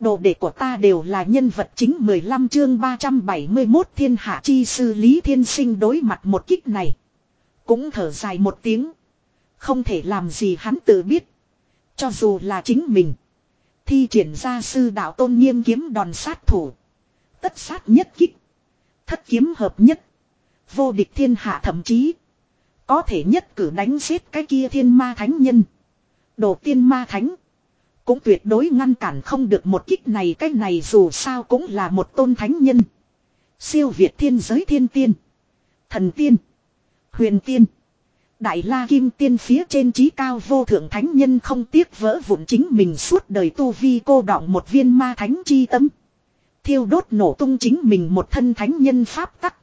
Đồ đệ của ta đều là nhân vật chính 15 chương 371 thiên hạ chi sư Lý Thiên Sinh đối mặt một kích này. Cũng thở dài một tiếng. Không thể làm gì hắn tự biết. Cho dù là chính mình. Thi triển ra sư đạo tôn nghiêm kiếm đòn sát thủ. Tất sát nhất kích. Thất kiếm hợp nhất. Vô địch thiên hạ thậm chí. Có thể nhất cử đánh giết cái kia thiên ma thánh nhân. Đồ tiên ma thánh. Cũng tuyệt đối ngăn cản không được một kích này, cái này dù sao cũng là một tôn thánh nhân. Siêu Việt thiên giới thiên tiên. Thần tiên. Huyền tiên. Đại la kim tiên phía trên trí cao vô thượng thánh nhân không tiếc vỡ vụn chính mình suốt đời tu vi cô đọng một viên ma thánh chi tâm. Thiêu đốt nổ tung chính mình một thân thánh nhân pháp tắc.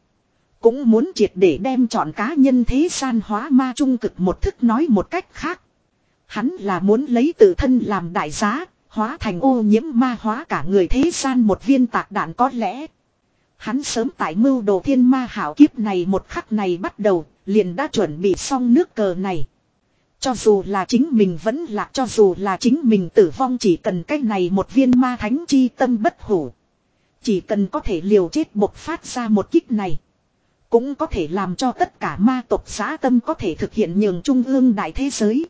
Cũng muốn triệt để đem chọn cá nhân thế gian hóa ma trung cực một thức nói một cách khác. Hắn là muốn lấy tự thân làm đại giá, hóa thành ô nhiễm ma hóa cả người thế gian một viên tạc đạn có lẽ. Hắn sớm tại mưu đồ thiên ma hảo kiếp này một khắc này bắt đầu, liền đã chuẩn bị xong nước cờ này. Cho dù là chính mình vẫn là cho dù là chính mình tử vong chỉ cần cái này một viên ma thánh chi tâm bất hủ. Chỉ cần có thể liều chết bộc phát ra một kích này. Cũng có thể làm cho tất cả ma tộc xã tâm có thể thực hiện nhường trung ương đại thế giới.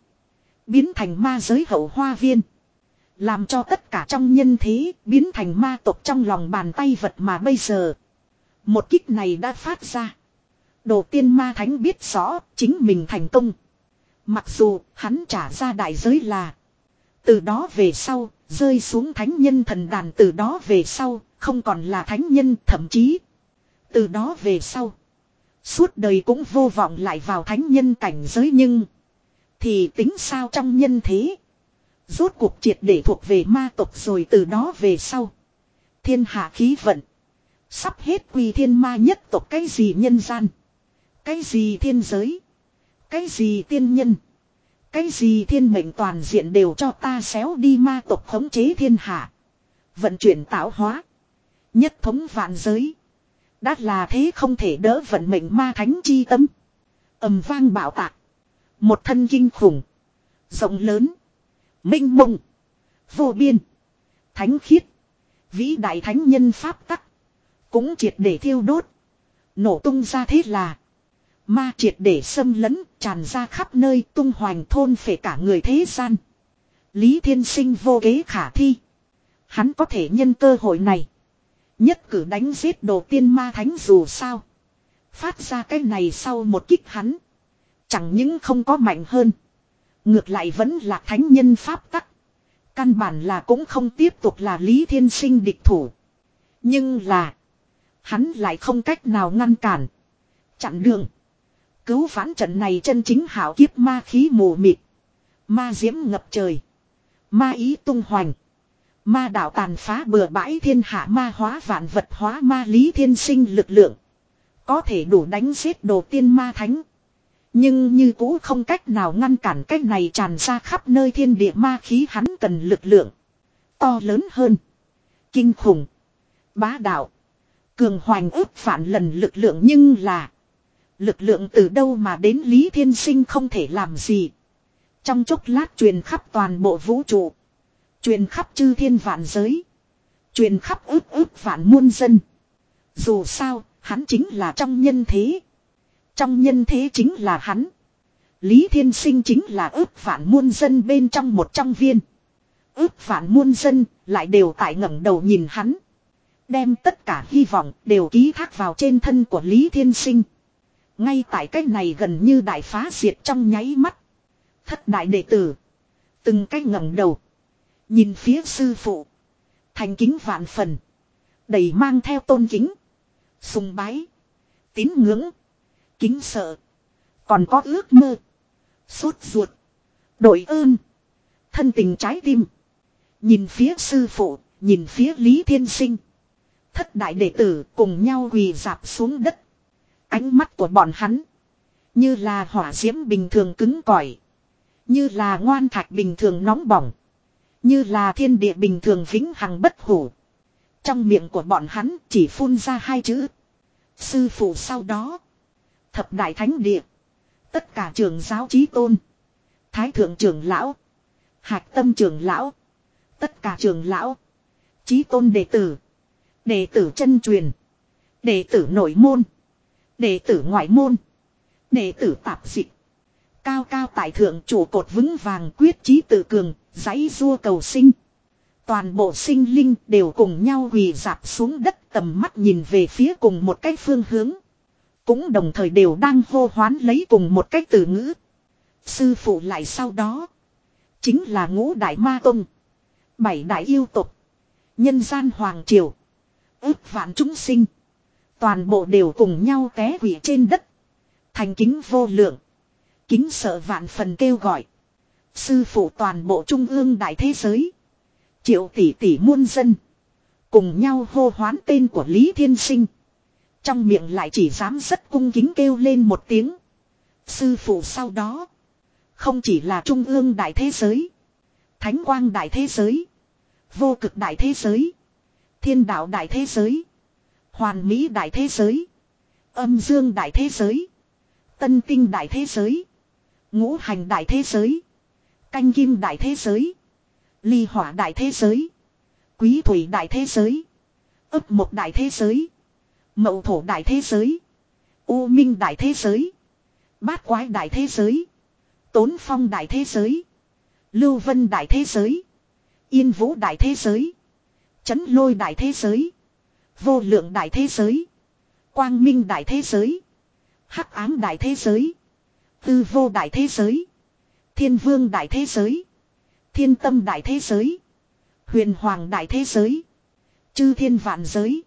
Biến thành ma giới hậu hoa viên. Làm cho tất cả trong nhân thế biến thành ma tộc trong lòng bàn tay vật mà bây giờ. Một kích này đã phát ra. Đồ tiên ma thánh biết rõ chính mình thành công. Mặc dù hắn trả ra đại giới là. Từ đó về sau, rơi xuống thánh nhân thần đàn từ đó về sau, không còn là thánh nhân thậm chí. Từ đó về sau. Suốt đời cũng vô vọng lại vào thánh nhân cảnh giới nhưng. Thì tính sao trong nhân thế. Rốt cuộc triệt để thuộc về ma tộc rồi từ đó về sau. Thiên hạ khí vận. Sắp hết quy thiên ma nhất tộc cái gì nhân gian. Cái gì thiên giới. Cái gì tiên nhân. Cái gì thiên mệnh toàn diện đều cho ta xéo đi ma tộc khống chế thiên hạ. Vận chuyển tạo hóa. Nhất thống vạn giới. Đã là thế không thể đỡ vận mệnh ma thánh chi tâm. ầm vang bảo tạc. Một thân kinh khủng. Rộng lớn. Minh mông. Vô biên. Thánh khiết. Vĩ đại thánh nhân pháp tắc. Cũng triệt để thiêu đốt. Nổ tung ra thế là. Ma triệt để xâm lấn, tràn ra khắp nơi tung hoành thôn phệ cả người thế gian. Lý Thiên Sinh vô kế khả thi. Hắn có thể nhân cơ hội này. Nhất cử đánh giết đồ tiên ma thánh dù sao. Phát ra cái này sau một kích hắn. Chẳng những không có mạnh hơn. Ngược lại vẫn là thánh nhân pháp tắc. Căn bản là cũng không tiếp tục là Lý Thiên Sinh địch thủ. Nhưng là. Hắn lại không cách nào ngăn cản. Chặn đường. Cứu vãn trận này chân chính hảo kiếp ma khí mù mịt. Ma diễm ngập trời. Ma ý tung hoành. Ma đạo tàn phá bừa bãi thiên hạ ma hóa vạn vật hóa ma lý thiên sinh lực lượng. Có thể đủ đánh giết đồ tiên ma thánh. Nhưng như cũ không cách nào ngăn cản cách này tràn ra khắp nơi thiên địa ma khí hắn cần lực lượng. To lớn hơn. Kinh khủng. Bá đạo. Cường hoành ước phản lần lực lượng nhưng là. Lực lượng từ đâu mà đến Lý Thiên Sinh không thể làm gì. Trong chốc lát truyền khắp toàn bộ vũ trụ. Truyền khắp chư thiên vạn giới. Truyền khắp ước ước vạn muôn dân. Dù sao, hắn chính là trong nhân thế. Trong nhân thế chính là hắn. Lý Thiên Sinh chính là ước vạn muôn dân bên trong một trong viên. Ước vạn muôn dân lại đều tại ngẩng đầu nhìn hắn. Đem tất cả hy vọng đều ký thác vào trên thân của Lý Thiên Sinh. Ngay tại cái này gần như đại phá diệt trong nháy mắt. Thất đại đệ tử. Từng cái ngẩng đầu. Nhìn phía sư phụ. Thành kính vạn phần. Đầy mang theo tôn kính. Sùng bái. Tín ngưỡng. Kính sợ. Còn có ước mơ. Sốt ruột. Đội ơn. Thân tình trái tim. Nhìn phía sư phụ. Nhìn phía Lý Thiên Sinh. Thất đại đệ tử cùng nhau quỳ dạp xuống đất. Ánh mắt của bọn hắn. Như là hỏa diễm bình thường cứng cỏi. Như là ngoan thạch bình thường nóng bỏng. Như là thiên địa bình thường vĩnh hằng bất hủ. Trong miệng của bọn hắn chỉ phun ra hai chữ. Sư phụ sau đó. Thập đại thánh địa. Tất cả trường giáo trí tôn. Thái thượng trưởng lão. Hạc tâm trưởng lão. Tất cả trường lão. Chí tôn đệ tử. Đệ tử chân truyền. Đệ tử nội môn. Đệ tử ngoại môn. Đệ tử tạp dịch. Cao cao tại thượng chủ cột vững vàng quyết chí tự cường, giấy rua cầu sinh. Toàn bộ sinh linh đều cùng nhau quỳ dạp xuống đất tầm mắt nhìn về phía cùng một cái phương hướng. Cũng đồng thời đều đang hô hoán lấy cùng một cách từ ngữ. Sư phụ lại sau đó. Chính là ngũ đại ma tông. Bảy đại yêu tục. Nhân gian hoàng triều. ước vạn chúng sinh. Toàn bộ đều cùng nhau té quỷ trên đất. Thành kính vô lượng. Kính sợ vạn phần kêu gọi. Sư phụ toàn bộ trung ương đại thế giới. Triệu tỷ tỷ muôn dân. Cùng nhau hô hoán tên của Lý Thiên Sinh. Trong miệng lại chỉ dám rất cung kính kêu lên một tiếng. Sư phụ sau đó. Không chỉ là trung ương đại thế giới. Thánh quang đại thế giới. Vô cực đại thế giới. Thiên đạo đại thế giới. Hoàn mỹ đại thế giới. Âm dương đại thế giới. Tân tinh đại thế giới. Ngũ hành đại thế giới. Canh kim đại thế giới. Ly hỏa đại thế giới. Quý thủy đại thế giới. ấp một đại thế giới. Mậu thổ đại thế giới. U minh đại thế giới. Bát quái đại thế giới. Tốn phong đại thế giới. Lưu vân đại thế giới. Yên vũ đại thế giới. Chấn lôi đại thế giới. Vô lượng đại thế giới. Quang minh đại thế giới. Hắc ám đại thế giới. Tư vô đại thế giới. Thiên vương đại thế giới. Thiên tâm đại thế giới. Huyền hoàng đại thế giới. Chư thiên vạn giới.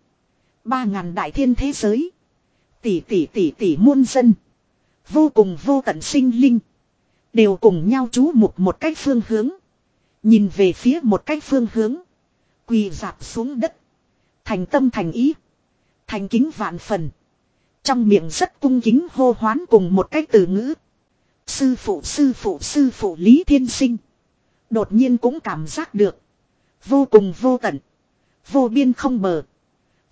Ba ngàn đại thiên thế giới. Tỷ tỷ tỷ tỷ muôn dân. Vô cùng vô tận sinh linh. Đều cùng nhau chú mục một cách phương hướng. Nhìn về phía một cách phương hướng. Quỳ dạp xuống đất. Thành tâm thành ý. Thành kính vạn phần. Trong miệng rất cung kính hô hoán cùng một cách từ ngữ. Sư phụ sư phụ sư phụ Lý Thiên Sinh. Đột nhiên cũng cảm giác được. Vô cùng vô tận. Vô biên không bờ.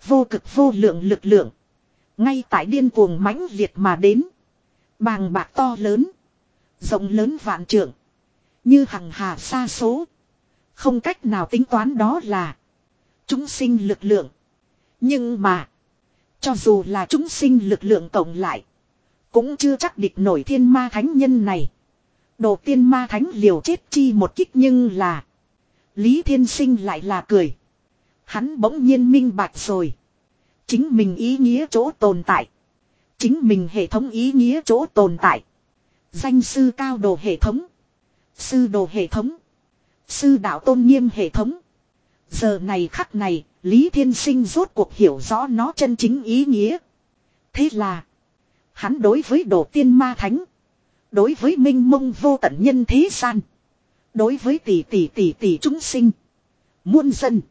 Vô cực vô lượng lực lượng. Ngay tại điên cuồng mãnh liệt mà đến. Bàng bạc to lớn. Rộng lớn vạn trượng. Như hằng hà xa số. Không cách nào tính toán đó là. Chúng sinh lực lượng. Nhưng mà. Cho dù là chúng sinh lực lượng cộng lại. Cũng chưa chắc địch nổi thiên ma thánh nhân này. Đồ tiên ma thánh liều chết chi một kích nhưng là. Lý thiên sinh lại là cười. Hắn bỗng nhiên minh bạch rồi. Chính mình ý nghĩa chỗ tồn tại. Chính mình hệ thống ý nghĩa chỗ tồn tại. Danh sư cao đồ hệ thống. Sư đồ hệ thống. Sư đạo tôn nghiêm hệ thống. Giờ này khắc này, Lý Thiên Sinh rốt cuộc hiểu rõ nó chân chính ý nghĩa. Thế là, hắn đối với đồ tiên ma thánh, đối với minh mông vô tận nhân thế gian, đối với tỷ tỷ tỷ tỷ chúng sinh, muôn dân,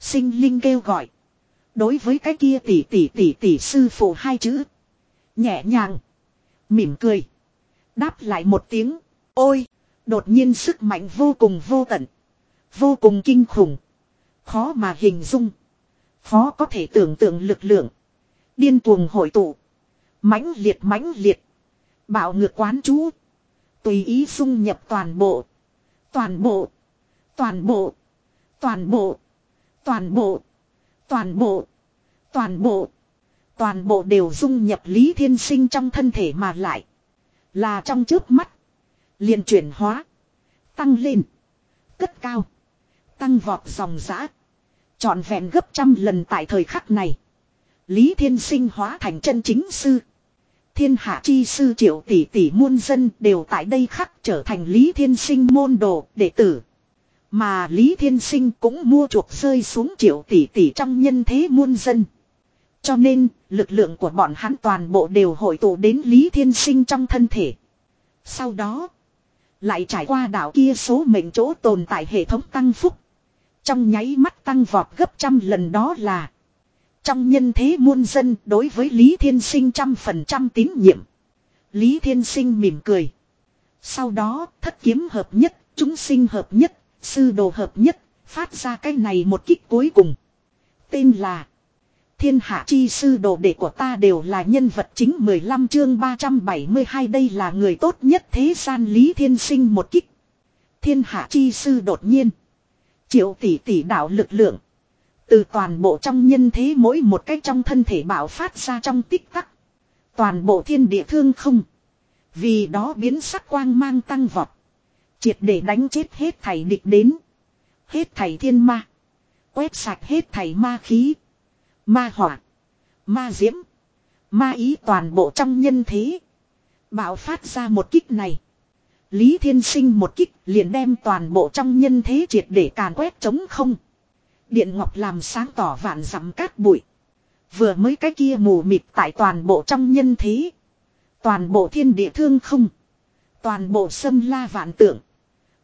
sinh linh kêu gọi. Đối với cái kia tỷ tỷ tỷ tỷ sư phụ hai chữ, nhẹ nhàng, mỉm cười, đáp lại một tiếng, ôi, đột nhiên sức mạnh vô cùng vô tận, vô cùng kinh khủng. Khó mà hình dung. Khó có thể tưởng tượng lực lượng. Điên cuồng hội tụ. mãnh liệt mãnh liệt. Bạo ngược quán chú. Tùy ý xung nhập toàn bộ. Toàn bộ. Toàn bộ. Toàn bộ. Toàn bộ. Toàn bộ. Toàn bộ. Toàn bộ đều dung nhập Lý Thiên Sinh trong thân thể mà lại. Là trong trước mắt. liền chuyển hóa. Tăng lên. Cất cao. Tăng vọt dòng giã. Chọn vẹn gấp trăm lần tại thời khắc này. Lý Thiên Sinh hóa thành chân chính sư. Thiên hạ chi sư triệu tỷ tỷ muôn dân đều tại đây khắc trở thành Lý Thiên Sinh môn đồ, đệ tử. Mà Lý Thiên Sinh cũng mua chuộc rơi xuống triệu tỷ tỷ trong nhân thế muôn dân. Cho nên, lực lượng của bọn hắn toàn bộ đều hội tụ đến Lý Thiên Sinh trong thân thể. Sau đó, lại trải qua đảo kia số mệnh chỗ tồn tại hệ thống tăng phúc. Trong nháy mắt tăng vọt gấp trăm lần đó là. Trong nhân thế muôn dân đối với Lý Thiên Sinh trăm phần trăm tín nhiệm. Lý Thiên Sinh mỉm cười. Sau đó thất kiếm hợp nhất, chúng sinh hợp nhất, sư đồ hợp nhất, phát ra cái này một kích cuối cùng. Tên là Thiên hạ chi sư đồ đệ của ta đều là nhân vật chính 15 chương 372 đây là người tốt nhất thế gian Lý Thiên Sinh một kích. Thiên hạ chi sư đột nhiên. Triệu tỷ tỷ đạo lực lượng. Từ toàn bộ trong nhân thế mỗi một cái trong thân thể bạo phát ra trong tích tắc. Toàn bộ thiên địa thương không. Vì đó biến sắc quang mang tăng vọt. Triệt để đánh chết hết thảy địch đến. Hết thảy thiên ma. Quét sạch hết thảy ma khí. Ma hỏa. Ma diễm. Ma ý toàn bộ trong nhân thế. Bạo phát ra một kích này. Lý Thiên Sinh một kích liền đem toàn bộ trong nhân thế triệt để càn quét chống không. Điện Ngọc làm sáng tỏ vạn dặm cát bụi. Vừa mới cái kia mù mịt tại toàn bộ trong nhân thế. Toàn bộ thiên địa thương không. Toàn bộ sâm la vạn tượng.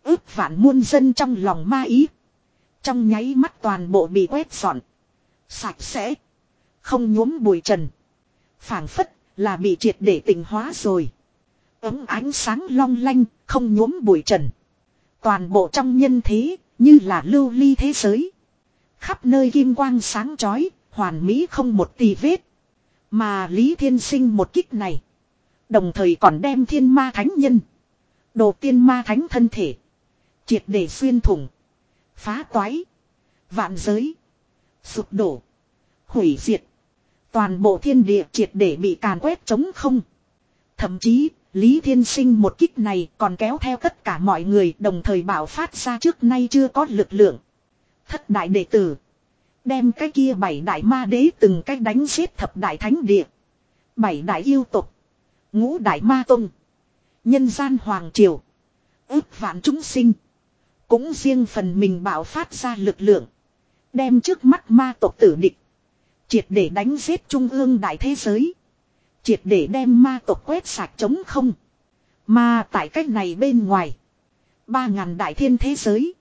Ước vạn muôn dân trong lòng ma ý. Trong nháy mắt toàn bộ bị quét dọn. Sạch sẽ. Không nhuốm bụi trần. phảng phất là bị triệt để tình hóa rồi. Ấm ánh sáng long lanh, không nhuốm bụi trần. Toàn bộ trong nhân thế, như là lưu ly thế giới. Khắp nơi kim quang sáng chói, hoàn mỹ không một tì vết. Mà Lý Thiên Sinh một kích này. Đồng thời còn đem thiên ma thánh nhân. Đồ tiên ma thánh thân thể. Triệt để xuyên thủng. Phá toái. Vạn giới. Sụp đổ. Hủy diệt. Toàn bộ thiên địa triệt để bị càn quét trống không. Thậm chí, Lý Thiên Sinh một kích này còn kéo theo tất cả mọi người đồng thời bảo phát ra trước nay chưa có lực lượng. Thất đại đệ tử. Đem cái kia bảy đại ma đế từng cách đánh giết thập đại thánh địa. Bảy đại yêu tục. Ngũ đại ma tông. Nhân gian hoàng triều. ước vạn chúng sinh. Cũng riêng phần mình bảo phát ra lực lượng. Đem trước mắt ma tộc tử địch. Triệt để đánh giết trung ương đại thế giới. Triệt để đem ma tộc quét sạch chống không. Mà tại cách này bên ngoài. Ba ngàn đại thiên thế giới.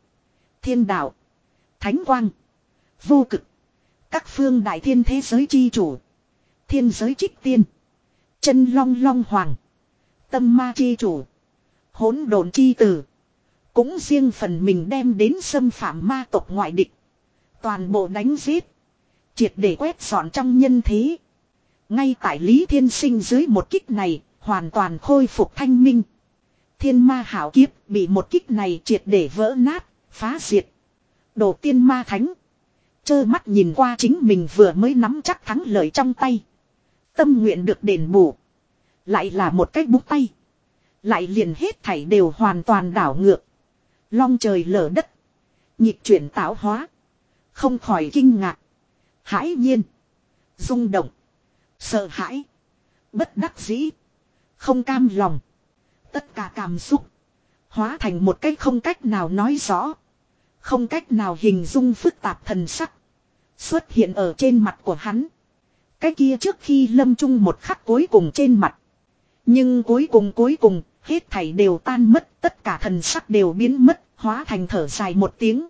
Thiên đạo. Thánh quang. Vô cực. Các phương đại thiên thế giới chi chủ. Thiên giới trích tiên. Chân long long hoàng. Tâm ma chi chủ. hỗn độn chi tử. Cũng riêng phần mình đem đến xâm phạm ma tộc ngoại địch. Toàn bộ đánh giết. Triệt để quét dọn trong nhân thế. Ngay tại Lý Thiên Sinh dưới một kích này, hoàn toàn khôi phục thanh minh. Thiên ma hảo kiếp bị một kích này triệt để vỡ nát, phá diệt. Đồ tiên ma thánh. Chơ mắt nhìn qua chính mình vừa mới nắm chắc thắng lợi trong tay. Tâm nguyện được đền bù. Lại là một cách bút tay. Lại liền hết thảy đều hoàn toàn đảo ngược. Long trời lở đất. Nhịp chuyển tạo hóa. Không khỏi kinh ngạc. Hãi nhiên. rung động. Sợ hãi. Bất đắc dĩ. Không cam lòng. Tất cả cảm xúc. Hóa thành một cách không cách nào nói rõ. Không cách nào hình dung phức tạp thần sắc. Xuất hiện ở trên mặt của hắn. Cái kia trước khi lâm chung một khắc cuối cùng trên mặt. Nhưng cuối cùng cuối cùng, hết thảy đều tan mất, tất cả thần sắc đều biến mất, hóa thành thở dài một tiếng.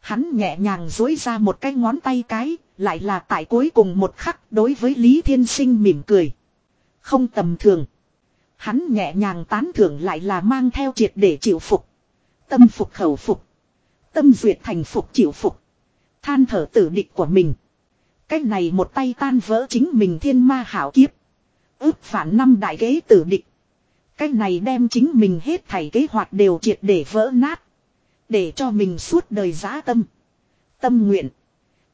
Hắn nhẹ nhàng dối ra một cái ngón tay cái, lại là tại cuối cùng một khắc đối với Lý Thiên Sinh mỉm cười. Không tầm thường. Hắn nhẹ nhàng tán thưởng lại là mang theo triệt để chịu phục. Tâm phục khẩu phục. Tâm duyệt thành phục chịu phục. Than thở tử địch của mình. Cách này một tay tan vỡ chính mình thiên ma hảo kiếp. Ước phản năm đại ghế tử địch. Cách này đem chính mình hết thảy kế hoạch đều triệt để vỡ nát. Để cho mình suốt đời giá tâm. Tâm nguyện.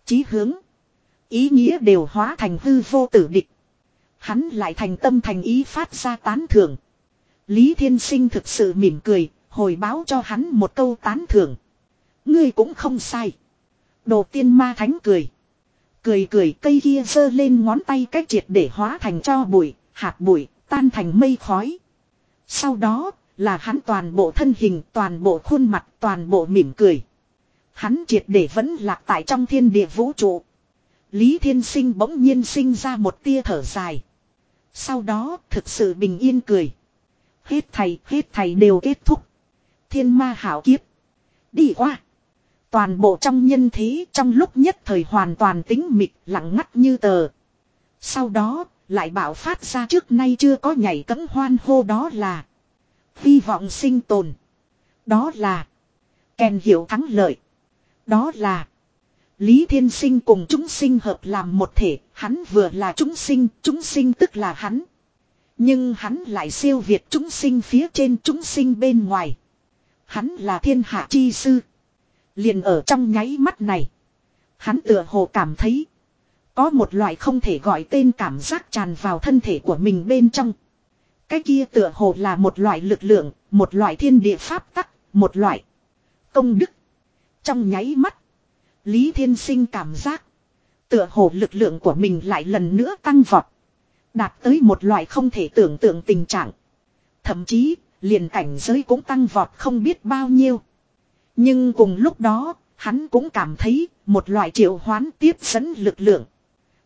Chí hướng. Ý nghĩa đều hóa thành hư vô tử địch. Hắn lại thành tâm thành ý phát ra tán thưởng. Lý Thiên Sinh thực sự mỉm cười, hồi báo cho hắn một câu tán thưởng. Ngươi cũng không sai. Đồ tiên ma thánh cười. Cười cười cây kia giơ lên ngón tay cách triệt để hóa thành cho bụi, hạt bụi, tan thành mây khói. Sau đó, là hắn toàn bộ thân hình, toàn bộ khuôn mặt, toàn bộ mỉm cười. Hắn triệt để vẫn lạc tại trong thiên địa vũ trụ. Lý Thiên Sinh bỗng nhiên sinh ra một tia thở dài. Sau đó thực sự bình yên cười. Hết thầy, hết thầy đều kết thúc. Thiên ma hảo kiếp. Đi qua. Toàn bộ trong nhân thế trong lúc nhất thời hoàn toàn tính mịch lặng ngắt như tờ. Sau đó, lại bảo phát ra trước nay chưa có nhảy cấm hoan hô đó là. Hy vọng sinh tồn. Đó là. Kèn hiểu thắng lợi. Đó là. Lý Thiên Sinh cùng chúng sinh hợp làm một thể, hắn vừa là chúng sinh, chúng sinh tức là hắn. Nhưng hắn lại siêu việt chúng sinh phía trên chúng sinh bên ngoài. Hắn là thiên hạ chi sư. Liền ở trong nháy mắt này. Hắn tựa hồ cảm thấy. Có một loại không thể gọi tên cảm giác tràn vào thân thể của mình bên trong. Cái kia tựa hồ là một loại lực lượng, một loại thiên địa pháp tắc, một loại công đức. Trong nháy mắt, Lý Thiên Sinh cảm giác, tựa hồ lực lượng của mình lại lần nữa tăng vọt. Đạt tới một loại không thể tưởng tượng tình trạng. Thậm chí, liền cảnh giới cũng tăng vọt không biết bao nhiêu. Nhưng cùng lúc đó, hắn cũng cảm thấy một loại triệu hoán tiếp dẫn lực lượng.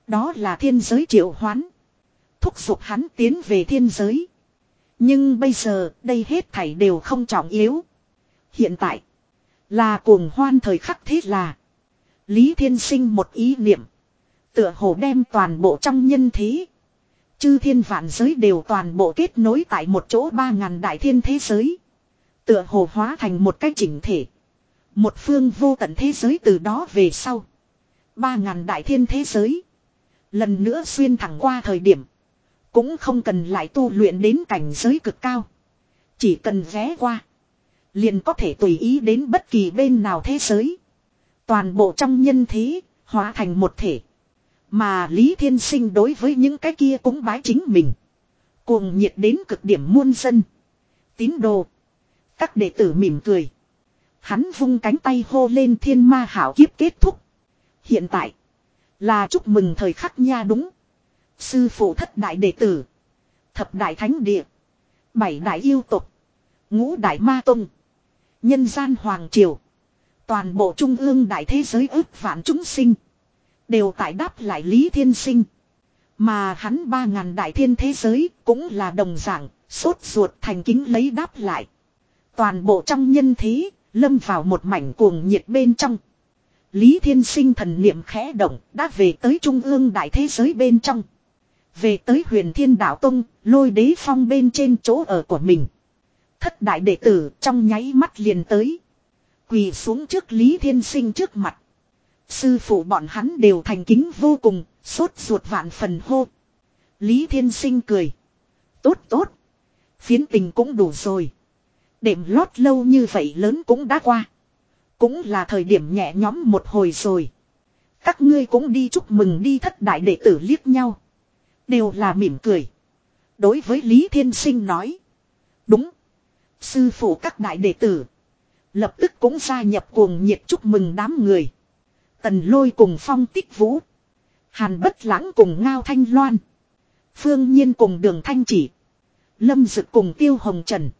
Đó là thiên giới triệu hoán. Thúc giục hắn tiến về thiên giới. Nhưng bây giờ, đây hết thảy đều không trọng yếu. Hiện tại, là cuồng hoan thời khắc thế là. Lý Thiên Sinh một ý niệm. Tựa hồ đem toàn bộ trong nhân thế. Chư thiên vạn giới đều toàn bộ kết nối tại một chỗ ba ngàn đại thiên thế giới. Tựa hồ hóa thành một cái chỉnh thể. Một phương vô tận thế giới từ đó về sau. Ba ngàn đại thiên thế giới. Lần nữa xuyên thẳng qua thời điểm. Cũng không cần lại tu luyện đến cảnh giới cực cao. Chỉ cần ghé qua. Liền có thể tùy ý đến bất kỳ bên nào thế giới. Toàn bộ trong nhân thế, hóa thành một thể. Mà Lý Thiên Sinh đối với những cái kia cũng bái chính mình. Cuồng nhiệt đến cực điểm muôn dân. Tín đồ. Các đệ tử mỉm cười. Hắn vung cánh tay hô lên thiên ma hảo kiếp kết thúc. Hiện tại. Là chúc mừng thời khắc nha đúng. Sư phụ thất đại đệ tử. Thập đại thánh địa. Bảy đại yêu tục. Ngũ đại ma tông. Nhân gian hoàng triều. Toàn bộ trung ương đại thế giới ước vạn chúng sinh. Đều tại đáp lại Lý Thiên Sinh. Mà hắn ba ngàn đại thiên thế giới cũng là đồng dạng, sốt ruột thành kính lấy đáp lại. Toàn bộ trong nhân thế, lâm vào một mảnh cuồng nhiệt bên trong. Lý Thiên Sinh thần niệm khẽ động, đã về tới trung ương đại thế giới bên trong. Về tới huyền thiên đạo tông, lôi đế phong bên trên chỗ ở của mình. Thất đại đệ tử trong nháy mắt liền tới. Quỳ xuống trước Lý Thiên Sinh trước mặt. Sư phụ bọn hắn đều thành kính vô cùng, sốt ruột vạn phần hô. Lý Thiên Sinh cười. Tốt tốt. Phiến tình cũng đủ rồi. Đệm lót lâu như vậy lớn cũng đã qua. Cũng là thời điểm nhẹ nhóm một hồi rồi. Các ngươi cũng đi chúc mừng đi thất đại đệ tử liếc nhau. Đều là mỉm cười. Đối với Lý Thiên Sinh nói. Đúng. Sư phụ các đại đệ tử. Lập tức cũng gia nhập cuồng nhiệt chúc mừng đám người. Tần lôi cùng phong tích vũ. Hàn bất lãng cùng ngao thanh loan. Phương nhiên cùng đường thanh chỉ. Lâm dực cùng tiêu hồng trần.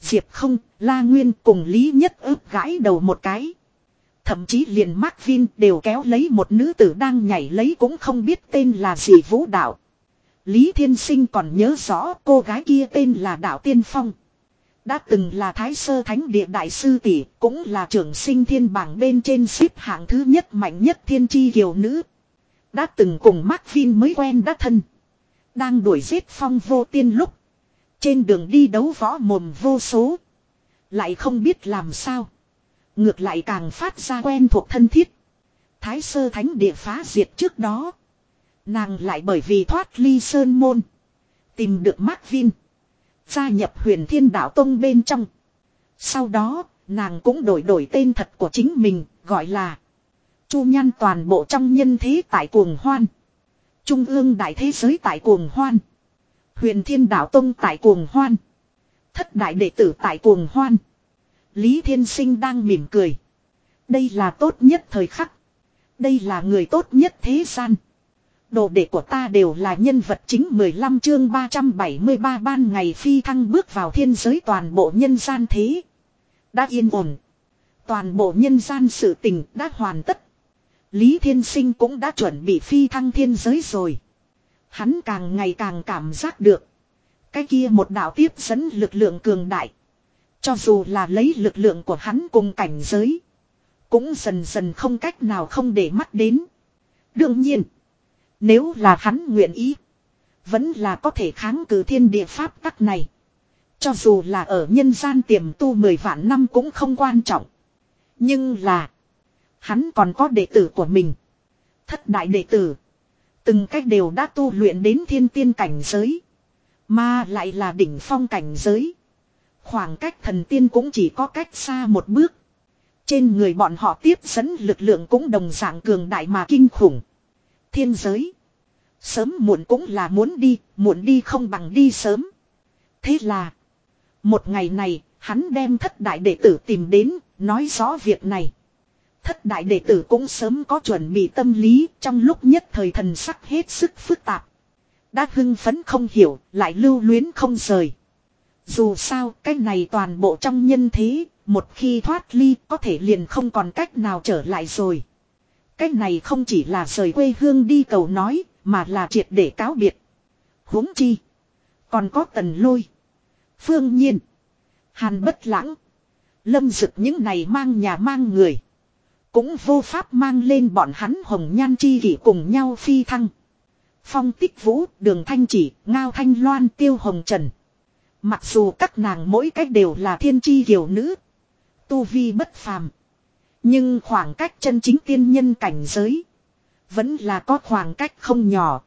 Diệp không, la nguyên cùng lý nhất ướp gãi đầu một cái. Thậm chí liền Mark Vin đều kéo lấy một nữ tử đang nhảy lấy cũng không biết tên là gì vũ đạo. Lý Thiên Sinh còn nhớ rõ cô gái kia tên là Đạo Tiên Phong. Đã từng là Thái Sơ Thánh Địa Đại Sư Tỷ, cũng là trưởng sinh thiên bảng bên trên xếp hạng thứ nhất mạnh nhất thiên chi kiều nữ. Đã từng cùng Mark Vin mới quen đã thân. Đang đuổi giết phong vô tiên lúc. Trên đường đi đấu võ mồm vô số. Lại không biết làm sao. Ngược lại càng phát ra quen thuộc thân thiết. Thái sơ thánh địa phá diệt trước đó. Nàng lại bởi vì thoát ly sơn môn. Tìm được Mark Vin. Gia nhập huyền thiên đạo tông bên trong. Sau đó, nàng cũng đổi đổi tên thật của chính mình, gọi là Chu Nhan toàn bộ trong nhân thế tại cuồng hoan. Trung ương đại thế giới tại cuồng hoan. Huyền thiên đạo tông tại cuồng hoan. Thất đại đệ tử tại cuồng hoan. Lý Thiên Sinh đang mỉm cười. Đây là tốt nhất thời khắc. Đây là người tốt nhất thế gian. Đồ đệ của ta đều là nhân vật chính 15 chương 373 ban ngày phi thăng bước vào thiên giới toàn bộ nhân gian thế. Đã yên ổn. Toàn bộ nhân gian sự tình đã hoàn tất. Lý Thiên Sinh cũng đã chuẩn bị phi thăng thiên giới rồi. Hắn càng ngày càng cảm giác được. Cái kia một đạo tiếp dẫn lực lượng cường đại. Cho dù là lấy lực lượng của hắn cùng cảnh giới. Cũng dần dần không cách nào không để mắt đến. Đương nhiên. Nếu là hắn nguyện ý. Vẫn là có thể kháng cự thiên địa pháp tắc này. Cho dù là ở nhân gian tiềm tu mười vạn năm cũng không quan trọng. Nhưng là. Hắn còn có đệ tử của mình. Thất đại đệ tử. Từng cách đều đã tu luyện đến thiên tiên cảnh giới. Mà lại là đỉnh phong cảnh giới. Khoảng cách thần tiên cũng chỉ có cách xa một bước. Trên người bọn họ tiếp dẫn lực lượng cũng đồng dạng cường đại mà kinh khủng. Thiên giới. Sớm muộn cũng là muốn đi, muộn đi không bằng đi sớm. Thế là. Một ngày này, hắn đem thất đại đệ tử tìm đến, nói rõ việc này. Thất đại đệ tử cũng sớm có chuẩn bị tâm lý trong lúc nhất thời thần sắc hết sức phức tạp. Đã hưng phấn không hiểu, lại lưu luyến không rời. Dù sao, cái này toàn bộ trong nhân thế, một khi thoát ly có thể liền không còn cách nào trở lại rồi. Cái này không chỉ là rời quê hương đi cầu nói, mà là triệt để cáo biệt. huống chi. Còn có tần lôi. Phương nhiên. Hàn bất lãng. Lâm dực những này mang nhà mang người. Cũng vô pháp mang lên bọn hắn hồng nhan chi kỷ cùng nhau phi thăng. Phong tích vũ, đường thanh chỉ, ngao thanh loan tiêu hồng trần. Mặc dù các nàng mỗi cách đều là thiên chi hiểu nữ. Tu vi bất phàm. Nhưng khoảng cách chân chính tiên nhân cảnh giới. Vẫn là có khoảng cách không nhỏ.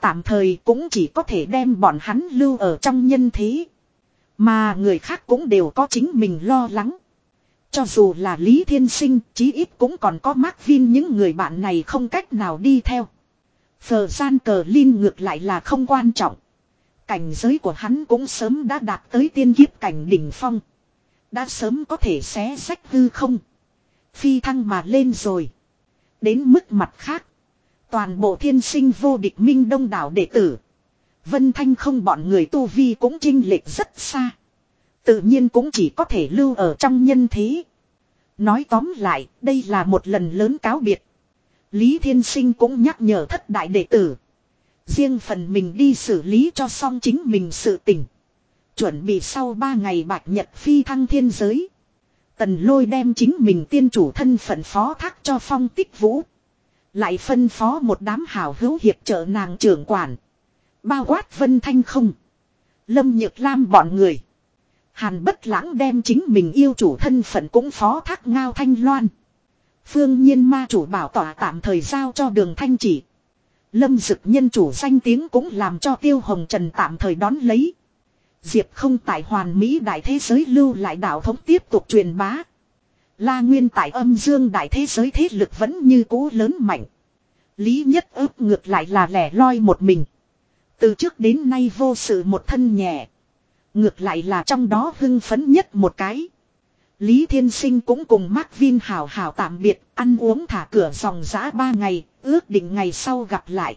Tạm thời cũng chỉ có thể đem bọn hắn lưu ở trong nhân thế. Mà người khác cũng đều có chính mình lo lắng. Cho dù là Lý Thiên Sinh, chí ít cũng còn có Mark Vin những người bạn này không cách nào đi theo. Phờ gian cờ Linh ngược lại là không quan trọng. Cảnh giới của hắn cũng sớm đã đạt tới tiên kiếp cảnh đỉnh phong. Đã sớm có thể xé sách hư không. Phi thăng mà lên rồi. Đến mức mặt khác. Toàn bộ thiên sinh vô địch minh đông đảo đệ tử. Vân Thanh không bọn người tu vi cũng chinh lệch rất xa. Tự nhiên cũng chỉ có thể lưu ở trong nhân thế. Nói tóm lại, đây là một lần lớn cáo biệt. Lý Thiên Sinh cũng nhắc nhở thất đại đệ tử. Riêng phần mình đi xử lý cho xong chính mình sự tình Chuẩn bị sau ba ngày bạch nhật phi thăng thiên giới. Tần lôi đem chính mình tiên chủ thân phận phó thác cho phong tích vũ. Lại phân phó một đám hảo hữu hiệp trợ nàng trưởng quản. Bao quát vân thanh không. Lâm Nhược Lam bọn người. Hàn bất lãng đem chính mình yêu chủ thân phận cũng phó thác ngao thanh loan. Phương nhiên ma chủ bảo tỏa tạm thời giao cho đường thanh chỉ. Lâm dực nhân chủ danh tiếng cũng làm cho tiêu hồng trần tạm thời đón lấy. Diệp không tại hoàn mỹ đại thế giới lưu lại đạo thống tiếp tục truyền bá. La Nguyên tại âm dương đại thế giới thế lực vẫn như cũ lớn mạnh. Lý nhất ước ngược lại là lẻ loi một mình. Từ trước đến nay vô sự một thân nhẹ. Ngược lại là trong đó hưng phấn nhất một cái. Lý Thiên Sinh cũng cùng Mark Vin hào hào tạm biệt, ăn uống thả cửa dòng giã ba ngày, ước định ngày sau gặp lại.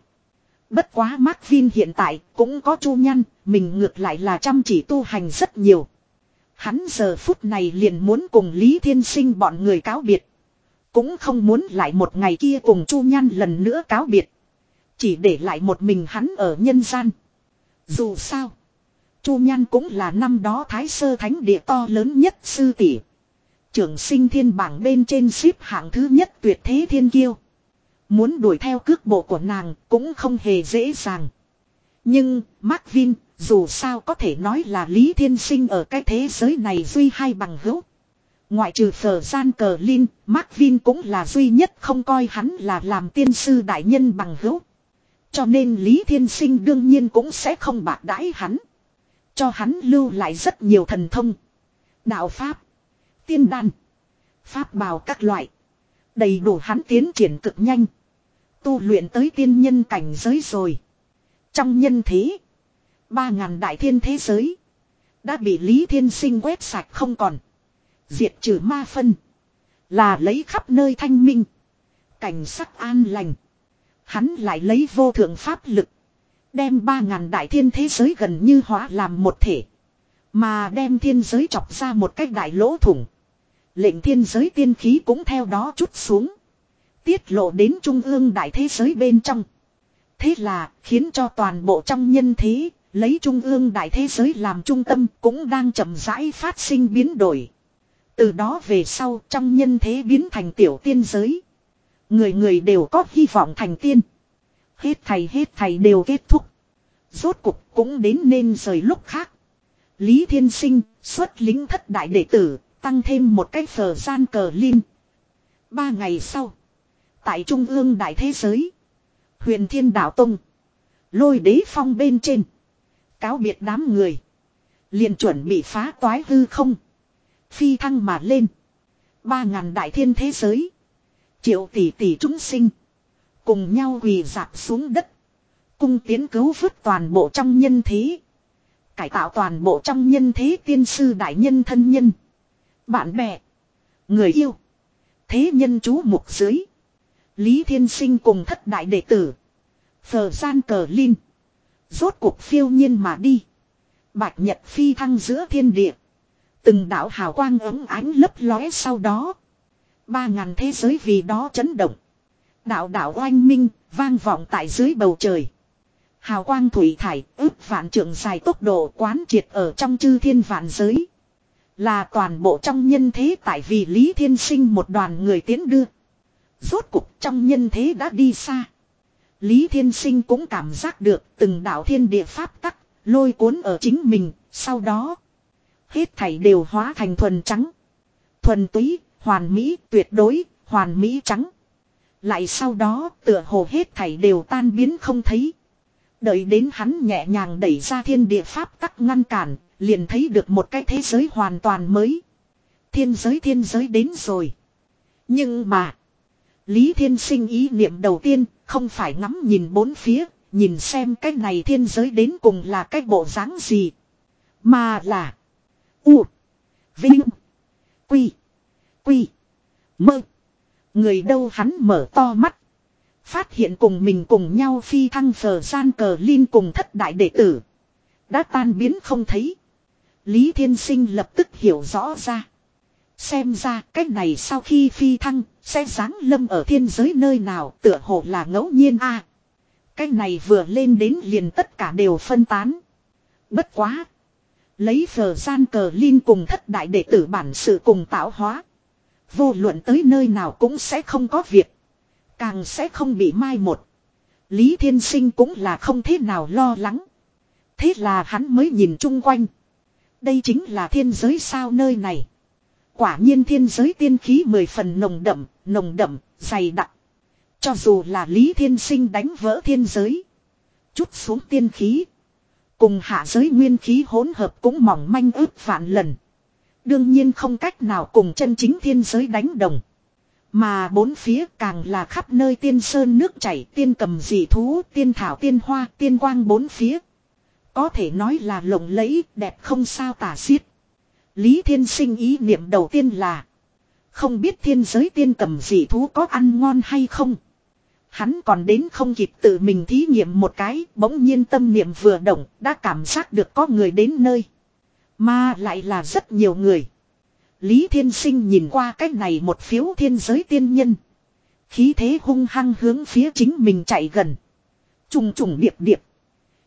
Bất quá Mark Vin hiện tại cũng có chu nhăn, mình ngược lại là chăm chỉ tu hành rất nhiều. Hắn giờ phút này liền muốn cùng Lý Thiên Sinh bọn người cáo biệt. Cũng không muốn lại một ngày kia cùng chu nhăn lần nữa cáo biệt. Chỉ để lại một mình hắn ở nhân gian. Dù sao. Chu Nhan cũng là năm đó Thái Sơ Thánh Địa to lớn nhất sư tỷ. Trưởng sinh thiên bảng bên trên xếp hạng thứ nhất tuyệt thế thiên kiêu. Muốn đuổi theo cước bộ của nàng cũng không hề dễ dàng. Nhưng, Mark Vin, dù sao có thể nói là Lý Thiên Sinh ở cái thế giới này duy hai bằng hữu. Ngoại trừ phở gian cờ Linh, Mark Vin cũng là duy nhất không coi hắn là làm tiên sư đại nhân bằng hữu. Cho nên Lý Thiên Sinh đương nhiên cũng sẽ không bạc đãi hắn. Cho hắn lưu lại rất nhiều thần thông. Đạo Pháp. Tiên đan. Pháp bào các loại. Đầy đủ hắn tiến triển cực nhanh. Tu luyện tới tiên nhân cảnh giới rồi. Trong nhân thế. Ba ngàn đại thiên thế giới. Đã bị Lý Thiên Sinh quét sạch không còn. Diệt trừ ma phân. Là lấy khắp nơi thanh minh. Cảnh sắc an lành. Hắn lại lấy vô thượng pháp lực. Đem ba ngàn đại thiên thế giới gần như hóa làm một thể. Mà đem thiên giới chọc ra một cách đại lỗ thủng. Lệnh thiên giới tiên khí cũng theo đó chút xuống. Tiết lộ đến trung ương đại thế giới bên trong. Thế là khiến cho toàn bộ trong nhân thế, lấy trung ương đại thế giới làm trung tâm cũng đang chậm rãi phát sinh biến đổi. Từ đó về sau trong nhân thế biến thành tiểu tiên giới. Người người đều có hy vọng thành tiên. Hết thầy hết thầy đều kết thúc. Rốt cục cũng đến nên rời lúc khác. Lý Thiên Sinh xuất lính thất đại đệ tử, tăng thêm một cái phở gian cờ linh. Ba ngày sau, tại Trung ương đại thế giới, huyền thiên đạo tông, lôi đế phong bên trên, cáo biệt đám người, liền chuẩn bị phá toái hư không, phi thăng mà lên. Ba ngàn đại thiên thế giới. Triệu tỷ tỷ chúng sinh. Cùng nhau quỳ dạp xuống đất. Cung tiến cứu vứt toàn bộ trong nhân thế. Cải tạo toàn bộ trong nhân thế tiên sư đại nhân thân nhân. Bạn bè. Người yêu. Thế nhân chú mục dưới. Lý Thiên Sinh cùng thất đại đệ tử. Phờ gian cờ linh. Rốt cuộc phiêu nhiên mà đi. Bạch nhật phi thăng giữa thiên địa. Từng đạo hào quang ấm ánh lấp lóe sau đó. Ba ngàn thế giới vì đó chấn động. Đạo đạo oanh minh, vang vọng tại dưới bầu trời. Hào quang thủy thải, ước vạn trượng dài tốc độ quán triệt ở trong chư thiên vạn giới. Là toàn bộ trong nhân thế tại vì Lý Thiên Sinh một đoàn người tiến đưa. Rốt cục trong nhân thế đã đi xa. Lý Thiên Sinh cũng cảm giác được từng đạo thiên địa pháp tắc, lôi cuốn ở chính mình, sau đó. Hết thảy đều hóa thành thuần trắng. Thuần túy, hoàn mỹ, tuyệt đối, hoàn mỹ trắng. Lại sau đó tựa hồ hết thảy đều tan biến không thấy. Đợi đến hắn nhẹ nhàng đẩy ra thiên địa pháp tắc ngăn cản, liền thấy được một cái thế giới hoàn toàn mới. Thiên giới thiên giới đến rồi. Nhưng mà, Lý Thiên sinh ý niệm đầu tiên, không phải ngắm nhìn bốn phía, nhìn xem cái này thiên giới đến cùng là cái bộ dáng gì. Mà là U Vinh Quy Quy Mơ Người đâu hắn mở to mắt. Phát hiện cùng mình cùng nhau phi thăng phờ gian cờ linh cùng thất đại đệ tử. Đã tan biến không thấy. Lý Thiên Sinh lập tức hiểu rõ ra. Xem ra cách này sau khi phi thăng sẽ sáng lâm ở thiên giới nơi nào tựa hồ là ngẫu nhiên a. À, cái này vừa lên đến liền tất cả đều phân tán. Bất quá. Lấy phờ gian cờ linh cùng thất đại đệ tử bản sự cùng tạo hóa. Vô luận tới nơi nào cũng sẽ không có việc. Càng sẽ không bị mai một. Lý Thiên Sinh cũng là không thế nào lo lắng. Thế là hắn mới nhìn chung quanh. Đây chính là thiên giới sao nơi này. Quả nhiên thiên giới tiên khí mười phần nồng đậm, nồng đậm, dày đặc. Cho dù là Lý Thiên Sinh đánh vỡ thiên giới. Chút xuống tiên khí. Cùng hạ giới nguyên khí hỗn hợp cũng mỏng manh ước vạn lần. Đương nhiên không cách nào cùng chân chính thiên giới đánh đồng. Mà bốn phía càng là khắp nơi tiên sơn nước chảy, tiên cầm dị thú, tiên thảo tiên hoa, tiên quang bốn phía. Có thể nói là lộng lẫy, đẹp không sao tả xiết. Lý Thiên Sinh ý niệm đầu tiên là Không biết thiên giới tiên cầm dị thú có ăn ngon hay không Hắn còn đến không kịp tự mình thí nghiệm một cái Bỗng nhiên tâm niệm vừa động Đã cảm giác được có người đến nơi mà lại là rất nhiều người. Lý Thiên Sinh nhìn qua cách này một phiếu thiên giới tiên nhân. Khí thế hung hăng hướng phía chính mình chạy gần. Trùng trùng điệp điệp.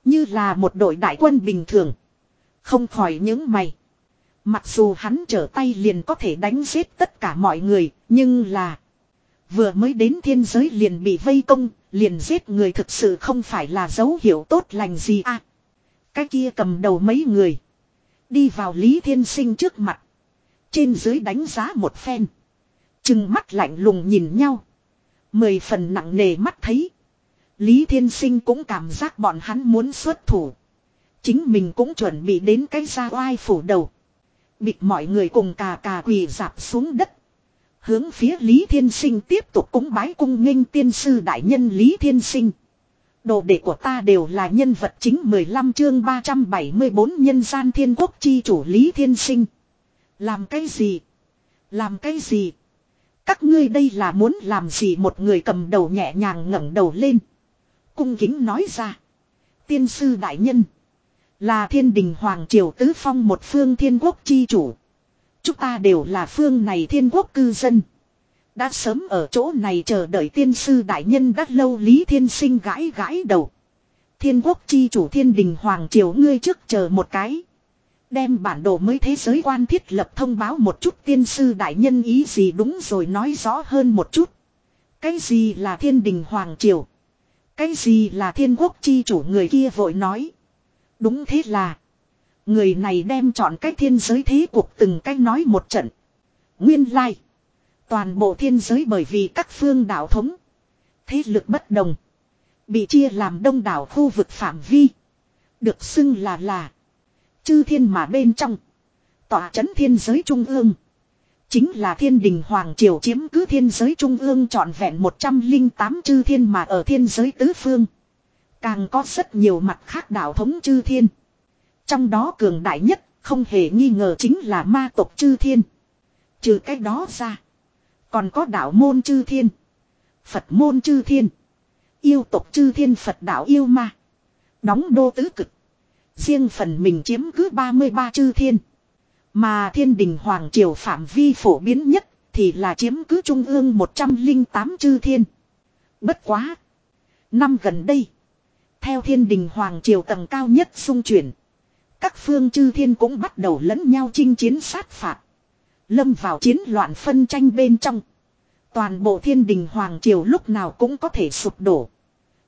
Như là một đội đại quân bình thường. Không khỏi những mày. Mặc dù hắn trở tay liền có thể đánh giết tất cả mọi người, nhưng là vừa mới đến thiên giới liền bị vây công, liền giết người thực sự không phải là dấu hiệu tốt lành gì à. Cái kia cầm đầu mấy người. Đi vào Lý Thiên Sinh trước mặt. Trên dưới đánh giá một phen. Chừng mắt lạnh lùng nhìn nhau. Mười phần nặng nề mắt thấy. Lý Thiên Sinh cũng cảm giác bọn hắn muốn xuất thủ. Chính mình cũng chuẩn bị đến cái ra oai phủ đầu. Bịt mọi người cùng cà cà quỳ dạp xuống đất. Hướng phía Lý Thiên Sinh tiếp tục cúng bái cung nghênh tiên sư đại nhân Lý Thiên Sinh. Đồ đệ của ta đều là nhân vật chính 15 chương 374 nhân gian thiên quốc chi chủ Lý Thiên Sinh. Làm cái gì? Làm cái gì? Các ngươi đây là muốn làm gì một người cầm đầu nhẹ nhàng ngẩng đầu lên. Cung kính nói ra. Tiên sư đại nhân. Là thiên đình hoàng triều tứ phong một phương thiên quốc chi chủ. Chúng ta đều là phương này thiên quốc cư dân. Đã sớm ở chỗ này chờ đợi tiên sư đại nhân đã lâu Lý Thiên Sinh gãi gãi đầu. Thiên quốc chi chủ thiên đình hoàng triều ngươi trước chờ một cái. Đem bản đồ mới thế giới quan thiết lập thông báo một chút tiên sư đại nhân ý gì đúng rồi nói rõ hơn một chút. Cái gì là thiên đình hoàng triều? Cái gì là thiên quốc chi chủ người kia vội nói. Đúng thế là. Người này đem chọn cách thiên giới thế cuộc từng cách nói một trận. Nguyên lai. Toàn bộ thiên giới bởi vì các phương đạo thống. Thế lực bất đồng. Bị chia làm đông đảo khu vực phạm vi. Được xưng là là. Chư thiên mà bên trong. Tỏa chấn thiên giới trung ương. Chính là thiên đình Hoàng Triều chiếm cứ thiên giới trung ương trọn vẹn 108 chư thiên mà ở thiên giới tứ phương. Càng có rất nhiều mặt khác đạo thống chư thiên. Trong đó cường đại nhất, không hề nghi ngờ chính là ma tộc chư thiên. Trừ cái đó ra. Còn có đạo môn chư thiên. Phật môn chư thiên. Yêu tộc chư thiên Phật đạo yêu ma. Đóng đô tứ cực. Riêng phần mình chiếm cứ 33 chư thiên. Mà thiên đình Hoàng Triều phạm vi phổ biến nhất thì là chiếm cứ trung ương 108 chư thiên. Bất quá. Năm gần đây. Theo thiên đình Hoàng Triều tầng cao nhất xung chuyển. Các phương chư thiên cũng bắt đầu lẫn nhau chinh chiến sát phạt. Lâm vào chiến loạn phân tranh bên trong. Toàn bộ thiên đình Hoàng Triều lúc nào cũng có thể sụp đổ.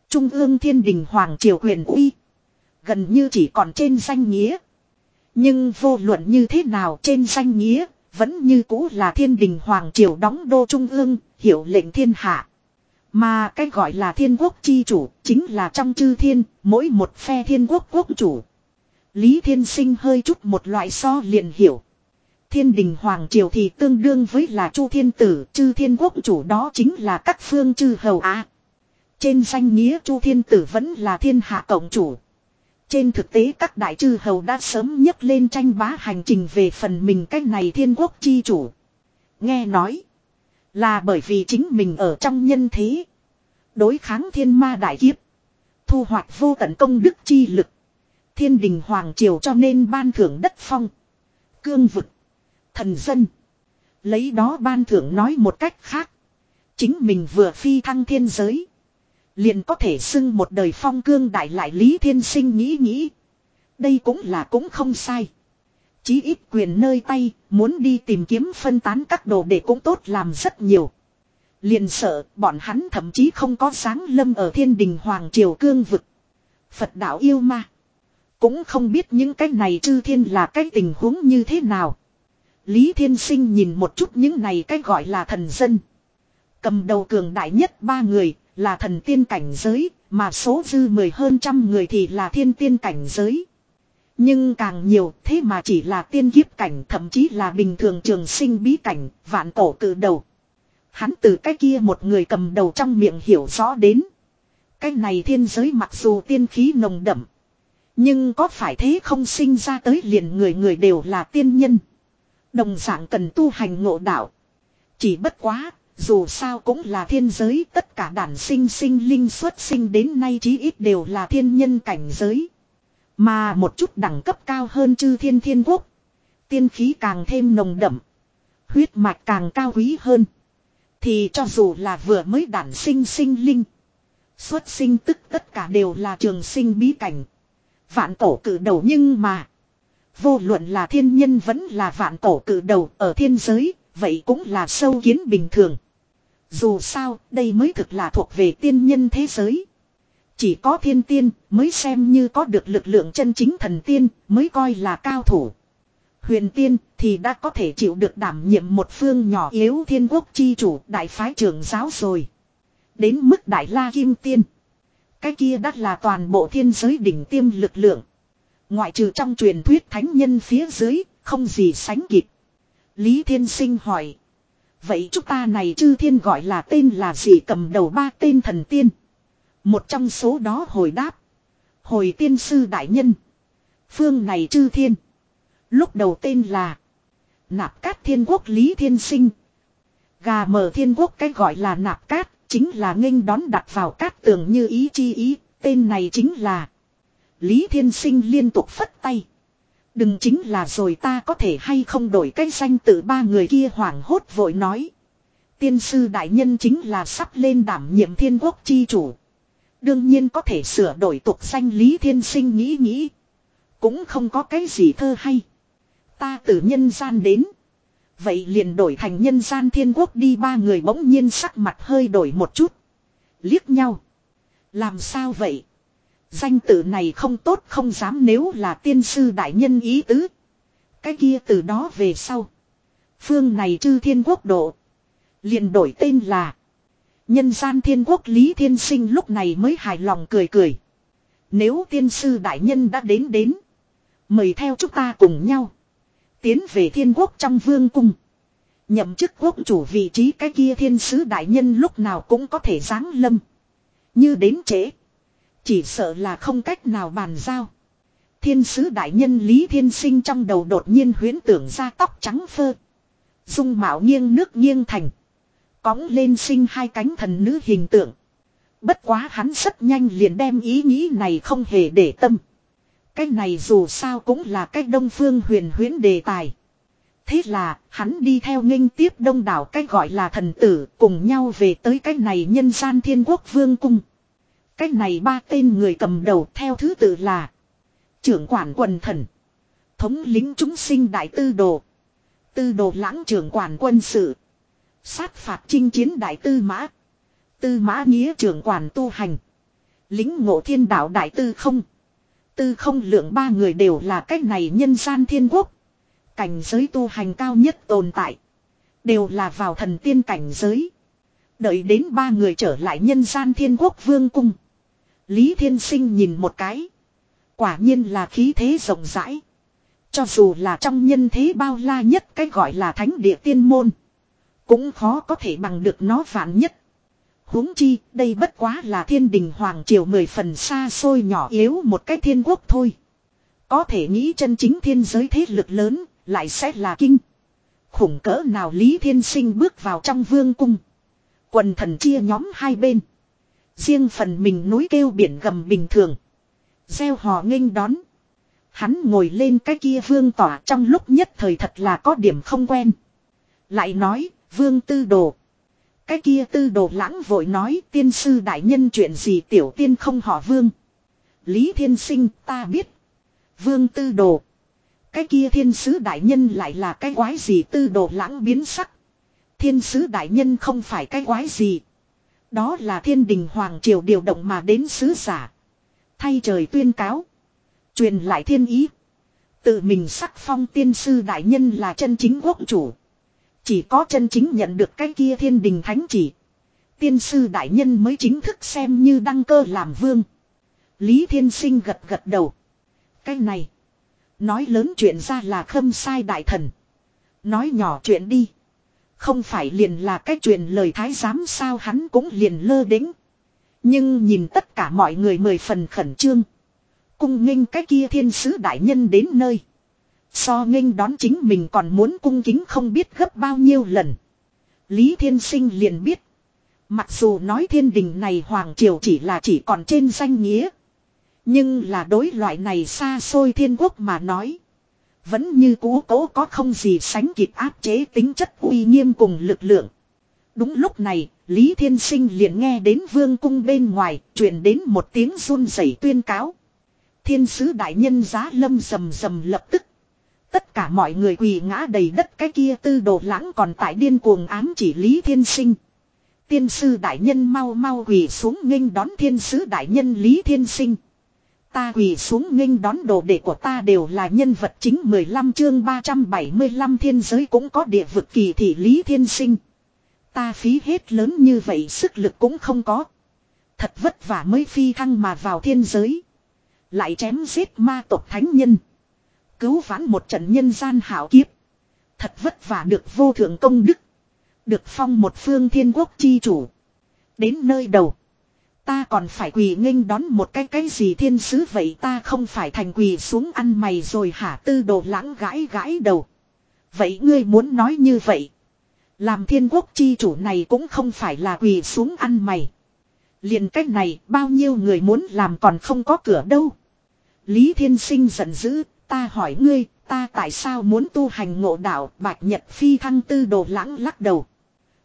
Trung ương thiên đình Hoàng Triều huyền uy. Gần như chỉ còn trên danh nghĩa. Nhưng vô luận như thế nào trên danh nghĩa, vẫn như cũ là thiên đình Hoàng Triều đóng đô Trung ương, hiệu lệnh thiên hạ. Mà cái gọi là thiên quốc chi chủ, chính là trong chư thiên, mỗi một phe thiên quốc quốc chủ. Lý Thiên Sinh hơi chút một loại so liền hiểu. Thiên đình Hoàng Triều thì tương đương với là Chu Thiên Tử, chư thiên quốc chủ đó chính là các phương chư hầu á. Trên danh nghĩa Chu Thiên Tử vẫn là thiên hạ cộng chủ. Trên thực tế các đại chư hầu đã sớm nhấc lên tranh bá hành trình về phần mình cách này thiên quốc chi chủ. Nghe nói là bởi vì chính mình ở trong nhân thế. Đối kháng thiên ma đại kiếp. Thu hoạch vô tận công đức chi lực. Thiên đình hoàng triều cho nên ban thưởng đất phong. Cương vực. Thần dân. Lấy đó ban thưởng nói một cách khác. Chính mình vừa phi thăng thiên giới. Liền có thể xưng một đời phong cương đại lại Lý Thiên Sinh nghĩ nghĩ. Đây cũng là cũng không sai. Chí ít quyền nơi tay, muốn đi tìm kiếm phân tán các đồ để cũng tốt làm rất nhiều. Liền sợ bọn hắn thậm chí không có sáng lâm ở thiên đình Hoàng Triều Cương vực. Phật đạo yêu ma. Cũng không biết những cái này chư thiên là cái tình huống như thế nào. Lý Thiên Sinh nhìn một chút những này cái gọi là thần dân. Cầm đầu cường đại nhất ba người là thần tiên cảnh giới, mà số dư mười hơn trăm người thì là thiên tiên cảnh giới. Nhưng càng nhiều thế mà chỉ là tiên kiếp cảnh thậm chí là bình thường trường sinh bí cảnh, vạn cổ cử đầu. Hắn từ cái kia một người cầm đầu trong miệng hiểu rõ đến. Cái này thiên giới mặc dù tiên khí nồng đậm. Nhưng có phải thế không sinh ra tới liền người người đều là tiên nhân. Đồng dạng cần tu hành ngộ đạo. Chỉ bất quá, dù sao cũng là thiên giới tất cả đàn sinh sinh linh xuất sinh đến nay chí ít đều là thiên nhân cảnh giới. Mà một chút đẳng cấp cao hơn chư thiên thiên quốc. Tiên khí càng thêm nồng đậm. Huyết mạch càng cao quý hơn. Thì cho dù là vừa mới đản sinh sinh linh. Xuất sinh tức tất cả đều là trường sinh bí cảnh. Vạn tổ cử đầu nhưng mà. Vô luận là thiên nhân vẫn là vạn cổ cử đầu ở thiên giới. Vậy cũng là sâu kiến bình thường. Dù sao, đây mới thực là thuộc về tiên nhân thế giới. Chỉ có thiên tiên mới xem như có được lực lượng chân chính thần tiên mới coi là cao thủ. Huyền tiên thì đã có thể chịu được đảm nhiệm một phương nhỏ yếu thiên quốc chi chủ đại phái trưởng giáo rồi. Đến mức đại la kim tiên. Cái kia đắt là toàn bộ thiên giới đỉnh tiêm lực lượng. Ngoại trừ trong truyền thuyết thánh nhân phía dưới, không gì sánh kịp. Lý Thiên Sinh hỏi. Vậy chúng ta này chư thiên gọi là tên là gì cầm đầu ba tên thần tiên. Một trong số đó hồi đáp. Hồi tiên sư đại nhân. Phương này chư thiên. Lúc đầu tên là. Nạp cát thiên quốc lý thiên sinh. Gà mở thiên quốc cái gọi là nạp cát. Chính là nghênh đón đặt vào cát tường như ý chi ý. Tên này chính là. Lý thiên sinh liên tục phất tay. Đừng chính là rồi ta có thể hay không đổi cái danh từ ba người kia hoảng hốt vội nói. Tiên sư đại nhân chính là sắp lên đảm nhiệm thiên quốc chi chủ. Đương nhiên có thể sửa đổi tục danh Lý Thiên Sinh nghĩ nghĩ. Cũng không có cái gì thơ hay. Ta từ nhân gian đến. Vậy liền đổi thành nhân gian thiên quốc đi ba người bỗng nhiên sắc mặt hơi đổi một chút. Liếc nhau. Làm sao vậy? Danh tự này không tốt, không dám nếu là tiên sư đại nhân ý tứ. Cái kia từ đó về sau. Phương này chư thiên quốc độ. liền đổi tên là. Nhân gian thiên quốc Lý Thiên Sinh lúc này mới hài lòng cười cười. Nếu tiên sư đại nhân đã đến đến. Mời theo chúng ta cùng nhau. Tiến về thiên quốc trong vương cung. Nhậm chức quốc chủ vị trí cái kia thiên sứ đại nhân lúc nào cũng có thể giáng lâm. Như đến trễ. Chỉ sợ là không cách nào bàn giao. Thiên sứ đại nhân Lý Thiên Sinh trong đầu đột nhiên huyến tưởng ra tóc trắng phơ. Dung mạo nghiêng nước nghiêng thành. Cóng lên sinh hai cánh thần nữ hình tượng. Bất quá hắn rất nhanh liền đem ý nghĩ này không hề để tâm. Cái này dù sao cũng là cách đông phương huyền huyến đề tài. Thế là, hắn đi theo nghênh tiếp đông đảo cách gọi là thần tử cùng nhau về tới cái này nhân gian thiên quốc vương cung. Cái này ba tên người cầm đầu theo thứ tự là trưởng quản quần thần, thống lính chúng sinh đại tư đồ, tư đồ lãng trưởng quản quân sự, sát phạt chinh chiến đại tư mã, tư mã nghĩa trưởng quản tu hành, lính ngộ thiên đạo đại tư không. Tư không lượng ba người đều là cách này nhân gian thiên quốc. Cảnh giới tu hành cao nhất tồn tại. Đều là vào thần tiên cảnh giới. Đợi đến ba người trở lại nhân gian thiên quốc vương cung. Lý Thiên Sinh nhìn một cái. Quả nhiên là khí thế rộng rãi. Cho dù là trong nhân thế bao la nhất cái gọi là thánh địa tiên môn. Cũng khó có thể bằng được nó vạn nhất huống chi, đây bất quá là thiên đình hoàng triều mười phần xa xôi nhỏ yếu một cái thiên quốc thôi. Có thể nghĩ chân chính thiên giới thế lực lớn, lại sẽ là kinh. Khủng cỡ nào Lý Thiên Sinh bước vào trong vương cung. Quần thần chia nhóm hai bên. Riêng phần mình núi kêu biển gầm bình thường. Gieo hò nghênh đón. Hắn ngồi lên cái kia vương tỏa trong lúc nhất thời thật là có điểm không quen. Lại nói, vương tư đồ, cái kia tư đồ lãng vội nói tiên sư đại nhân chuyện gì tiểu tiên không họ vương. Lý thiên sinh ta biết. Vương tư đồ. Cái kia thiên sứ đại nhân lại là cái quái gì tư đồ lãng biến sắc. Thiên sứ đại nhân không phải cái quái gì. Đó là thiên đình hoàng triều điều động mà đến sứ giả. Thay trời tuyên cáo. Truyền lại thiên ý. Tự mình sắc phong tiên sư đại nhân là chân chính quốc chủ. Chỉ có chân chính nhận được cái kia thiên đình thánh chỉ. Tiên sư đại nhân mới chính thức xem như đăng cơ làm vương. Lý Thiên Sinh gật gật đầu. Cái này. Nói lớn chuyện ra là khâm sai đại thần. Nói nhỏ chuyện đi. Không phải liền là cái chuyện lời thái giám sao hắn cũng liền lơ đính. Nhưng nhìn tất cả mọi người mười phần khẩn trương. Cung nghênh cái kia thiên sứ đại nhân đến nơi. So nghênh đón chính mình còn muốn cung kính không biết gấp bao nhiêu lần. Lý Thiên Sinh liền biết. Mặc dù nói thiên đình này Hoàng Triều chỉ là chỉ còn trên danh nghĩa. Nhưng là đối loại này xa xôi thiên quốc mà nói. Vẫn như cũ cố có không gì sánh kịp áp chế tính chất uy nghiêm cùng lực lượng. Đúng lúc này, Lý Thiên Sinh liền nghe đến vương cung bên ngoài, truyền đến một tiếng run rẩy tuyên cáo. Thiên sứ đại nhân giá lâm rầm rầm lập tức Tất cả mọi người quỳ ngã đầy đất cái kia tư đồ lãng còn tại điên cuồng ám chỉ Lý Thiên Sinh. Tiên sư đại nhân mau mau quỳ xuống nghênh đón thiên sứ đại nhân Lý Thiên Sinh. Ta quỳ xuống nghênh đón đồ đệ của ta đều là nhân vật chính 15 chương 375 thiên giới cũng có địa vực kỳ thị Lý Thiên Sinh. Ta phí hết lớn như vậy sức lực cũng không có. Thật vất vả mới phi thăng mà vào thiên giới. Lại chém giết ma tộc thánh nhân cứu vãn một trận nhân gian hảo kiếp. Thật vất vả được vô thượng công đức. Được phong một phương thiên quốc chi chủ. Đến nơi đầu. Ta còn phải quỳ nghênh đón một cái cái gì thiên sứ vậy ta không phải thành quỳ xuống ăn mày rồi hả tư đồ lãng gãi gãi đầu. Vậy ngươi muốn nói như vậy. Làm thiên quốc chi chủ này cũng không phải là quỳ xuống ăn mày. liền cách này bao nhiêu người muốn làm còn không có cửa đâu. Lý Thiên Sinh giận dữ, Ta hỏi ngươi, ta tại sao muốn tu hành ngộ đạo bạch nhật phi thăng tư đồ lãng lắc đầu.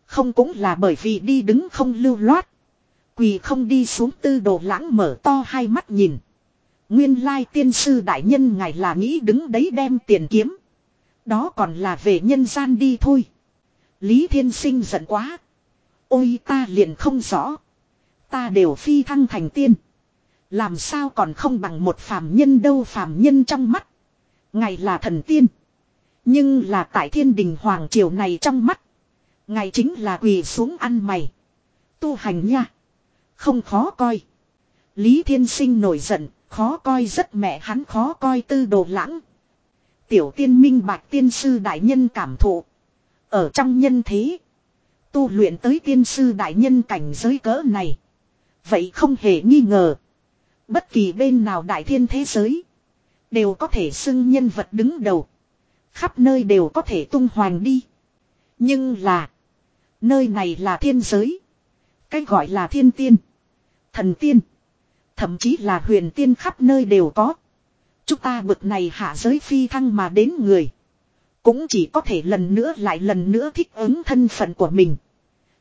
Không cũng là bởi vì đi đứng không lưu loát. Quỳ không đi xuống tư đồ lãng mở to hai mắt nhìn. Nguyên lai tiên sư đại nhân ngài là nghĩ đứng đấy đem tiền kiếm. Đó còn là về nhân gian đi thôi. Lý Thiên Sinh giận quá. Ôi ta liền không rõ. Ta đều phi thăng thành tiên. Làm sao còn không bằng một phàm nhân đâu phàm nhân trong mắt. Ngài là thần tiên. Nhưng là tại thiên đình hoàng triều này trong mắt. Ngài chính là quỳ xuống ăn mày. Tu hành nha. Không khó coi. Lý Thiên Sinh nổi giận, khó coi rất mẹ hắn khó coi tư đồ lãng. Tiểu tiên minh bạch tiên sư đại nhân cảm thụ. Ở trong nhân thế. Tu luyện tới tiên sư đại nhân cảnh giới cỡ này. Vậy không hề nghi ngờ. Bất kỳ bên nào đại thiên thế giới. Đều có thể xưng nhân vật đứng đầu. Khắp nơi đều có thể tung hoành đi. Nhưng là. Nơi này là thiên giới. Cách gọi là thiên tiên. Thần tiên. Thậm chí là huyền tiên khắp nơi đều có. Chúng ta bực này hạ giới phi thăng mà đến người. Cũng chỉ có thể lần nữa lại lần nữa thích ứng thân phận của mình.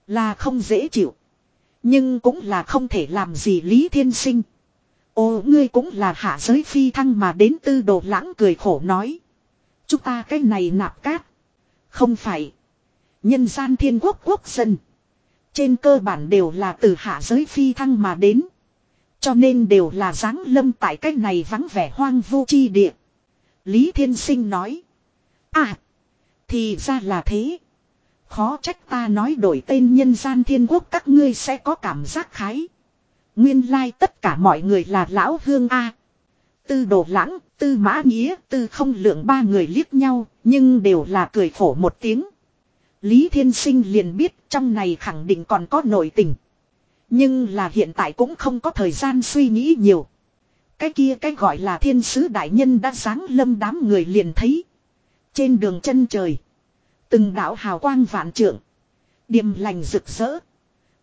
Là không dễ chịu. Nhưng cũng là không thể làm gì Lý Thiên Sinh. Ô ngươi cũng là hạ giới phi thăng mà đến tư đồ lãng cười khổ nói. Chúng ta cái này nạp cát. Không phải. Nhân gian thiên quốc quốc dân. Trên cơ bản đều là từ hạ giới phi thăng mà đến. Cho nên đều là dáng lâm tại cách này vắng vẻ hoang vu chi địa. Lý Thiên Sinh nói. À. Thì ra là thế. Khó trách ta nói đổi tên nhân gian thiên quốc các ngươi sẽ có cảm giác khái. Nguyên lai like tất cả mọi người là lão hương A. Tư đồ lãng, tư mã nghĩa, tư không lượng ba người liếc nhau, nhưng đều là cười khổ một tiếng. Lý Thiên Sinh liền biết trong này khẳng định còn có nội tình. Nhưng là hiện tại cũng không có thời gian suy nghĩ nhiều. Cái kia cái gọi là thiên sứ đại nhân đã sáng lâm đám người liền thấy. Trên đường chân trời. Từng đạo hào quang vạn trượng. Điềm lành rực rỡ.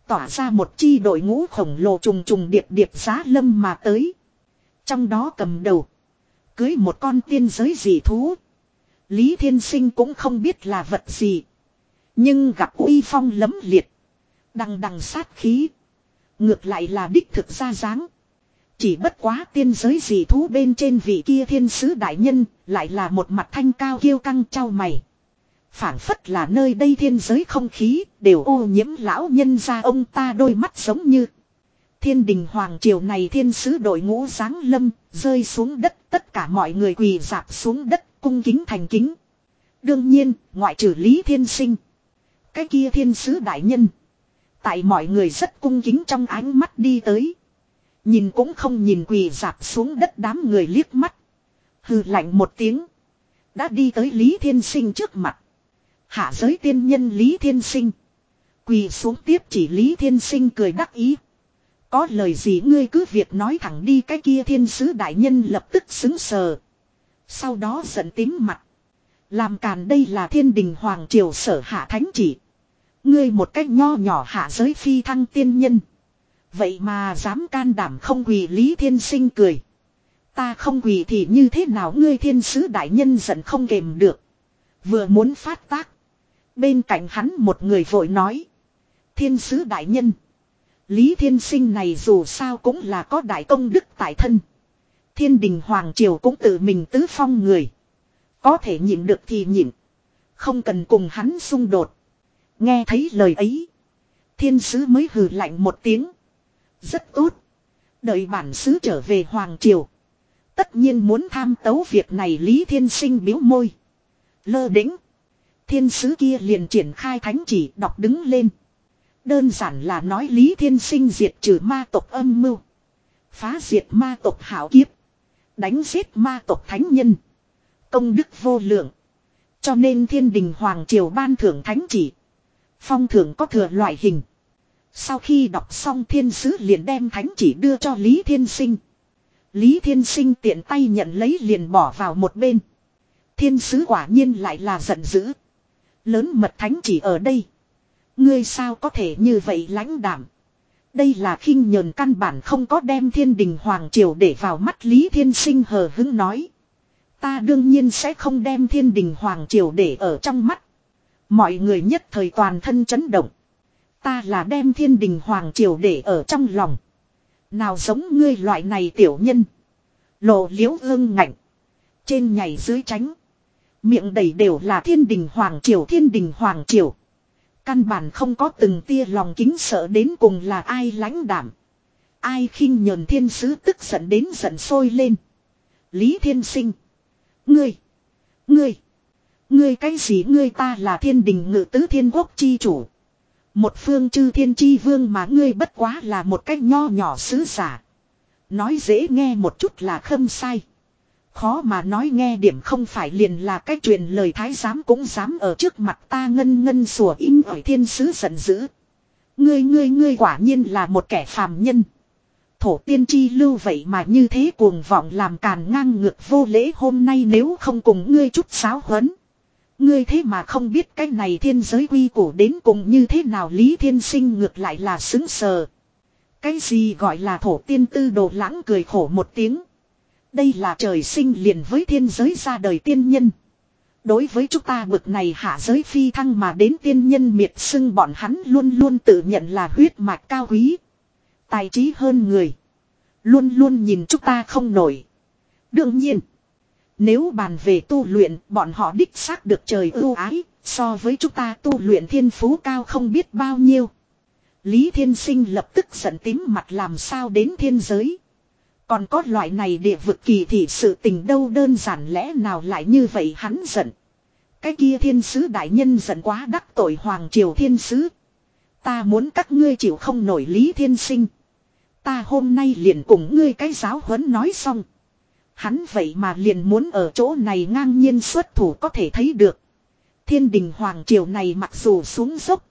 Tỏa ra một chi đội ngũ khổng lồ trùng trùng điệp điệp giá lâm mà tới. Trong đó cầm đầu. Cưới một con tiên giới dị thú. Lý Thiên Sinh cũng không biết là vật gì. Nhưng gặp uy phong lấm liệt. Đằng đằng sát khí. Ngược lại là đích thực ra dáng. Chỉ bất quá tiên giới dị thú bên trên vị kia thiên sứ đại nhân, lại là một mặt thanh cao kiêu căng trao mày. phản phất là nơi đây thiên giới không khí, đều ô nhiễm lão nhân ra ông ta đôi mắt giống như. Thiên đình hoàng triều này thiên sứ đội ngũ giáng lâm, rơi xuống đất, tất cả mọi người quỳ dạp xuống đất, cung kính thành kính. Đương nhiên, ngoại trừ Lý Thiên Sinh. Cái kia thiên sứ đại nhân. Tại mọi người rất cung kính trong ánh mắt đi tới. Nhìn cũng không nhìn quỳ dạp xuống đất đám người liếc mắt. Hừ lạnh một tiếng. Đã đi tới Lý Thiên Sinh trước mặt. Hạ giới tiên nhân Lý Thiên Sinh. Quỳ xuống tiếp chỉ Lý Thiên Sinh cười đắc ý. Có lời gì ngươi cứ việc nói thẳng đi cái kia thiên sứ đại nhân lập tức xứng sờ. Sau đó giận tím mặt. Làm càn đây là thiên đình hoàng triều sở hạ thánh chỉ. Ngươi một cách nho nhỏ hạ giới phi thăng tiên nhân. Vậy mà dám can đảm không quỳ Lý Thiên Sinh cười. Ta không quỳ thì như thế nào ngươi thiên sứ đại nhân giận không kềm được. Vừa muốn phát tác. Bên cạnh hắn một người vội nói. Thiên sứ đại nhân. Lý Thiên Sinh này dù sao cũng là có đại công đức tại thân. Thiên đình Hoàng Triều cũng tự mình tứ phong người. Có thể nhịn được thì nhịn. Không cần cùng hắn xung đột. Nghe thấy lời ấy. Thiên sứ mới hừ lạnh một tiếng. Rất tốt. Đợi bản sứ trở về Hoàng Triều. Tất nhiên muốn tham tấu việc này Lý Thiên Sinh biếu môi. Lơ đĩnh. Thiên sứ kia liền triển khai thánh chỉ đọc đứng lên. Đơn giản là nói Lý Thiên Sinh diệt trừ ma tộc âm mưu. Phá diệt ma tộc hảo kiếp. Đánh giết ma tộc thánh nhân. Công đức vô lượng. Cho nên thiên đình Hoàng Triều ban thưởng thánh chỉ. Phong thưởng có thừa loại hình. Sau khi đọc xong thiên sứ liền đem thánh chỉ đưa cho Lý Thiên Sinh. Lý Thiên Sinh tiện tay nhận lấy liền bỏ vào một bên. Thiên sứ quả nhiên lại là giận dữ. Lớn mật thánh chỉ ở đây. Ngươi sao có thể như vậy lãnh đảm. Đây là khinh nhờn căn bản không có đem thiên đình hoàng triều để vào mắt Lý Thiên Sinh hờ hứng nói. Ta đương nhiên sẽ không đem thiên đình hoàng triều để ở trong mắt. Mọi người nhất thời toàn thân chấn động. Ta là đem thiên đình hoàng triều để ở trong lòng. Nào giống ngươi loại này tiểu nhân. Lộ liễu ương ngạnh. Trên nhảy dưới tránh. Miệng đầy đều là thiên đình hoàng triều, thiên đình hoàng triều. Căn bản không có từng tia lòng kính sợ đến cùng là ai lãnh đảm. Ai khinh nhờn thiên sứ tức giận đến giận sôi lên. Lý thiên sinh. Ngươi. Ngươi. Ngươi cái gì ngươi ta là thiên đình ngự tứ thiên quốc chi chủ. Một phương chư thiên chi vương mà ngươi bất quá là một cách nho nhỏ sứ giả. Nói dễ nghe một chút là khâm sai. Khó mà nói nghe điểm không phải liền là cái truyền lời thái giám cũng dám ở trước mặt ta ngân ngân sủa in ở thiên sứ giận dữ. Ngươi ngươi ngươi quả nhiên là một kẻ phàm nhân. Thổ tiên chi lưu vậy mà như thế cuồng vọng làm càn ngang ngược vô lễ hôm nay nếu không cùng ngươi chút sáo huấn. Ngươi thế mà không biết cái này thiên giới quy củ đến cùng như thế nào Lý Thiên Sinh ngược lại là xứng sờ. Cái gì gọi là thổ tiên tư đồ lãng cười khổ một tiếng. Đây là trời sinh liền với thiên giới ra đời tiên nhân. Đối với chúng ta bực này hạ giới phi thăng mà đến tiên nhân miệt xưng bọn hắn luôn luôn tự nhận là huyết mạch cao quý. Tài trí hơn người. Luôn luôn nhìn chúng ta không nổi. Đương nhiên. Nếu bàn về tu luyện, bọn họ đích xác được trời ưu ái. So với chúng ta tu luyện thiên phú cao không biết bao nhiêu. Lý Thiên Sinh lập tức giận tím mặt làm sao đến thiên giới. Còn có loại này địa vực kỳ thị sự tình đâu đơn giản lẽ nào lại như vậy hắn giận. Cái kia thiên sứ đại nhân giận quá đắc tội hoàng triều thiên sứ. Ta muốn các ngươi chịu không nổi lý thiên sinh. Ta hôm nay liền cùng ngươi cái giáo huấn nói xong. Hắn vậy mà liền muốn ở chỗ này ngang nhiên xuất thủ có thể thấy được. Thiên đình hoàng triều này mặc dù xuống dốc.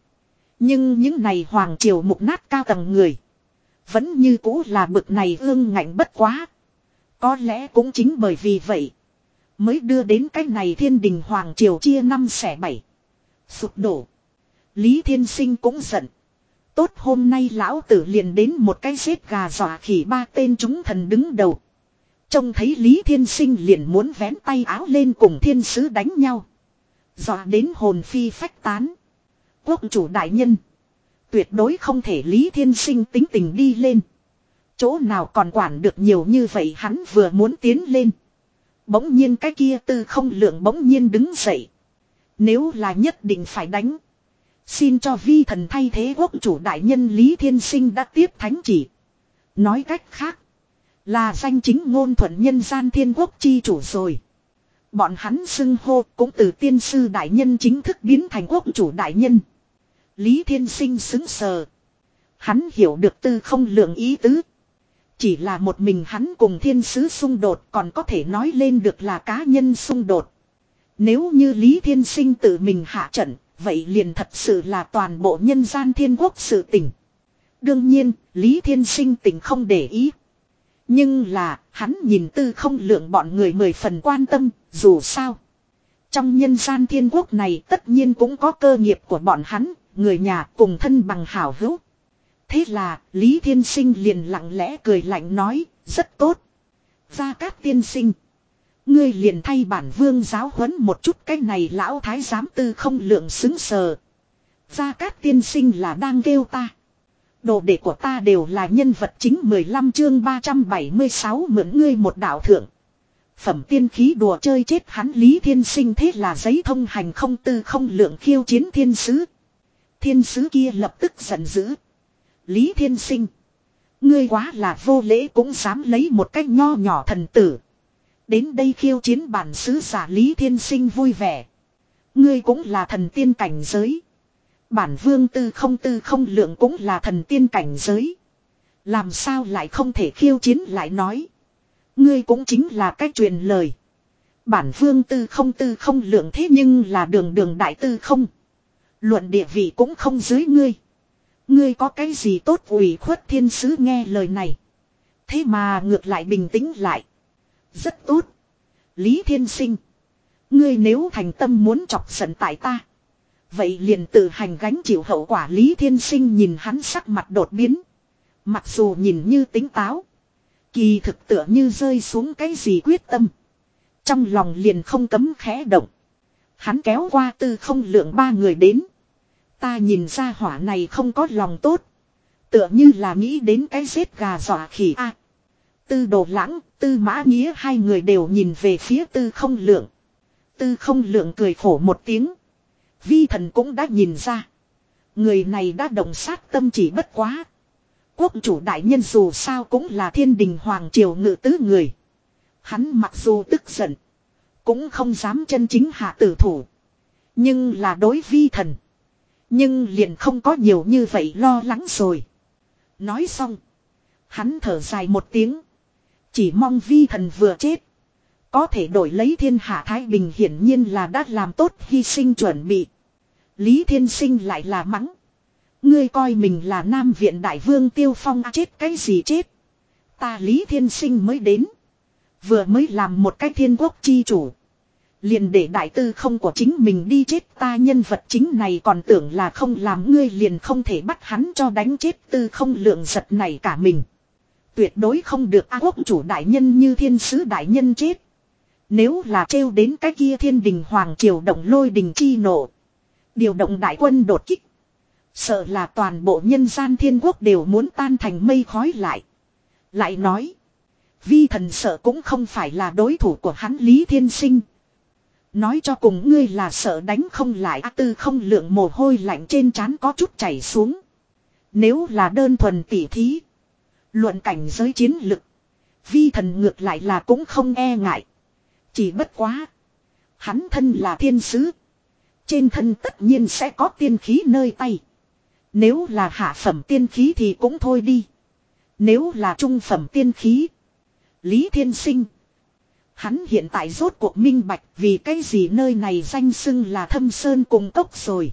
Nhưng những này hoàng triều mục nát cao tầng người. Vẫn như cũ là bực này ương ngạnh bất quá. Có lẽ cũng chính bởi vì vậy. Mới đưa đến cái này thiên đình hoàng triều chia năm xẻ bảy. Sụp đổ. Lý thiên sinh cũng giận. Tốt hôm nay lão tử liền đến một cái xếp gà dọa khỉ ba tên chúng thần đứng đầu. Trông thấy Lý Thiên Sinh liền muốn vén tay áo lên cùng thiên sứ đánh nhau. Dọa đến hồn phi phách tán. Quốc chủ đại nhân. Tuyệt đối không thể Lý Thiên Sinh tính tình đi lên. Chỗ nào còn quản được nhiều như vậy hắn vừa muốn tiến lên. Bỗng nhiên cái kia tư không lượng bỗng nhiên đứng dậy. Nếu là nhất định phải đánh. Xin cho vi thần thay thế quốc chủ đại nhân Lý Thiên Sinh đã tiếp thánh chỉ. Nói cách khác. Là danh chính ngôn thuận nhân gian thiên quốc chi chủ rồi. Bọn hắn xưng hô cũng từ tiên sư đại nhân chính thức biến thành quốc chủ đại nhân. Lý Thiên Sinh xứng sờ. Hắn hiểu được tư không lượng ý tứ. Chỉ là một mình hắn cùng thiên sứ xung đột còn có thể nói lên được là cá nhân xung đột. Nếu như Lý Thiên Sinh tự mình hạ trận, vậy liền thật sự là toàn bộ nhân gian thiên quốc sự tình. Đương nhiên, Lý Thiên Sinh tình không để ý. Nhưng là, hắn nhìn tư không lượng bọn người mười phần quan tâm, dù sao. Trong nhân gian thiên quốc này tất nhiên cũng có cơ nghiệp của bọn hắn, người nhà cùng thân bằng hảo hữu. Thế là, Lý Thiên Sinh liền lặng lẽ cười lạnh nói, rất tốt. Gia Cát tiên sinh. Ngươi liền thay bản vương giáo huấn một chút cái này lão thái giám tư không lượng xứng sờ. Gia Cát tiên sinh là đang kêu ta. Đồ đệ của ta đều là nhân vật chính 15 chương 376 mượn ngươi một đạo thượng. Phẩm tiên khí đùa chơi chết hắn Lý Thiên Sinh thế là giấy thông hành không tư không lượng khiêu chiến thiên sứ. Thiên sứ kia lập tức giận dữ. Lý Thiên Sinh. Ngươi quá là vô lễ cũng dám lấy một cách nho nhỏ thần tử. Đến đây khiêu chiến bản sứ giả Lý Thiên Sinh vui vẻ. Ngươi cũng là thần tiên cảnh giới. Bản vương tư không tư không lượng cũng là thần tiên cảnh giới. Làm sao lại không thể khiêu chiến lại nói. Ngươi cũng chính là cách truyền lời. Bản vương tư không tư không lượng thế nhưng là đường đường đại tư không. Luận địa vị cũng không dưới ngươi. Ngươi có cái gì tốt ủy khuất thiên sứ nghe lời này. Thế mà ngược lại bình tĩnh lại. Rất tốt. Lý thiên sinh. Ngươi nếu thành tâm muốn chọc giận tại ta. Vậy liền tự hành gánh chịu hậu quả Lý thiên sinh nhìn hắn sắc mặt đột biến. Mặc dù nhìn như tính táo. Kỳ thực tựa như rơi xuống cái gì quyết tâm. Trong lòng liền không cấm khẽ động. Hắn kéo qua tư không lượng ba người đến. Ta nhìn ra hỏa này không có lòng tốt. Tựa như là nghĩ đến cái giết gà dọa khỉ a. tư đồ lãng, tư mã nghĩa hai người đều nhìn về phía tư không lượng. Tư không lượng cười khổ một tiếng. Vi thần cũng đã nhìn ra. Người này đã động sát tâm chỉ bất quá. Quốc chủ đại nhân dù sao cũng là thiên đình hoàng triều ngự tứ người. Hắn mặc dù tức giận. Cũng không dám chân chính hạ tử thủ. Nhưng là đối vi thần. Nhưng liền không có nhiều như vậy lo lắng rồi. Nói xong. Hắn thở dài một tiếng. Chỉ mong vi thần vừa chết. Có thể đổi lấy thiên hạ Thái Bình hiển nhiên là đã làm tốt hy sinh chuẩn bị. Lý Thiên Sinh lại là mắng. Ngươi coi mình là Nam Viện Đại Vương Tiêu Phong à, chết cái gì chết. Ta Lý Thiên Sinh mới đến. Vừa mới làm một cái thiên quốc chi chủ. Liền để đại tư không của chính mình đi chết ta nhân vật chính này còn tưởng là không làm ngươi liền không thể bắt hắn cho đánh chết tư không lượng giật này cả mình. Tuyệt đối không được A quốc chủ đại nhân như thiên sứ đại nhân chết. Nếu là trêu đến cái kia thiên đình hoàng triều động lôi đình chi nộ. Điều động đại quân đột kích. Sợ là toàn bộ nhân gian thiên quốc đều muốn tan thành mây khói lại. Lại nói. Vi thần sợ cũng không phải là đối thủ của hắn Lý Thiên Sinh. Nói cho cùng ngươi là sợ đánh không lại, A tư không lượng mồ hôi lạnh trên trán có chút chảy xuống. Nếu là đơn thuần tỉ thí. Luận cảnh giới chiến lực. Vi thần ngược lại là cũng không e ngại. Chỉ bất quá. Hắn thân là thiên sứ. Trên thân tất nhiên sẽ có tiên khí nơi tay. Nếu là hạ phẩm tiên khí thì cũng thôi đi. Nếu là trung phẩm tiên khí. Lý Thiên Sinh. Hắn hiện tại rốt cuộc minh bạch vì cái gì nơi này danh xưng là thâm sơn cùng cốc rồi.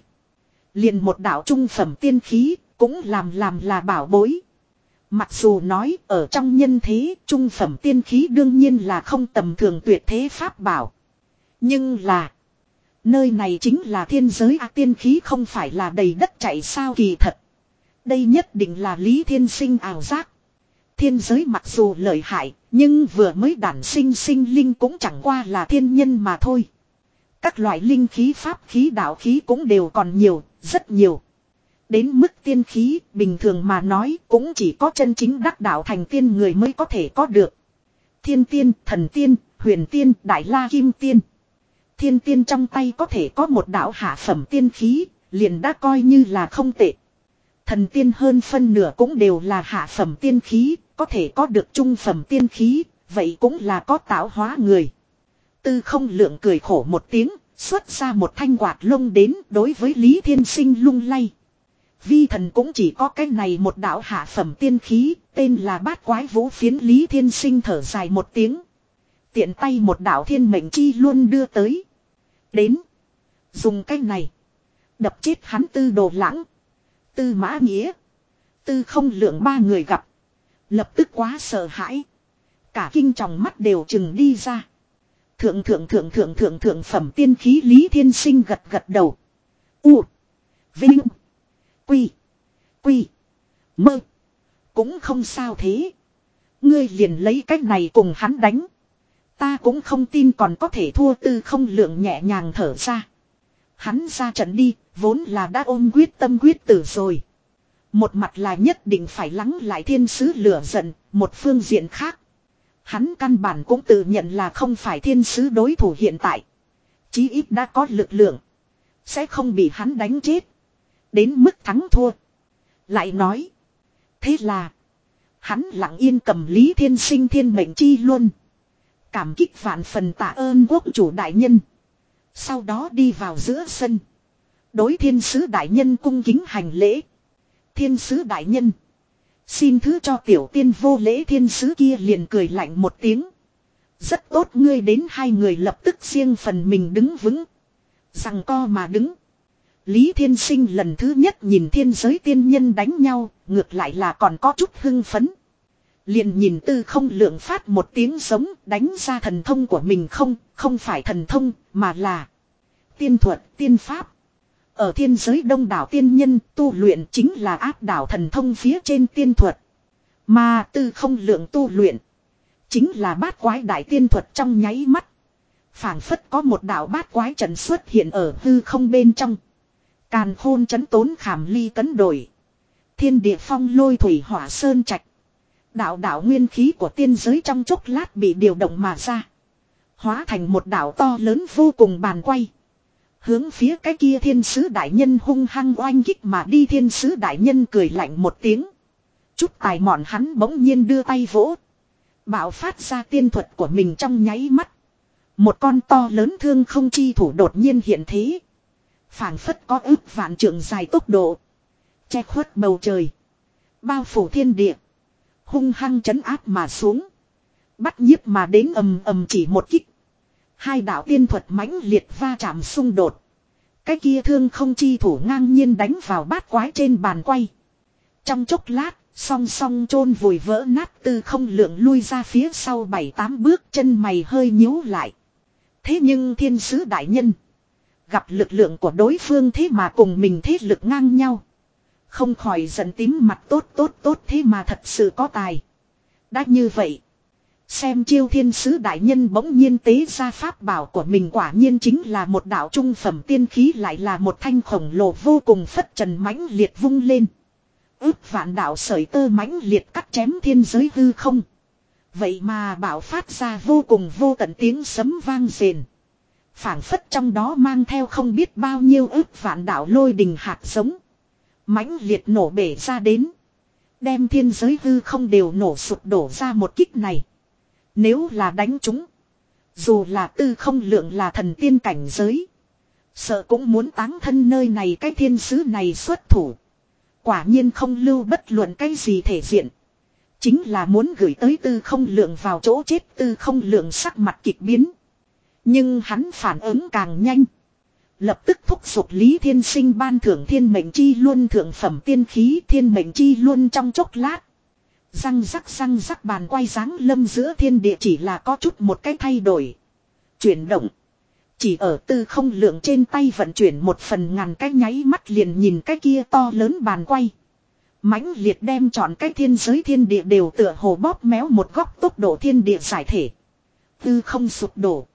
Liền một đạo trung phẩm tiên khí cũng làm làm là bảo bối. Mặc dù nói ở trong nhân thế, trung phẩm tiên khí đương nhiên là không tầm thường tuyệt thế pháp bảo. Nhưng là nơi này chính là thiên giới a tiên khí không phải là đầy đất chạy sao kỳ thật. Đây nhất định là lý thiên sinh ảo giác. Thiên giới mặc dù lợi hại nhưng vừa mới đản sinh sinh linh cũng chẳng qua là thiên nhân mà thôi. Các loại linh khí pháp khí đạo khí cũng đều còn nhiều, rất nhiều. Đến mức tiên khí, bình thường mà nói cũng chỉ có chân chính đắc đạo thành tiên người mới có thể có được. Thiên tiên, thần tiên, huyền tiên, đại la kim tiên. Thiên tiên trong tay có thể có một đạo hạ phẩm tiên khí, liền đã coi như là không tệ. Thần tiên hơn phân nửa cũng đều là hạ phẩm tiên khí, có thể có được trung phẩm tiên khí, vậy cũng là có tạo hóa người. Tư không lượng cười khổ một tiếng, xuất ra một thanh quạt lông đến đối với Lý Thiên Sinh lung lay. Vi thần cũng chỉ có cái này một đạo hạ phẩm tiên khí, tên là bát quái vũ phiến Lý Thiên Sinh thở dài một tiếng. Tiện tay một đạo thiên mệnh chi luôn đưa tới. Đến. Dùng cái này. Đập chết hắn tư đồ lãng. Tư mã nghĩa. Tư không lượng ba người gặp. Lập tức quá sợ hãi. Cả kinh tròng mắt đều chừng đi ra. Thượng thượng thượng thượng thượng thượng phẩm tiên khí Lý Thiên Sinh gật gật đầu. U. Vinh. Quy. Quy. Mơ. Cũng không sao thế. Ngươi liền lấy cách này cùng hắn đánh. Ta cũng không tin còn có thể thua tư không lượng nhẹ nhàng thở ra. Hắn ra trận đi, vốn là đã ôm quyết tâm quyết tử rồi. Một mặt là nhất định phải lắng lại thiên sứ lửa giận, một phương diện khác. Hắn căn bản cũng tự nhận là không phải thiên sứ đối thủ hiện tại. Chí ít đã có lực lượng. Sẽ không bị hắn đánh chết. Đến mức thắng thua. Lại nói. Thế là. Hắn lặng yên cầm lý thiên sinh thiên mệnh chi luôn. Cảm kích vạn phần tạ ơn quốc chủ đại nhân. Sau đó đi vào giữa sân. Đối thiên sứ đại nhân cung kính hành lễ. Thiên sứ đại nhân. Xin thứ cho tiểu tiên vô lễ thiên sứ kia liền cười lạnh một tiếng. Rất tốt ngươi đến hai người lập tức riêng phần mình đứng vững. Rằng co mà đứng. Lý Thiên Sinh lần thứ nhất nhìn thiên giới tiên nhân đánh nhau, ngược lại là còn có chút hưng phấn. Liền nhìn tư không lượng phát một tiếng sống đánh ra thần thông của mình không, không phải thần thông, mà là tiên thuật, tiên pháp. Ở thiên giới đông đảo tiên nhân tu luyện chính là áp đảo thần thông phía trên tiên thuật. Mà tư không lượng tu luyện. Chính là bát quái đại tiên thuật trong nháy mắt. phảng phất có một đạo bát quái trần xuất hiện ở hư không bên trong. Càn khôn chấn tốn khảm ly cấn đổi. Thiên địa phong lôi thủy hỏa sơn trạch. Đạo đạo nguyên khí của tiên giới trong chốc lát bị điều động mà ra. Hóa thành một đạo to lớn vô cùng bàn quay. Hướng phía cái kia thiên sứ đại nhân hung hăng oanh kích mà đi thiên sứ đại nhân cười lạnh một tiếng. Chút tài mọn hắn bỗng nhiên đưa tay vỗ. Bạo phát ra tiên thuật của mình trong nháy mắt. Một con to lớn thương không chi thủ đột nhiên hiện thế. phảng phất có ước vạn trượng dài tốc độ. Che khuất bầu trời. Bao phủ thiên địa. Hung hăng chấn áp mà xuống. Bắt nhiếp mà đến ầm ầm chỉ một kích. Hai đạo tiên thuật mãnh liệt va chạm xung đột. Cái kia thương không chi thủ ngang nhiên đánh vào bát quái trên bàn quay. Trong chốc lát, song song chôn vùi vỡ nát tư không lượng lui ra phía sau bảy tám bước chân mày hơi nhíu lại. Thế nhưng thiên sứ đại nhân. Gặp lực lượng của đối phương thế mà cùng mình thế lực ngang nhau. Không khỏi giận tím mặt tốt tốt tốt thế mà thật sự có tài. Đã như vậy. Xem chiêu thiên sứ đại nhân bỗng nhiên tế ra pháp bảo của mình quả nhiên chính là một đạo trung phẩm tiên khí lại là một thanh khổng lồ vô cùng phất trần mãnh liệt vung lên. Ước vạn đạo sởi tơ mãnh liệt cắt chém thiên giới hư không. Vậy mà bảo phát ra vô cùng vô tận tiếng sấm vang rền. phảng phất trong đó mang theo không biết bao nhiêu ước vạn đạo lôi đình hạt giống mãnh liệt nổ bể ra đến. Đem thiên giới hư không đều nổ sụp đổ ra một kích này. Nếu là đánh chúng. Dù là tư không lượng là thần tiên cảnh giới. Sợ cũng muốn táng thân nơi này cái thiên sứ này xuất thủ. Quả nhiên không lưu bất luận cái gì thể diện. Chính là muốn gửi tới tư không lượng vào chỗ chết tư không lượng sắc mặt kịch biến. Nhưng hắn phản ứng càng nhanh. Lập tức thúc giục Lý Thiên Sinh ban thưởng thiên mệnh chi luôn thượng phẩm tiên khí, thiên mệnh chi luôn trong chốc lát. Răng rắc răng rắc bàn quay dáng lâm giữa thiên địa chỉ là có chút một cái thay đổi. Chuyển động. Chỉ ở tư không lượng trên tay vận chuyển một phần ngàn cái nháy mắt liền nhìn cái kia to lớn bàn quay. mãnh liệt đem chọn cái thiên giới thiên địa đều tựa hồ bóp méo một góc tốc độ thiên địa giải thể. Tư không sụp đổ.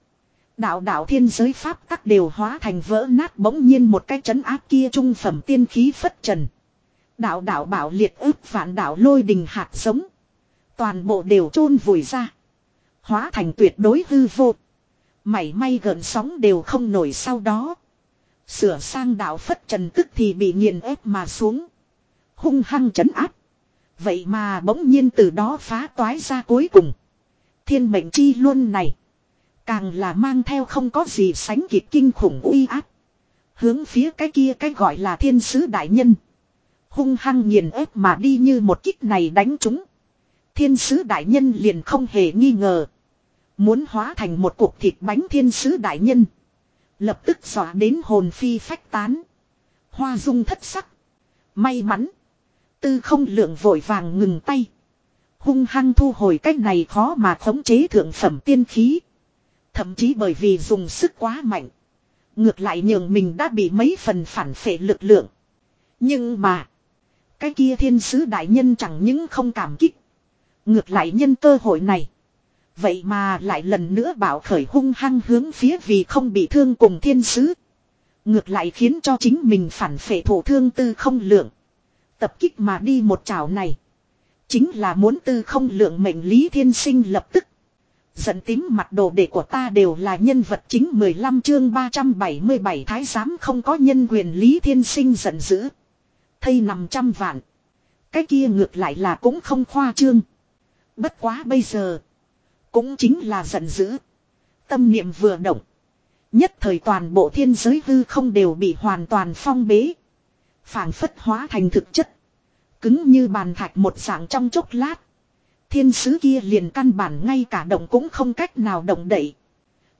Đạo đạo thiên giới pháp tắc đều hóa thành vỡ nát bỗng nhiên một cái chấn áp kia trung phẩm tiên khí phất trần. Đạo đạo bảo liệt ức vạn đạo lôi đình hạt giống. Toàn bộ đều chôn vùi ra. Hóa thành tuyệt đối hư vô. Mảy may gần sóng đều không nổi sau đó. Sửa sang đạo phất trần tức thì bị nghiền ép mà xuống. Hung hăng chấn áp. Vậy mà bỗng nhiên từ đó phá toái ra cuối cùng. Thiên mệnh chi luôn này. Càng là mang theo không có gì sánh kịp kinh khủng uy áp. Hướng phía cái kia cái gọi là thiên sứ đại nhân. Hung hăng nghiền ép mà đi như một kích này đánh chúng. Thiên sứ đại nhân liền không hề nghi ngờ. Muốn hóa thành một cục thịt bánh thiên sứ đại nhân. Lập tức dọa đến hồn phi phách tán. Hoa dung thất sắc. May mắn. Tư không lượng vội vàng ngừng tay. Hung hăng thu hồi cách này khó mà khống chế thượng phẩm tiên khí. Thậm chí bởi vì dùng sức quá mạnh. Ngược lại nhường mình đã bị mấy phần phản phệ lực lượng. Nhưng mà. Cái kia thiên sứ đại nhân chẳng những không cảm kích. Ngược lại nhân cơ hội này. Vậy mà lại lần nữa bảo khởi hung hăng hướng phía vì không bị thương cùng thiên sứ. Ngược lại khiến cho chính mình phản phệ thổ thương tư không lượng. Tập kích mà đi một trào này. Chính là muốn tư không lượng mệnh lý thiên sinh lập tức. Giận tím mặt đồ đệ của ta đều là nhân vật chính 15 chương 377 thái giám không có nhân quyền lý thiên sinh giận dữ. Thây nằm trăm vạn. Cái kia ngược lại là cũng không khoa trương. Bất quá bây giờ. Cũng chính là giận dữ. Tâm niệm vừa động. Nhất thời toàn bộ thiên giới hư không đều bị hoàn toàn phong bế. phảng phất hóa thành thực chất. Cứng như bàn thạch một dạng trong chốc lát. Thiên sứ kia liền căn bản ngay cả động cũng không cách nào động đậy.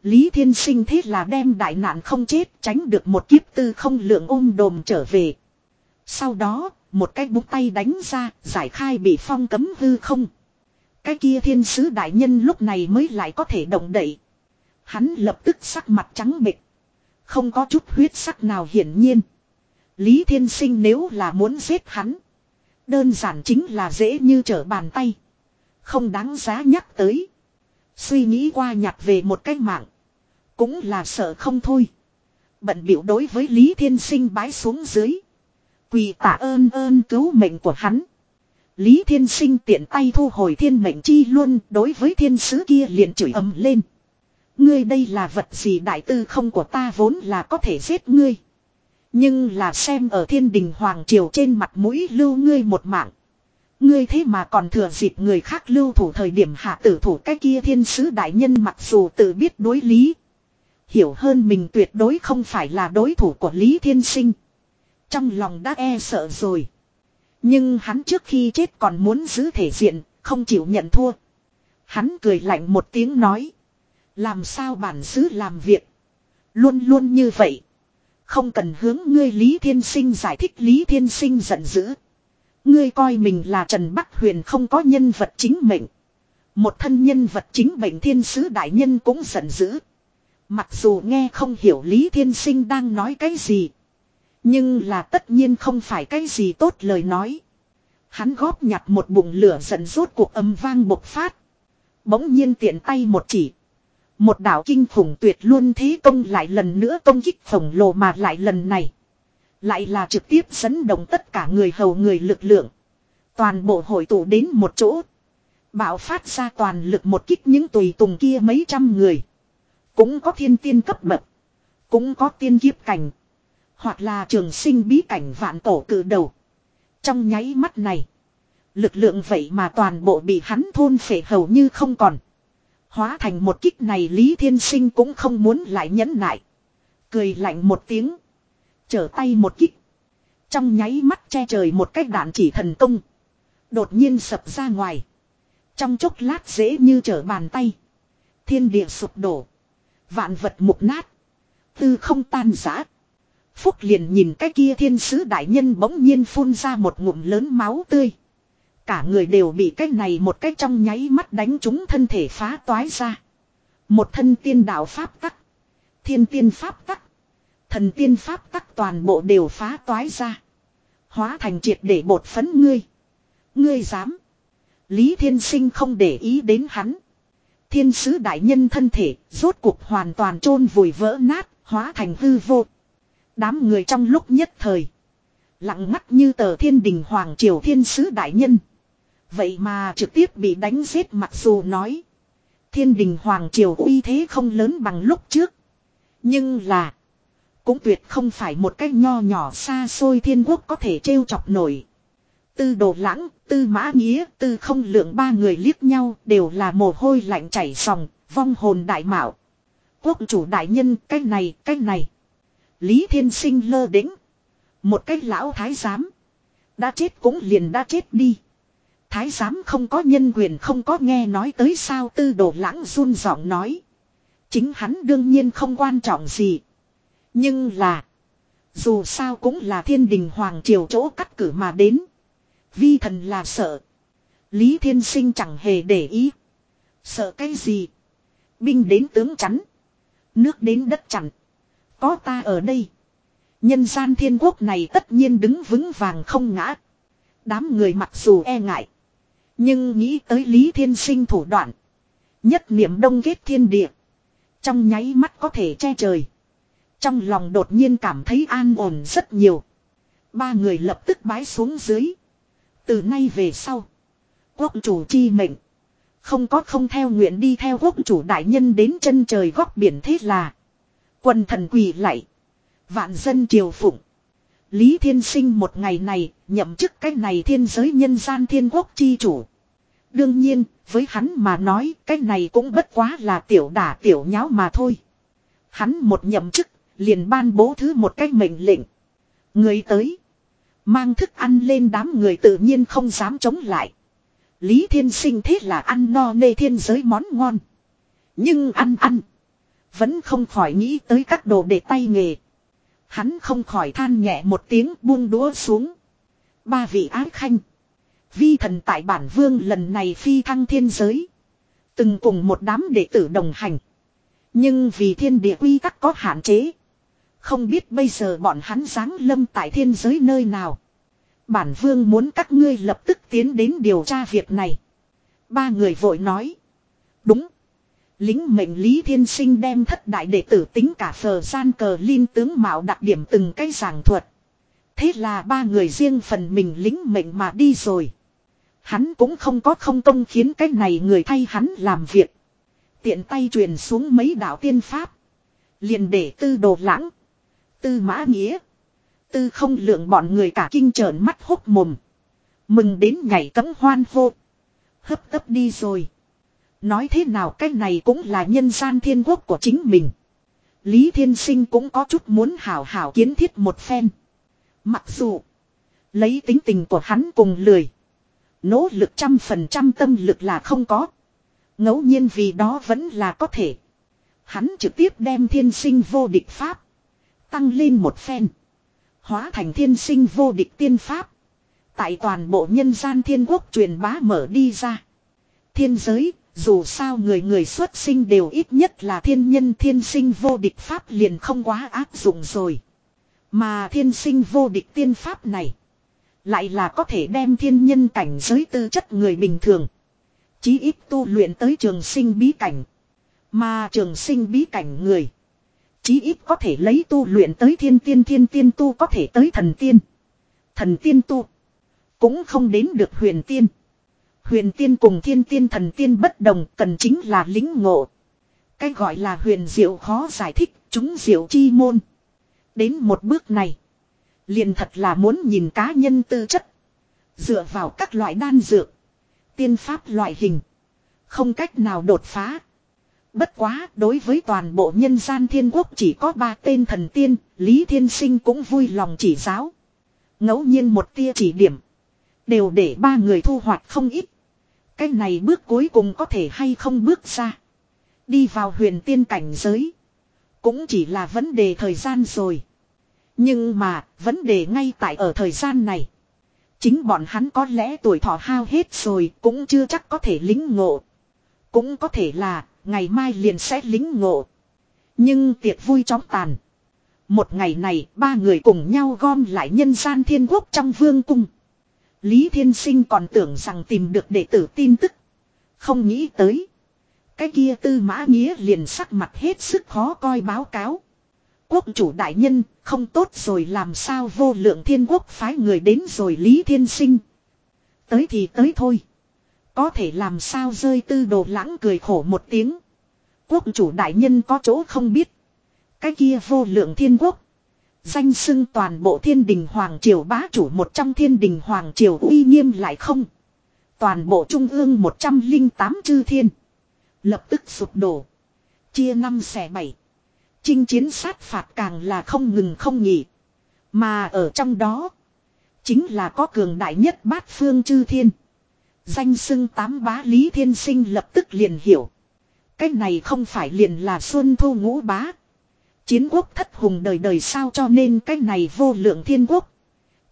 Lý thiên sinh thế là đem đại nạn không chết tránh được một kiếp tư không lượng ôm đồm trở về. Sau đó, một cái búng tay đánh ra, giải khai bị phong cấm hư không. Cái kia thiên sứ đại nhân lúc này mới lại có thể động đậy. Hắn lập tức sắc mặt trắng bệch. Không có chút huyết sắc nào hiển nhiên. Lý thiên sinh nếu là muốn giết hắn. Đơn giản chính là dễ như trở bàn tay. Không đáng giá nhắc tới. Suy nghĩ qua nhặt về một cái mạng. Cũng là sợ không thôi. Bận biểu đối với Lý Thiên Sinh bái xuống dưới. Quỳ tạ ơn ơn cứu mệnh của hắn. Lý Thiên Sinh tiện tay thu hồi thiên mệnh chi luôn đối với thiên sứ kia liền chửi ầm lên. Ngươi đây là vật gì đại tư không của ta vốn là có thể giết ngươi. Nhưng là xem ở thiên đình hoàng triều trên mặt mũi lưu ngươi một mạng. Ngươi thế mà còn thừa dịp người khác lưu thủ thời điểm hạ tử thủ cái kia thiên sứ đại nhân mặc dù tự biết đối lý. Hiểu hơn mình tuyệt đối không phải là đối thủ của Lý Thiên Sinh. Trong lòng đã e sợ rồi. Nhưng hắn trước khi chết còn muốn giữ thể diện, không chịu nhận thua. Hắn cười lạnh một tiếng nói. Làm sao bản xứ làm việc. Luôn luôn như vậy. Không cần hướng ngươi Lý Thiên Sinh giải thích Lý Thiên Sinh giận dữ. Ngươi coi mình là Trần Bắc Huyền không có nhân vật chính mệnh. Một thân nhân vật chính bệnh thiên sứ đại nhân cũng giận dữ. Mặc dù nghe không hiểu Lý Thiên Sinh đang nói cái gì. Nhưng là tất nhiên không phải cái gì tốt lời nói. Hắn góp nhặt một bụng lửa giận rốt cuộc âm vang bộc phát. Bỗng nhiên tiện tay một chỉ. Một đạo kinh khủng tuyệt luôn thế công lại lần nữa công kích khổng lồ mà lại lần này. Lại là trực tiếp dẫn động tất cả người hầu người lực lượng. Toàn bộ hội tụ đến một chỗ. Bạo phát ra toàn lực một kích những tùy tùng kia mấy trăm người. Cũng có thiên tiên cấp bậc. Cũng có tiên kiếp cảnh. Hoặc là trường sinh bí cảnh vạn tổ cử đầu. Trong nháy mắt này. Lực lượng vậy mà toàn bộ bị hắn thôn phệ hầu như không còn. Hóa thành một kích này Lý Thiên Sinh cũng không muốn lại nhẫn nại. Cười lạnh một tiếng. Trở tay một kích. Trong nháy mắt che trời một cách đạn chỉ thần công. Đột nhiên sập ra ngoài. Trong chốc lát dễ như trở bàn tay. Thiên địa sụp đổ. Vạn vật mục nát. Tư không tan giã. Phúc liền nhìn cái kia thiên sứ đại nhân bỗng nhiên phun ra một ngụm lớn máu tươi. Cả người đều bị cái này một cái trong nháy mắt đánh trúng thân thể phá toái ra. Một thân tiên đạo pháp tắc. Thiên tiên pháp tắc. Thần tiên pháp tắc toàn bộ đều phá toái ra. Hóa thành triệt để bột phấn ngươi. Ngươi dám. Lý Thiên Sinh không để ý đến hắn. Thiên sứ đại nhân thân thể rốt cuộc hoàn toàn chôn vùi vỡ nát, hóa thành hư vô. Đám người trong lúc nhất thời. Lặng mắt như tờ thiên đình hoàng triều thiên sứ đại nhân. Vậy mà trực tiếp bị đánh giết mặc dù nói. Thiên đình hoàng triều uy thế không lớn bằng lúc trước. Nhưng là. Cũng tuyệt không phải một cách nho nhỏ xa xôi thiên quốc có thể trêu chọc nổi. Tư đồ lãng, tư mã nghĩa, tư không lượng ba người liếc nhau đều là mồ hôi lạnh chảy sòng, vong hồn đại mạo. Quốc chủ đại nhân, cái này, cái này. Lý thiên sinh lơ đĩnh. Một cái lão thái giám. Đã chết cũng liền đã chết đi. Thái giám không có nhân quyền không có nghe nói tới sao tư đồ lãng run giọng nói. Chính hắn đương nhiên không quan trọng gì. Nhưng là. Dù sao cũng là thiên đình hoàng triều chỗ cắt cử mà đến. Vi thần là sợ. Lý thiên sinh chẳng hề để ý. Sợ cái gì. Binh đến tướng chắn. Nước đến đất chặn. Có ta ở đây. Nhân gian thiên quốc này tất nhiên đứng vững vàng không ngã. Đám người mặc dù e ngại. Nhưng nghĩ tới Lý Thiên Sinh thủ đoạn. Nhất niệm đông kết thiên địa. Trong nháy mắt có thể che trời. Trong lòng đột nhiên cảm thấy an ổn rất nhiều. Ba người lập tức bái xuống dưới. Từ nay về sau. Quốc chủ chi mệnh. Không có không theo nguyện đi theo quốc chủ đại nhân đến chân trời góc biển thế là. Quần thần quỳ lạy. Vạn dân triều phụng. Lý Thiên Sinh một ngày này nhậm chức cái này thiên giới nhân gian thiên quốc chi chủ. Đương nhiên, với hắn mà nói cái này cũng bất quá là tiểu đả tiểu nháo mà thôi. Hắn một nhậm chức, liền ban bố thứ một cách mệnh lệnh. Người tới. Mang thức ăn lên đám người tự nhiên không dám chống lại. Lý Thiên Sinh thế là ăn no nê thiên giới món ngon. Nhưng ăn ăn. Vẫn không khỏi nghĩ tới các đồ để tay nghề. Hắn không khỏi than nhẹ một tiếng buông đũa xuống. Ba vị ái khanh. Vi thần tại bản vương lần này phi thăng thiên giới. Từng cùng một đám đệ tử đồng hành. Nhưng vì thiên địa quy tắc có hạn chế. Không biết bây giờ bọn hắn giáng lâm tại thiên giới nơi nào. Bản vương muốn các ngươi lập tức tiến đến điều tra việc này. Ba người vội nói. Đúng. Lính mệnh Lý Thiên Sinh đem thất đại đệ tử tính cả phờ gian cờ liên tướng mạo đặc điểm từng cái giảng thuật. Thế là ba người riêng phần mình lính mệnh mà đi rồi. Hắn cũng không có không công khiến cái này người thay hắn làm việc. Tiện tay truyền xuống mấy đạo tiên pháp. liền để tư đồ lãng. Tư mã nghĩa. Tư không lượng bọn người cả kinh trợn mắt hốc mồm. Mừng đến ngày cấm hoan hô. Hấp tấp đi rồi. Nói thế nào cái này cũng là nhân gian thiên quốc của chính mình. Lý Thiên Sinh cũng có chút muốn hảo hảo kiến thiết một phen. Mặc dù, lấy tính tình của hắn cùng lười. Nỗ lực trăm phần trăm tâm lực là không có. ngẫu nhiên vì đó vẫn là có thể. Hắn trực tiếp đem thiên sinh vô địch pháp. Tăng lên một phen. Hóa thành thiên sinh vô địch tiên pháp. Tại toàn bộ nhân gian thiên quốc truyền bá mở đi ra. Thiên giới, dù sao người người xuất sinh đều ít nhất là thiên nhân thiên sinh vô địch pháp liền không quá áp dụng rồi. Mà thiên sinh vô địch tiên pháp này. Lại là có thể đem thiên nhân cảnh giới tư chất người bình thường. Chí ít tu luyện tới trường sinh bí cảnh. Mà trường sinh bí cảnh người. Chí ít có thể lấy tu luyện tới thiên tiên thiên tiên tu có thể tới thần tiên. Thần tiên tu. Cũng không đến được huyền tiên. Huyền tiên cùng thiên tiên thần tiên bất đồng cần chính là lính ngộ. Cái gọi là huyền diệu khó giải thích, chúng diệu chi môn. Đến một bước này. Liền thật là muốn nhìn cá nhân tư chất. Dựa vào các loại đan dược. Tiên pháp loại hình. Không cách nào đột phá. Bất quá, đối với toàn bộ nhân gian thiên quốc chỉ có ba tên thần tiên, Lý Thiên Sinh cũng vui lòng chỉ giáo. ngẫu nhiên một tia chỉ điểm. Đều để ba người thu hoạch không ít. Cái này bước cuối cùng có thể hay không bước ra. Đi vào huyền tiên cảnh giới. Cũng chỉ là vấn đề thời gian rồi. Nhưng mà, vấn đề ngay tại ở thời gian này. Chính bọn hắn có lẽ tuổi thọ hao hết rồi cũng chưa chắc có thể lính ngộ. Cũng có thể là, ngày mai liền sẽ lính ngộ. Nhưng tiệc vui chóng tàn. Một ngày này, ba người cùng nhau gom lại nhân gian thiên quốc trong vương cung. Lý Thiên Sinh còn tưởng rằng tìm được đệ tử tin tức. Không nghĩ tới. Cái kia tư mã nghĩa liền sắc mặt hết sức khó coi báo cáo. Quốc chủ đại nhân, không tốt rồi làm sao vô lượng thiên quốc phái người đến rồi Lý Thiên Sinh. Tới thì tới thôi. Có thể làm sao rơi tư đồ lãng cười khổ một tiếng. Quốc chủ đại nhân có chỗ không biết. Cái kia vô lượng thiên quốc. Danh xưng toàn bộ thiên đình Hoàng Triều bá chủ một trong thiên đình Hoàng Triều uy nghiêm lại không. Toàn bộ trung ương 108 chư thiên. Lập tức sụp đổ. Chia năm xẻ bảy. Chinh chiến sát phạt càng là không ngừng không nghỉ. Mà ở trong đó. Chính là có cường đại nhất bát phương chư thiên. Danh xưng tám bá lý thiên sinh lập tức liền hiểu. Cái này không phải liền là xuân thu ngũ bá. Chiến quốc thất hùng đời đời sao cho nên cái này vô lượng thiên quốc.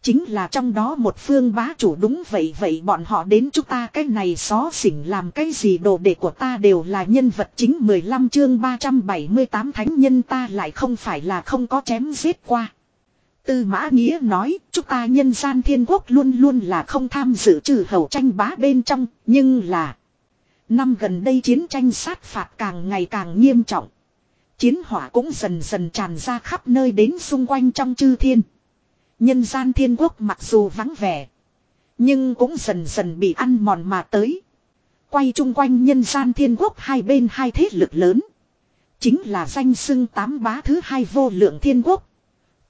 Chính là trong đó một phương bá chủ đúng vậy vậy bọn họ đến chúng ta cái này xó xỉnh làm cái gì đồ đệ của ta đều là nhân vật chính 15 chương 378 thánh nhân ta lại không phải là không có chém giết qua. Tư mã nghĩa nói, chúng ta nhân gian thiên quốc luôn luôn là không tham dự trừ hầu tranh bá bên trong, nhưng là, năm gần đây chiến tranh sát phạt càng ngày càng nghiêm trọng. Chiến hỏa cũng dần dần tràn ra khắp nơi đến xung quanh trong chư thiên. Nhân gian thiên quốc mặc dù vắng vẻ. Nhưng cũng dần dần bị ăn mòn mà tới. Quay chung quanh nhân gian thiên quốc hai bên hai thế lực lớn. Chính là danh xưng tám bá thứ hai vô lượng thiên quốc.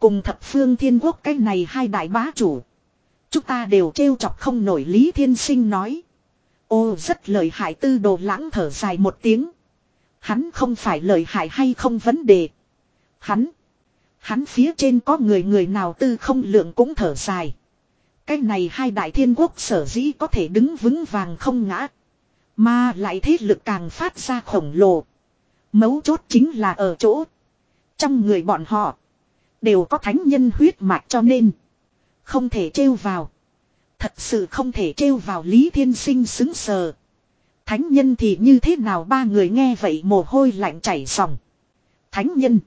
Cùng thập phương thiên quốc cái này hai đại bá chủ. Chúng ta đều trêu chọc không nổi Lý Thiên Sinh nói. Ô, rất lời hại tư đồ lãng thở dài một tiếng. Hắn không phải lời hại hay không vấn đề. Hắn. Hắn phía trên có người người nào tư không lượng cũng thở dài. Cái này hai đại thiên quốc sở dĩ có thể đứng vững vàng không ngã. Mà lại thế lực càng phát ra khổng lồ. Mấu chốt chính là ở chỗ. Trong người bọn họ. Đều có thánh nhân huyết mạch cho nên. Không thể trêu vào. Thật sự không thể trêu vào Lý Thiên Sinh xứng sờ. Thánh nhân thì như thế nào ba người nghe vậy mồ hôi lạnh chảy ròng. Thánh nhân.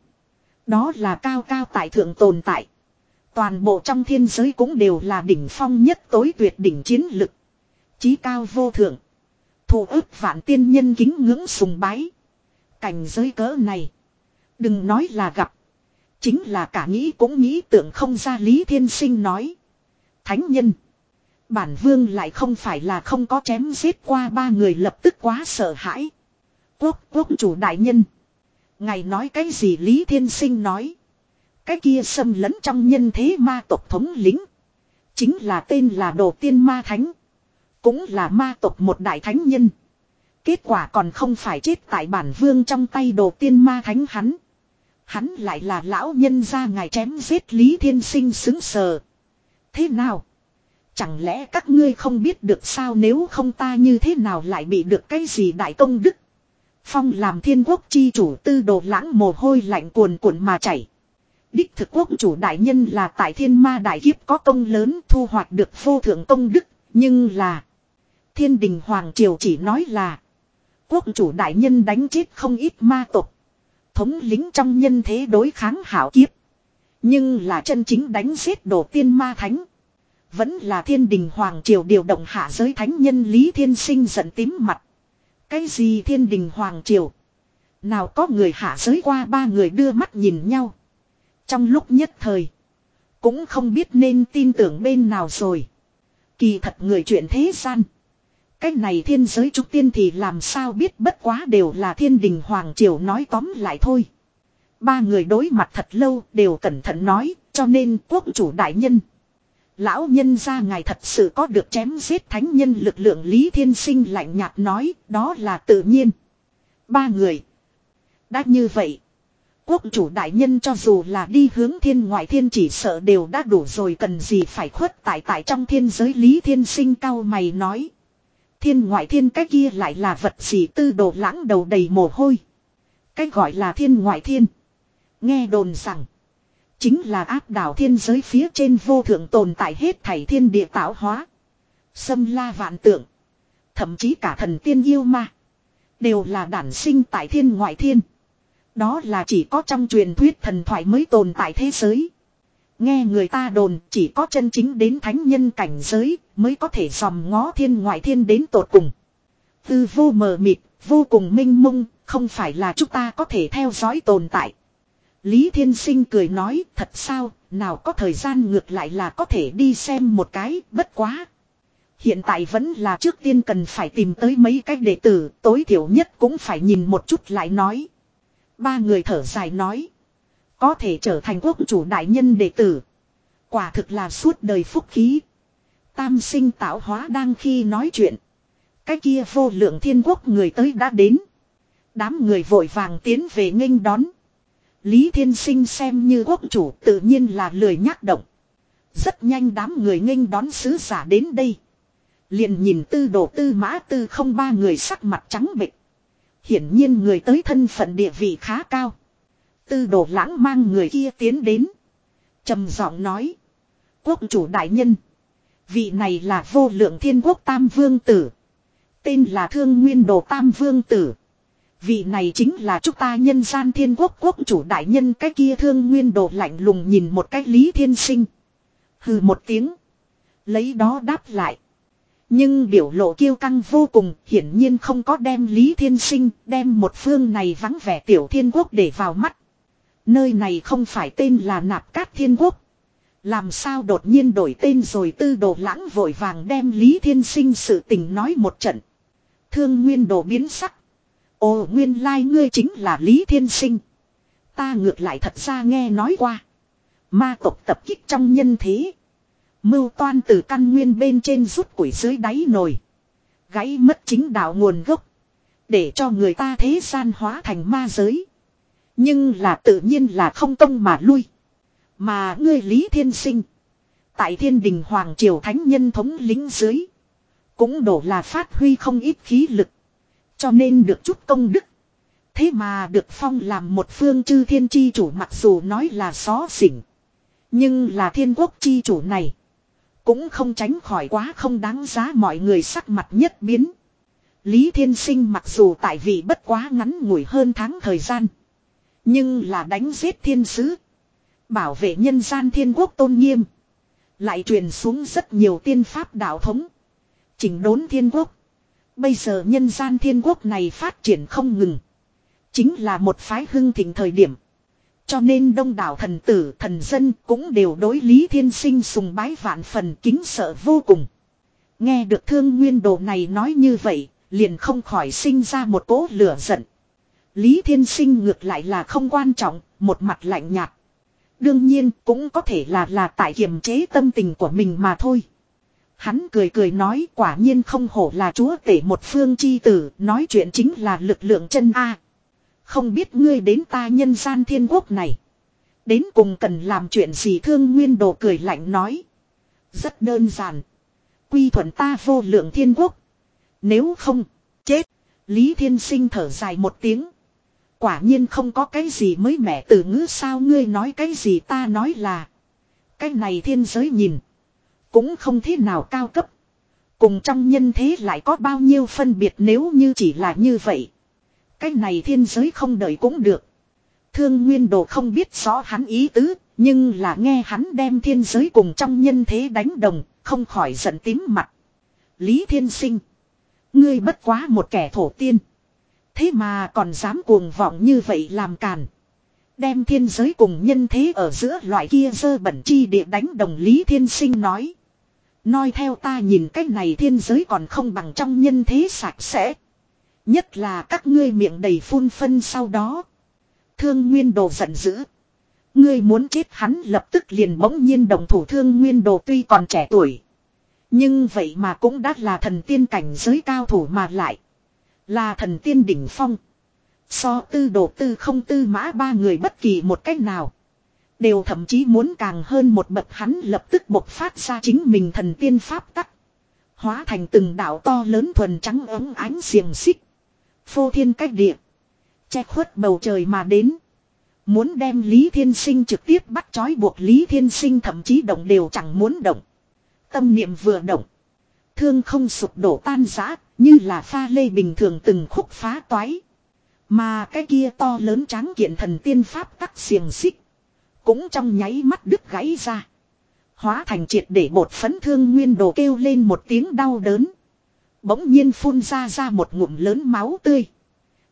Đó là cao cao tại thượng tồn tại. Toàn bộ trong thiên giới cũng đều là đỉnh phong nhất tối tuyệt đỉnh chiến lực. Chí cao vô thượng. Thủ ức vạn tiên nhân kính ngưỡng sùng bái. Cảnh giới cỡ này. Đừng nói là gặp. Chính là cả nghĩ cũng nghĩ tưởng không ra Lý Thiên Sinh nói. Thánh nhân. Bản vương lại không phải là không có chém giết qua ba người lập tức quá sợ hãi. Quốc quốc chủ đại nhân. Ngài nói cái gì Lý Thiên Sinh nói. Cái kia xâm lấn trong nhân thế ma tộc thống lính. Chính là tên là Đồ Tiên Ma Thánh. Cũng là ma tộc một đại thánh nhân. Kết quả còn không phải chết tại bản vương trong tay Đồ Tiên Ma Thánh hắn. Hắn lại là lão nhân ra ngài chém giết Lý Thiên Sinh xứng sờ. Thế nào? Chẳng lẽ các ngươi không biết được sao nếu không ta như thế nào lại bị được cái gì đại công đức? Phong làm thiên quốc chi chủ tư đồ lãng mồ hôi lạnh cuồn cuộn mà chảy. Đích thực quốc chủ đại nhân là tại thiên ma đại kiếp có công lớn thu hoạch được vô thượng công đức, nhưng là thiên đình hoàng triều chỉ nói là quốc chủ đại nhân đánh chết không ít ma tộc. Thống lính trong nhân thế đối kháng hảo kiếp. Nhưng là chân chính đánh giết đổ tiên ma thánh. Vẫn là thiên đình hoàng triều điều động hạ giới thánh nhân Lý Thiên Sinh giận tím mặt. Cái gì thiên đình hoàng triều? Nào có người hạ giới qua ba người đưa mắt nhìn nhau. Trong lúc nhất thời. Cũng không biết nên tin tưởng bên nào rồi. Kỳ thật người chuyện thế gian. Cái này thiên giới trúc tiên thì làm sao biết bất quá đều là thiên đình hoàng triều nói tóm lại thôi. Ba người đối mặt thật lâu đều cẩn thận nói, cho nên quốc chủ đại nhân. Lão nhân ra ngài thật sự có được chém giết thánh nhân lực lượng Lý Thiên Sinh lạnh nhạt nói, đó là tự nhiên. Ba người. Đã như vậy. Quốc chủ đại nhân cho dù là đi hướng thiên ngoại thiên chỉ sợ đều đã đủ rồi cần gì phải khuất tại tại trong thiên giới Lý Thiên Sinh cao mày nói. Thiên ngoại thiên cái kia lại là vật gì tư đồ lãng đầu đầy mồ hôi. Cái gọi là thiên ngoại thiên. Nghe đồn rằng. Chính là áp đảo thiên giới phía trên vô thượng tồn tại hết thảy thiên địa tạo hóa. Xâm la vạn tượng. Thậm chí cả thần tiên yêu ma. Đều là đản sinh tại thiên ngoại thiên. Đó là chỉ có trong truyền thuyết thần thoại mới tồn tại thế giới. Nghe người ta đồn chỉ có chân chính đến thánh nhân cảnh giới mới có thể dòm ngó thiên ngoại thiên đến tột cùng. Tư vô mờ mịt, vô cùng minh mông, không phải là chúng ta có thể theo dõi tồn tại. Lý Thiên Sinh cười nói thật sao, nào có thời gian ngược lại là có thể đi xem một cái, bất quá. Hiện tại vẫn là trước tiên cần phải tìm tới mấy cách đệ tử, tối thiểu nhất cũng phải nhìn một chút lại nói. Ba người thở dài nói. Có thể trở thành quốc chủ đại nhân đệ tử. Quả thực là suốt đời phúc khí. Tam sinh tạo hóa đang khi nói chuyện. Cái kia vô lượng thiên quốc người tới đã đến. Đám người vội vàng tiến về nghênh đón. Lý Thiên Sinh xem như quốc chủ tự nhiên là lười nhắc động. Rất nhanh đám người nghênh đón sứ giả đến đây. Liền nhìn tư đồ tư mã tư không ba người sắc mặt trắng bệch. Hiển nhiên người tới thân phận địa vị khá cao. Tư đồ lãng mang người kia tiến đến. trầm giọng nói. Quốc chủ đại nhân. Vị này là vô lượng thiên quốc tam vương tử. Tên là thương nguyên đồ tam vương tử. Vị này chính là chúng ta nhân gian thiên quốc quốc chủ đại nhân cái kia thương nguyên đồ lạnh lùng nhìn một cách lý thiên sinh. Hừ một tiếng. Lấy đó đáp lại. Nhưng biểu lộ kiêu căng vô cùng, hiển nhiên không có đem Lý Thiên Sinh, đem một phương này vắng vẻ tiểu thiên quốc để vào mắt. Nơi này không phải tên là Nạp Cát Thiên Quốc. Làm sao đột nhiên đổi tên rồi tư đồ lãng vội vàng đem Lý Thiên Sinh sự tình nói một trận. Thương nguyên đồ biến sắc. Ồ, nguyên lai ngươi chính là Lý Thiên Sinh. Ta ngược lại thật ra nghe nói qua. Ma tộc tập kích trong nhân thế. Mưu toan từ căn nguyên bên trên rút củi dưới đáy nồi. Gãy mất chính đạo nguồn gốc. Để cho người ta thế gian hóa thành ma giới. Nhưng là tự nhiên là không công mà lui. Mà ngươi Lý Thiên Sinh. Tại thiên đình Hoàng Triều Thánh Nhân thống lính dưới. Cũng đổ là phát huy không ít khí lực. Cho nên được chút công đức. Thế mà được phong làm một phương chư thiên chi chủ mặc dù nói là xó xỉnh. Nhưng là thiên quốc chi chủ này. Cũng không tránh khỏi quá không đáng giá mọi người sắc mặt nhất biến. Lý Thiên Sinh mặc dù tại vị bất quá ngắn ngủi hơn tháng thời gian. Nhưng là đánh giết thiên sứ. Bảo vệ nhân gian thiên quốc tôn nghiêm. Lại truyền xuống rất nhiều tiên pháp đạo thống. Chỉnh đốn thiên quốc. Bây giờ nhân gian thiên quốc này phát triển không ngừng. Chính là một phái hưng thịnh thời điểm. Cho nên đông đảo thần tử thần dân cũng đều đối Lý Thiên Sinh sùng bái vạn phần kính sợ vô cùng. Nghe được thương nguyên đồ này nói như vậy, liền không khỏi sinh ra một cỗ lửa giận. Lý Thiên Sinh ngược lại là không quan trọng, một mặt lạnh nhạt. Đương nhiên cũng có thể là là tại kiềm chế tâm tình của mình mà thôi. Hắn cười cười nói quả nhiên không hổ là chúa tể một phương chi tử, nói chuyện chính là lực lượng chân A. Không biết ngươi đến ta nhân gian thiên quốc này. Đến cùng cần làm chuyện gì thương nguyên đồ cười lạnh nói. Rất đơn giản. Quy thuận ta vô lượng thiên quốc. Nếu không, chết. Lý Thiên Sinh thở dài một tiếng. Quả nhiên không có cái gì mới mẻ từ ngữ sao ngươi nói cái gì ta nói là. Cái này thiên giới nhìn. Cũng không thế nào cao cấp. Cùng trong nhân thế lại có bao nhiêu phân biệt nếu như chỉ là như vậy. Cái này thiên giới không đợi cũng được. Thương Nguyên Đồ không biết rõ hắn ý tứ, nhưng là nghe hắn đem thiên giới cùng trong nhân thế đánh đồng, không khỏi giận tím mặt. Lý Thiên Sinh. Ngươi bất quá một kẻ thổ tiên. Thế mà còn dám cuồng vọng như vậy làm càn. Đem thiên giới cùng nhân thế ở giữa loại kia dơ bẩn chi địa đánh đồng Lý Thiên Sinh nói. Nói theo ta nhìn cái này thiên giới còn không bằng trong nhân thế sạch sẽ. Nhất là các ngươi miệng đầy phun phân sau đó. Thương Nguyên Đồ giận dữ. Ngươi muốn chết hắn lập tức liền bỗng nhiên đồng thủ Thương Nguyên Đồ tuy còn trẻ tuổi. Nhưng vậy mà cũng đã là thần tiên cảnh giới cao thủ mà lại. Là thần tiên đỉnh phong. So tư đồ tư không tư mã ba người bất kỳ một cách nào. Đều thậm chí muốn càng hơn một bậc hắn lập tức bộc phát ra chính mình thần tiên pháp tắc. Hóa thành từng đạo to lớn thuần trắng ấm ánh xiềng xích. Phô thiên cách địa. Che khuất bầu trời mà đến. Muốn đem Lý Thiên Sinh trực tiếp bắt trói buộc Lý Thiên Sinh thậm chí động đều chẳng muốn động. Tâm niệm vừa động. Thương không sụp đổ tan rã, như là pha lê bình thường từng khúc phá toái. Mà cái kia to lớn tráng kiện thần tiên pháp tắc xiềng xích. Cũng trong nháy mắt đứt gãy ra. Hóa thành triệt để bột phấn thương nguyên đồ kêu lên một tiếng đau đớn. Bỗng nhiên phun ra ra một ngụm lớn máu tươi.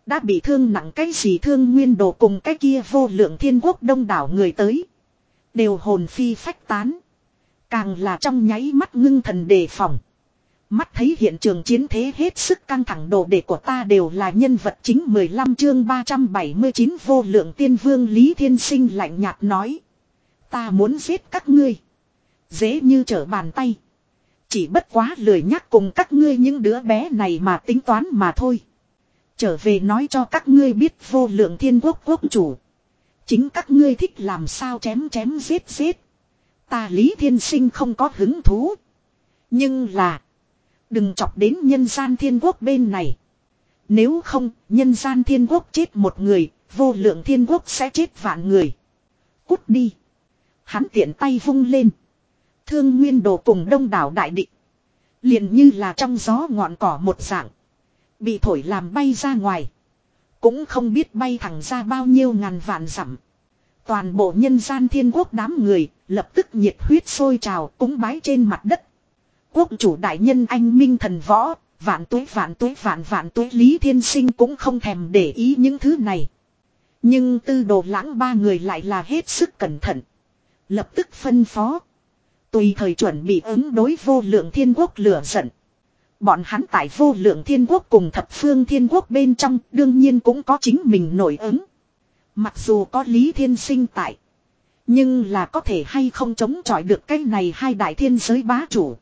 Đã bị thương nặng cái gì thương nguyên đồ cùng cái kia vô lượng thiên quốc đông đảo người tới. Đều hồn phi phách tán. Càng là trong nháy mắt ngưng thần đề phòng. Mắt thấy hiện trường chiến thế hết sức căng thẳng, đồ đệ của ta đều là nhân vật chính 15 chương 379 vô lượng tiên vương Lý Thiên Sinh lạnh nhạt nói. Ta muốn giết các ngươi. Dễ như trở bàn tay. Chỉ bất quá lười nhắc cùng các ngươi những đứa bé này mà tính toán mà thôi. Trở về nói cho các ngươi biết vô lượng thiên quốc quốc chủ. Chính các ngươi thích làm sao chém chém giết giết. Ta Lý Thiên Sinh không có hứng thú. Nhưng là. Đừng chọc đến nhân gian thiên quốc bên này. Nếu không, nhân gian thiên quốc chết một người, vô lượng thiên quốc sẽ chết vạn người. Cút đi. Hắn tiện tay vung lên. Thương nguyên đồ cùng đông đảo đại định. liền như là trong gió ngọn cỏ một dạng. Bị thổi làm bay ra ngoài. Cũng không biết bay thẳng ra bao nhiêu ngàn vạn dặm. Toàn bộ nhân gian thiên quốc đám người lập tức nhiệt huyết sôi trào cúng bái trên mặt đất. Quốc chủ đại nhân anh minh thần võ, vạn tuế vạn tuế vạn vạn tuế Lý Thiên Sinh cũng không thèm để ý những thứ này. Nhưng tư đồ lãng ba người lại là hết sức cẩn thận. Lập tức phân phó. Tùy thời chuẩn bị ứng đối vô lượng thiên quốc lửa giận. Bọn hắn tại vô lượng thiên quốc cùng thập phương thiên quốc bên trong đương nhiên cũng có chính mình nổi ứng. Mặc dù có Lý Thiên Sinh tại. Nhưng là có thể hay không chống chọi được cái này hai đại thiên giới bá chủ.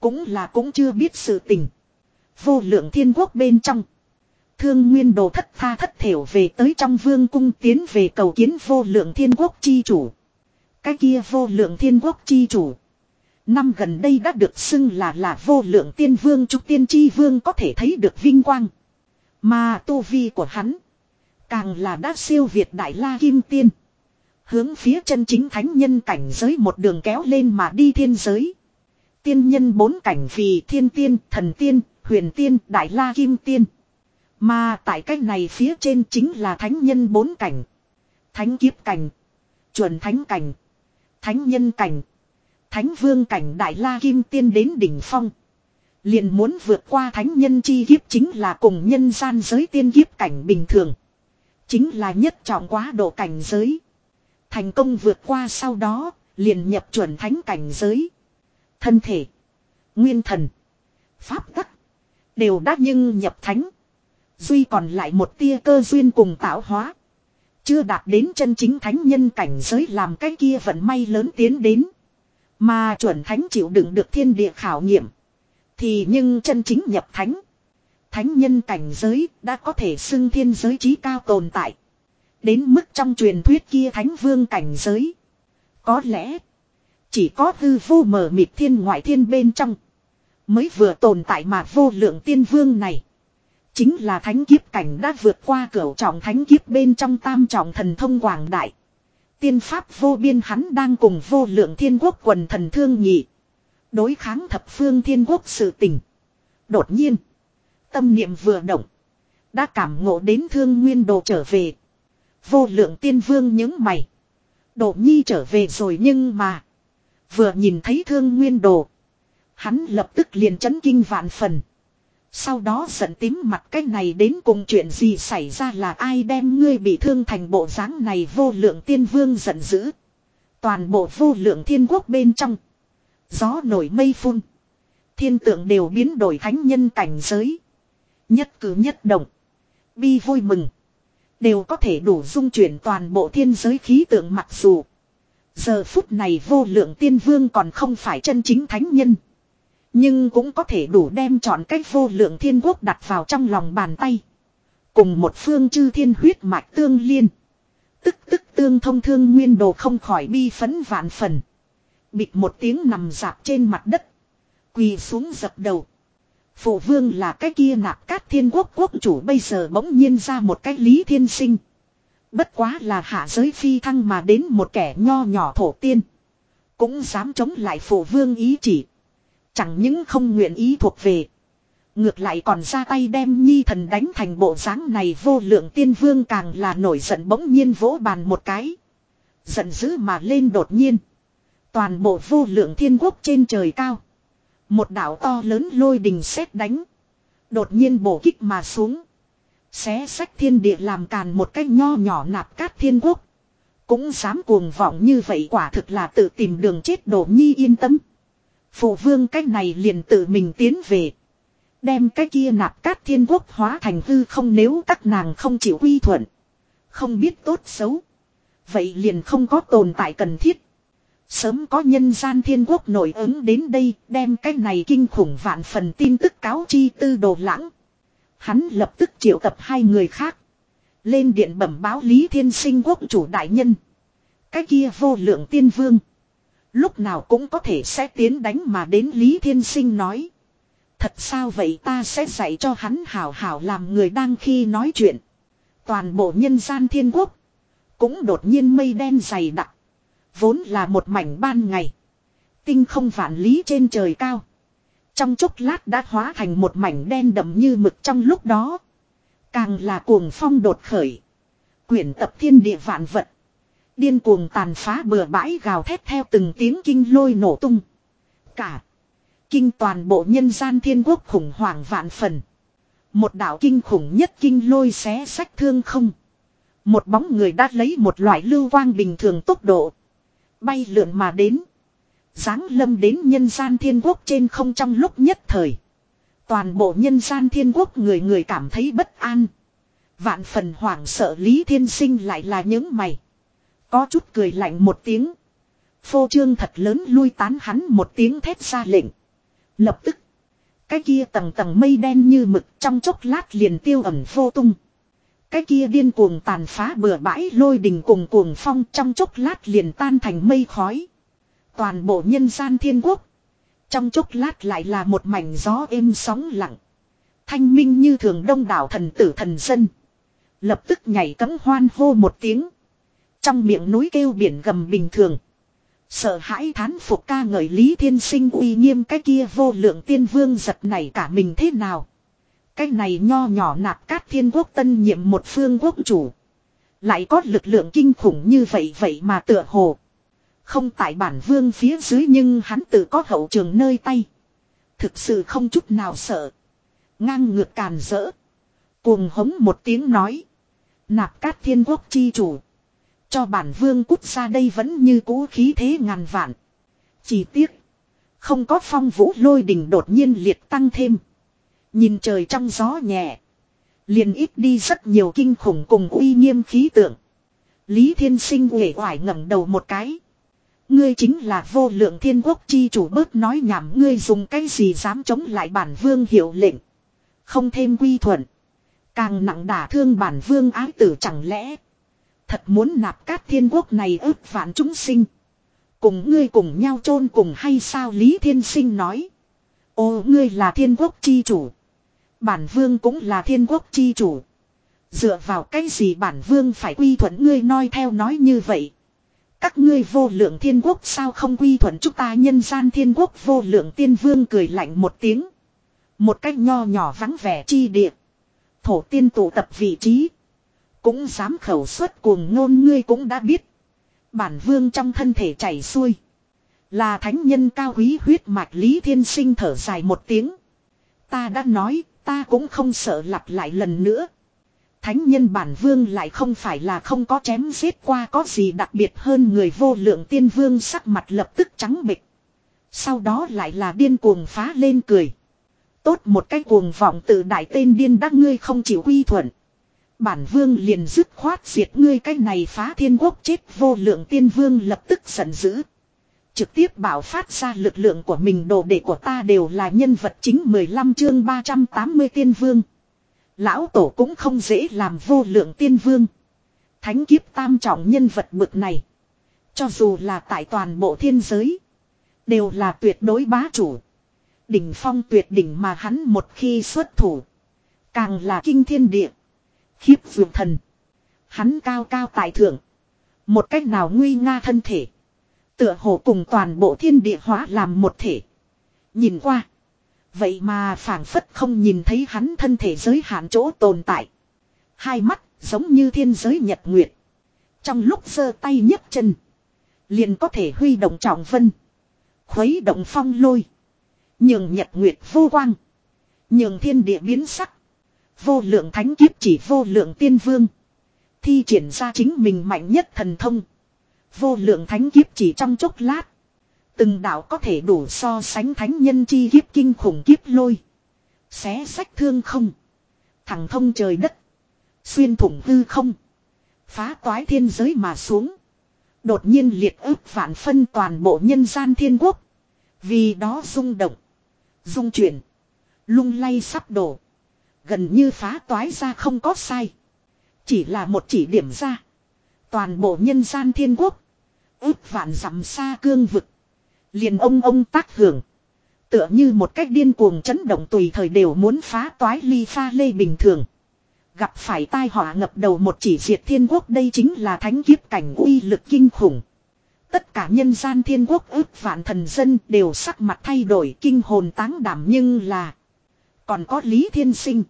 Cũng là cũng chưa biết sự tình. Vô lượng thiên quốc bên trong. Thương nguyên đồ thất tha thất thiểu về tới trong vương cung tiến về cầu kiến vô lượng thiên quốc chi chủ. Cái kia vô lượng thiên quốc chi chủ. Năm gần đây đã được xưng là là vô lượng tiên vương, trúc tiên chi vương có thể thấy được vinh quang. Mà tu vi của hắn. Càng là đã siêu việt đại la kim tiên. Hướng phía chân chính thánh nhân cảnh giới một đường kéo lên mà đi thiên giới. Tiên nhân bốn cảnh vì thiên tiên, thần tiên, huyền tiên, đại la kim tiên. Mà tại cách này phía trên chính là thánh nhân bốn cảnh. Thánh kiếp cảnh. Chuẩn thánh cảnh. Thánh nhân cảnh. Thánh vương cảnh đại la kim tiên đến đỉnh phong. Liền muốn vượt qua thánh nhân chi kiếp chính là cùng nhân gian giới tiên kiếp cảnh bình thường. Chính là nhất trọng quá độ cảnh giới. Thành công vượt qua sau đó, liền nhập chuẩn thánh cảnh giới. Thân thể, nguyên thần, pháp tắc, đều đã nhưng nhập thánh. Duy còn lại một tia cơ duyên cùng tạo hóa. Chưa đạt đến chân chính thánh nhân cảnh giới làm cái kia vận may lớn tiến đến. Mà chuẩn thánh chịu đựng được thiên địa khảo nghiệm. Thì nhưng chân chính nhập thánh. Thánh nhân cảnh giới đã có thể xưng thiên giới trí cao tồn tại. Đến mức trong truyền thuyết kia thánh vương cảnh giới. Có lẽ chỉ có hư vô mờ mịt thiên ngoại thiên bên trong. Mới vừa tồn tại mà vô lượng tiên vương này. Chính là thánh kiếp cảnh đã vượt qua cửa trọng thánh kiếp bên trong tam trọng thần thông quảng đại. Tiên pháp vô biên hắn đang cùng vô lượng thiên quốc quần thần thương nhị. Đối kháng thập phương thiên quốc sự tình. Đột nhiên. Tâm niệm vừa động. Đã cảm ngộ đến thương nguyên đồ trở về. Vô lượng tiên vương những mày. Độ nhi trở về rồi nhưng mà. Vừa nhìn thấy thương nguyên đồ. Hắn lập tức liền chấn kinh vạn phần. Sau đó giận tím mặt cái này đến cùng chuyện gì xảy ra là ai đem ngươi bị thương thành bộ dáng này vô lượng tiên vương giận dữ. Toàn bộ vô lượng thiên quốc bên trong. Gió nổi mây phun. Thiên tượng đều biến đổi thánh nhân cảnh giới. Nhất cử nhất động. Bi vui mừng. Đều có thể đủ dung chuyển toàn bộ thiên giới khí tượng mặc dù. Giờ phút này vô lượng tiên vương còn không phải chân chính thánh nhân. Nhưng cũng có thể đủ đem chọn cách vô lượng thiên quốc đặt vào trong lòng bàn tay. Cùng một phương chư thiên huyết mạch tương liên. Tức tức tương thông thương nguyên đồ không khỏi bi phấn vạn phần. Bịt một tiếng nằm dạp trên mặt đất. Quỳ xuống dập đầu. Phụ vương là cái kia nạp cát thiên quốc quốc chủ bây giờ bỗng nhiên ra một cái lý thiên sinh. Bất quá là hạ giới phi thăng mà đến một kẻ nho nhỏ thổ tiên. Cũng dám chống lại phổ vương ý chỉ. Chẳng những không nguyện ý thuộc về. Ngược lại còn ra tay đem nhi thần đánh thành bộ dáng này vô lượng tiên vương càng là nổi giận bỗng nhiên vỗ bàn một cái. Giận dữ mà lên đột nhiên. Toàn bộ vô lượng thiên quốc trên trời cao. Một đảo to lớn lôi đình sét đánh. Đột nhiên bổ kích mà xuống. Xé sách thiên địa làm càn một cách nho nhỏ nạp cát thiên quốc. Cũng dám cuồng vọng như vậy quả thực là tự tìm đường chết đổ nhi yên tâm. Phụ vương cách này liền tự mình tiến về. Đem cái kia nạp cát thiên quốc hóa thành hư không nếu các nàng không chịu quy thuận. Không biết tốt xấu. Vậy liền không có tồn tại cần thiết. Sớm có nhân gian thiên quốc nổi ứng đến đây, đem cái này kinh khủng vạn phần tin tức cáo chi tư đồ lãng. Hắn lập tức triệu tập hai người khác. Lên điện bẩm báo Lý Thiên Sinh quốc chủ đại nhân. Cái kia vô lượng tiên vương. Lúc nào cũng có thể sẽ tiến đánh mà đến Lý Thiên Sinh nói. Thật sao vậy ta sẽ dạy cho hắn hảo hảo làm người đang khi nói chuyện. Toàn bộ nhân gian thiên quốc. Cũng đột nhiên mây đen dày đặc. Vốn là một mảnh ban ngày. Tinh không vạn lý trên trời cao. Trong chốc lát đã hóa thành một mảnh đen đậm như mực trong lúc đó. Càng là cuồng phong đột khởi. Quyển tập thiên địa vạn vật. Điên cuồng tàn phá bừa bãi gào thét theo từng tiếng kinh lôi nổ tung. Cả. Kinh toàn bộ nhân gian thiên quốc khủng hoảng vạn phần. Một đạo kinh khủng nhất kinh lôi xé sách thương không. Một bóng người đã lấy một loại lưu quang bình thường tốc độ. Bay lượn mà đến. Giáng lâm đến nhân gian thiên quốc trên không trong lúc nhất thời. Toàn bộ nhân gian thiên quốc người người cảm thấy bất an. Vạn phần hoảng sợ Lý Thiên Sinh lại là những mày. Có chút cười lạnh một tiếng. Phô trương thật lớn lui tán hắn một tiếng thét ra lệnh. Lập tức. Cái kia tầng tầng mây đen như mực trong chốc lát liền tiêu ẩn vô tung. Cái kia điên cuồng tàn phá bừa bãi lôi đình cùng cuồng phong trong chốc lát liền tan thành mây khói. Toàn bộ nhân gian thiên quốc. Trong chốc lát lại là một mảnh gió êm sóng lặng. Thanh minh như thường đông đảo thần tử thần dân. Lập tức nhảy cấm hoan hô một tiếng. Trong miệng núi kêu biển gầm bình thường. Sợ hãi thán phục ca ngợi Lý Thiên Sinh uy nghiêm cái kia vô lượng tiên vương giật này cả mình thế nào. Cái này nho nhỏ nạp cát thiên quốc tân nhiệm một phương quốc chủ. Lại có lực lượng kinh khủng như vậy vậy mà tựa hồ. Không tại bản vương phía dưới nhưng hắn tự có hậu trường nơi tay. Thực sự không chút nào sợ. Ngang ngược càn rỡ. Cuồng hống một tiếng nói. Nạp cát thiên quốc chi chủ. Cho bản vương cút ra đây vẫn như cũ khí thế ngàn vạn. Chỉ tiếc. Không có phong vũ lôi đình đột nhiên liệt tăng thêm. Nhìn trời trong gió nhẹ. Liền ít đi rất nhiều kinh khủng cùng uy nghiêm khí tượng. Lý Thiên Sinh uể oải ngẩng đầu một cái. Ngươi chính là vô lượng thiên quốc chi chủ bớt nói nhảm, ngươi dùng cái gì dám chống lại bản vương hiệu lệnh. Không thêm quy thuận. Càng nặng đả thương bản vương ái tử chẳng lẽ. Thật muốn nạp cát thiên quốc này ước vạn chúng sinh. Cùng ngươi cùng nhau chôn cùng hay sao Lý Thiên Sinh nói. Ô, ngươi là thiên quốc chi chủ. Bản vương cũng là thiên quốc chi chủ. Dựa vào cái gì bản vương phải quy thuận ngươi nói theo nói như vậy. Các ngươi vô lượng thiên quốc sao không quy thuận chúng ta nhân gian thiên quốc vô lượng tiên vương cười lạnh một tiếng. Một cách nho nhỏ vắng vẻ chi địa. Thổ tiên tụ tập vị trí. Cũng dám khẩu xuất cuồng ngôn ngươi cũng đã biết. Bản vương trong thân thể chảy xuôi. Là thánh nhân cao quý huyết mạch Lý Thiên Sinh thở dài một tiếng. Ta đã nói, ta cũng không sợ lặp lại lần nữa. Thánh nhân bản vương lại không phải là không có chém giết qua, có gì đặc biệt hơn người vô lượng tiên vương sắc mặt lập tức trắng bịch. Sau đó lại là điên cuồng phá lên cười. Tốt một cái cuồng vọng tự đại tên điên đắc ngươi không chịu quy thuận. Bản vương liền dứt khoát diệt ngươi cái này phá thiên quốc chết vô lượng tiên vương lập tức giận dữ. Trực tiếp bảo phát ra lực lượng của mình, đồ đệ của ta đều là nhân vật chính 15 chương 380 tiên vương. Lão tổ cũng không dễ làm vô lượng tiên vương. Thánh kiếp tam trọng nhân vật bực này. Cho dù là tại toàn bộ thiên giới. Đều là tuyệt đối bá chủ. Đỉnh phong tuyệt đỉnh mà hắn một khi xuất thủ. Càng là kinh thiên địa. Khiếp vượt thần. Hắn cao cao tại thượng. Một cách nào nguy nga thân thể. Tựa hồ cùng toàn bộ thiên địa hóa làm một thể. Nhìn qua. Vậy mà phảng phất không nhìn thấy hắn thân thể giới hạn chỗ tồn tại. Hai mắt giống như thiên giới nhật nguyệt. Trong lúc giơ tay nhấc chân. Liền có thể huy động trọng vân. Khuấy động phong lôi. Nhường nhật nguyệt vô quang. Nhường thiên địa biến sắc. Vô lượng thánh kiếp chỉ vô lượng tiên vương. Thi triển ra chính mình mạnh nhất thần thông. Vô lượng thánh kiếp chỉ trong chốc lát. Từng đạo có thể đủ so sánh thánh nhân chi kiếp kinh khủng kiếp lôi. Xé sách thương không. Thẳng thông trời đất. Xuyên thủng hư không. Phá toái thiên giới mà xuống. Đột nhiên liệt ức vạn phân toàn bộ nhân gian thiên quốc. Vì đó rung động. Dung chuyển. Lung lay sắp đổ. Gần như phá toái ra không có sai. Chỉ là một chỉ điểm ra. Toàn bộ nhân gian thiên quốc. Ước vạn dặm xa cương vực. Liền ông ông tác hưởng. Tựa như một cách điên cuồng chấn động tùy thời đều muốn phá toái ly pha lê bình thường. Gặp phải tai họa ngập đầu một chỉ diệt thiên quốc đây chính là thánh kiếp cảnh uy lực kinh khủng. Tất cả nhân gian thiên quốc ước vạn thần dân đều sắc mặt thay đổi kinh hồn táng đảm nhưng là. Còn có Lý Thiên Sinh.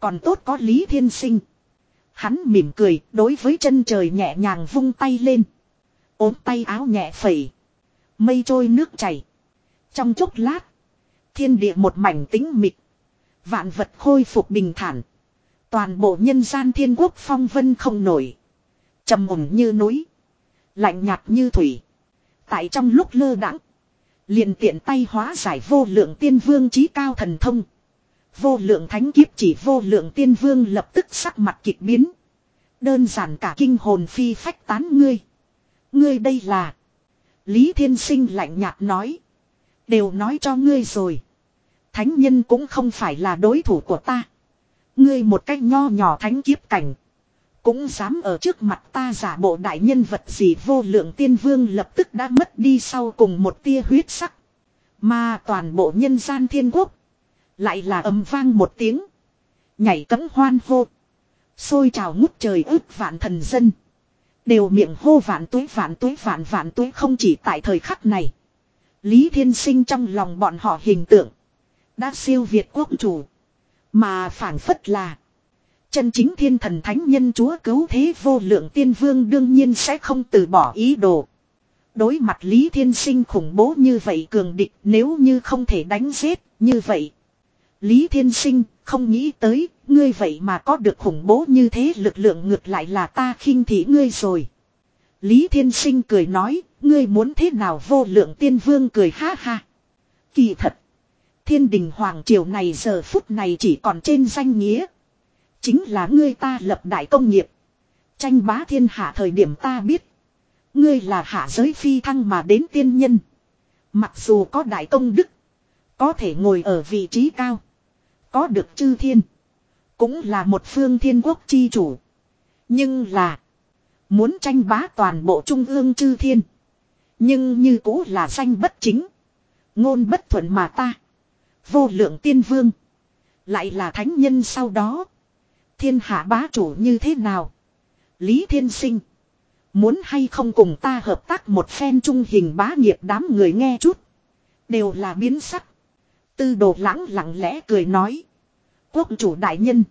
Còn tốt có Lý Thiên Sinh. Hắn mỉm cười đối với chân trời nhẹ nhàng vung tay lên. ốm tay áo nhẹ phẩy. Mây trôi nước chảy. Trong chốc lát. Thiên địa một mảnh tĩnh mịch, Vạn vật khôi phục bình thản. Toàn bộ nhân gian thiên quốc phong vân không nổi. trầm ổn như núi. Lạnh nhạt như thủy. Tại trong lúc lơ đãng, liền tiện tay hóa giải vô lượng tiên vương trí cao thần thông. Vô lượng thánh kiếp chỉ vô lượng tiên vương lập tức sắc mặt kịch biến. Đơn giản cả kinh hồn phi phách tán ngươi. Ngươi đây là. Lý Thiên Sinh lạnh nhạt nói. Đều nói cho ngươi rồi. Thánh nhân cũng không phải là đối thủ của ta. Ngươi một cách nho nhỏ thánh kiếp cảnh. Cũng dám ở trước mặt ta giả bộ đại nhân vật gì vô lượng tiên vương lập tức đã mất đi sau cùng một tia huyết sắc. Mà toàn bộ nhân gian thiên quốc. Lại là ầm vang một tiếng. Nhảy cấm hoan hô. Xôi trào ngút trời ước vạn thần dân. Đều miệng hô vạn tuế vạn tuế, vạn vạn tuế không chỉ tại thời khắc này. Lý Thiên Sinh trong lòng bọn họ hình tượng. Đã siêu Việt quốc chủ. Mà phản phất là. Chân chính thiên thần thánh nhân chúa cứu thế vô lượng tiên vương đương nhiên sẽ không từ bỏ ý đồ. Đối mặt Lý Thiên Sinh khủng bố như vậy cường địch, nếu như không thể đánh giết như vậy. Lý Thiên Sinh không nghĩ tới ngươi vậy mà có được khủng bố như thế lực lượng ngược lại là ta khinh thị ngươi rồi. Lý Thiên Sinh cười nói, ngươi muốn thế nào vô lượng tiên vương cười ha ha. Kỳ thật. Thiên đình hoàng triều này giờ phút này chỉ còn trên danh nghĩa. Chính là ngươi ta lập đại công nghiệp. Tranh bá thiên hạ thời điểm ta biết. Ngươi là hạ giới phi thăng mà đến tiên nhân. Mặc dù có đại công đức. Có thể ngồi ở vị trí cao. Có được chư thiên. Cũng là một phương thiên quốc chi chủ. Nhưng là. Muốn tranh bá toàn bộ trung ương chư thiên. Nhưng như cũ là danh bất chính. Ngôn bất thuận mà ta. Vô lượng tiên vương. Lại là thánh nhân sau đó. Thiên hạ bá chủ như thế nào? Lý Thiên Sinh. Muốn hay không cùng ta hợp tác một phen trung hình bá nghiệp đám người nghe chút. Đều là biến sắc. Tư đồ lãng lặng lẽ cười nói. Quốc chủ đại nhân.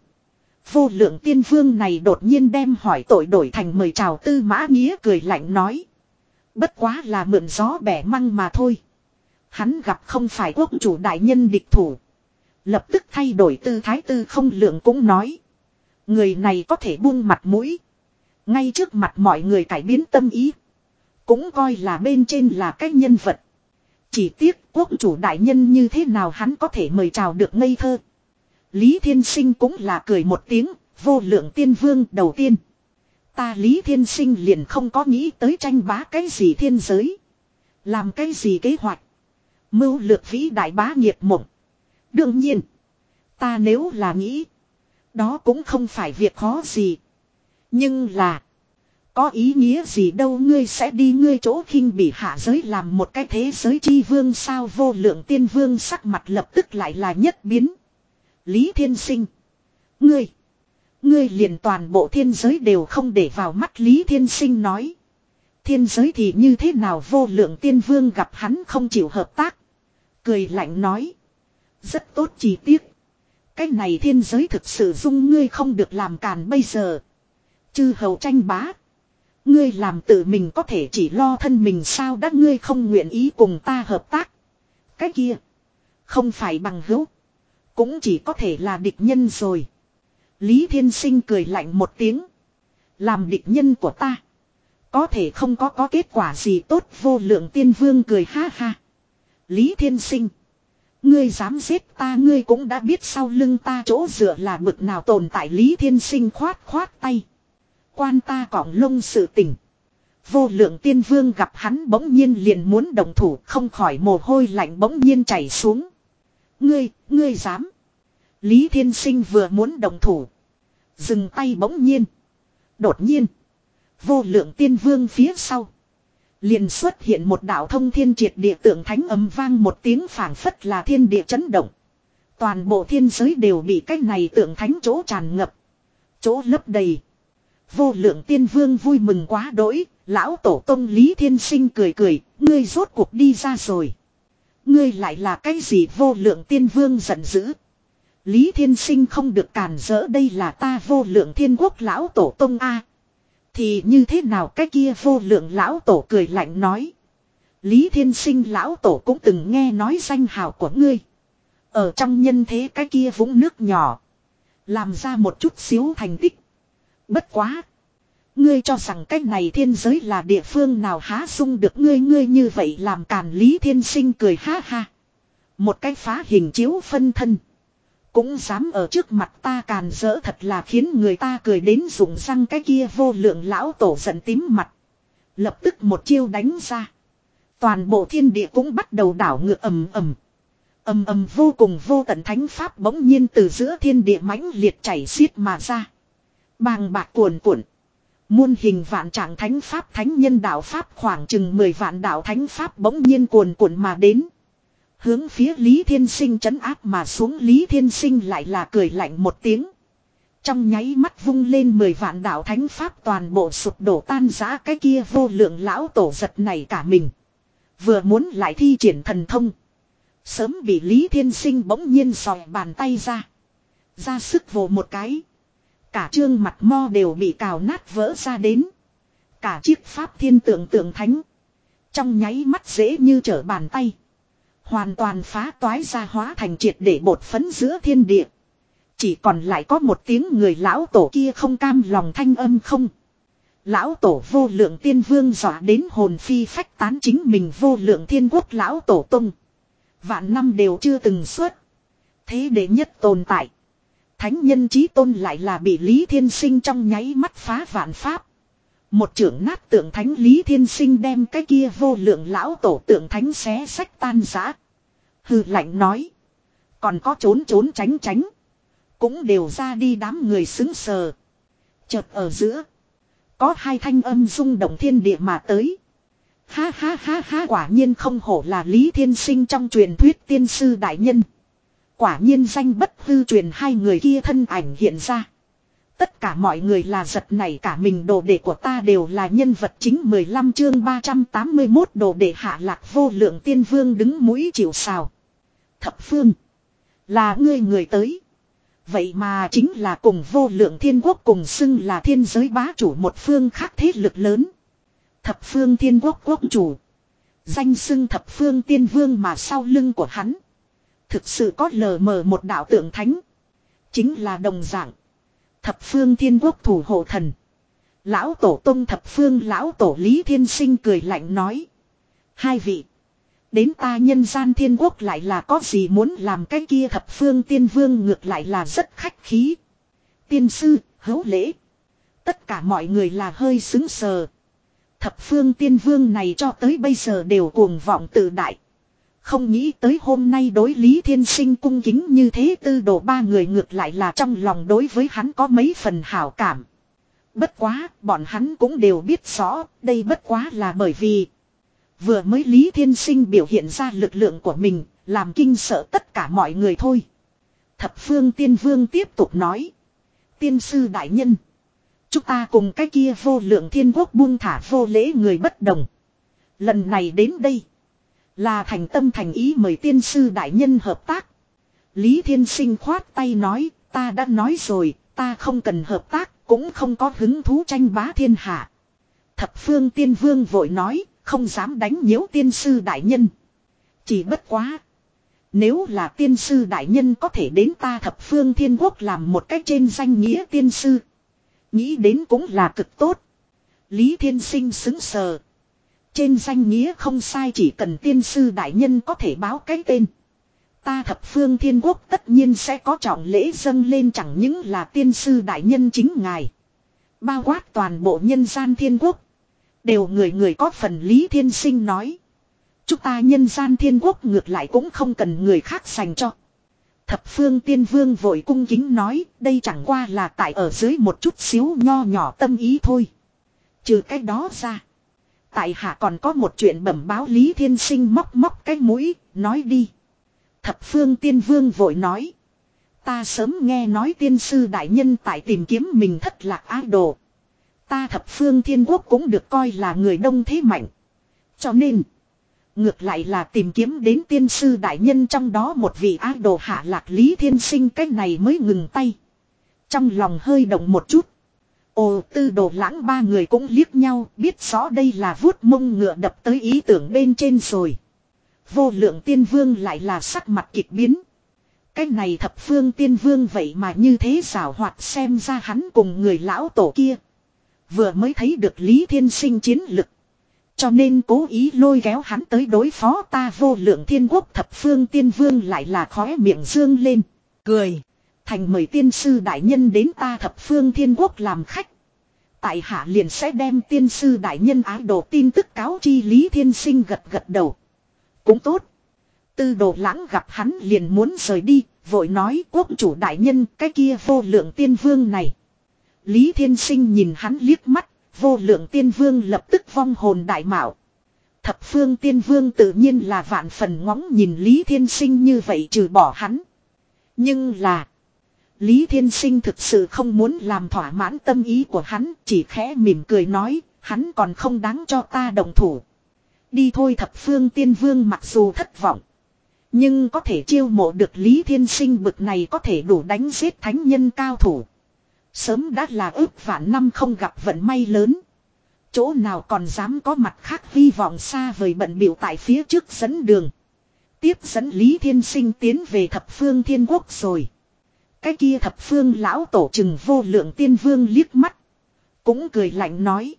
Vô lượng tiên vương này đột nhiên đem hỏi tội đổi thành mời chào tư mã nghĩa cười lạnh nói. Bất quá là mượn gió bẻ măng mà thôi. Hắn gặp không phải quốc chủ đại nhân địch thủ. Lập tức thay đổi tư thái tư không lượng cũng nói. Người này có thể buông mặt mũi. Ngay trước mặt mọi người cải biến tâm ý. Cũng coi là bên trên là cái nhân vật. Chỉ tiếc quốc chủ đại nhân như thế nào hắn có thể mời chào được ngây thơ. Lý Thiên Sinh cũng là cười một tiếng, vô lượng tiên vương đầu tiên. Ta Lý Thiên Sinh liền không có nghĩ tới tranh bá cái gì thiên giới. Làm cái gì kế hoạch. Mưu lược vĩ đại bá nghiệp mộng. Đương nhiên. Ta nếu là nghĩ. Đó cũng không phải việc khó gì. Nhưng là. Có ý nghĩa gì đâu ngươi sẽ đi ngươi chỗ khinh bị hạ giới làm một cái thế giới chi vương sao vô lượng tiên vương sắc mặt lập tức lại là nhất biến. Lý thiên sinh. Ngươi. Ngươi liền toàn bộ thiên giới đều không để vào mắt Lý thiên sinh nói. Thiên giới thì như thế nào vô lượng tiên vương gặp hắn không chịu hợp tác. Cười lạnh nói. Rất tốt chi tiết. Cái này thiên giới thực sự dung ngươi không được làm càn bây giờ. Chư hầu tranh bá. Ngươi làm tự mình có thể chỉ lo thân mình sao đã ngươi không nguyện ý cùng ta hợp tác. Cái kia. Không phải bằng hữu. Cũng chỉ có thể là địch nhân rồi. Lý Thiên Sinh cười lạnh một tiếng. Làm địch nhân của ta. Có thể không có có kết quả gì tốt, vô lượng tiên vương cười ha ha. Lý Thiên Sinh. Ngươi dám giết ta, ngươi cũng đã biết sau lưng ta chỗ dựa là bực nào tồn tại Lý Thiên Sinh khoát khoát tay. Quan ta cỏng lông sự tình. Vô lượng tiên vương gặp hắn bỗng nhiên liền muốn đồng thủ không khỏi mồ hôi lạnh bỗng nhiên chảy xuống. Ngươi, ngươi dám. Lý Thiên Sinh vừa muốn đồng thủ. Dừng tay bỗng nhiên. Đột nhiên. Vô lượng tiên vương phía sau. Liền xuất hiện một đạo thông thiên triệt địa tượng thánh âm vang một tiếng phảng phất là thiên địa chấn động. Toàn bộ thiên giới đều bị cái này tượng thánh chỗ tràn ngập. Chỗ lấp đầy. Vô lượng tiên vương vui mừng quá đỗi, lão tổ tông Lý Thiên Sinh cười cười, ngươi rốt cuộc đi ra rồi. Ngươi lại là cái gì vô lượng tiên vương giận dữ. Lý Thiên Sinh không được cản rỡ đây là ta vô lượng thiên quốc lão tổ tông A. Thì như thế nào cái kia vô lượng lão tổ cười lạnh nói. Lý Thiên Sinh lão tổ cũng từng nghe nói danh hào của ngươi. Ở trong nhân thế cái kia vũng nước nhỏ. Làm ra một chút xíu thành tích. Bất quá. Ngươi cho rằng cách này thiên giới là địa phương nào há sung được ngươi ngươi như vậy làm càn Lý Thiên Sinh cười ha ha. Một cái phá hình chiếu phân thân. Cũng dám ở trước mặt ta càn rỡ thật là khiến người ta cười đến rụng răng cái kia vô lượng lão tổ giận tím mặt. Lập tức một chiêu đánh ra. Toàn bộ thiên địa cũng bắt đầu đảo ngược ầm ầm. Ầm ầm vô cùng vô tận thánh pháp bỗng nhiên từ giữa thiên địa mãnh liệt chảy xiết mà ra. Bàng bạc cuồn cuộn. Muôn hình vạn trạng thánh pháp, thánh nhân đạo pháp, khoảng chừng 10 vạn đạo thánh pháp bỗng nhiên cuồn cuộn mà đến. Hướng phía Lý Thiên Sinh chấn áp mà xuống, Lý Thiên Sinh lại là cười lạnh một tiếng. Trong nháy mắt vung lên mười vạn đạo thánh pháp, toàn bộ sụp đổ tan giã cái kia vô lượng lão tổ giật này cả mình. Vừa muốn lại thi triển thần thông. Sớm bị Lý Thiên Sinh bỗng nhiên sòi bàn tay ra. Ra sức vồ một cái. Cả trương mặt mo đều bị cào nát vỡ ra đến. Cả chiếc pháp thiên tượng tượng thánh. Trong nháy mắt dễ như trở bàn tay. Hoàn toàn phá toái ra hóa thành triệt để bột phấn giữa thiên địa. Chỉ còn lại có một tiếng người lão tổ kia không cam lòng thanh âm không. Lão tổ vô lượng tiên vương dọa đến hồn phi phách tán chính mình vô lượng thiên quốc lão tổ tung. Vạn năm đều chưa từng xuất. Thế để nhất tồn tại. Thánh nhân trí tôn lại là bị Lý Thiên Sinh trong nháy mắt phá vạn pháp. Một trưởng nát tượng thánh Lý Thiên Sinh đem cái kia vô lượng lão tổ tượng thánh xé sách tan giã. hư lạnh nói. Còn có trốn trốn tránh tránh. Cũng đều ra đi đám người xứng sờ. Chợt ở giữa. Có hai thanh âm rung động thiên địa mà tới. Ha ha ha ha quả nhiên không hổ là Lý Thiên Sinh trong truyền thuyết tiên sư đại nhân. Quả nhiên danh bất hư truyền hai người kia thân ảnh hiện ra. Tất cả mọi người là giật này cả mình, đồ đệ của ta đều là nhân vật chính 15 chương 381 đồ đệ hạ lạc vô lượng tiên vương đứng mũi chịu sào. Thập phương. Là ngươi người tới. Vậy mà chính là cùng vô lượng thiên quốc cùng xưng là thiên giới bá chủ một phương khác thế lực lớn. Thập phương thiên quốc quốc chủ. Danh xưng thập phương tiên vương mà sau lưng của hắn. Thực sự có lờ mờ một đạo tượng thánh. Chính là đồng dạng. Thập phương thiên quốc thủ hộ thần. Lão tổ tông thập phương lão tổ Lý Thiên Sinh cười lạnh nói. Hai vị. Đến ta nhân gian thiên quốc lại là có gì muốn làm cái kia thập phương tiên vương ngược lại là rất khách khí. Tiên sư, hấu lễ. Tất cả mọi người là hơi xứng sờ. Thập phương tiên vương này cho tới bây giờ đều cuồng vọng tự đại. Không nghĩ tới hôm nay đối Lý Thiên Sinh cung kính như thế tư đồ ba người ngược lại là trong lòng đối với hắn có mấy phần hảo cảm. Bất quá, bọn hắn cũng đều biết rõ, đây bất quá là bởi vì Vừa mới Lý Thiên Sinh biểu hiện ra lực lượng của mình, làm kinh sợ tất cả mọi người thôi. Thập phương tiên vương tiếp tục nói. Tiên sư đại nhân. Chúng ta cùng cái kia vô lượng thiên quốc buông thả vô lễ người bất đồng. Lần này đến đây. Là thành tâm thành ý mời tiên sư đại nhân hợp tác. Lý Thiên Sinh khoát tay nói, ta đã nói rồi, ta không cần hợp tác, cũng không có hứng thú tranh bá thiên hạ. Thập phương tiên vương vội nói, không dám đánh nhiễu tiên sư đại nhân. Chỉ bất quá. Nếu là tiên sư đại nhân có thể đến ta thập phương thiên quốc làm một cách trên danh nghĩa tiên sư. Nghĩ đến cũng là cực tốt. Lý thiên sinh xứng sờ. Trên danh nghĩa không sai chỉ cần tiên sư đại nhân có thể báo cái tên. Ta thập phương thiên quốc tất nhiên sẽ có trọng lễ dâng lên chẳng những là tiên sư đại nhân chính ngài. Bao quát toàn bộ nhân gian thiên quốc. Đều người người có phần Lý Thiên Sinh nói. Chúng ta nhân gian thiên quốc ngược lại cũng không cần người khác dành cho. Thập phương tiên vương vội cung kính nói, đây chẳng qua là tại ở dưới một chút xíu nho nhỏ tâm ý thôi. Trừ cái đó ra. Tại hạ còn có một chuyện bẩm báo Lý Thiên Sinh móc móc cái mũi, nói đi. Thập phương tiên vương vội nói. Ta sớm nghe nói tiên sư đại nhân tại tìm kiếm mình thất lạc ái đồ. Ta thập phương thiên quốc cũng được coi là người đông thế mạnh. Cho nên. Ngược lại là tìm kiếm đến tiên sư đại nhân trong đó một vị ái đồ hạ lạc lý thiên sinh cái này mới ngừng tay. Trong lòng hơi động một chút. Ồ, tư đồ lãng ba người cũng liếc nhau, biết rõ đây là vuốt mông ngựa đập tới ý tưởng bên trên rồi. Vô lượng tiên vương lại là sắc mặt kịch biến. Cái này thập phương tiên vương vậy mà như thế xảo hoạt xem ra hắn cùng người lão tổ kia. Vừa mới thấy được Lý Thiên Sinh chiến lực. Cho nên cố ý lôi kéo hắn tới đối phó ta vô lượng thiên quốc thập phương tiên vương lại là khóe miệng dương lên. Cười. Thành mời tiên sư đại nhân đến ta thập phương thiên quốc làm khách. Tại hạ liền sẽ đem tiên sư đại nhân ái đồ tin tức cáo chi Lý Thiên Sinh gật gật đầu. Cũng tốt. Tư đồ lãng gặp hắn liền muốn rời đi, vội nói quốc chủ đại nhân cái kia vô lượng tiên vương này. Lý Thiên Sinh nhìn hắn liếc mắt, vô lượng tiên vương lập tức vong hồn đại mạo. Thập phương tiên vương tự nhiên là vạn phần ngóng nhìn Lý Thiên Sinh như vậy trừ bỏ hắn. Nhưng là... Lý Thiên Sinh thực sự không muốn làm thỏa mãn tâm ý của hắn, chỉ khẽ mỉm cười nói, hắn còn không đáng cho ta đồng thủ. Đi thôi thập phương tiên vương mặc dù thất vọng. Nhưng có thể chiêu mộ được Lý Thiên Sinh bực này có thể đủ đánh giết thánh nhân cao thủ. Sớm đã là ước vạn năm không gặp vận may lớn. Chỗ nào còn dám có mặt khác hy vọng xa vời bận biểu tại phía trước dẫn đường. Tiếp dẫn Lý Thiên Sinh tiến về thập phương thiên quốc rồi. Cái kia thập phương lão tổ trừng vô lượng tiên vương liếc mắt. Cũng cười lạnh nói.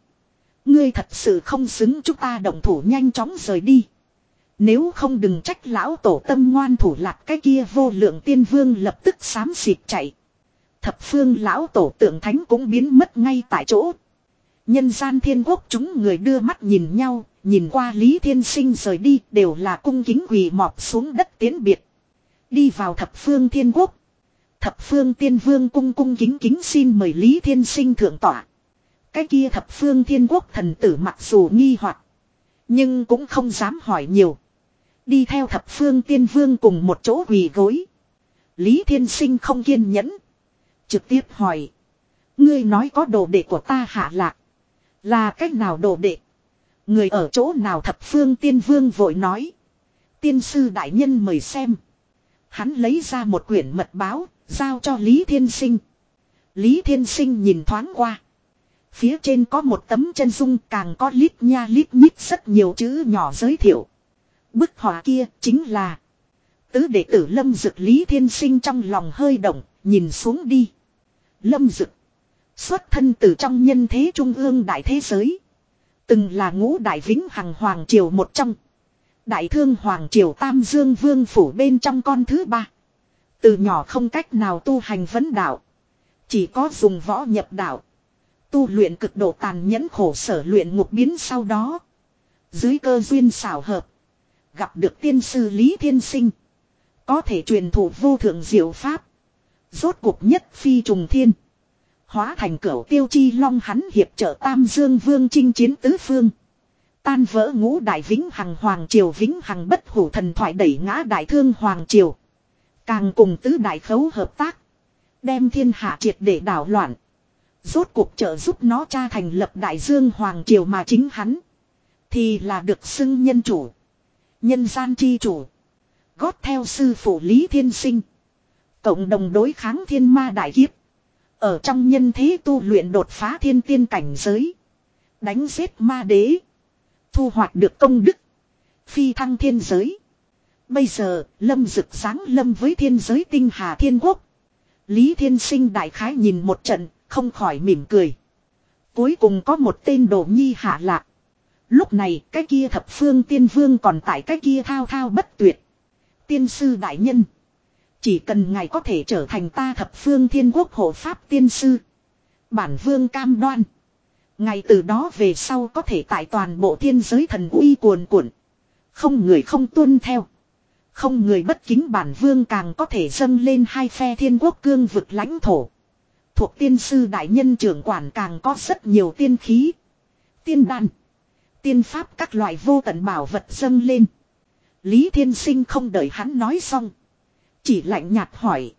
Ngươi thật sự không xứng chúng ta động thủ nhanh chóng rời đi. Nếu không đừng trách lão tổ tâm ngoan thủ lạc cái kia vô lượng tiên vương lập tức xám xịt chạy. Thập phương lão tổ tượng thánh cũng biến mất ngay tại chỗ. Nhân gian thiên quốc chúng người đưa mắt nhìn nhau, nhìn qua Lý Thiên Sinh rời đi đều là cung kính quỳ mọp xuống đất tiến biệt. Đi vào thập phương thiên quốc. Thập phương tiên vương cung cung kính kính xin mời Lý Thiên Sinh thượng tỏa. Cái kia thập phương thiên quốc thần tử mặc dù nghi hoặc Nhưng cũng không dám hỏi nhiều. Đi theo thập phương tiên vương cùng một chỗ quỳ gối. Lý Thiên Sinh không kiên nhẫn. Trực tiếp hỏi. Ngươi nói có đồ đệ của ta hạ lạc. Là cách nào đồ đệ? Người ở chỗ nào thập phương tiên vương vội nói. Tiên sư đại nhân mời xem. Hắn lấy ra một quyển mật báo, giao cho Lý Thiên Sinh. Lý Thiên Sinh nhìn thoáng qua. Phía trên có một tấm chân dung càng có lít nha lít nhít rất nhiều chữ nhỏ giới thiệu. Bức họa kia chính là Tứ đệ tử Lâm Dực Lý Thiên Sinh trong lòng hơi động, nhìn xuống đi. Lâm Dực Xuất thân từ trong nhân thế trung ương đại thế giới. Từng là ngũ đại vĩnh hằng hoàng triều một trong. Đại thương hoàng triều Tam Dương Vương phủ bên trong con thứ ba. Từ nhỏ không cách nào tu hành vấn đạo. Chỉ có dùng võ nhập đạo. Tu luyện cực độ tàn nhẫn khổ sở luyện ngục biến sau đó. Dưới cơ duyên xảo hợp. Gặp được tiên sư Lý Thiên Sinh. Có thể truyền thụ vô thượng diệu pháp. Rốt cuộc nhất phi trùng thiên. Hóa thành cửu tiêu chi long hắn hiệp trợ Tam Dương Vương chinh chiến tứ phương. Tan vỡ ngũ đại vĩnh hằng hoàng triều, vĩnh hằng bất hủ thần thoại đẩy ngã đại thương hoàng triều. Càng cùng tứ đại khấu hợp tác. Đem thiên hạ triệt để đảo loạn. Rốt cuộc trợ giúp nó cha thành lập đại dương hoàng triều mà chính hắn. Thì là được xưng nhân chủ. Nhân gian chi chủ. Gót theo sư phụ Lý Thiên Sinh. Cộng đồng đối kháng thiên ma đại kiếp. Ở trong nhân thế tu luyện đột phá thiên tiên cảnh giới. Đánh giết ma đế. Thu hoạch được công đức. Phi thăng thiên giới. Bây giờ, lâm rực sáng lâm với thiên giới tinh hà thiên quốc. Lý Thiên Sinh đại khái nhìn một trận, không khỏi mỉm cười. Cuối cùng có một tên đồ nhi hạ lạc. Lúc này cái kia thập phương tiên vương còn tại cái kia thao thao bất tuyệt. Tiên sư đại nhân. Chỉ cần ngài có thể trở thành ta thập phương thiên quốc hộ pháp tiên sư. Bản vương cam đoan. Ngày từ đó về sau có thể tại toàn bộ thiên giới thần uy cuồn cuộn. Không người không tuân theo. Không người bất kính bản vương càng có thể dâng lên hai phe thiên quốc cương vực lãnh thổ. Thuộc tiên sư đại nhân trưởng quản càng có rất nhiều tiên khí. Tiên đan. Tiên pháp các loại vô tận bảo vật dâng lên. Lý Thiên Sinh không đợi hắn nói xong. Chỉ lạnh nhạt hỏi.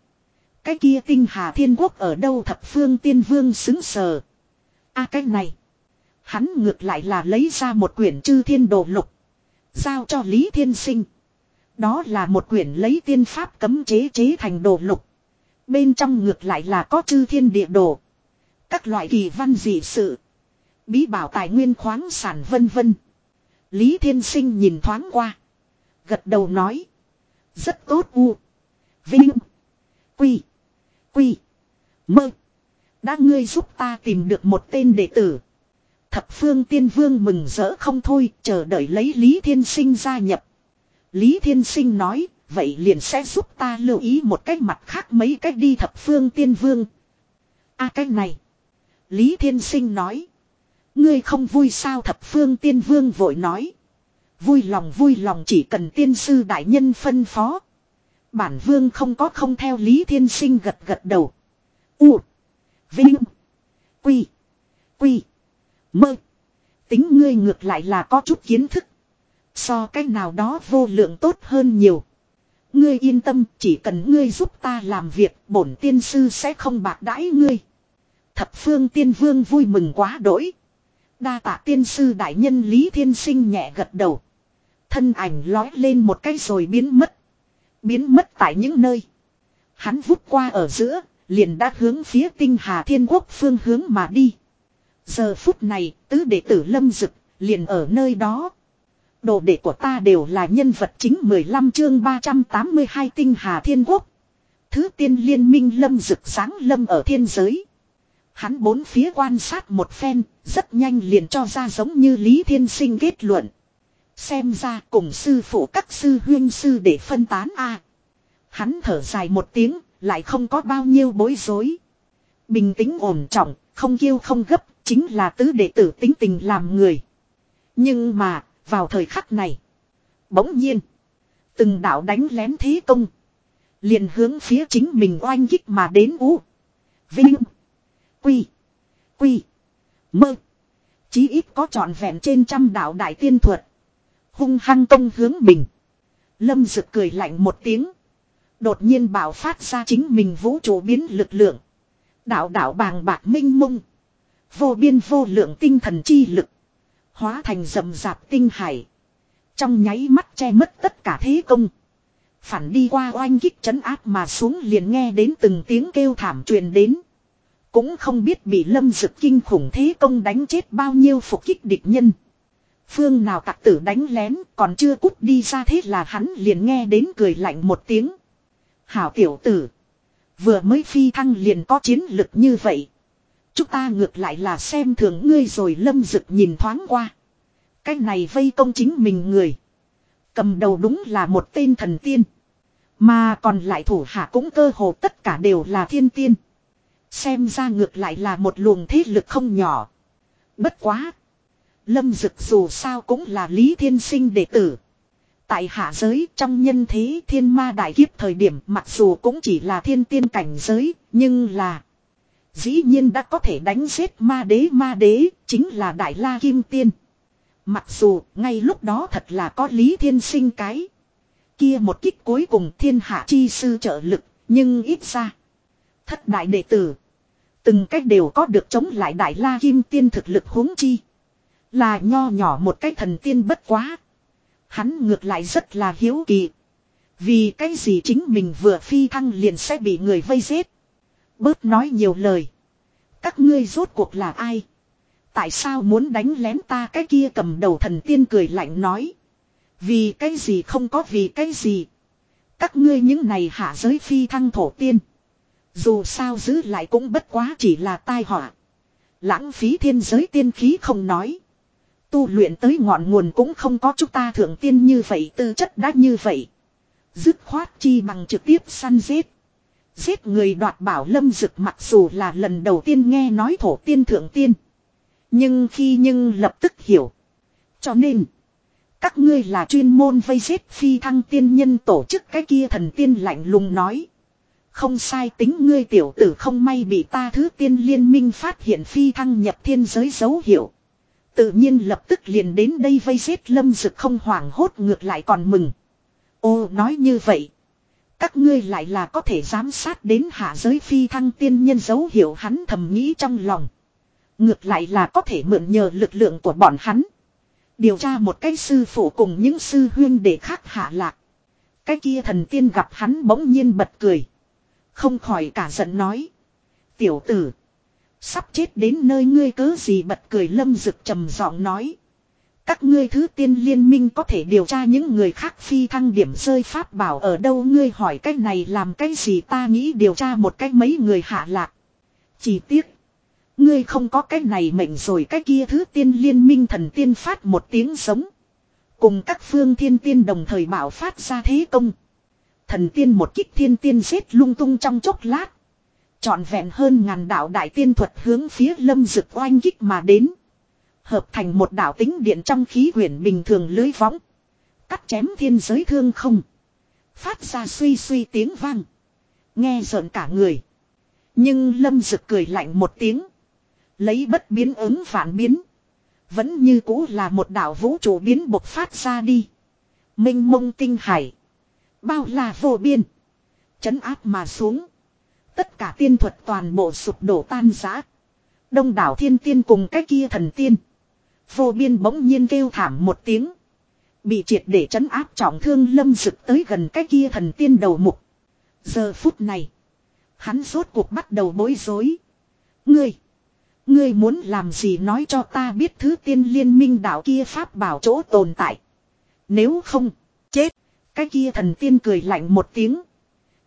Cái kia tinh hà thiên quốc ở đâu thập phương tiên vương xứng sờ. a, cái này. Hắn ngược lại là lấy ra một quyển chư thiên đồ lục. Giao cho Lý Thiên Sinh. Đó là một quyển lấy tiên pháp cấm chế chế thành đồ lục. Bên trong ngược lại là có chư thiên địa đồ. Các loại kỳ văn dị sự. Bí bảo tài nguyên khoáng sản vân vân. Lý Thiên Sinh nhìn thoáng qua. Gật đầu nói. Rất tốt u. Vinh. Quy. Quy. Mơ. Đã ngươi giúp ta tìm được một tên đệ tử. Thập phương tiên vương mừng rỡ không thôi, chờ đợi lấy Lý Thiên Sinh gia nhập. Lý Thiên Sinh nói, vậy liền sẽ giúp ta lưu ý một cách mặt khác mấy cách đi thập phương tiên vương. a à, cách này. Lý Thiên Sinh nói. Ngươi không vui sao thập phương tiên vương vội nói. Vui lòng vui lòng chỉ cần tiên sư đại nhân phân phó. Bản vương không có không theo Lý Thiên Sinh gật gật đầu. U. Vinh. Quy. Quy. Mơ. Tính ngươi ngược lại là có chút kiến thức. So cách nào đó vô lượng tốt hơn nhiều. Ngươi yên tâm chỉ cần ngươi giúp ta làm việc bổn tiên sư sẽ không bạc đãi ngươi. Thập phương tiên vương vui mừng quá đỗi. Đa tạ tiên sư đại nhân Lý Thiên Sinh nhẹ gật đầu. Thân ảnh lói lên một cái rồi biến mất. Biến mất tại những nơi. Hắn vút qua ở giữa, liền đã hướng phía tinh hà thiên quốc phương hướng mà đi. Giờ phút này, tứ đệ tử lâm dực, liền ở nơi đó. Đồ đệ của ta đều là nhân vật chính 15 chương 382 tinh hà thiên quốc. Thứ tiên liên minh lâm dực sáng lâm ở thiên giới. Hắn bốn phía quan sát một phen, rất nhanh liền cho ra giống như Lý Thiên Sinh kết luận. Xem ra cùng sư phụ các sư huyên sư để phân tán a. Hắn thở dài một tiếng, lại không có bao nhiêu bối rối. Bình tĩnh ổn trọng, không kêu không gấp, chính là tứ đệ tử tính tình làm người. Nhưng mà, vào thời khắc này, bỗng nhiên, từng đạo đánh lén thế công, liền hướng phía chính mình oanh kích mà đến ú. Vinh, quy, quy, mơ. Chí ít có trọn vẹn trên trăm đạo đại tiên thuật. Hung hăng công hướng mình. Lâm Dực cười lạnh một tiếng. Đột nhiên bảo phát ra chính mình vũ trụ biến lực lượng. Đạo đạo bàng bạc minh mông. Vô biên vô lượng tinh thần chi lực. Hóa thành rầm rạp tinh hải. Trong nháy mắt che mất tất cả thế công. Phản đi qua oanh kích chấn áp mà xuống liền nghe đến từng tiếng kêu thảm truyền đến. Cũng không biết bị lâm dực kinh khủng thế công đánh chết bao nhiêu phục kích địch nhân. Phương nào tặc tử đánh lén còn chưa cút đi ra thế là hắn liền nghe đến cười lạnh một tiếng. Hảo tiểu tử. Vừa mới phi thăng liền có chiến lực như vậy. Chúng ta ngược lại là xem thường ngươi rồi lâm dực nhìn thoáng qua. Cái này vây công chính mình người. Cầm đầu đúng là một tên thần tiên. Mà còn lại thủ hạ cũng cơ hồ tất cả đều là thiên tiên. Xem ra ngược lại là một luồng thế lực không nhỏ. Bất quá. Lâm Dực dù sao cũng là Lý Thiên Sinh đệ tử. Tại hạ giới trong nhân thế thiên ma đại kiếp thời điểm mặc dù cũng chỉ là thiên tiên cảnh giới, nhưng là... Dĩ nhiên đã có thể đánh giết ma đế ma đế, chính là Đại La Kim Tiên. Mặc dù ngay lúc đó thật là có Lý Thiên Sinh cái. Kia một kích cuối cùng thiên hạ chi sư trợ lực, nhưng ít ra. Thất đại đệ tử. Từng cách đều có được chống lại Đại La Kim Tiên thực lực huống chi. Là nho nhỏ một cái thần tiên bất quá. Hắn ngược lại rất là hiếu kỳ. Vì cái gì chính mình vừa phi thăng liền sẽ bị người vây giết. Bớt nói nhiều lời. Các ngươi rốt cuộc là ai? Tại sao muốn đánh lén ta cái kia cầm đầu thần tiên cười lạnh nói. Vì cái gì không có vì cái gì. Các ngươi những này hạ giới phi thăng thổ tiên. Dù sao giữ lại cũng bất quá chỉ là tai họa. Lãng phí thiên giới tiên khí không nói. Tu luyện tới ngọn nguồn cũng không có chúng ta thượng tiên như vậy, tư chất đã như vậy. Dứt khoát chi bằng trực tiếp săn giết. Giết người đoạt bảo lâm dực mặc dù là lần đầu tiên nghe nói thổ tiên thượng tiên. Nhưng khi nhưng lập tức hiểu. Cho nên. Các ngươi là chuyên môn vây giết phi thăng tiên nhân tổ chức cái kia thần tiên lạnh lùng nói. Không sai tính ngươi tiểu tử không may bị ta thứ tiên liên minh phát hiện phi thăng nhập thiên giới dấu hiệu. Tự nhiên lập tức liền đến đây vây giết lâm dực không hoảng hốt ngược lại còn mừng. Ô, nói như vậy. Các ngươi lại là có thể giám sát đến hạ giới phi thăng tiên nhân dấu hiệu hắn thầm nghĩ trong lòng. Ngược lại là có thể mượn nhờ lực lượng của bọn hắn. Điều tra một cái sư phụ cùng những sư huyên để khác hạ lạc. Cái kia thần tiên gặp hắn bỗng nhiên bật cười. Không khỏi cả giận nói. Tiểu tử. Sắp chết đến nơi ngươi cớ gì bật cười lâm rực trầm giọng nói. Các ngươi thứ tiên liên minh có thể điều tra những người khác phi thăng điểm rơi pháp bảo ở đâu ngươi hỏi cái này làm cái gì ta nghĩ điều tra một cách mấy người hạ lạc. Chỉ tiếc. Ngươi không có cái này mệnh rồi cái kia thứ tiên liên minh thần tiên phát một tiếng sống. Cùng các phương thiên tiên đồng thời bảo phát ra thế công. Thần tiên một kích thiên tiên giết lung tung trong chốc lát. Chọn vẹn hơn ngàn đạo đại tiên thuật hướng phía lâm dực oanh kích mà đến. Hợp thành một đạo tính điện trong khí quyển bình thường lưới võng. Cắt chém thiên giới thương không. Phát ra suy suy tiếng vang. Nghe rợn cả người. Nhưng lâm dực cười lạnh một tiếng. Lấy bất biến ứng phản biến. Vẫn như cũ là một đạo vũ trụ biến bộc phát ra đi. Minh mông tinh hải. Bao là vô biên. Chấn áp mà xuống. Tất cả tiên thuật toàn bộ sụp đổ tan rã. Đông đảo thiên tiên cùng cái kia thần tiên. Vô biên bỗng nhiên kêu thảm một tiếng. Bị triệt để chấn áp trọng thương lâm rực tới gần cái kia thần tiên đầu mục. Giờ phút này. Hắn rốt cuộc bắt đầu bối rối. Ngươi. Ngươi muốn làm gì nói cho ta biết thứ tiên liên minh đạo kia pháp bảo chỗ tồn tại. Nếu không. Chết. Cái kia thần tiên cười lạnh một tiếng.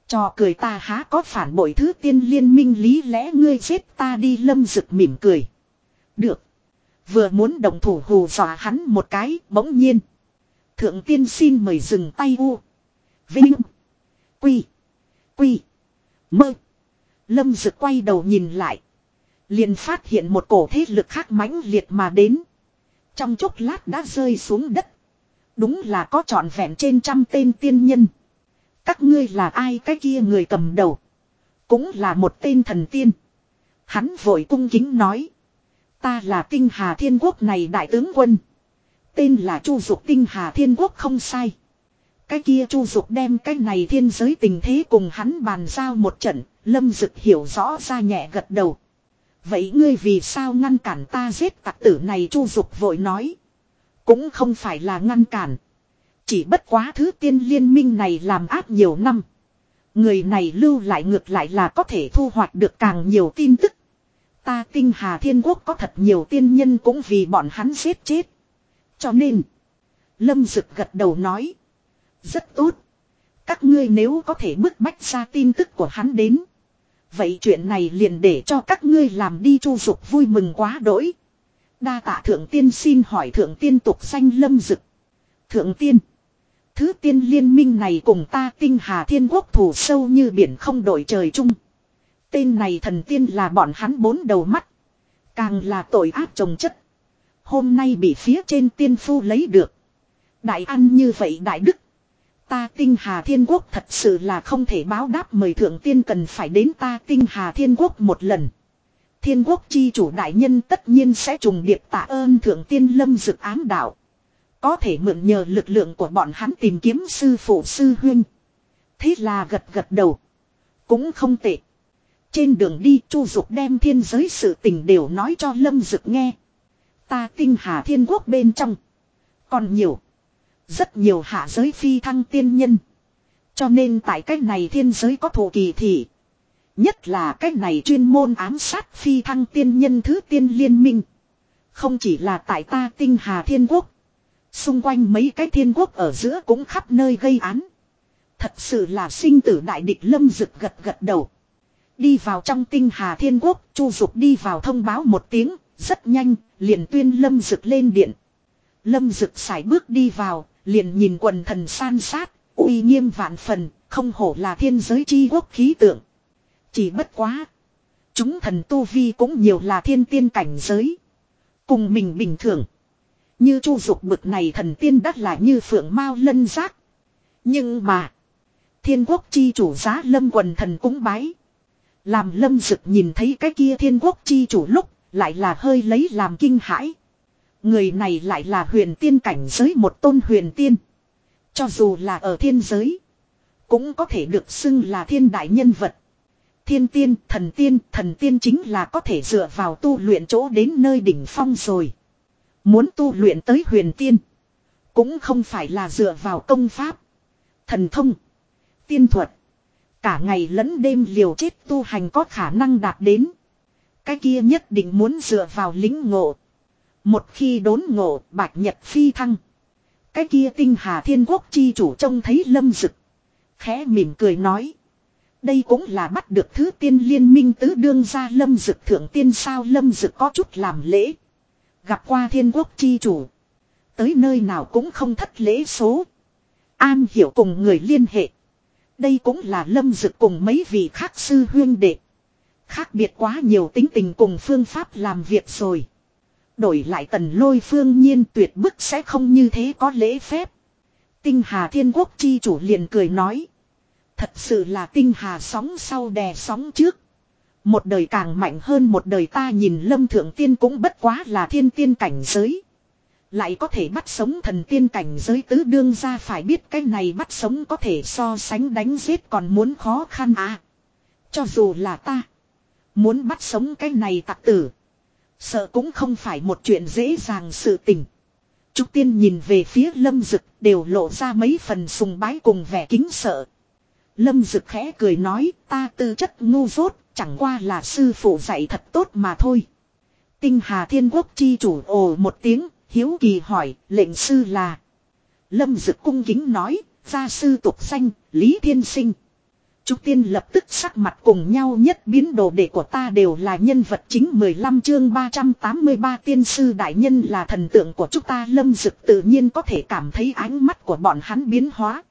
Cho cười ta há có phản bội thứ tiên liên minh lý lẽ ngươi giết ta đi lâm rực mỉm cười. Được. Vừa muốn đồng thủ hù dọa hắn một cái, bỗng nhiên. Thượng tiên xin mời dừng tay u. Vinh. Quy. Quy. Mơ. Lâm rực quay đầu nhìn lại. liền phát hiện một cổ thế lực khác mãnh liệt mà đến. Trong chốc lát đã rơi xuống đất. Đúng là có trọn vẹn trên trăm tên tiên nhân. Các ngươi là ai cái kia người cầm đầu. Cũng là một tên thần tiên. Hắn vội cung kính nói. Ta là tinh hà thiên quốc này đại tướng quân. Tên là Chu Dục tinh hà thiên quốc không sai. Cái kia chu dục đem cái này thiên giới tình thế cùng hắn bàn giao một trận, lâm dực hiểu rõ ra nhẹ gật đầu. Vậy ngươi vì sao ngăn cản ta giết tặc tử này chu dục vội nói. Cũng không phải là ngăn cản. Chỉ bất quá thứ tiên liên minh này làm ác nhiều năm. Người này lưu lại ngược lại là có thể thu hoạch được càng nhiều tin tức. Ta tinh hà thiên quốc có thật nhiều tiên nhân cũng vì bọn hắn giết chết. Cho nên. Lâm Dực gật đầu nói. Rất tốt. Các ngươi nếu có thể bức bách ra tin tức của hắn đến. Vậy chuyện này liền để cho các ngươi làm đi chu dục vui mừng quá đỗi. Đa tạ thượng tiên xin hỏi thượng tiên tục danh lâm dực. Thượng tiên. Thứ tiên liên minh này cùng ta tinh hà thiên quốc thủ sâu như biển không đổi trời chung. Tên này thần tiên là bọn hắn bốn đầu mắt. Càng là tội ác trồng chất. Hôm nay bị phía trên tiên phu lấy được. Đại ăn như vậy đại đức. Ta tinh hà thiên quốc thật sự là không thể báo đáp mời thượng tiên cần phải đến ta tinh hà thiên quốc một lần. Thiên quốc chi chủ đại nhân tất nhiên sẽ trùng điệp tạ ơn thượng tiên lâm dực ám đạo. Có thể mượn nhờ lực lượng của bọn hắn tìm kiếm sư phụ sư huyên. Thế là gật gật đầu. Cũng không tệ. Trên đường đi, chu dục đem thiên giới sự tình đều nói cho lâm dực nghe. Ta tinh hà thiên quốc bên trong. Còn nhiều. Rất nhiều hạ giới phi thăng tiên nhân. Cho nên tại cách này thiên giới có thổ kỳ thị. Nhất là cách này chuyên môn ám sát phi thăng tiên nhân thứ tiên liên minh. Không chỉ là tại ta tinh hà thiên quốc. Xung quanh mấy cái thiên quốc ở giữa cũng khắp nơi gây án. Thật sự là sinh tử đại địch lâm rực gật gật đầu. Đi vào trong tinh hà thiên quốc, chu dục đi vào thông báo một tiếng, rất nhanh, liền tuyên lâm dực lên điện. Lâm dực xài bước đi vào, liền nhìn quần thần san sát, uy nghiêm vạn phần, không hổ là thiên giới chi quốc khí tượng. Chỉ bất quá. Chúng thần tu vi cũng nhiều là thiên tiên cảnh giới. Cùng mình bình thường. Như chu dục bực này thần tiên đắt là như phượng mao lân giác. Nhưng mà. Thiên quốc chi chủ giá lâm quần thần cúng bái. Làm lâm dực nhìn thấy cái kia thiên quốc chi chủ lúc. Lại là hơi lấy làm kinh hãi. Người này lại là huyền tiên cảnh giới một tôn huyền tiên. Cho dù là ở thiên giới. Cũng có thể được xưng là thiên đại nhân vật. Thiên tiên, thần tiên, thần tiên chính là có thể dựa vào tu luyện chỗ đến nơi đỉnh phong rồi. Muốn tu luyện tới huyền tiên. Cũng không phải là dựa vào công pháp. Thần thông. Tiên thuật. Cả ngày lẫn đêm liều chết tu hành có khả năng đạt đến. Cái kia nhất định muốn dựa vào lính ngộ. Một khi đốn ngộ, bạch nhật phi thăng. Cái kia tinh hà thiên quốc chi chủ trông thấy lâm dực. Khẽ mỉm cười nói. Đây cũng là bắt được thứ tiên liên minh tứ đương ra lâm dực thượng tiên sao lâm dực có chút làm lễ. Gặp qua thiên quốc chi chủ. Tới nơi nào cũng không thất lễ số. An hiểu cùng người liên hệ. Đây cũng là lâm dực cùng mấy vị khác sư huyên đệ. Khác biệt quá nhiều tính tình cùng phương pháp làm việc rồi. Đổi lại tần lôi phương nhiên tuyệt bức sẽ không như thế có lễ phép. Tinh Hà Thiên Quốc chi chủ liền cười nói. Thật sự là tinh hà sóng sau đè sóng trước. Một đời càng mạnh hơn một đời ta nhìn lâm thượng tiên cũng bất quá là thiên tiên cảnh giới. Lại có thể bắt sống thần tiên cảnh giới tứ đương ra phải biết cái này bắt sống có thể so sánh đánh giết còn muốn khó khăn à. Cho dù là ta. Muốn bắt sống cái này tặc tử. Sợ cũng không phải một chuyện dễ dàng sự tình. Trúc tiên nhìn về phía lâm dực đều lộ ra mấy phần sùng bái cùng vẻ kính sợ. Lâm Dực khẽ cười nói ta tư chất ngu dốt chẳng qua là sư phụ dạy thật tốt mà thôi. Tinh Hà Thiên Quốc chi chủ ồ một tiếng, hiếu kỳ hỏi, lệnh sư là. Lâm Dực cung kính nói, gia sư tục danh, Lý Thiên Sinh. Trúc Tiên lập tức sắc mặt cùng nhau nhất biến đồ đệ của ta đều là nhân vật chính 15 chương 383 tiên sư đại nhân là thần tượng của chúng ta Lâm Dực tự nhiên có thể cảm thấy ánh mắt của bọn hắn biến hóa.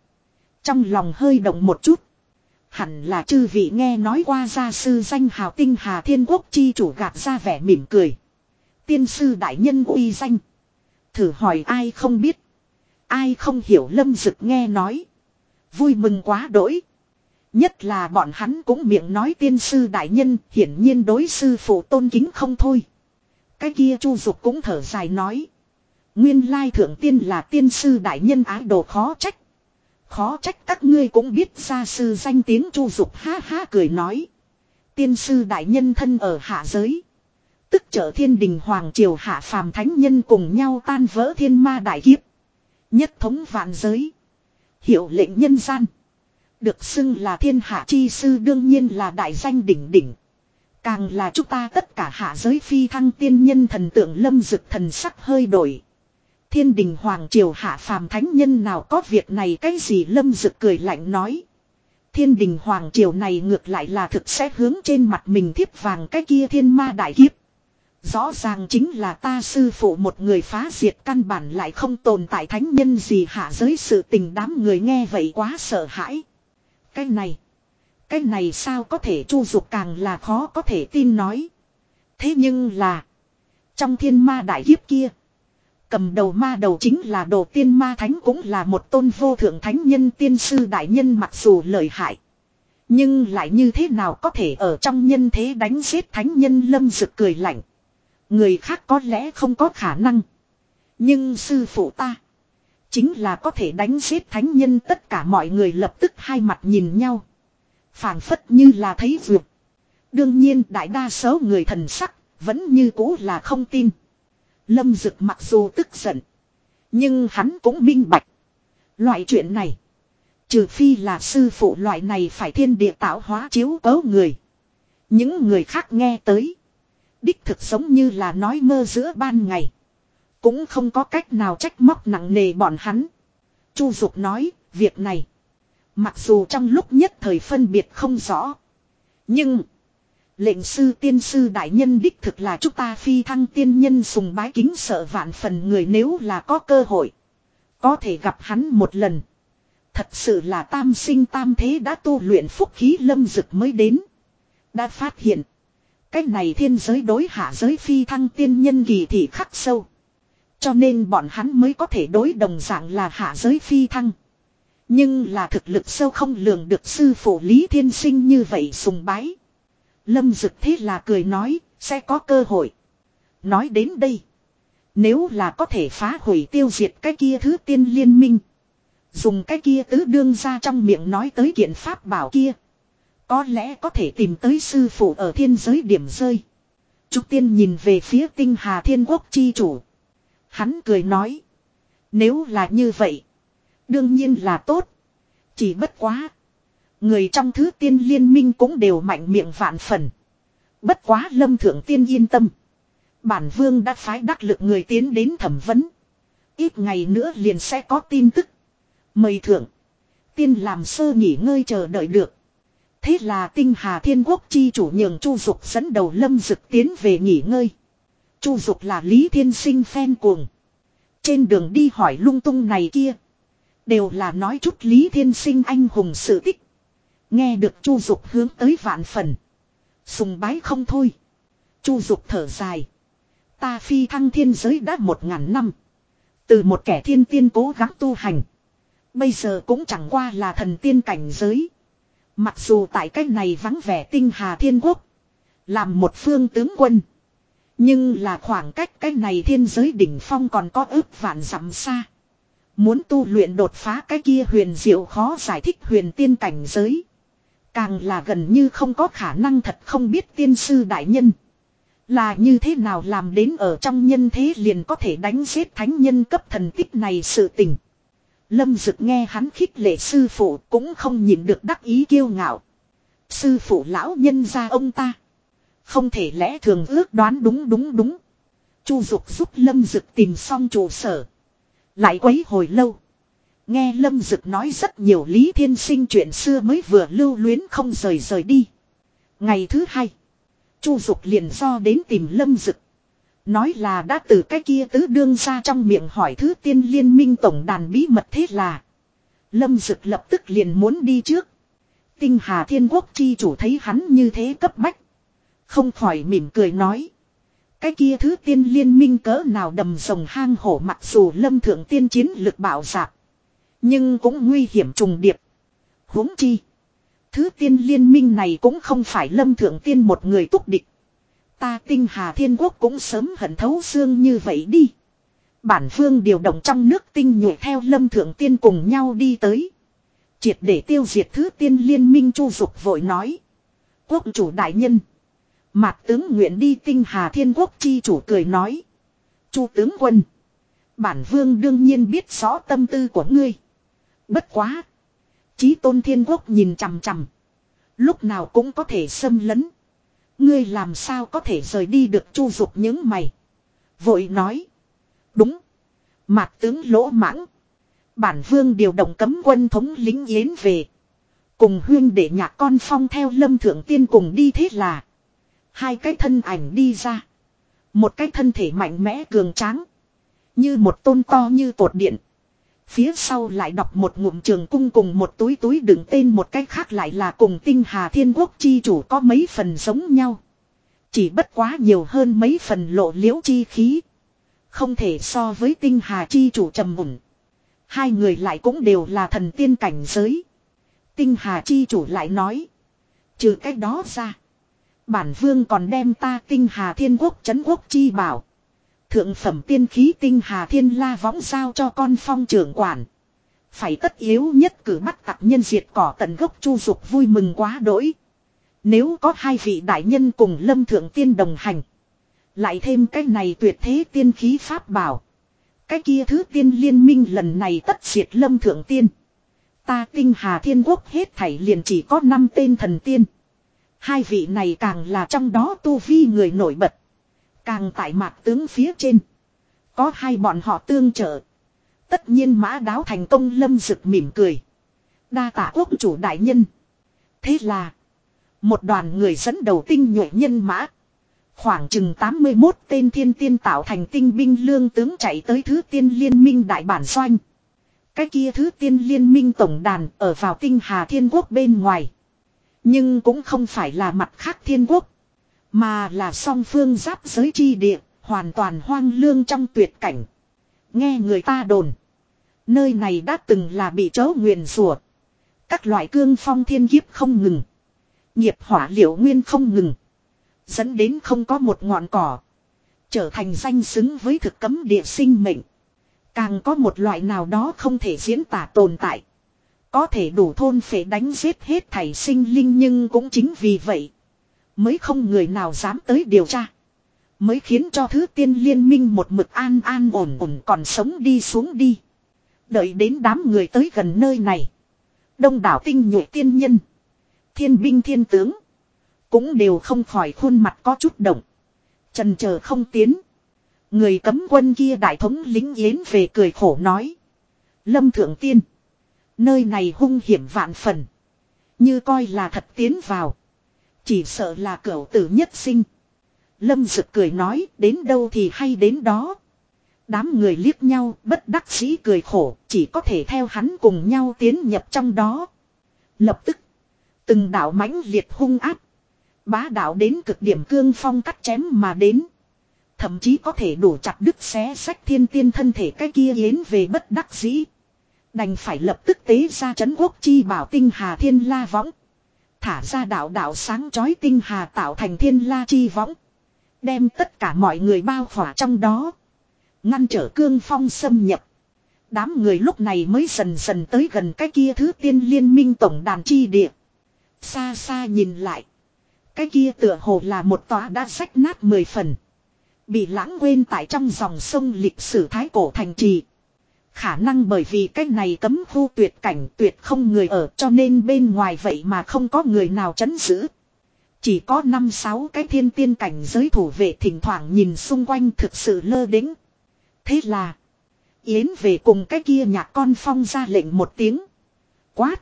Trong lòng hơi động một chút. Hẳn là chư vị nghe nói qua gia sư danh hào tinh hà thiên quốc chi chủ gạt ra vẻ mỉm cười. Tiên sư đại nhân uy danh. Thử hỏi ai không biết. Ai không hiểu lâm dực nghe nói. Vui mừng quá đỗi. Nhất là bọn hắn cũng miệng nói tiên sư đại nhân, hiển nhiên đối sư phụ tôn kính không thôi. Cái kia chu dục cũng thở dài nói. Nguyên lai thượng tiên là tiên sư đại nhân ái đồ khó trách. Khó trách các ngươi cũng biết ra sư danh tiếng chu dục ha ha cười nói. Tiên sư đại nhân thân ở hạ giới. Tức trở thiên đình hoàng triều hạ phàm thánh nhân cùng nhau tan vỡ thiên ma đại kiếp. Nhất thống vạn giới. Hiệu lệnh nhân gian. Được xưng là thiên hạ chi sư đương nhiên là đại danh đỉnh đỉnh. Càng là chúng ta tất cả hạ giới phi thăng tiên nhân thần tượng lâm dực thần sắc hơi đổi. Thiên đình hoàng triều hạ phàm thánh nhân nào có việc này cái gì lâm dực cười lạnh nói. Thiên đình hoàng triều này ngược lại là thực sẽ hướng trên mặt mình thiếp vàng cái kia thiên ma đại kiếp. Rõ ràng chính là ta sư phụ một người phá diệt căn bản lại không tồn tại thánh nhân gì hạ giới sự tình đám người nghe vậy quá sợ hãi. Cái này. Cái này sao có thể chu dục càng là khó có thể tin nói. Thế nhưng là. Trong thiên ma đại hiếp kia. Cầm đầu ma đầu chính là đồ tiên ma thánh cũng là một tôn vô thượng thánh nhân tiên sư đại nhân mặc dù lợi hại. Nhưng lại như thế nào có thể ở trong nhân thế đánh giết thánh nhân lâm rực cười lạnh. Người khác có lẽ không có khả năng. Nhưng sư phụ ta. Chính là có thể đánh giết thánh nhân tất cả mọi người lập tức hai mặt nhìn nhau. phảng phất như là thấy vượt. Đương nhiên đại đa số người thần sắc vẫn như cũ là không tin. Lâm Dực mặc dù tức giận. Nhưng hắn cũng minh bạch. Loại chuyện này. Trừ phi là sư phụ loại này phải thiên địa tạo hóa chiếu cấu người. Những người khác nghe tới. Đích thực giống như là nói mơ giữa ban ngày. Cũng không có cách nào trách móc nặng nề bọn hắn. Chu Dục nói, việc này. Mặc dù trong lúc nhất thời phân biệt không rõ. Nhưng. Lệnh sư tiên sư đại nhân đích thực là chúng ta phi thăng tiên nhân sùng bái kính sợ vạn phần người nếu là có cơ hội. Có thể gặp hắn một lần. Thật sự là tam sinh tam thế đã tu luyện phúc khí lâm dực mới đến. Đã phát hiện. Cách này thiên giới đối hạ giới phi thăng tiên nhân kỳ thị khắc sâu. Cho nên bọn hắn mới có thể đối đồng dạng là hạ giới phi thăng. Nhưng là thực lực sâu không lường được sư phụ Lý Thiên Sinh như vậy sùng bái. Lâm Dực thế là cười nói, sẽ có cơ hội. Nói đến đây. Nếu là có thể phá hủy tiêu diệt cái kia thứ tiên liên minh. Dùng cái kia tứ đương ra trong miệng nói tới kiện pháp bảo kia. Có lẽ có thể tìm tới sư phụ ở thiên giới điểm rơi. Trúc tiên nhìn về phía tinh hà thiên quốc chi chủ. Hắn cười nói. Nếu là như vậy. Đương nhiên là tốt. Chỉ bất quá. Người trong thứ tiên liên minh cũng đều mạnh miệng vạn phần. Bất quá lâm thượng tiên yên tâm. Bản vương đã phái đắc lực người tiến đến thẩm vấn. Ít ngày nữa liền sẽ có tin tức. Mời thượng. Tiên làm sơ nghỉ ngơi chờ đợi được. Thế là tinh hà thiên quốc chi chủ nhường chu dục dẫn đầu lâm dực tiến về nghỉ ngơi. chu dục là lý thiên sinh phen cuồng. Trên đường đi hỏi lung tung này kia. Đều là nói chút lý thiên sinh anh hùng sự tích. Nghe được chu dục hướng tới vạn phần. Sùng bái không thôi. chu dục thở dài. Ta phi thăng thiên giới đã một ngàn năm. Từ một kẻ thiên tiên cố gắng tu hành. Bây giờ cũng chẳng qua là thần tiên cảnh giới. Mặc dù tại cách này vắng vẻ tinh hà thiên quốc. Làm một phương tướng quân. Nhưng là khoảng cách cách này thiên giới đỉnh phong còn có ước vạn dặm xa. Muốn tu luyện đột phá cái kia huyền diệu khó giải thích huyền tiên cảnh giới. Càng là gần như không có khả năng thật không biết tiên sư đại nhân. Là như thế nào làm đến ở trong nhân thế liền có thể đánh giết thánh nhân cấp thần tích này sự tình. Lâm Dực nghe hắn khích lệ sư phụ cũng không nhìn được đắc ý kiêu ngạo. Sư phụ lão nhân ra ông ta. Không thể lẽ thường ước đoán đúng đúng đúng. Chu Dục giúp Lâm Dực tìm xong trụ sở. Lại quấy hồi lâu. Nghe Lâm Dực nói rất nhiều Lý Thiên Sinh chuyện xưa mới vừa lưu luyến không rời rời đi. Ngày thứ hai. Chu Dục liền do đến tìm Lâm Dực. Nói là đã từ cái kia tứ đương ra trong miệng hỏi thứ tiên liên minh tổng đàn bí mật thế là. Lâm Dực lập tức liền muốn đi trước. Tinh Hà Thiên Quốc chi chủ thấy hắn như thế cấp bách. Không khỏi mỉm cười nói. Cái kia thứ tiên liên minh cỡ nào đầm rồng hang hổ mặc dù lâm thượng tiên chiến lực bảo dạp. Nhưng cũng nguy hiểm trùng điệp. huống chi. Thứ tiên liên minh này cũng không phải lâm thượng tiên một người túc địch. Ta tinh hà thiên quốc cũng sớm hận thấu xương như vậy đi. Bản phương điều động trong nước tinh nhuệ theo lâm thượng tiên cùng nhau đi tới. Triệt để tiêu diệt thứ tiên liên minh chu dục vội nói. Quốc chủ đại nhân. Mạc tướng nguyện đi tinh hà thiên quốc chi chủ cười nói. Chu tướng quân. Bản vương đương nhiên biết rõ tâm tư của ngươi. Bất quá. Chí tôn thiên quốc nhìn chằm chằm. Lúc nào cũng có thể xâm lấn. Ngươi làm sao có thể rời đi được chu dục những mày. Vội nói. Đúng. Mạc tướng lỗ mãng. Bản vương điều động cấm quân thống lính yến về. Cùng huyên để nhạc con phong theo lâm thượng tiên cùng đi thế là. Hai cái thân ảnh đi ra. Một cái thân thể mạnh mẽ cường tráng. Như một tôn to như cột điện. Phía sau lại đọc một ngụm trường cung cùng một túi túi đựng tên một cách khác lại là cùng tinh hà thiên quốc chi chủ có mấy phần giống nhau. Chỉ bất quá nhiều hơn mấy phần lộ liễu chi khí. Không thể so với tinh hà chi chủ trầm mụn. Hai người lại cũng đều là thần tiên cảnh giới. Tinh hà chi chủ lại nói. Trừ cách đó ra. Bản vương còn đem ta tinh hà thiên quốc chấn quốc chi bảo. Thượng phẩm tiên khí tinh hà thiên la võng giao cho con phong trưởng quản. Phải tất yếu nhất cử bắt tặc nhân diệt cỏ tận gốc chu dục vui mừng quá đỗi. Nếu có hai vị đại nhân cùng lâm thượng tiên đồng hành. Lại thêm cái này tuyệt thế tiên khí pháp bảo. Cái kia thứ tiên liên minh lần này tất diệt lâm thượng tiên. Ta tinh hà thiên quốc hết thảy liền chỉ có năm tên thần tiên. Hai vị này càng là trong đó tu vi người nổi bật. Càng tại mạc tướng phía trên. Có hai bọn họ tương trợ. Tất nhiên mã đáo thành công lâm rực mỉm cười. Đa tạ quốc chủ đại nhân. Thế là. Một đoàn người dẫn đầu tinh nhuệ nhân mã. Khoảng chừng 81 tên thiên tiên tạo thành tinh binh lương tướng chạy tới thứ tiên liên minh đại bản doanh. Cái kia thứ tiên liên minh tổng đàn ở vào tinh hà thiên quốc bên ngoài. Nhưng cũng không phải là mặt khác thiên quốc. Mà là song phương giáp giới chi địa, hoàn toàn hoang lương trong tuyệt cảnh. Nghe người ta đồn. Nơi này đã từng là bị chớ nguyền rủa Các loại cương phong thiên kiếp không ngừng. Nghiệp hỏa liệu nguyên không ngừng. Dẫn đến không có một ngọn cỏ. Trở thành danh xứng với thực cấm địa sinh mệnh. Càng có một loại nào đó không thể diễn tả tồn tại. Có thể đủ thôn phệ đánh giết hết thảy sinh linh nhưng cũng chính vì vậy. Mới không người nào dám tới điều tra. Mới khiến cho thứ tiên liên minh một mực an an ổn ổn còn sống đi xuống đi. Đợi đến đám người tới gần nơi này. Đông đảo tinh nhuệ tiên nhân. Thiên binh thiên tướng. Cũng đều không khỏi khuôn mặt có chút động. Trần chờ không tiến. Người cấm quân kia đại thống lính yến về cười khổ nói. Lâm thượng tiên. Nơi này hung hiểm vạn phần. Như coi là thật tiến vào. Chỉ sợ là cửu tử nhất sinh. Lâm Dực cười nói, đến đâu thì hay đến đó. Đám người liếc nhau, bất đắc dĩ cười khổ, chỉ có thể theo hắn cùng nhau tiến nhập trong đó. Lập tức. Từng đạo mãnh liệt hung áp. Bá đạo đến cực điểm cương phong cắt chém mà đến. Thậm chí có thể đổ chặt đứt xé sách thiên tiên thân thể cái kia yến về bất đắc dĩ. Đành phải lập tức tế ra chấn quốc chi bảo tinh hà thiên la võng. Thả ra đạo đạo sáng chói tinh hà tạo thành thiên la chi võng. Đem tất cả mọi người bao khỏa trong đó. Ngăn trở cương phong xâm nhập. Đám người lúc này mới dần dần tới gần cái kia thứ tiên liên minh tổng đàn chi địa. Xa xa nhìn lại. Cái kia tựa hồ là một tòa đã rách nát mười phần. Bị lãng quên tại trong dòng sông lịch sử thái cổ thành trì. Khả năng bởi vì cái này cấm khu tuyệt cảnh tuyệt không người ở, cho nên bên ngoài vậy mà không có người nào chấn giữ. Chỉ có năm sáu cái thiên tiên cảnh giới thủ vệ thỉnh thoảng nhìn xung quanh thực sự lơ đính. Thế là. Yến về cùng cái kia nhạc con phong ra lệnh một tiếng. Quát.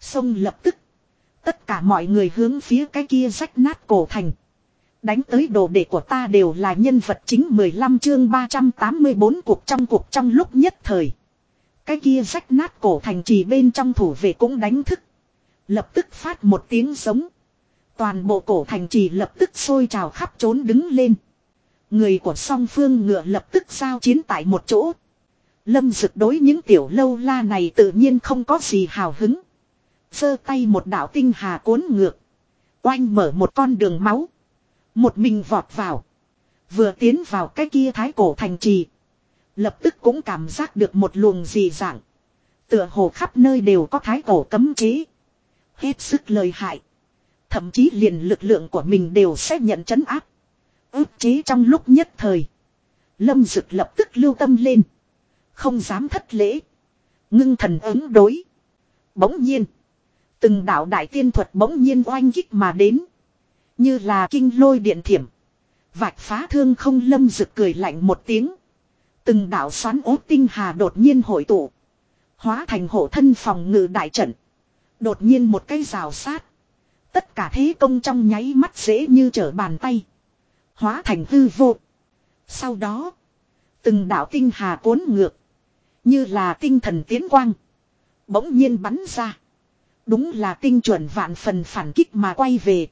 Xong lập tức. Tất cả mọi người hướng phía cái kia rách nát cổ thành. Đánh tới đồ đệ của ta đều là nhân vật chính 15 chương 384 cuộc trong cuộc trong lúc nhất thời. Cái kia rách nát cổ thành trì bên trong thủ vệ cũng đánh thức. Lập tức phát một tiếng giống. Toàn bộ cổ thành trì lập tức sôi trào khắp trốn đứng lên. Người của song phương ngựa lập tức giao chiến tại một chỗ. Lâm dực đối những tiểu lâu la này tự nhiên không có gì hào hứng. giơ tay một đạo tinh hà cuốn ngược. Oanh mở một con đường máu. Một mình vọt vào. Vừa tiến vào cái kia thái cổ thành trì. Lập tức cũng cảm giác được một luồng gì dạng. Tựa hồ khắp nơi đều có thái cổ cấm chế. Hết sức lời hại. Thậm chí liền lực lượng của mình đều sẽ nhận chấn áp. ức chế trong lúc nhất thời. Lâm Dực lập tức lưu tâm lên. Không dám thất lễ. Ngưng thần ứng đối. Bỗng nhiên. Từng đạo đại tiên thuật bỗng nhiên oanh kích mà đến. Như là kinh lôi điện thiểm. Vạch phá thương không lâm rực cười lạnh một tiếng. Từng đạo xoắn ốt tinh hà đột nhiên hội tụ. Hóa thành hộ thân phòng ngự đại trận. Đột nhiên một cái rào sát. Tất cả thế công trong nháy mắt dễ như trở bàn tay. Hóa thành hư vô. Sau đó. Từng đạo tinh hà cuốn ngược. Như là tinh thần tiến quang. Bỗng nhiên bắn ra. Đúng là tinh chuẩn vạn phần phản kích mà quay về.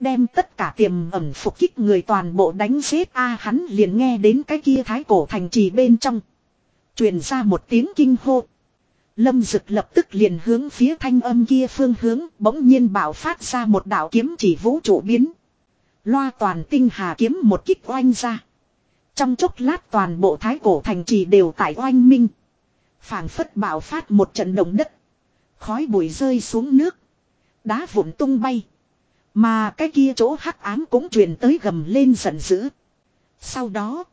Đem tất cả tiềm ẩm phục kích người toàn bộ đánh xếp A, hắn liền nghe đến cái kia thái cổ thành trì bên trong. truyền ra một tiếng kinh hô. Lâm Dực lập tức liền hướng phía thanh âm kia phương hướng, bỗng nhiên bảo phát ra một đạo kiếm chỉ vũ trụ biến. Loa toàn tinh hà kiếm một kích oanh ra. Trong chốc lát toàn bộ thái cổ thành trì đều tại oanh minh. phảng phất bảo phát một trận động đất. Khói bụi rơi xuống nước. Đá vụn tung bay. Mà cái kia chỗ hắc ám cũng truyền tới gầm lên giận dữ. Sau đó.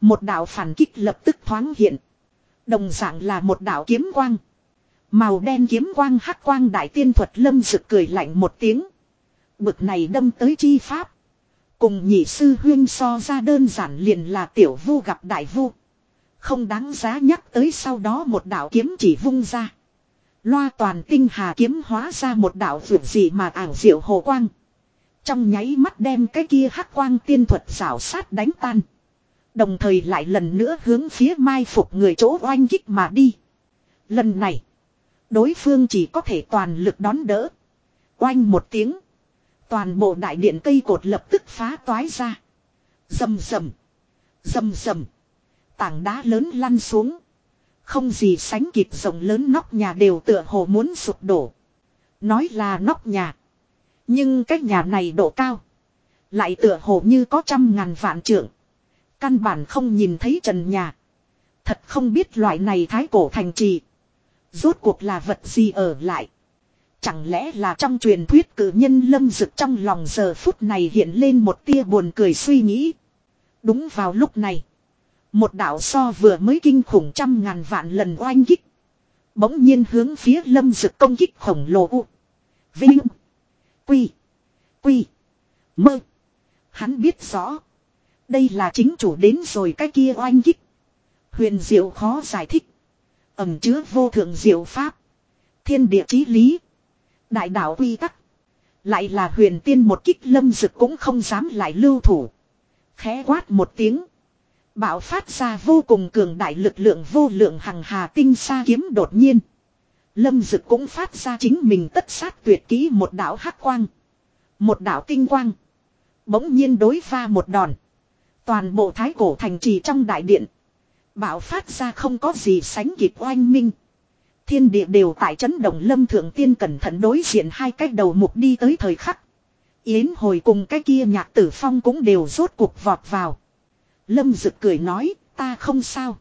Một đạo phản kích lập tức thoáng hiện. Đồng dạng là một đạo kiếm quang. Màu đen kiếm quang hắc quang đại tiên thuật lâm rực cười lạnh một tiếng. Bực này đâm tới chi pháp. Cùng nhị sư huyên so ra đơn giản liền là tiểu vu gặp đại vu. Không đáng giá nhắc tới sau đó một đạo kiếm chỉ vung ra. Loa toàn tinh hà kiếm hóa ra một đạo vượt gì mà ảo diệu hồ quang. Trong nháy mắt đem cái kia hắc quang tiên thuật xảo sát đánh tan. Đồng thời lại lần nữa hướng phía mai phục người chỗ oanh kích mà đi. Lần này, đối phương chỉ có thể toàn lực đón đỡ. Oanh một tiếng. Toàn bộ đại điện cây cột lập tức phá toái ra. Dầm dầm. Dầm dầm. Tảng đá lớn lăn xuống. Không gì sánh kịp rộng lớn nóc nhà đều tựa hồ muốn sụp đổ. Nói là nóc nhà. Nhưng cái nhà này độ cao. Lại tựa hồ như có trăm ngàn vạn trượng. Căn bản không nhìn thấy trần nhà. Thật không biết loại này thái cổ thành trì. Rốt cuộc là vật gì ở lại. Chẳng lẽ là trong truyền thuyết cử nhân lâm dực trong lòng giờ phút này hiện lên một tia buồn cười suy nghĩ. Đúng vào lúc này. Một đạo so vừa mới kinh khủng trăm ngàn vạn lần oanh kích. Bỗng nhiên hướng phía lâm dực công kích khổng lồ u. Vinh. Quy. Quy. Mơ. Hắn biết rõ. Đây là chính chủ đến rồi cái kia oanh kích. Huyền diệu khó giải thích. Ẩm chứa vô thượng diệu pháp. Thiên địa chí lý. Đại đạo quy tắc. Lại là huyền tiên một kích lâm dực cũng không dám lại lưu thủ. Khẽ quát một tiếng. Bạo phát ra vô cùng cường đại lực lượng vô lượng hằng hà tinh xa kiếm đột nhiên. Lâm dực cũng phát ra chính mình tất sát tuyệt kỹ một đạo hắc quang. Một đạo tinh quang. Bỗng nhiên đối pha một đòn. Toàn bộ thái cổ thành trì trong đại điện. Bạo phát ra không có gì sánh kịp oanh minh. Thiên địa đều tại chấn động lâm thượng tiên cẩn thận đối diện hai cách đầu mục đi tới thời khắc. Yến hồi cùng cái kia nhạc tử phong cũng đều rốt cuộc vọt vào. Lâm dực cười nói, ta không sao.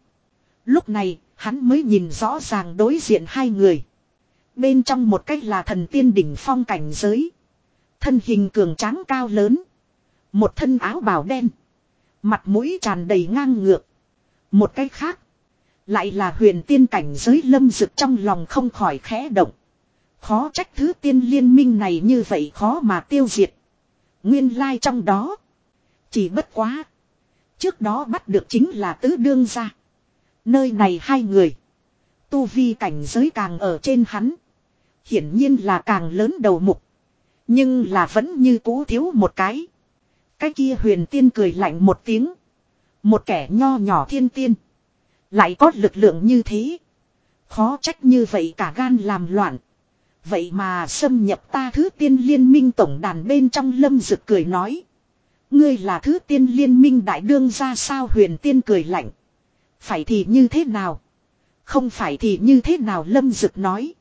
Lúc này, hắn mới nhìn rõ ràng đối diện hai người. Bên trong một cách là thần tiên đỉnh phong cảnh giới. Thân hình cường tráng cao lớn. Một thân áo bào đen. Mặt mũi tràn đầy ngang ngược. Một cách khác. Lại là huyền tiên cảnh giới lâm dực trong lòng không khỏi khẽ động. Khó trách thứ tiên liên minh này như vậy khó mà tiêu diệt. Nguyên lai like trong đó. Chỉ bất quá. Trước đó bắt được chính là tứ đương gia. Nơi này hai người. Tu vi cảnh giới càng ở trên hắn. Hiển nhiên là càng lớn đầu mục. Nhưng là vẫn như cũ thiếu một cái. Cái kia huyền tiên cười lạnh một tiếng. Một kẻ nho nhỏ thiên tiên. Lại có lực lượng như thế. Khó trách như vậy cả gan làm loạn. Vậy mà xâm nhập ta thứ tiên liên minh tổng đàn bên trong lâm rực cười nói. Ngươi là thứ tiên liên minh đại đương ra sao huyền tiên cười lạnh. Phải thì như thế nào? Không phải thì như thế nào lâm dực nói.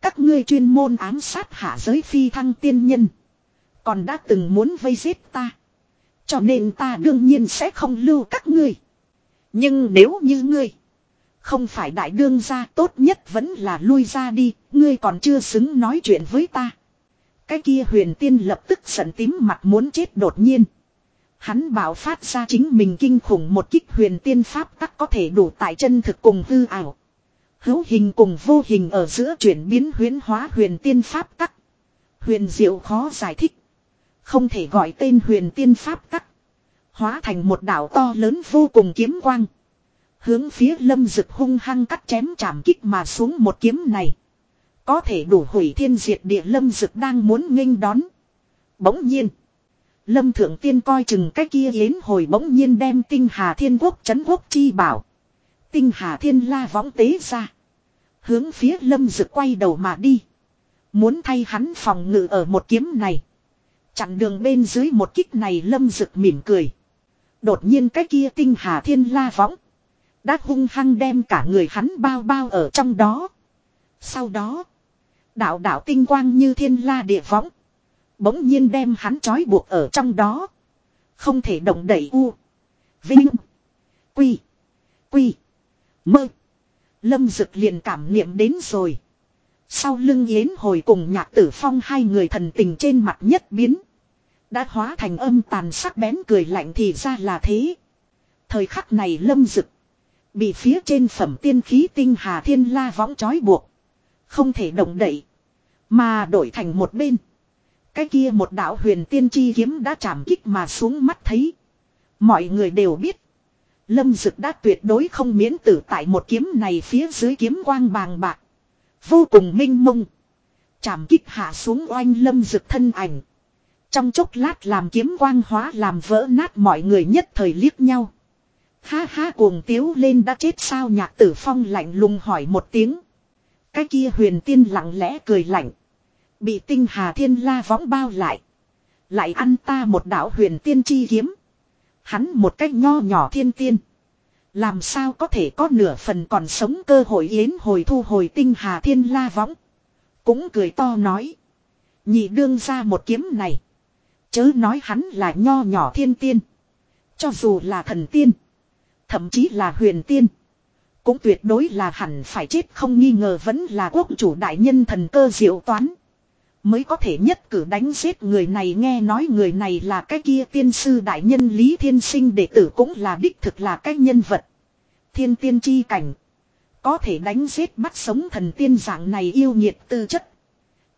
Các ngươi chuyên môn ám sát hạ giới phi thăng tiên nhân. Còn đã từng muốn vây giết ta. Cho nên ta đương nhiên sẽ không lưu các ngươi. Nhưng nếu như ngươi Không phải đại đương gia tốt nhất vẫn là lui ra đi, ngươi còn chưa xứng nói chuyện với ta. Cái kia huyền tiên lập tức giận tím mặt muốn chết đột nhiên. Hắn bảo phát ra chính mình kinh khủng một kích huyền tiên pháp tắc có thể đủ tại chân thực cùng hư ảo. Hữu hình cùng vô hình ở giữa chuyển biến huyến hóa huyền tiên pháp tắc. Huyền diệu khó giải thích. Không thể gọi tên huyền tiên pháp tắc. Hóa thành một đảo to lớn vô cùng kiếm quang. Hướng phía lâm rực hung hăng cắt chém chạm kích mà xuống một kiếm này. Có thể đủ hủy thiên diệt địa lâm rực đang muốn nghênh đón. Bỗng nhiên. Lâm thượng tiên coi chừng cái kia yến hồi bỗng nhiên đem tinh hà thiên quốc chấn quốc chi bảo. Tinh hà thiên la võng tế ra. Hướng phía lâm Dực quay đầu mà đi. Muốn thay hắn phòng ngự ở một kiếm này. Chặn đường bên dưới một kích này lâm Dực mỉm cười. Đột nhiên cái kia tinh hà thiên la võng. Đã hung hăng đem cả người hắn bao bao ở trong đó. Sau đó. Đạo đạo tinh quang như thiên la địa võng. Bỗng nhiên đem hắn trói buộc ở trong đó. Không thể động đẩy u. Vinh. Quy. Quy. Mơ. Lâm Dực liền cảm niệm đến rồi. Sau lưng yến hồi cùng nhạc tử phong hai người thần tình trên mặt nhất biến. Đã hóa thành âm tàn sắc bén cười lạnh thì ra là thế. Thời khắc này lâm dực. Bị phía trên phẩm tiên khí tinh hà thiên la võng trói buộc. Không thể động đậy. Mà đổi thành một bên. Cái kia một đạo huyền tiên chi kiếm đã chạm kích mà xuống mắt thấy. Mọi người đều biết. Lâm Dực đã tuyệt đối không miễn tử tại một kiếm này phía dưới kiếm quang bàng bạc. Vô cùng minh mông. Chạm kích hạ xuống oanh Lâm Dực thân ảnh. Trong chốc lát làm kiếm quang hóa làm vỡ nát mọi người nhất thời liếc nhau. Ha ha cuồng tiếu lên đã chết sao nhạc tử phong lạnh lùng hỏi một tiếng. Cái kia huyền tiên lặng lẽ cười lạnh. Bị tinh hà thiên la võng bao lại. Lại ăn ta một đạo huyền tiên chi kiếm. Hắn một cách nho nhỏ thiên tiên. Làm sao có thể có nửa phần còn sống cơ hội yến hồi thu hồi tinh hà thiên la võng. Cũng cười to nói. Nhị đương ra một kiếm này. Chớ nói hắn là nho nhỏ thiên tiên. Cho dù là thần tiên. Thậm chí là huyền tiên. Cũng tuyệt đối là hẳn phải chết không nghi ngờ vẫn là quốc chủ đại nhân thần cơ diệu toán. Mới có thể nhất cử đánh giết người này nghe nói người này là cái kia tiên sư đại nhân Lý Thiên Sinh, đệ tử cũng là đích thực là cái nhân vật. Thiên tiên chi cảnh. Có thể đánh giết bắt sống thần tiên dạng này yêu nhiệt tư chất.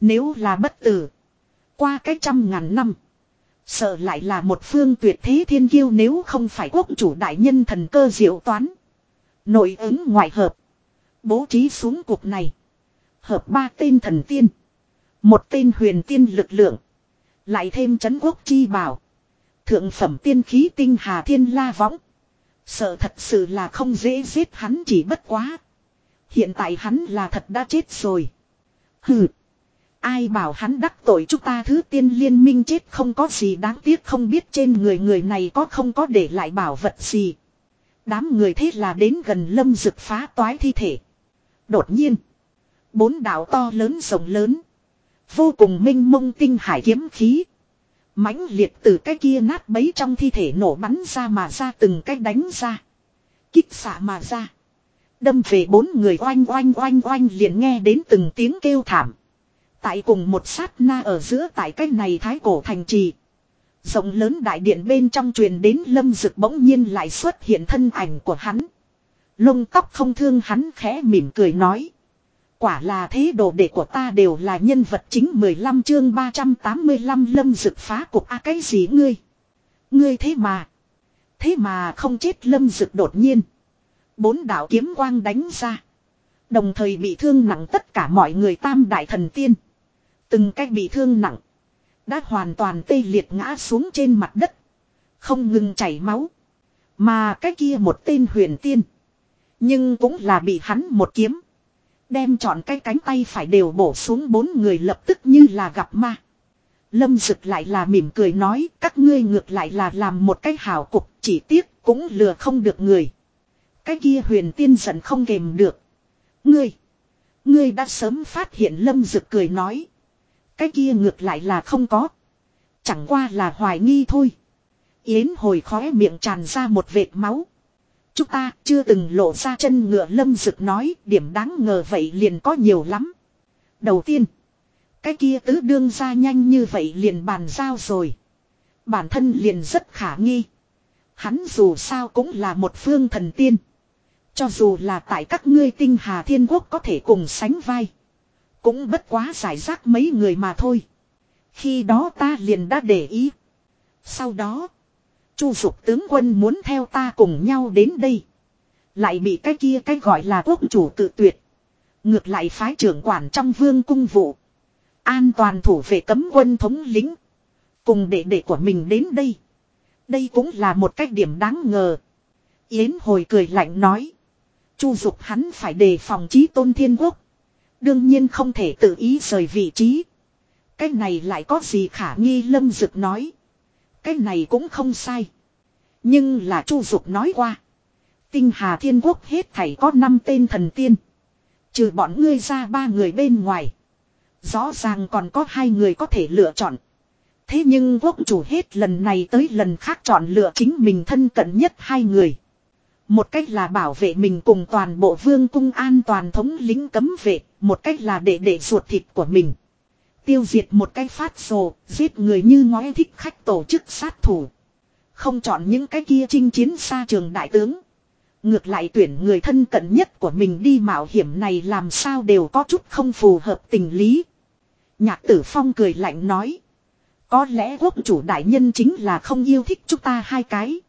Nếu là bất tử. Qua cái trăm ngàn năm. Sợ lại là một phương tuyệt thế thiên kiêu nếu không phải quốc chủ đại nhân thần cơ diệu toán. Nội ứng ngoại hợp. Bố trí xuống cuộc này. Hợp ba tên thần tiên. Một tên huyền tiên lực lượng. Lại thêm chấn quốc chi bảo. Thượng phẩm tiên khí tinh hà thiên la võng. Sợ thật sự là không dễ giết hắn chỉ bất quá. Hiện tại hắn là thật đã chết rồi. Hừ. Ai bảo hắn đắc tội chúng ta thứ tiên liên minh chết không có gì đáng tiếc không biết trên người người này có không có để lại bảo vật gì. Đám người thế là đến gần lâm rực phá toái thi thể. Đột nhiên. Bốn đảo to lớn rồng lớn. Vô cùng minh mông tinh hải kiếm khí. mãnh liệt từ cái kia nát bấy trong thi thể nổ bắn ra mà ra từng cái đánh ra. Kích xạ mà ra. Đâm về bốn người oanh oanh oanh oanh liền nghe đến từng tiếng kêu thảm. Tại cùng một sát na ở giữa tại cái này thái cổ thành trì. Rộng lớn đại điện bên trong truyền đến lâm rực bỗng nhiên lại xuất hiện thân ảnh của hắn. Lông tóc không thương hắn khẽ mỉm cười nói. Quả là thế đồ đệ của ta đều là nhân vật chính 15 chương 385 lâm dực phá cục a cái gì ngươi? Ngươi thế mà. Thế mà không chết lâm dực đột nhiên. Bốn đạo kiếm quang đánh ra. Đồng thời bị thương nặng tất cả mọi người tam đại thần tiên. Từng cách bị thương nặng. Đã hoàn toàn tê liệt ngã xuống trên mặt đất. Không ngừng chảy máu. Mà cái kia một tên huyền tiên. Nhưng cũng là bị hắn một kiếm. Đem chọn cái cánh tay phải đều bổ xuống bốn người lập tức như là gặp ma. Lâm Dực lại là mỉm cười nói, các ngươi ngược lại là làm một cái hào cục, chỉ tiếc cũng lừa không được người. Cái kia huyền tiên giận không kềm được. Ngươi. Ngươi đã sớm phát hiện Lâm Dực cười nói. Cái kia ngược lại là không có. Chẳng qua là hoài nghi thôi. Yến hồi khóe miệng tràn ra một vệt máu chúng ta chưa từng lộ ra chân ngựa lâm dực nói điểm đáng ngờ vậy liền có nhiều lắm. Đầu tiên, cái kia tứ đương ra nhanh như vậy liền bàn giao rồi. Bản thân liền rất khả nghi. Hắn dù sao cũng là một phương thần tiên. Cho dù là tại các ngươi tinh hà thiên quốc có thể cùng sánh vai. Cũng bất quá giải rác mấy người mà thôi. Khi đó ta liền đã để ý. Sau đó. Chu dục tướng quân muốn theo ta cùng nhau đến đây. Lại bị cái kia cái gọi là quốc chủ tự tuyệt. Ngược lại phái trưởng quản trong vương cung vụ. An toàn thủ vệ cấm quân thống lính. Cùng đệ đệ của mình đến đây. Đây cũng là một cách điểm đáng ngờ. Yến hồi cười lạnh nói. Chu dục hắn phải đề phòng trí tôn thiên quốc. Đương nhiên không thể tự ý rời vị trí. Cái này lại có gì khả nghi lâm dực nói. Cái này cũng không sai. Nhưng là chu dục nói qua. Tinh hà thiên quốc hết thảy có 5 tên thần tiên. Trừ bọn ngươi ra ba người bên ngoài. Rõ ràng còn có hai người có thể lựa chọn. Thế nhưng quốc chủ hết lần này tới lần khác chọn lựa chính mình thân cận nhất hai người. Một cách là bảo vệ mình cùng toàn bộ vương cung an toàn thống lính cấm vệ, một cách là để để ruột thịt của mình. Tiêu diệt một cái phát rồ, giết người như ngói thích khách tổ chức sát thủ. Không chọn những cái kia chinh chiến xa trường đại tướng. Ngược lại tuyển người thân cận nhất của mình đi mạo hiểm này làm sao đều có chút không phù hợp tình lý. Nhạc tử phong cười lạnh nói. Có lẽ quốc chủ đại nhân chính là không yêu thích chúng ta hai cái.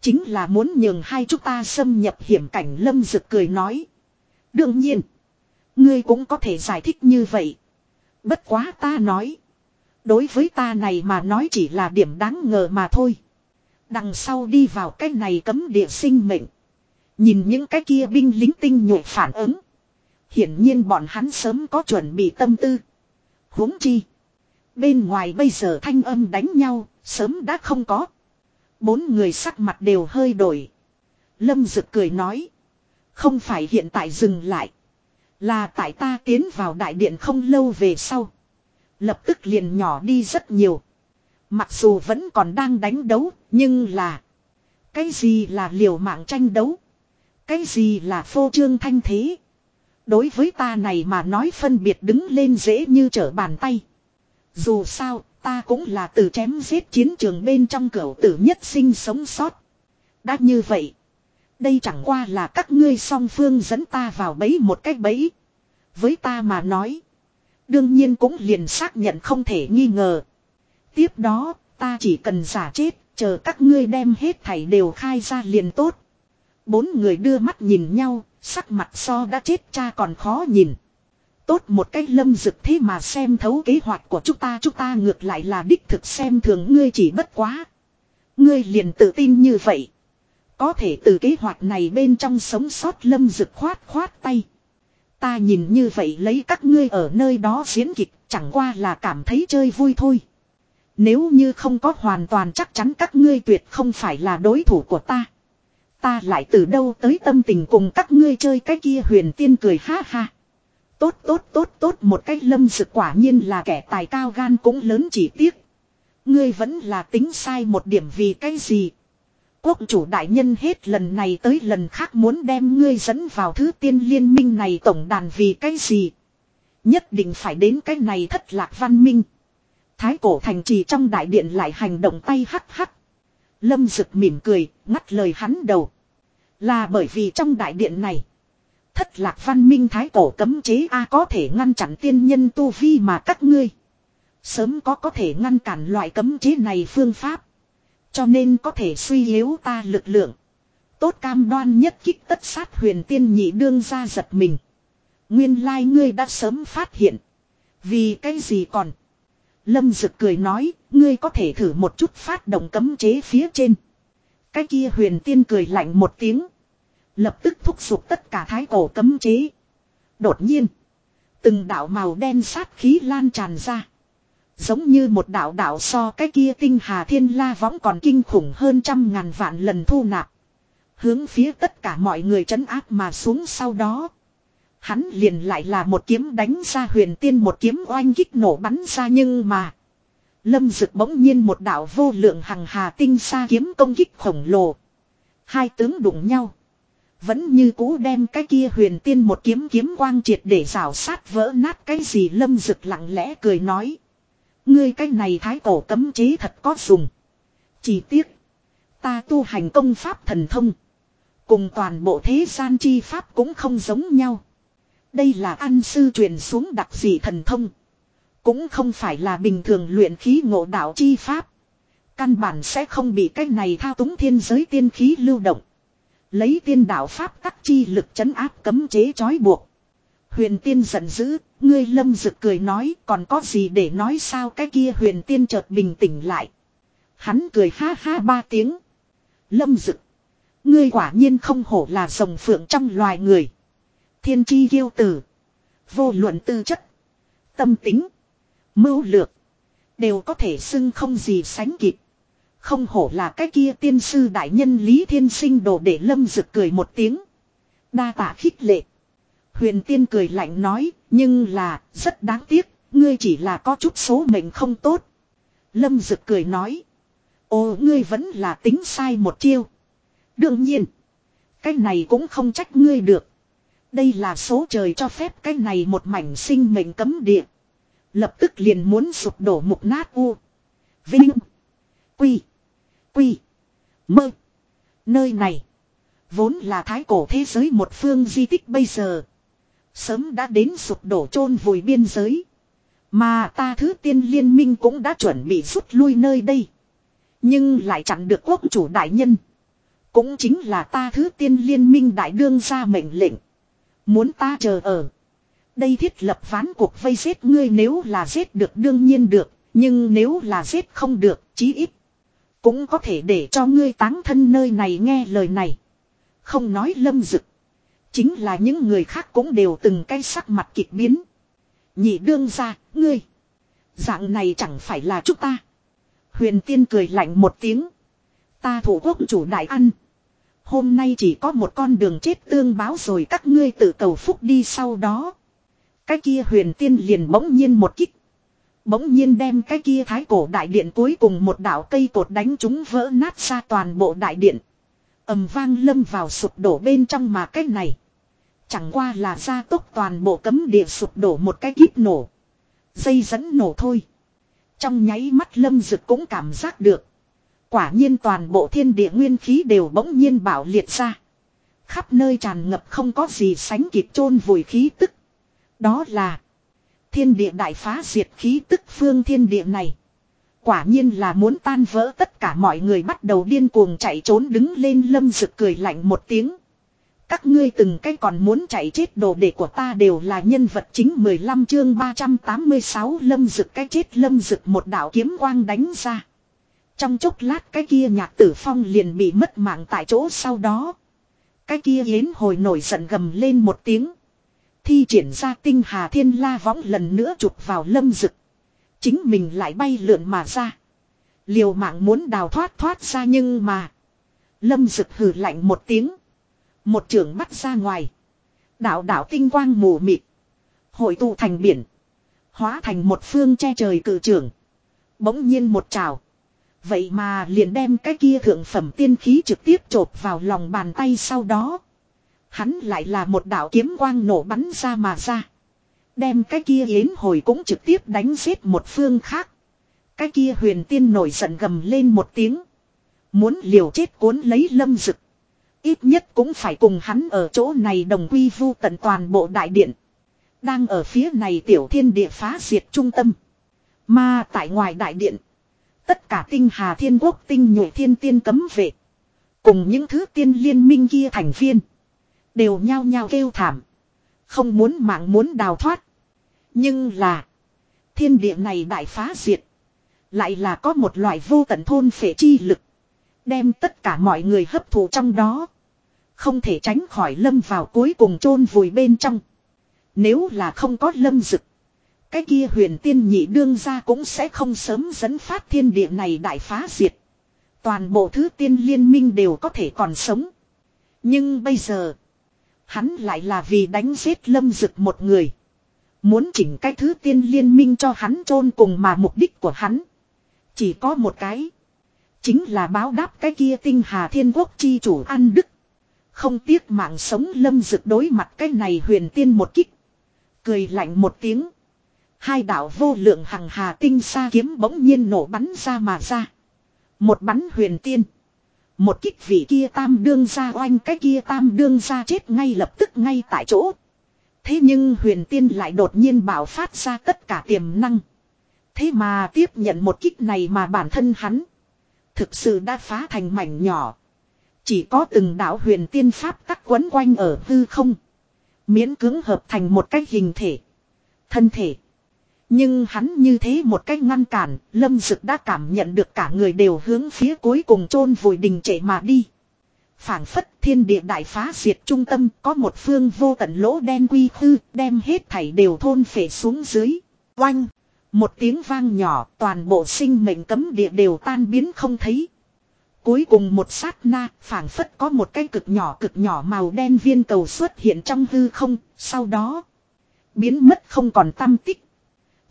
Chính là muốn nhường hai chúng ta xâm nhập hiểm cảnh lâm dực cười nói. Đương nhiên. Ngươi cũng có thể giải thích như vậy. Bất quá ta nói. Đối với ta này mà nói chỉ là điểm đáng ngờ mà thôi. Đằng sau đi vào cái này cấm địa sinh mệnh. Nhìn những cái kia binh lính tinh nhuệ phản ứng. Hiển nhiên bọn hắn sớm có chuẩn bị tâm tư. huống chi. Bên ngoài bây giờ thanh âm đánh nhau, sớm đã không có. Bốn người sắc mặt đều hơi đổi. Lâm Dực cười nói. Không phải hiện tại dừng lại. Là tại ta tiến vào đại điện không lâu về sau. Lập tức liền nhỏ đi rất nhiều. Mặc dù vẫn còn đang đánh đấu, nhưng là... Cái gì là liều mạng tranh đấu? Cái gì là phô trương thanh thế? Đối với ta này mà nói phân biệt đứng lên dễ như trở bàn tay. Dù sao, ta cũng là từ chém giết chiến trường bên trong cửu tử nhất sinh sống sót. Đã như vậy. Đây chẳng qua là các ngươi song phương dẫn ta vào bẫy một cách bẫy. Với ta mà nói. Đương nhiên cũng liền xác nhận không thể nghi ngờ. Tiếp đó, ta chỉ cần giả chết, chờ các ngươi đem hết thảy đều khai ra liền tốt. Bốn người đưa mắt nhìn nhau, sắc mặt so đã chết cha còn khó nhìn. Tốt một cách lâm dực thế mà xem thấu kế hoạch của chúng ta chúng ta ngược lại là đích thực xem thường ngươi chỉ bất quá. Ngươi liền tự tin như vậy. Có thể từ kế hoạch này bên trong sống sót lâm rực khoát khoát tay. Ta nhìn như vậy lấy các ngươi ở nơi đó diễn kịch, chẳng qua là cảm thấy chơi vui thôi. Nếu như không có hoàn toàn chắc chắn các ngươi tuyệt không phải là đối thủ của ta. Ta lại từ đâu tới tâm tình cùng các ngươi chơi cái kia huyền tiên cười ha ha. Tốt tốt tốt tốt, một cách lâm sự quả nhiên là kẻ tài cao gan cũng lớn chỉ tiếc. Ngươi vẫn là tính sai một điểm vì cái gì. Quốc chủ đại nhân hết lần này tới lần khác muốn đem ngươi dẫn vào thứ tiên liên minh này tổng đàn vì cái gì. Nhất định phải đến cái này thất lạc văn minh. Thái cổ thành trì trong đại điện lại hành động tay hắc hắc. Lâm Dực mỉm cười, ngắt lời hắn đầu. Là bởi vì trong đại điện này. Thất lạc văn minh thái cổ cấm chế A có thể ngăn chặn tiên nhân tu vi mà các ngươi. Sớm có có thể ngăn cản loại cấm chế này phương pháp. Cho nên có thể suy yếu ta lực lượng. Tốt cam đoan nhất kích tất sát huyền tiên nhị đương ra giật mình. Nguyên lai ngươi đã sớm phát hiện. Vì cái gì còn. Lâm Dực cười nói, ngươi có thể thử một chút phát động cấm chế phía trên. Cái kia huyền tiên cười lạnh một tiếng. Lập tức thúc giục tất cả thái cổ cấm chế. Đột nhiên. Từng đạo màu đen sát khí lan tràn ra. Giống như một đạo đạo so cái kia tinh hà thiên la võng còn kinh khủng hơn trăm ngàn vạn lần thu nạp. Hướng phía tất cả mọi người trấn áp mà xuống sau đó. Hắn liền lại là một kiếm đánh ra huyền tiên, một kiếm oanh kích nổ bắn ra nhưng mà. Lâm rực bỗng nhiên một đạo vô lượng hằng hà tinh xa kiếm công kích khổng lồ. Hai tướng đụng nhau. Vẫn như cũ đem cái kia huyền tiên một kiếm kiếm quang triệt để rào sát vỡ nát cái gì lâm rực lặng lẽ cười nói. Ngươi cái này thái cổ cấm chế thật có dùng. Chỉ tiếc. Ta tu hành công pháp thần thông. Cùng toàn bộ thế gian chi pháp cũng không giống nhau. Đây là ăn sư truyền xuống đặc dị thần thông. Cũng không phải là bình thường luyện khí ngộ đạo chi pháp. Căn bản sẽ không bị cái này thao túng thiên giới tiên khí lưu động. Lấy tiên đạo pháp các chi lực chấn áp cấm chế trói buộc. Huyền tiên giận dữ, ngươi lâm rực cười nói còn có gì để nói sao cái kia huyền tiên chợt bình tĩnh lại. Hắn cười ha ha ba tiếng. Lâm rực. Ngươi quả nhiên không hổ là rồng phượng trong loài người. Thiên chi yêu tử. Vô luận tư chất. Tâm tính. Mưu lược. Đều có thể xưng không gì sánh kịp. Không hổ là cái kia tiên sư đại nhân Lý Thiên Sinh đồ để lâm rực cười một tiếng. Đa tạ khích lệ. Huyền tiên cười lạnh nói, nhưng là, rất đáng tiếc, ngươi chỉ là có chút số mệnh không tốt. Lâm rực cười nói. Ồ ngươi vẫn là tính sai một chiêu. Đương nhiên. Cái này cũng không trách ngươi được. Đây là số trời cho phép cái này một mảnh sinh mệnh cấm địa. Lập tức liền muốn sụp đổ mục nát u. Vinh. Quy. Quy. Mơ. Nơi này. Vốn là thái cổ thế giới một phương di tích bây giờ. Sớm đã đến sụp đổ chôn vùi biên giới. Mà ta thứ tiên liên minh cũng đã chuẩn bị rút lui nơi đây. Nhưng lại chặn được quốc chủ đại nhân. Cũng chính là ta thứ tiên liên minh đại đương ra mệnh lệnh. Muốn ta chờ ở. Đây thiết lập ván cuộc vây giết ngươi nếu là giết được đương nhiên được. Nhưng nếu là giết không được, chí ít. Cũng có thể để cho ngươi táng thân nơi này nghe lời này. Không nói lâm dực. Chính là những người khác cũng đều từng cái sắc mặt kịch biến. Nhị đương ra, ngươi. Dạng này chẳng phải là chúng ta. Huyền tiên cười lạnh một tiếng. Ta thủ quốc chủ đại ăn. Hôm nay chỉ có một con đường chết tương báo rồi các ngươi tự cầu phúc đi sau đó. Cái kia huyền tiên liền bỗng nhiên một kích. Bỗng nhiên đem cái kia thái cổ đại điện cuối cùng một đảo cây cột đánh chúng vỡ nát ra toàn bộ đại điện ầm vang lâm vào sụp đổ bên trong mà cái này. Chẳng qua là gia tốc toàn bộ cấm địa sụp đổ một cái kíp nổ. Dây dẫn nổ thôi. Trong nháy mắt lâm dực cũng cảm giác được. Quả nhiên toàn bộ thiên địa nguyên khí đều bỗng nhiên bảo liệt ra. Khắp nơi tràn ngập không có gì sánh kịp chôn vùi khí tức. Đó là thiên địa đại phá diệt khí tức phương thiên địa này. Quả nhiên là muốn tan vỡ tất cả mọi người bắt đầu điên cuồng chạy trốn đứng lên lâm rực cười lạnh một tiếng. Các ngươi từng cái còn muốn chạy chết đồ đệ của ta đều là nhân vật chính 15 chương 386 lâm rực cái chết lâm rực một đạo kiếm quang đánh ra. Trong chốc lát cái kia nhạc tử phong liền bị mất mạng tại chỗ sau đó. Cái kia yến hồi nổi giận gầm lên một tiếng. Thi triển ra tinh hà thiên la võng lần nữa chụp vào lâm rực. Chính mình lại bay lượn mà ra. Liều mạng muốn đào thoát thoát ra nhưng mà. Lâm rực hừ lạnh một tiếng. Một trường bắt ra ngoài. Đạo đạo tinh quang mù mịt. Hội tụ thành biển. Hóa thành một phương che trời cử trường. Bỗng nhiên một trào. Vậy mà liền đem cái kia thượng phẩm tiên khí trực tiếp chộp vào lòng bàn tay sau đó. Hắn lại là một đạo kiếm quang nổ bắn ra mà ra. Đem cái kia yến hồi cũng trực tiếp đánh giết một phương khác. Cái kia huyền tiên nổi giận gầm lên một tiếng. Muốn liều chết cuốn lấy lâm Dực. Ít nhất cũng phải cùng hắn ở chỗ này đồng quy vu tận toàn bộ đại điện. Đang ở phía này tiểu thiên địa phá diệt trung tâm. Mà tại ngoài đại điện. Tất cả tinh hà thiên quốc tinh nhuệ thiên tiên cấm vệ. Cùng những thứ tiên liên minh kia thành viên. Đều nhao nhao kêu thảm. Không muốn mạng muốn đào thoát. Nhưng là. Thiên địa này đại phá diệt. Lại là có một loại vô tận thôn phệ chi lực. Đem tất cả mọi người hấp thụ trong đó. Không thể tránh khỏi lâm vào cuối cùng chôn vùi bên trong. Nếu là không có lâm dực. Cái kia huyền tiên nhị đương ra cũng sẽ không sớm dẫn phát thiên địa này đại phá diệt. Toàn bộ thứ tiên liên minh đều có thể còn sống. Nhưng bây giờ. Hắn lại là vì đánh giết lâm dực một người. Muốn chỉnh cái thứ tiên liên minh cho hắn chôn cùng mà mục đích của hắn. Chỉ có một cái. Chính là báo đáp cái kia tinh hà thiên quốc chi chủ ăn đức. Không tiếc mạng sống lâm dực đối mặt cái này huyền tiên một kích. Cười lạnh một tiếng. Hai đạo vô lượng hằng hà tinh xa kiếm bỗng nhiên nổ bắn ra mà ra. Một bắn huyền tiên. Một kích vị kia tam đương ra oanh, cái kia tam đương ra chết ngay lập tức ngay tại chỗ. Thế nhưng huyền tiên lại đột nhiên bảo phát ra tất cả tiềm năng. Thế mà tiếp nhận một kích này mà bản thân hắn. Thực sự đã phá thành mảnh nhỏ. Chỉ có từng đạo huyền tiên pháp tắc quấn quanh ở hư không. Miễn cứng hợp thành một cái hình thể. Thân thể. Nhưng hắn như thế một cách ngăn cản, lâm dực đã cảm nhận được cả người đều hướng phía cuối cùng chôn vùi đình trệ mà đi phảng phất thiên địa đại phá diệt trung tâm có một phương vô tận lỗ đen quy tư đem hết thảy đều thôn phệ xuống dưới. Oanh! Một tiếng vang nhỏ toàn bộ sinh mệnh cấm địa đều tan biến không thấy. Cuối cùng một sát na, phảng phất có một cái cực nhỏ cực nhỏ màu đen viên cầu xuất hiện trong hư không, sau đó biến mất không còn tâm tích.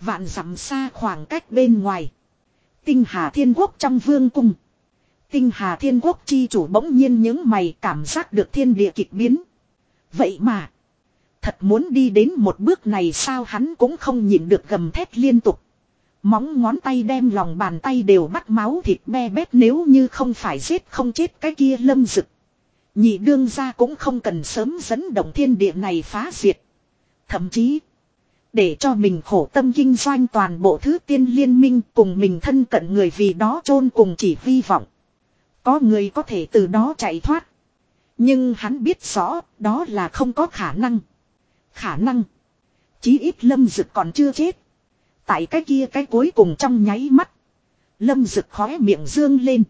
Vạn dặm xa khoảng cách bên ngoài. Tinh Hà Thiên Quốc trong vương cung. Tinh Hà Thiên Quốc chi chủ bỗng nhiên những mày cảm giác được thiên địa kịch biến. Vậy mà. Thật muốn đi đến một bước này sao hắn cũng không nhịn được gầm thét liên tục. Móng ngón tay đem lòng bàn tay đều bắt máu thịt be bét nếu như không phải giết không chết cái kia lâm rực. Nhị đương ra cũng không cần sớm dẫn động thiên địa này phá diệt. Thậm chí. Để cho mình khổ tâm kinh doanh toàn bộ thứ tiên liên minh cùng mình thân cận người vì đó chôn cùng chỉ hy vọng. Có người có thể từ đó chạy thoát. Nhưng hắn biết rõ, đó là không có khả năng. Khả năng. Chí ít lâm dực còn chưa chết. Tại cái kia cái cuối cùng trong nháy mắt. Lâm dực khóe miệng dương lên.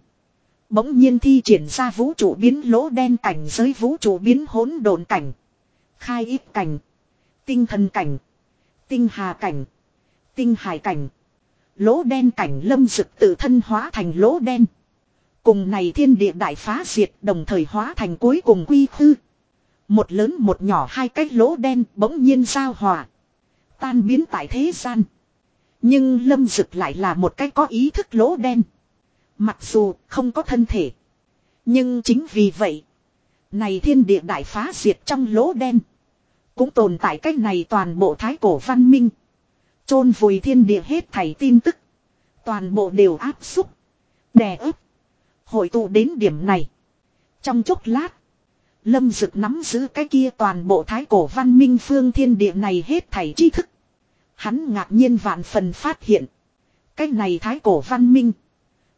Bỗng nhiên thi triển ra vũ trụ biến lỗ đen cảnh giới vũ trụ biến hỗn độn cảnh. Khai ít cảnh. Tinh thần cảnh. Tinh hà cảnh. Tinh hải cảnh. Lỗ đen cảnh lâm dực tự thân hóa thành lỗ đen. Cùng này thiên địa đại phá diệt đồng thời hóa thành cuối cùng quy khư. Một lớn một nhỏ hai cái lỗ đen bỗng nhiên giao hòa. Tan biến tại thế gian. Nhưng lâm dực lại là một cái có ý thức lỗ đen. Mặc dù không có thân thể. Nhưng chính vì vậy. Này thiên địa đại phá diệt trong lỗ đen. Cũng tồn tại cái này toàn bộ thái cổ văn minh. chôn vùi thiên địa hết thảy tin tức. Toàn bộ đều áp xúc. Đè ép. Hội tụ đến điểm này. Trong chốc lát. Lâm Dực nắm giữ cái kia toàn bộ thái cổ văn minh phương thiên địa này hết thảy tri thức. Hắn ngạc nhiên vạn phần phát hiện. Cái này thái cổ văn minh.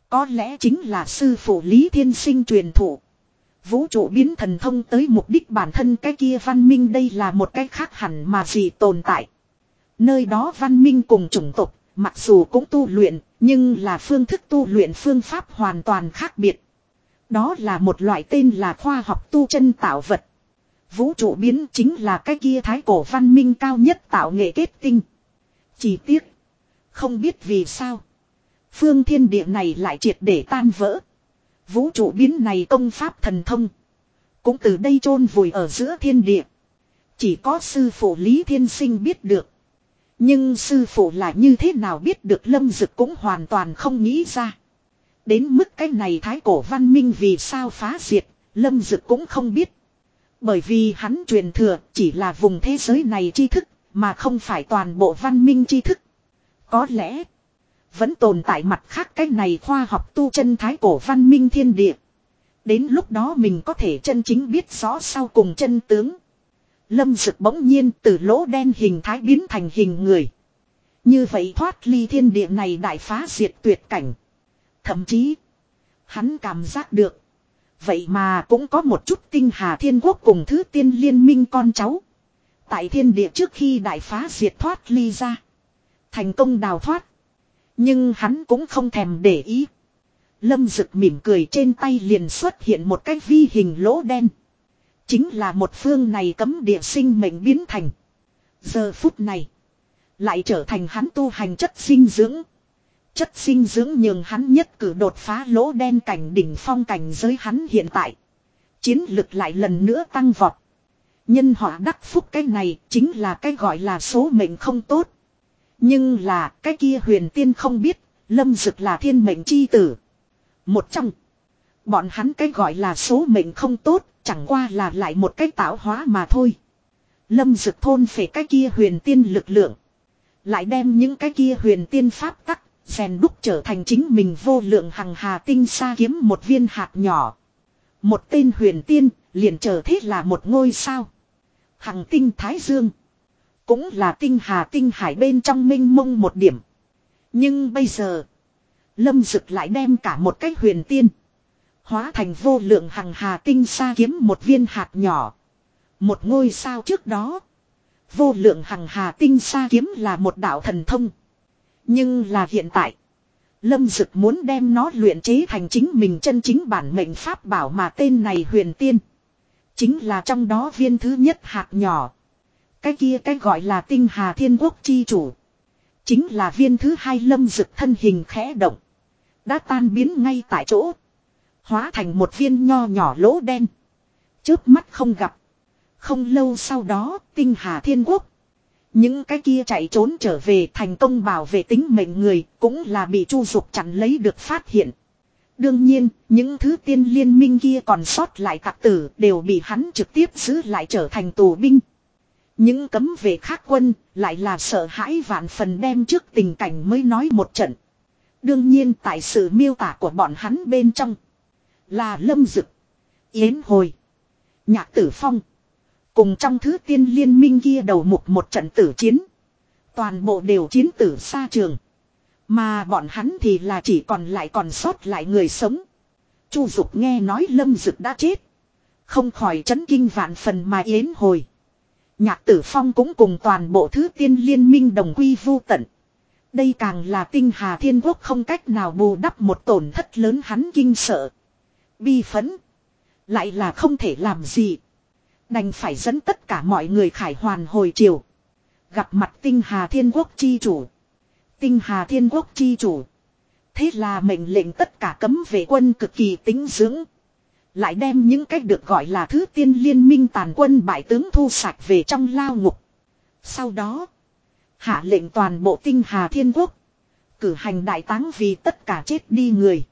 Có lẽ chính là sư phụ Lý Thiên Sinh truyền thụ. Vũ trụ biến thần thông tới mục đích bản thân cái kia văn minh đây là một cái khác hẳn mà gì tồn tại. Nơi đó văn minh cùng chủng tộc, mặc dù cũng tu luyện, nhưng là phương thức tu luyện phương pháp hoàn toàn khác biệt. Đó là một loại tên là khoa học tu chân tạo vật. Vũ trụ biến chính là cái kia thái cổ văn minh cao nhất tạo nghệ kết tinh. Chỉ tiếc. Không biết vì sao. Phương thiên địa này lại triệt để tan vỡ. Vũ trụ biến này công pháp thần thông. Cũng từ đây chôn vùi ở giữa thiên địa. Chỉ có sư phụ Lý Thiên Sinh biết được. Nhưng sư phụ là như thế nào biết được lâm dực cũng hoàn toàn không nghĩ ra. Đến mức cái này thái cổ văn minh vì sao phá diệt, lâm dực cũng không biết. Bởi vì hắn truyền thừa chỉ là vùng thế giới này tri thức, mà không phải toàn bộ văn minh tri thức. Có lẽ. Vẫn tồn tại mặt khác cái này khoa học tu chân thái cổ văn minh thiên địa. Đến lúc đó mình có thể chân chính biết rõ sau cùng chân tướng. Lâm Dực bỗng nhiên từ lỗ đen hình thái biến thành hình người. Như vậy thoát ly thiên địa này đại phá diệt tuyệt cảnh. Thậm chí. Hắn cảm giác được. Vậy mà cũng có một chút tinh hà thiên quốc cùng thứ tiên liên minh con cháu. Tại thiên địa trước khi đại phá diệt thoát ly ra. Thành công đào thoát. Nhưng hắn cũng không thèm để ý. Lâm Dực mỉm cười trên tay liền xuất hiện một cái vi hình lỗ đen. Chính là một phương này cấm địa sinh mệnh biến thành. Giờ phút này. Lại trở thành hắn tu hành chất sinh dưỡng. Chất sinh dưỡng nhường hắn nhất cử đột phá lỗ đen cảnh đỉnh phong cảnh giới hắn hiện tại. Chiến lực lại lần nữa tăng vọt. Nhân họa đắc phúc cái này chính là cái gọi là số mệnh không tốt. Nhưng là cái kia huyền tiên không biết, lâm dực là thiên mệnh chi tử. Một trong. Bọn hắn cái gọi là số mệnh không tốt, chẳng qua là lại một cái tạo hóa mà thôi. Lâm dực thôn phải cái kia huyền tiên lực lượng. Lại đem những cái kia huyền tiên pháp tắc, rèn đúc trở thành chính mình vô lượng hằng hà tinh xa kiếm một viên hạt nhỏ. Một tên huyền tiên, liền trở thế là một ngôi sao. Hằng tinh Thái Dương. Cũng là tinh hà tinh hải bên trong minh mông một điểm. Nhưng bây giờ, Lâm Dực lại đem cả một cái huyền tiên. Hóa thành vô lượng hằng hà tinh xa kiếm một viên hạt nhỏ. Một ngôi sao trước đó. Vô lượng hằng hà tinh xa kiếm là một đạo thần thông. Nhưng là hiện tại. Lâm Dực muốn đem nó luyện chế thành chính mình chân chính bản mệnh pháp bảo mà tên này huyền tiên. Chính là trong đó viên thứ nhất hạt nhỏ. Cái kia cái gọi là tinh hà thiên quốc chi chủ. Chính là viên thứ hai lâm dực thân hình khẽ động. Đã tan biến ngay tại chỗ. Hóa thành một viên nho nhỏ lỗ đen. Chớp mắt không gặp. Không lâu sau đó, tinh hà thiên quốc. Những cái kia chạy trốn trở về thành công bảo vệ tính mệnh người cũng là bị chu dục chặn lấy được phát hiện. Đương nhiên, những thứ tiên liên minh kia còn sót lại tặc tử đều bị hắn trực tiếp giữ lại trở thành tù binh. Những cấm vệ khác quân lại là sợ hãi vạn phần đem trước tình cảnh mới nói một trận. Đương nhiên tại sự miêu tả của bọn hắn bên trong là lâm dực, yến hồi, nhạc tử phong. Cùng trong thứ tiên liên minh kia đầu mục một trận tử chiến. Toàn bộ đều chiến tử xa trường. Mà bọn hắn thì là chỉ còn lại còn sót lại người sống. Chu Dục nghe nói Lâm Dực đã chết. Không khỏi chấn kinh vạn phần mà yến hồi. Nhạc tử phong cũng cùng toàn bộ thứ tiên liên minh đồng quy vu tận. Đây càng là tinh hà thiên quốc không cách nào bù đắp một tổn thất lớn hắn kinh sợ. Bi phấn. Lại là không thể làm gì. Đành phải dẫn tất cả mọi người khải hoàn hồi chiều. Gặp mặt tinh hà thiên quốc chi chủ. Tinh hà thiên quốc chi chủ. Thế là mệnh lệnh tất cả cấm vệ quân cực kỳ tính dưỡng. Lại đem những cách được gọi là thứ tiên liên minh tàn quân bại tướng thu sạch về trong lao ngục. Sau đó. Hạ lệnh toàn bộ tinh hà thiên quốc. Cử hành đại táng vì tất cả chết đi người.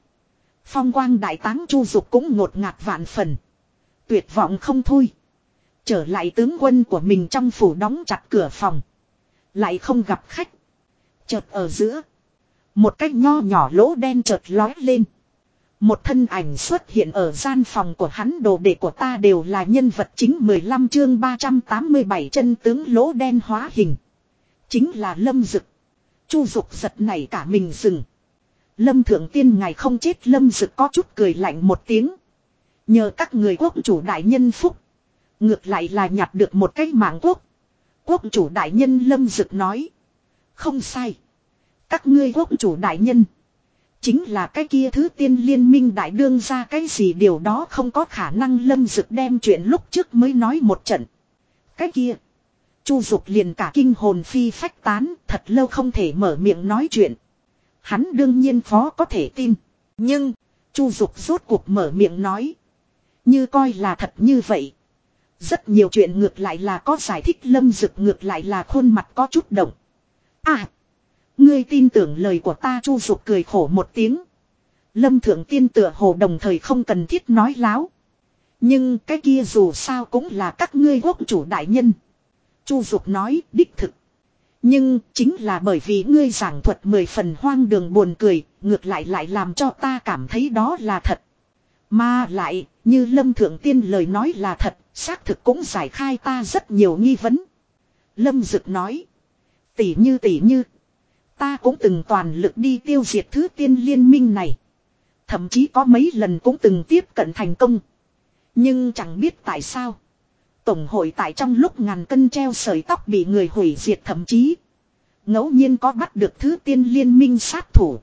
Phong quang đại táng chu dục cũng ngột ngạt vạn phần. Tuyệt vọng không thôi. Trở lại tướng quân của mình trong phủ đóng chặt cửa phòng. Lại không gặp khách. Chợt ở giữa. Một cách nho nhỏ lỗ đen chợt lói lên. Một thân ảnh xuất hiện ở gian phòng của hắn đồ đệ của ta đều là nhân vật chính 15 chương 387 chân tướng lỗ đen hóa hình. Chính là Lâm Dực. Chu Dục giật nảy cả mình dừng. Lâm Thượng Tiên ngài không chết, Lâm Dực có chút cười lạnh một tiếng. Nhờ các người quốc chủ đại nhân phúc. Ngược lại là nhặt được một cái mạng quốc. Quốc chủ đại nhân Lâm Dực nói. Không sai. Các ngươi quốc chủ đại nhân. Chính là cái kia thứ tiên liên minh đại đương ra cái gì điều đó không có khả năng lâm dực đem chuyện lúc trước mới nói một trận. Cái kia. Chu dục liền cả kinh hồn phi phách tán, thật lâu không thể mở miệng nói chuyện. Hắn đương nhiên phó có thể tin. Nhưng. Chu dục rốt cuộc mở miệng nói. Như coi là thật như vậy. Rất nhiều chuyện ngược lại là có giải thích, lâm dực ngược lại là khuôn mặt có chút động. À. Ngươi tin tưởng lời của ta, chu dục cười khổ một tiếng. Lâm thượng tiên tựa hồ đồng thời không cần thiết nói láo. Nhưng cái kia dù sao cũng là các ngươi quốc chủ đại nhân. Chu dục nói, đích thực. Nhưng chính là bởi vì ngươi giảng thuật mười phần hoang đường buồn cười, ngược lại lại làm cho ta cảm thấy đó là thật. Mà lại, như Lâm Thượng Tiên lời nói là thật, xác thực cũng giải khai ta rất nhiều nghi vấn. Lâm Dực nói, tỉ như tỉ như. Ta cũng từng toàn lực đi tiêu diệt thứ tiên liên minh này. Thậm chí có mấy lần cũng từng tiếp cận thành công. Nhưng chẳng biết tại sao. Tổng hội tại trong lúc ngàn cân treo sợi tóc bị người hủy diệt thậm chí. ngẫu nhiên có bắt được thứ tiên liên minh sát thủ.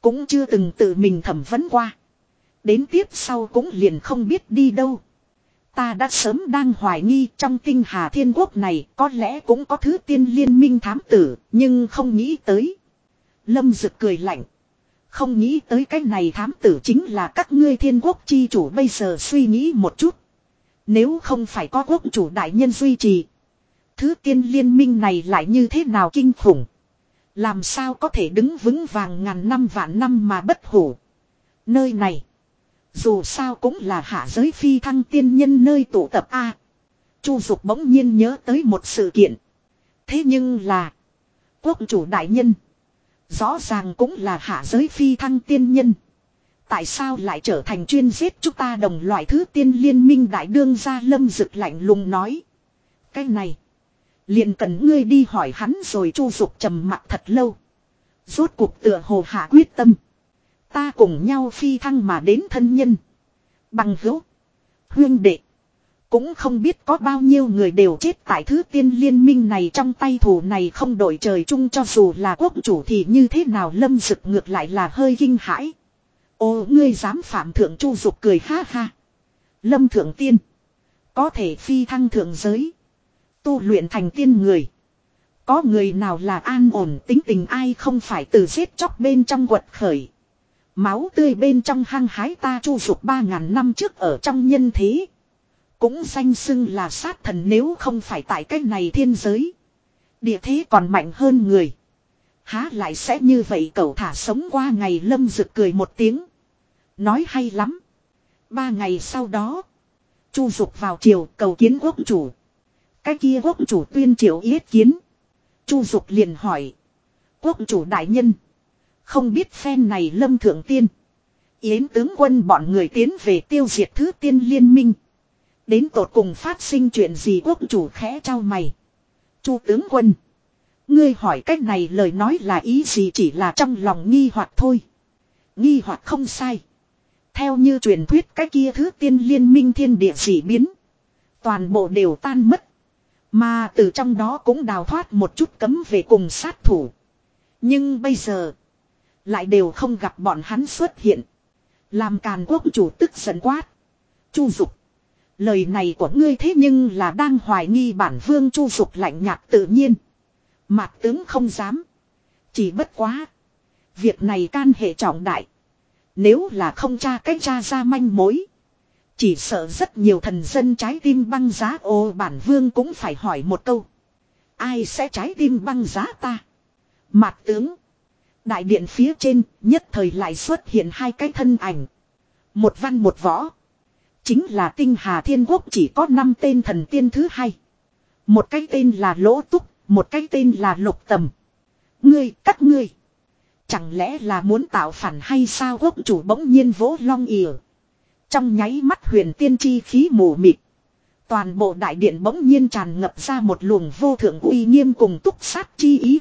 Cũng chưa từng tự mình thẩm vấn qua. Đến tiếp sau cũng liền không biết đi đâu. Ta đã sớm đang hoài nghi trong tinh hà thiên quốc này có lẽ cũng có thứ tiên liên minh thám tử, nhưng không nghĩ tới. Lâm Dực cười lạnh. Không nghĩ tới cái này thám tử chính là các ngươi thiên quốc chi chủ bây giờ suy nghĩ một chút. Nếu không phải có quốc chủ đại nhân duy trì. Thứ tiên liên minh này lại như thế nào kinh khủng. Làm sao có thể đứng vững vàng ngàn năm vạn năm mà bất hủ. Nơi này. Dù sao cũng là hạ giới phi thăng tiên nhân nơi tụ tập A. Chu Dục bỗng nhiên nhớ tới một sự kiện. Thế nhưng là. Quốc chủ đại nhân. Rõ ràng cũng là hạ giới phi thăng tiên nhân. Tại sao lại trở thành chuyên giết chúng ta đồng loại thứ tiên liên minh đại đương gia lâm rực lạnh lùng nói. Cái này. Liền cần ngươi đi hỏi hắn rồi chu dục trầm mặt thật lâu. Rốt cuộc tựa hồ hạ quyết tâm. Ta cùng nhau phi thăng mà đến thân nhân. Bằng hữu. Huyên đệ. Cũng không biết có bao nhiêu người đều chết tại thứ tiên liên minh này trong tay thủ này không đổi trời chung cho dù là quốc chủ thì như thế nào lâm dực ngược lại là hơi kinh hãi. Ô, ngươi dám phạm thượng chu dục cười ha ha. Lâm thượng tiên. Có thể phi thăng thượng giới. Tu luyện thành tiên người. Có người nào là an ổn tính tình ai không phải từ giết chóc bên trong quật khởi. Máu tươi bên trong hang hái ta chu dục ba ngàn năm trước ở trong nhân thế. Cũng danh xưng là sát thần nếu không phải tại cách này thiên giới. Địa thế còn mạnh hơn người. Há lại sẽ như vậy cậu thả sống qua ngày lâm rực cười một tiếng. Nói hay lắm. Ba ngày sau đó. Chu dục vào triều cầu kiến quốc chủ. Cái kia quốc chủ tuyên triều yết kiến. Chu dục liền hỏi. Quốc chủ đại nhân. Không biết phen này lâm thượng tiên. Yến tướng quân bọn người tiến về tiêu diệt thứ tiên liên minh. Đến tột cùng phát sinh chuyện gì quốc chủ khẽ trao mày. Chu tướng quân. Ngươi hỏi cách này lời nói là ý gì chỉ là trong lòng nghi hoặc thôi. Nghi hoặc không sai. Theo như truyền thuyết cái kia thứ tiên liên minh thiên địa dị biến. Toàn bộ đều tan mất. Mà từ trong đó cũng đào thoát một chút cấm về cùng sát thủ. Nhưng bây giờ. Lại đều không gặp bọn hắn xuất hiện. Làm càn quốc chủ tức giận quát. Chu dục. Lời này của ngươi thế nhưng là đang hoài nghi bản vương chu dục lạnh nhạt tự nhiên. Mạc tướng không dám. Chỉ bất quá. Việc này can hệ trọng đại. Nếu là không tra cách tra ra manh mối. Chỉ sợ rất nhiều thần dân trái tim băng giá ô bản vương cũng phải hỏi một câu. Ai sẽ trái tim băng giá ta? Mạc tướng. Đại điện phía trên nhất thời lại xuất hiện hai cái thân ảnh. Một văn một võ. Chính là tinh hà thiên quốc chỉ có năm tên thần tiên thứ hai. Một cái tên là lỗ túc, một cái tên là lục tầm. Ngươi, các ngươi. Chẳng lẽ là muốn tạo phản hay sao quốc chủ bỗng nhiên vỗ long ỉa. Trong nháy mắt huyền tiên chi khí mù mịt. Toàn bộ đại điện bỗng nhiên tràn ngập ra một luồng vô thượng uy nghiêm cùng túc sát chi ý.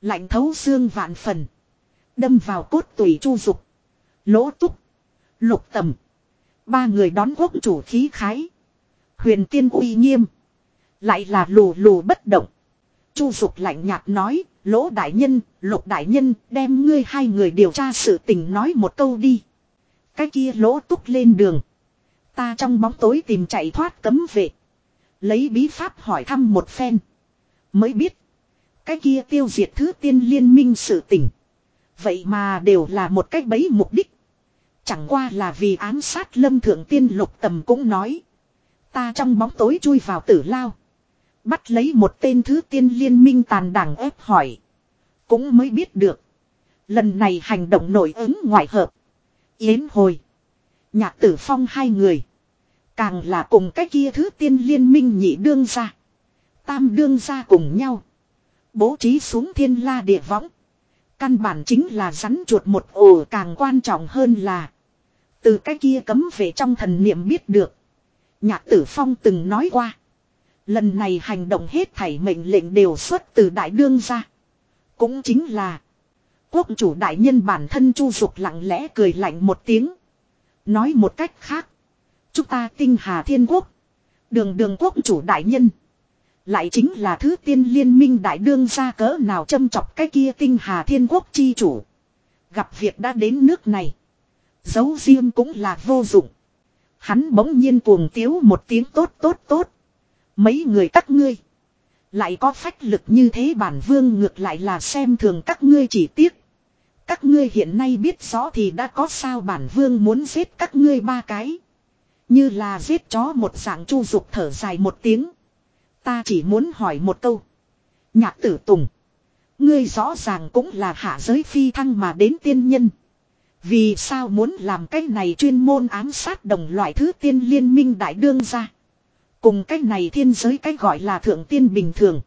Lạnh thấu xương vạn phần. Đâm vào cốt tủy chu dục. Lỗ túc. Lục tầm. Ba người đón quốc chủ khí khái. Huyền tiên uy nghiêm. Lại là lù lù bất động. Chu dục lạnh nhạt nói. Lỗ đại nhân, lục đại nhân, đem ngươi hai người điều tra sự tình nói một câu đi. Cái kia lỗ túc lên đường. Ta trong bóng tối tìm chạy thoát cấm vệ. Lấy bí pháp hỏi thăm một phen. Mới biết. Cái kia tiêu diệt thứ tiên liên minh sự tình. Vậy mà đều là một cách bấy mục đích. Chẳng qua là vì ám sát lâm thượng tiên lục tầm cũng nói. Ta trong bóng tối chui vào tử lao. Bắt lấy một tên thứ tiên liên minh tàn đảng ép hỏi. Cũng mới biết được. Lần này hành động nổi ứng ngoại hợp. Yến hồi. Nhạc tử phong hai người. Càng là cùng cái kia thứ tiên liên minh nhị đương ra. Tam đương ra cùng nhau. Bố trí xuống thiên la địa võng. Căn bản chính là rắn chuột một ổ càng quan trọng hơn là. Từ cái kia cấm về trong thần niệm biết được. Nhạc tử phong từng nói qua. Lần này hành động hết thảy mệnh lệnh đều xuất từ đại đương ra. Cũng chính là. Quốc chủ đại nhân bản thân chu dục lặng lẽ cười lạnh một tiếng. Nói một cách khác. Chúng ta tinh hà thiên quốc. Đường đường quốc chủ đại nhân. Lại chính là thứ tiên liên minh đại đương ra cỡ nào châm chọc cái kia tinh hà thiên quốc chi chủ. Gặp việc đã đến nước này. Giấu riêng cũng là vô dụng. Hắn bỗng nhiên cuồng tiếu một tiếng tốt tốt tốt. Mấy người các ngươi. Lại có phách lực như thế bản vương ngược lại là xem thường các ngươi chỉ tiếc. Các ngươi hiện nay biết rõ thì đã có sao bản vương muốn giết các ngươi ba cái. Như là giết chó một dạng chu dục thở dài một tiếng. Ta chỉ muốn hỏi một câu. Nhạc tử tùng. Ngươi rõ ràng cũng là hạ giới phi thăng mà đến tiên nhân. Vì sao muốn làm cái này chuyên môn ám sát đồng loại thứ tiên liên minh đại đương ra. Cùng cách này thiên giới cách gọi là thượng tiên bình thường.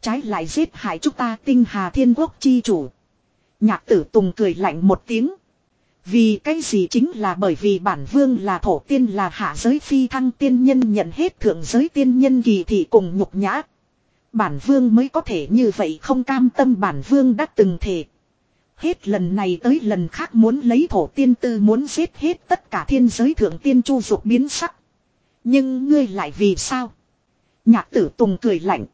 Trái lại giết hại chúng ta tinh hà thiên quốc chi chủ. Nhạc tử tùng cười lạnh một tiếng. Vì cái gì chính là bởi vì bản vương là thổ tiên là hạ giới phi thăng tiên nhân nhận hết thượng giới tiên nhân kỳ thị cùng nhục nhã. Bản vương mới có thể như vậy không cam tâm bản vương đã từng thể. Hết lần này tới lần khác muốn lấy thổ tiên tư muốn giết hết tất cả thiên giới thượng tiên chu dục biến sắc. Nhưng ngươi lại vì sao? Nhạc tử tùng cười lạnh.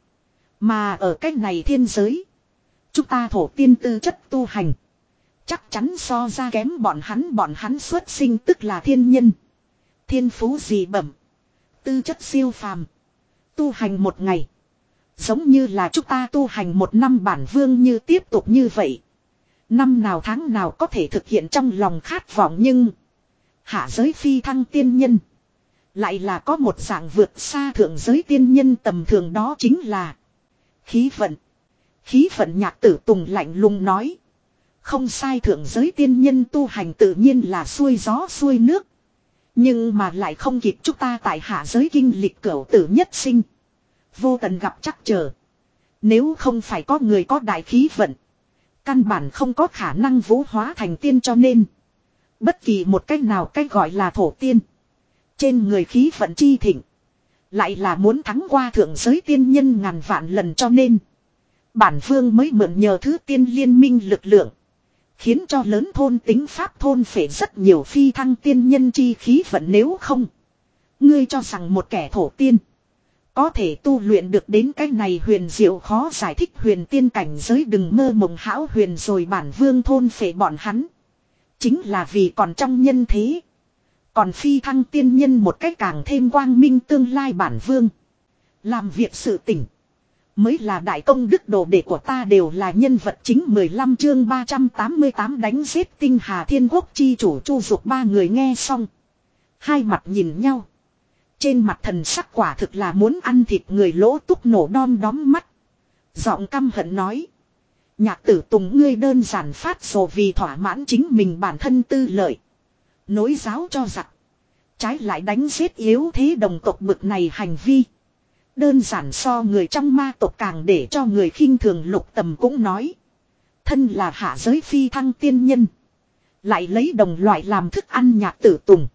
Mà ở cách này thiên giới. Chúng ta thổ tiên tư chất tu hành. Chắc chắn so ra kém bọn hắn bọn hắn xuất sinh tức là thiên nhân. Thiên phú gì bẩm. Tư chất siêu phàm. Tu hành một ngày. Giống như là chúng ta tu hành một năm bản vương như tiếp tục như vậy. Năm nào tháng nào có thể thực hiện trong lòng khát vọng nhưng. Hạ giới phi thăng tiên nhân. Lại là có một dạng vượt xa thượng giới tiên nhân tầm thường đó chính là. Khí vận. Khí vận nhạc tử tùng lạnh lùng nói. Không sai thượng giới tiên nhân tu hành tự nhiên là xuôi gió xuôi nước. Nhưng mà lại không kịp chúng ta tại hạ giới kinh lịch cửu tử nhất sinh. Vô tận gặp chắc chờ. Nếu không phải có người có đại khí vận. Căn bản không có khả năng vũ hóa thành tiên cho nên. Bất kỳ một cách nào cách gọi là thổ tiên. Trên người khí vận chi thịnh. Lại là muốn thắng qua thượng giới tiên nhân ngàn vạn lần cho nên. Bản vương mới mượn nhờ thứ tiên liên minh lực lượng. Khiến cho lớn thôn tính pháp thôn phải rất nhiều phi thăng tiên nhân chi khí vận nếu không. Ngươi cho rằng một kẻ thổ tiên. Có thể tu luyện được đến cái này huyền diệu khó giải thích huyền tiên cảnh giới đừng mơ mộng hão huyền rồi bản vương thôn phệ bọn hắn. Chính là vì còn trong nhân thế. Còn phi thăng tiên nhân một cách càng thêm quang minh tương lai bản vương. Làm việc sự tỉnh. Mới là đại công đức đồ đệ của ta đều là nhân vật chính 15 chương 388 đánh giết tinh hà thiên quốc chi chủ chu dục ba người nghe xong. Hai mặt nhìn nhau. Trên mặt thần sắc quả thực là muốn ăn thịt người lỗ túc nổ đom đóm mắt. Giọng căm hận nói. Nhạc tử tùng ngươi đơn giản phát rồi vì thỏa mãn chính mình bản thân tư lợi. Nối giáo cho giặc. Trái lại đánh giết yếu thế đồng tộc bực này hành vi. Đơn giản so người trong ma tộc càng để cho người khinh thường lục tầm cũng nói. Thân là hạ giới phi thăng tiên nhân. Lại lấy đồng loại làm thức ăn nhạc tử tùng.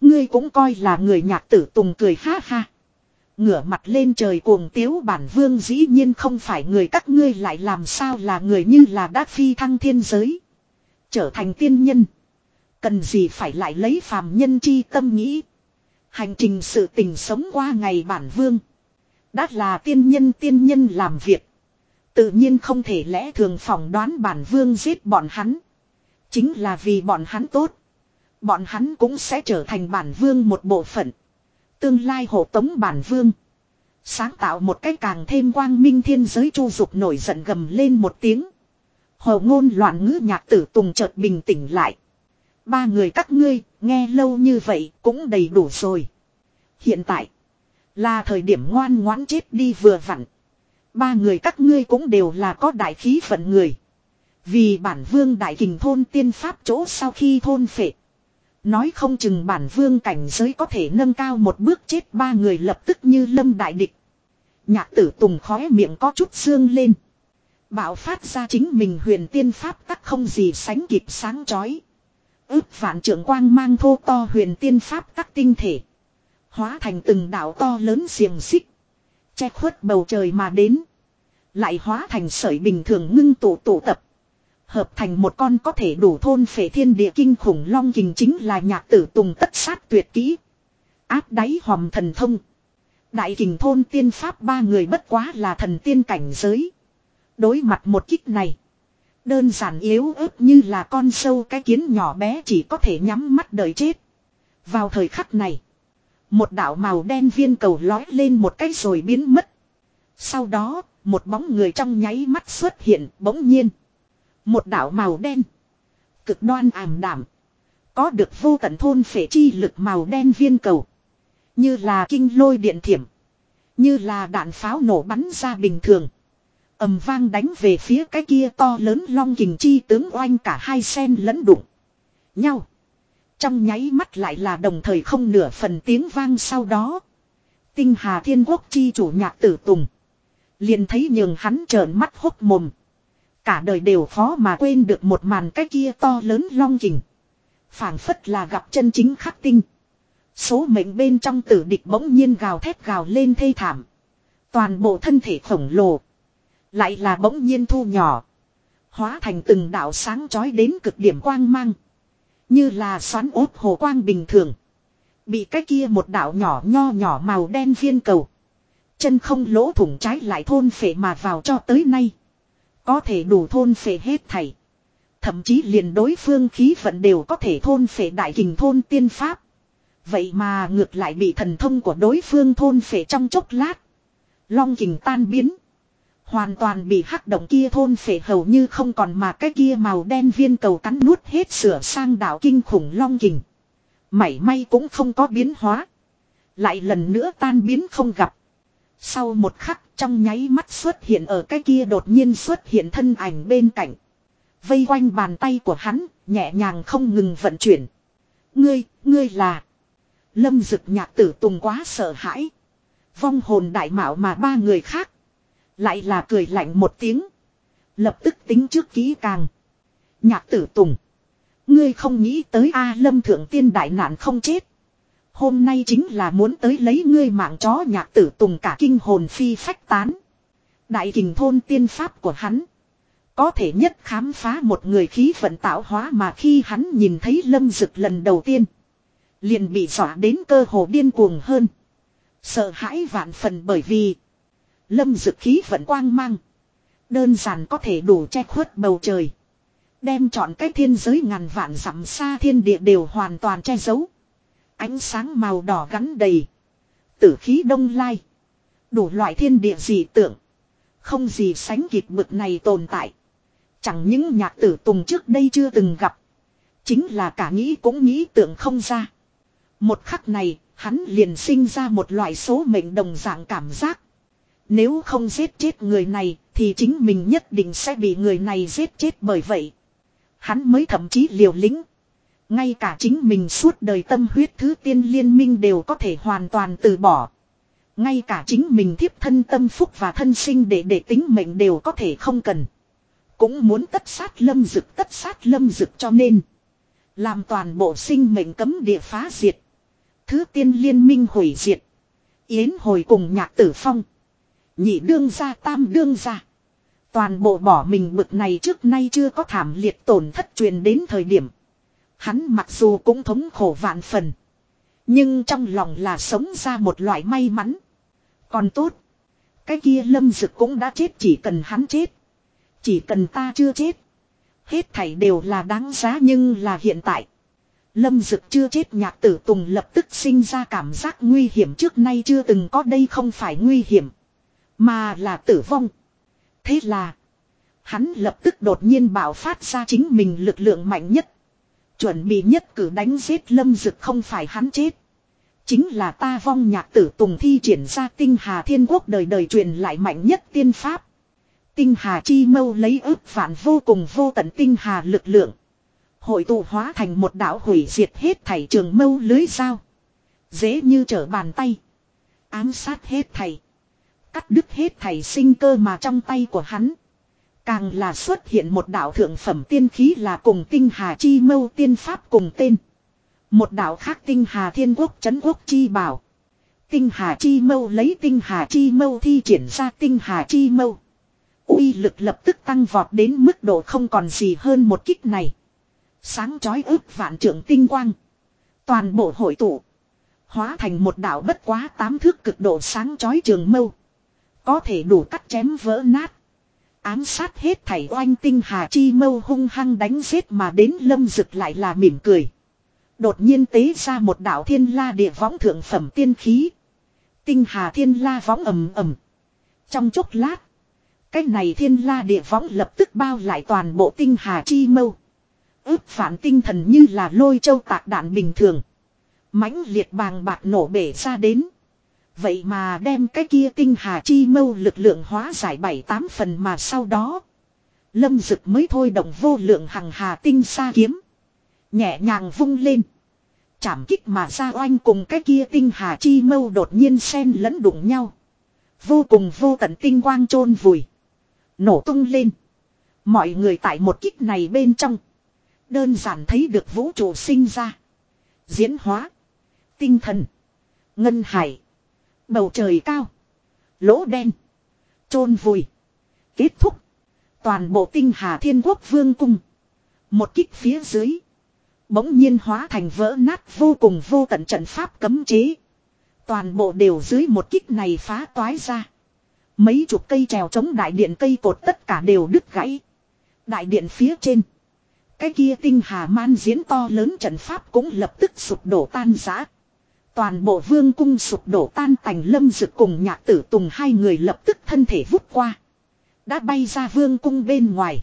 Ngươi cũng coi là người nhạc tử tùng cười ha ha. Ngửa mặt lên trời cuồng tiếu bản vương dĩ nhiên không phải người các ngươi lại làm sao là người như là đã phi thăng thiên giới. Trở thành tiên nhân. Cần gì phải lại lấy phàm nhân chi tâm nghĩ. Hành trình sự tình sống qua ngày bản vương. Đã là tiên nhân tiên nhân làm việc. Tự nhiên không thể lẽ thường phỏng đoán bản vương giết bọn hắn. Chính là vì bọn hắn tốt. Bọn hắn cũng sẽ trở thành bản vương một bộ phận. Tương lai hộ tống bản vương. Sáng tạo một cách càng thêm quang minh thiên giới chu dục nổi giận gầm lên một tiếng. Hồ ngôn loạn ngữ nhạc tử tùng chợt bình tĩnh lại. Ba người các ngươi, nghe lâu như vậy cũng đầy đủ rồi. Hiện tại, là thời điểm ngoan ngoãn chết đi vừa vặn. Ba người các ngươi cũng đều là có đại khí phận người. Vì bản vương đại kình thôn tiên pháp chỗ sau khi thôn phệ. Nói không chừng bản vương cảnh giới có thể nâng cao một bước chết ba người lập tức như lâm đại địch. Nhạc tử tùng khóe miệng có chút xương lên. Bảo phát ra chính mình huyền tiên pháp tắc không gì sánh kịp sáng chói. Ước vạn trưởng quang mang thô to huyền tiên pháp các tinh thể. Hóa thành từng đảo to lớn xiềng xích. Che khuất bầu trời mà đến. Lại hóa thành sợi bình thường ngưng tụ tụ tập. Hợp thành một con có thể đủ thôn phệ thiên địa kinh khủng long kình chính là nhạc tử tùng tất sát tuyệt kỹ. Áp đáy hòm thần thông. Đại kình thôn tiên pháp ba người bất quá là thần tiên cảnh giới. Đối mặt một kích này. Đơn giản yếu ớt như là con sâu cái kiến nhỏ bé chỉ có thể nhắm mắt đợi chết. Vào thời khắc này. Một đạo màu đen viên cầu lói lên một cái rồi biến mất. Sau đó, một bóng người trong nháy mắt xuất hiện bỗng nhiên. Một đảo màu đen. Cực đoan ảm đảm. Có được vô tận thôn phệ chi lực màu đen viên cầu. Như là kinh lôi điện thiểm. Như là đạn pháo nổ bắn ra bình thường ầm vang đánh về phía cái kia to lớn long kình chi tướng oanh cả hai sen lẫn đụng. Nhau. Trong nháy mắt lại là đồng thời không nửa phần tiếng vang sau đó. Tinh Hà Thiên Quốc chi chủ nhạc tử tùng. Liền thấy nhường hắn trợn mắt hốc mồm. Cả đời đều khó mà quên được một màn cái kia to lớn long kình. phảng phất là gặp chân chính khắc tinh. Số mệnh bên trong tử địch bỗng nhiên gào thét gào lên thê thảm. Toàn bộ thân thể khổng lồ. Lại là bỗng nhiên thu nhỏ. Hóa thành từng đạo sáng chói đến cực điểm quang mang. Như là xoắn ốp hồ quang bình thường. Bị cái kia một đạo nhỏ nho nhỏ màu đen viên cầu. Chân không lỗ thủng trái lại thôn phệ mà vào cho tới nay. Có thể đủ thôn phệ hết thảy. Thậm chí liền đối phương khí vận đều có thể thôn phệ đại kình thôn tiên pháp. Vậy mà ngược lại bị thần thông của đối phương thôn phệ trong chốc lát. Long kình tan biến. Hoàn toàn bị hắc động kia thôn phệ hầu như không còn mà cái kia màu đen viên cầu cắn nuốt hết sửa sang đảo kinh khủng long kình. Mảy may cũng không có biến hóa. Lại lần nữa tan biến không gặp. Sau một khắc trong nháy mắt xuất hiện ở cái kia đột nhiên xuất hiện thân ảnh bên cạnh. Vây quanh bàn tay của hắn, nhẹ nhàng không ngừng vận chuyển. Ngươi, ngươi là... Lâm dực nhạc tử tùng quá sợ hãi. Vong hồn đại mạo mà ba người khác. Lại là cười lạnh một tiếng. Lập tức tính trước kỹ càng. Nhạc tử tùng. Ngươi không nghĩ tới A lâm thượng tiên đại nạn không chết. Hôm nay chính là muốn tới lấy ngươi mạng chó nhạc tử tùng cả kinh hồn phi phách tán. Đại kình thôn tiên pháp của hắn. Có thể nhất khám phá một người khí vận tạo hóa mà khi hắn nhìn thấy lâm dực lần đầu tiên. Liền bị dọa đến cơ hồ điên cuồng hơn. Sợ hãi vạn phần bởi vì. Lâm dực khí vận quang mang. Đơn giản có thể đủ che khuất bầu trời. Đem chọn cái thiên giới ngàn vạn dặm xa thiên địa đều hoàn toàn che giấu. Ánh sáng màu đỏ gắn đầy. Tử khí đông lai. Đủ loại thiên địa dị tượng. Không gì sánh kịp bực này tồn tại. Chẳng những nhạc tử tùng trước đây chưa từng gặp. Chính là cả nghĩ cũng nghĩ tưởng không ra. Một khắc này, hắn liền sinh ra một loại số mệnh đồng dạng cảm giác. Nếu không giết chết người này, thì chính mình nhất định sẽ bị người này giết chết bởi vậy. Hắn mới thậm chí liều lĩnh. Ngay cả chính mình suốt đời tâm huyết thứ tiên liên minh đều có thể hoàn toàn từ bỏ. Ngay cả chính mình thiếp thân tâm phúc và thân sinh để để tính mệnh đều có thể không cần. Cũng muốn tất sát lâm dực tất sát lâm dực cho nên. Làm toàn bộ sinh mệnh cấm địa phá diệt. Thứ tiên liên minh hủy diệt. Yến hồi cùng nhạc tử phong. Nhị đương gia, tam đương gia Toàn bộ bỏ mình bực này trước nay chưa có thảm liệt tổn thất truyền đến thời điểm. Hắn mặc dù cũng thống khổ vạn phần. Nhưng trong lòng là sống ra một loại may mắn. Còn tốt. Cái kia lâm dực cũng đã chết, chỉ cần hắn chết. Chỉ cần ta chưa chết. Hết thảy đều là đáng giá nhưng là hiện tại. Lâm dực chưa chết, nhạc tử tùng lập tức sinh ra cảm giác nguy hiểm trước nay chưa từng có, đây không phải nguy hiểm. Mà là tử vong. Thế là. Hắn lập tức đột nhiên bảo phát ra chính mình lực lượng mạnh nhất. Chuẩn bị nhất cử đánh giết lâm dực không phải hắn chết. Chính là ta vong nhạc tử tùng thi triển ra tinh hà thiên quốc đời đời truyền lại mạnh nhất tiên pháp. Tinh hà chi mâu lấy ước phản vô cùng vô tận tinh hà lực lượng. Hội tụ hóa thành một đạo hủy diệt hết thảy trường mâu lưới sao Dễ như trở bàn tay. Ám sát hết thảy. Cắt đứt hết thảy sinh cơ mà trong tay của hắn. Càng là xuất hiện một đạo thượng phẩm tiên khí là cùng tinh hà chi mâu tiên pháp cùng tên. Một đạo khác tinh hà thiên quốc chấn quốc chi bảo. Tinh hà chi mâu lấy tinh hà chi mâu thi triển ra tinh hà chi mâu. uy lực lập tức tăng vọt đến mức độ không còn gì hơn một kích này. Sáng chói ức vạn trưởng tinh quang. Toàn bộ hội tụ. Hóa thành một đạo bất quá tám thước cực độ sáng chói trường mâu. Có thể đủ cắt chém vỡ nát. Ám sát hết thảy oanh tinh hà chi mâu hung hăng đánh giết mà đến lâm rực lại là mỉm cười. Đột nhiên tế ra một đạo thiên la địa võng thượng phẩm tiên khí. Tinh hà thiên la võng ầm ầm. Trong chốc lát. Cái này thiên la địa võng lập tức bao lại toàn bộ tinh hà chi mâu. ước phản tinh thần như là lôi châu tạc đạn bình thường. mãnh liệt bàng bạc nổ bể ra đến. Vậy mà đem cái kia tinh hà chi mâu lực lượng hóa giải bảy tám phần mà sau đó. Lâm dực mới thôi động vô lượng hằng hà tinh xa kiếm. Nhẹ nhàng vung lên. Chảm kích mà ra oanh cùng cái kia tinh hà chi mâu đột nhiên xen lẫn đụng nhau. Vô cùng vô tận tinh quang chôn vùi. Nổ tung lên. Mọi người tại một kích này bên trong. Đơn giản thấy được vũ trụ sinh ra. Diễn hóa. Tinh thần. Ngân hải. Bầu trời cao. Lỗ đen. chôn vùi. Kết thúc. Toàn bộ tinh hà thiên quốc vương cung. Một kích phía dưới. Bỗng nhiên hóa thành vỡ nát vô cùng vô tận trận pháp cấm chế. Toàn bộ đều dưới một kích này phá toái ra. Mấy chục cây trèo chống đại điện cây cột tất cả đều đứt gãy. Đại điện phía trên. Cái kia tinh hà man diễn to lớn trận pháp cũng lập tức sụp đổ tan rã. Toàn bộ vương cung sụp đổ tan tành lâm dực cùng nhạc tử tùng hai người lập tức thân thể vút qua. Đã bay ra vương cung bên ngoài.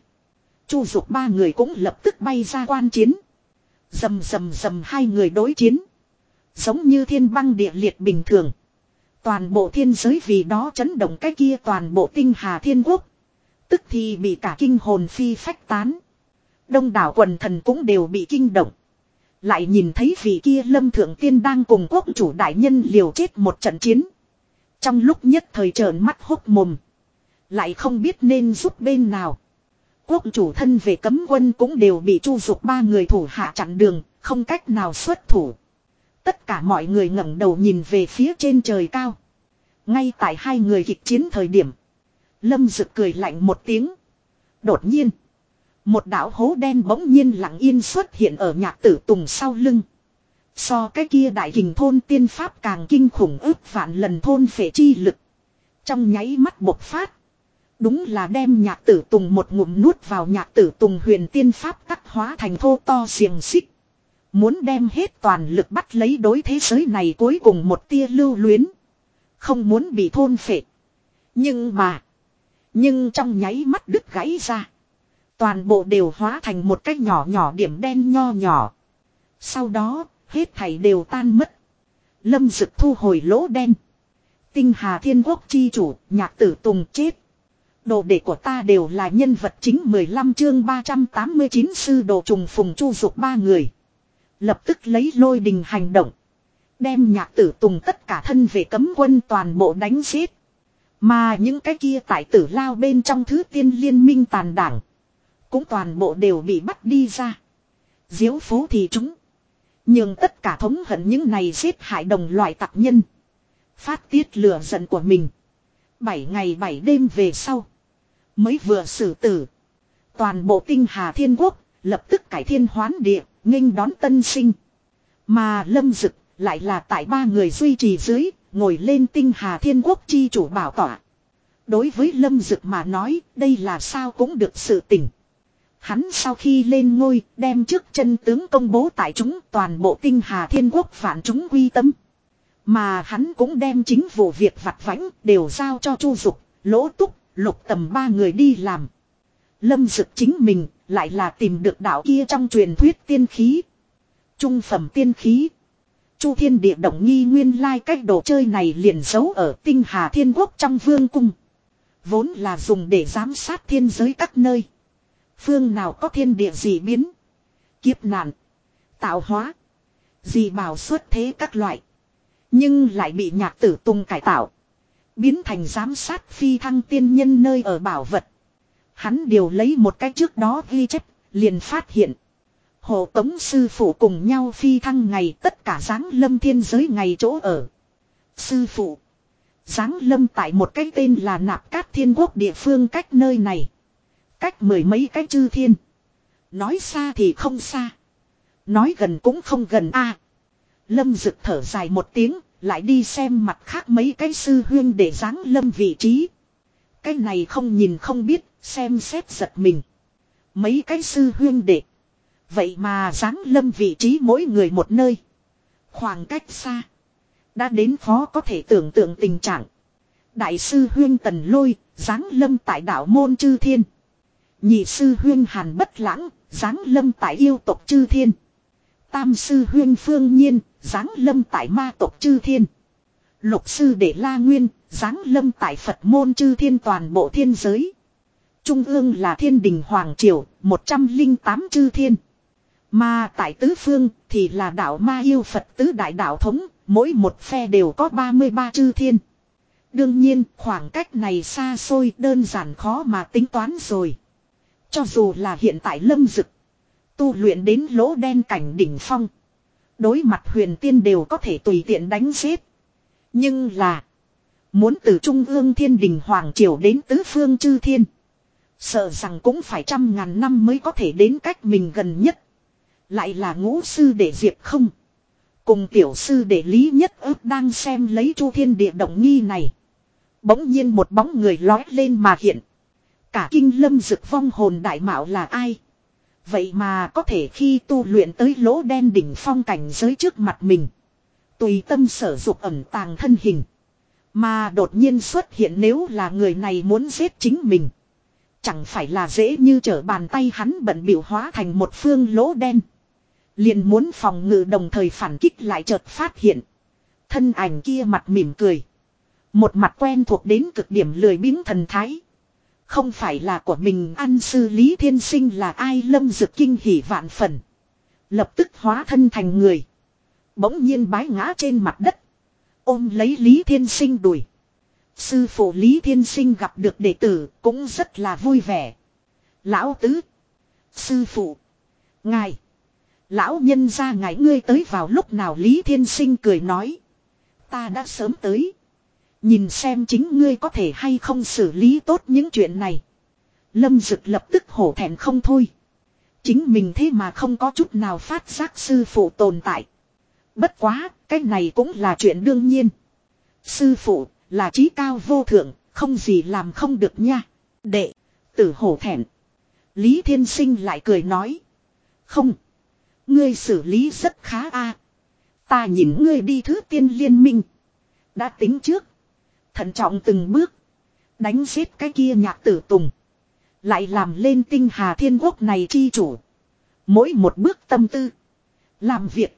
Chu dục ba người cũng lập tức bay ra quan chiến. Dầm dầm dầm hai người đối chiến. Giống như thiên băng địa liệt bình thường. Toàn bộ thiên giới vì đó chấn động cái kia toàn bộ tinh hà thiên quốc. Tức thì bị cả kinh hồn phi phách tán. Đông đảo quần thần cũng đều bị kinh động. Lại nhìn thấy vị kia lâm thượng tiên đang cùng quốc chủ đại nhân liều chết một trận chiến. Trong lúc nhất thời trợn mắt hốc mồm. Lại không biết nên giúp bên nào. Quốc chủ thân về cấm quân cũng đều bị chu dục ba người thủ hạ chặn đường, không cách nào xuất thủ. Tất cả mọi người ngẩng đầu nhìn về phía trên trời cao. Ngay tại hai người kịch chiến thời điểm. Lâm Dực cười lạnh một tiếng. Đột nhiên. Một đạo hố đen bỗng nhiên lặng yên xuất hiện ở nhạc tử tùng sau lưng. So cái kia đại hình thôn tiên pháp càng kinh khủng ước vạn lần thôn phệ chi lực. Trong nháy mắt bộc phát. Đúng là đem nhạc tử tùng một ngụm nuốt vào nhạc tử tùng huyền tiên pháp cắt hóa thành thô to xiềng xích. Muốn đem hết toàn lực bắt lấy đối thế giới này cuối cùng một tia lưu luyến. Không muốn bị thôn phệ. Nhưng mà. Nhưng trong nháy mắt đứt gãy ra. Toàn bộ đều hóa thành một cái nhỏ nhỏ điểm đen nho nhỏ. Sau đó, hết thảy đều tan mất. Lâm Dực thu hồi lỗ đen. Tinh Hà Thiên Quốc chi chủ, nhạc tử tùng chết. Đồ đệ của ta đều là nhân vật chính 15 chương 389 sư đồ trùng phùng chu dục ba người. Lập tức lấy lôi đình hành động. Đem nhạc tử tùng tất cả thân về cấm quân toàn bộ đánh giết. Mà những cái kia tại tử lao bên trong thứ tiên liên minh tàn đảng. Cũng toàn bộ đều bị bắt đi ra. Diếu phú thì chúng. Nhưng tất cả thống hận những này giết hại đồng loại tặc nhân. Phát tiết lửa giận của mình. Bảy ngày bảy đêm về sau. Mới vừa xử tử. Toàn bộ tinh hà thiên quốc. Lập tức cải thiên hoán địa. nghênh đón tân sinh. Mà lâm dực lại là tại ba người duy trì dưới. Ngồi lên tinh hà thiên quốc chi chủ bảo tỏa. Đối với lâm dực mà nói. Đây là sao cũng được sự tỉnh. Hắn sau khi lên ngôi, đem trước chân tướng công bố tại chúng toàn bộ tinh hà thiên quốc phản chúng quy tâm. Mà hắn cũng đem chính vụ việc vặt vãnh đều giao cho chu dục, lỗ túc, lục tầm ba người đi làm. Lâm dực chính mình lại là tìm được đạo kia trong truyền thuyết tiên khí. Trung phẩm tiên khí. Chu thiên địa động nghi nguyên lai like cách đồ chơi này liền giấu ở tinh hà thiên quốc trong vương cung. Vốn là dùng để giám sát thiên giới các nơi. Phương nào có thiên địa gì biến. Kiếp nạn. Tạo hóa. Gì bảo xuất thế các loại. Nhưng lại bị nhạc tử tung cải tạo. Biến thành giám sát phi thăng tiên nhân nơi ở bảo vật. Hắn điều lấy một cái trước đó ghi chép. Liền phát hiện. Hồ Tống sư phụ cùng nhau phi thăng ngày tất cả dáng lâm thiên giới ngày chỗ ở. Sư phụ. Giáng lâm tại một cái tên là Nạp Cát Thiên Quốc địa phương cách nơi này. Cách mười mấy cái chư thiên. Nói xa thì không xa. Nói gần cũng không gần a. lâm rực thở dài một tiếng, lại đi xem mặt khác mấy cái sư huyên để dáng lâm vị trí. Cái này không nhìn không biết, xem xét giật mình. Mấy cái sư huyên đệ. Vậy mà dáng lâm vị trí mỗi người một nơi. Khoảng cách xa. Đã đến khó có thể tưởng tượng tình trạng. Đại sư huyên tần lôi, dáng lâm tại đảo môn chư thiên. Nhị sư huyên hàn bất lãng, giáng lâm tại yêu tộc chư thiên. Tam sư huyên phương nhiên, giáng lâm tại ma tộc chư thiên. Lục sư đệ la nguyên, giáng lâm tại Phật môn chư thiên toàn bộ thiên giới. Trung ương là thiên đình Hoàng Triều, 108 chư thiên. Mà tại tứ phương thì là đạo ma yêu Phật tứ đại đạo thống, mỗi một phe đều có 33 chư thiên. Đương nhiên khoảng cách này xa xôi đơn giản khó mà tính toán rồi. Cho dù là hiện tại lâm dực. Tu luyện đến lỗ đen cảnh đỉnh phong. Đối mặt huyền tiên đều có thể tùy tiện đánh giết. Nhưng là. Muốn từ trung ương thiên đình hoàng triều đến tứ phương chư thiên. Sợ rằng cũng phải trăm ngàn năm mới có thể đến cách mình gần nhất. Lại là ngũ sư để diệp không. Cùng tiểu sư để lý nhất ước đang xem lấy chu thiên địa động nghi này. Bỗng nhiên một bóng người lói lên mà hiện. Cả kinh lâm dực vong hồn đại mạo là ai? Vậy mà có thể khi tu luyện tới lỗ đen đỉnh phong cảnh giới trước mặt mình. Tùy tâm sở dục ẩn tàng thân hình. Mà đột nhiên xuất hiện nếu là người này muốn giết chính mình. Chẳng phải là dễ như trở bàn tay hắn bận biểu hóa thành một phương lỗ đen. Liền muốn phòng ngự đồng thời phản kích lại chợt phát hiện. Thân ảnh kia mặt mỉm cười. Một mặt quen thuộc đến cực điểm lười biếng thần thái. Không phải là của mình ăn sư Lý Thiên Sinh là ai lâm dực kinh hỉ vạn phần. Lập tức hóa thân thành người. Bỗng nhiên bái ngã trên mặt đất. Ôm lấy Lý Thiên Sinh đuổi. Sư phụ Lý Thiên Sinh gặp được đệ tử cũng rất là vui vẻ. Lão tứ. Sư phụ. Ngài. Lão nhân ra ngài ngươi tới vào lúc nào Lý Thiên Sinh cười nói. Ta đã sớm tới. Nhìn xem chính ngươi có thể hay không xử lý tốt những chuyện này. Lâm Dực lập tức hổ thẹn không thôi. Chính mình thế mà không có chút nào phát giác sư phụ tồn tại. Bất quá, cái này cũng là chuyện đương nhiên. Sư phụ, là trí cao vô thượng, không gì làm không được nha. Đệ, tử hổ thẹn. Lý Thiên Sinh lại cười nói. Không, ngươi xử lý rất khá a. Ta nhìn ngươi đi thứ tiên liên minh. Đã tính trước. Thận trọng từng bước. Đánh giết cái kia nhạc tử tùng. Lại làm lên tinh hà thiên quốc này chi chủ. Mỗi một bước tâm tư. Làm việc.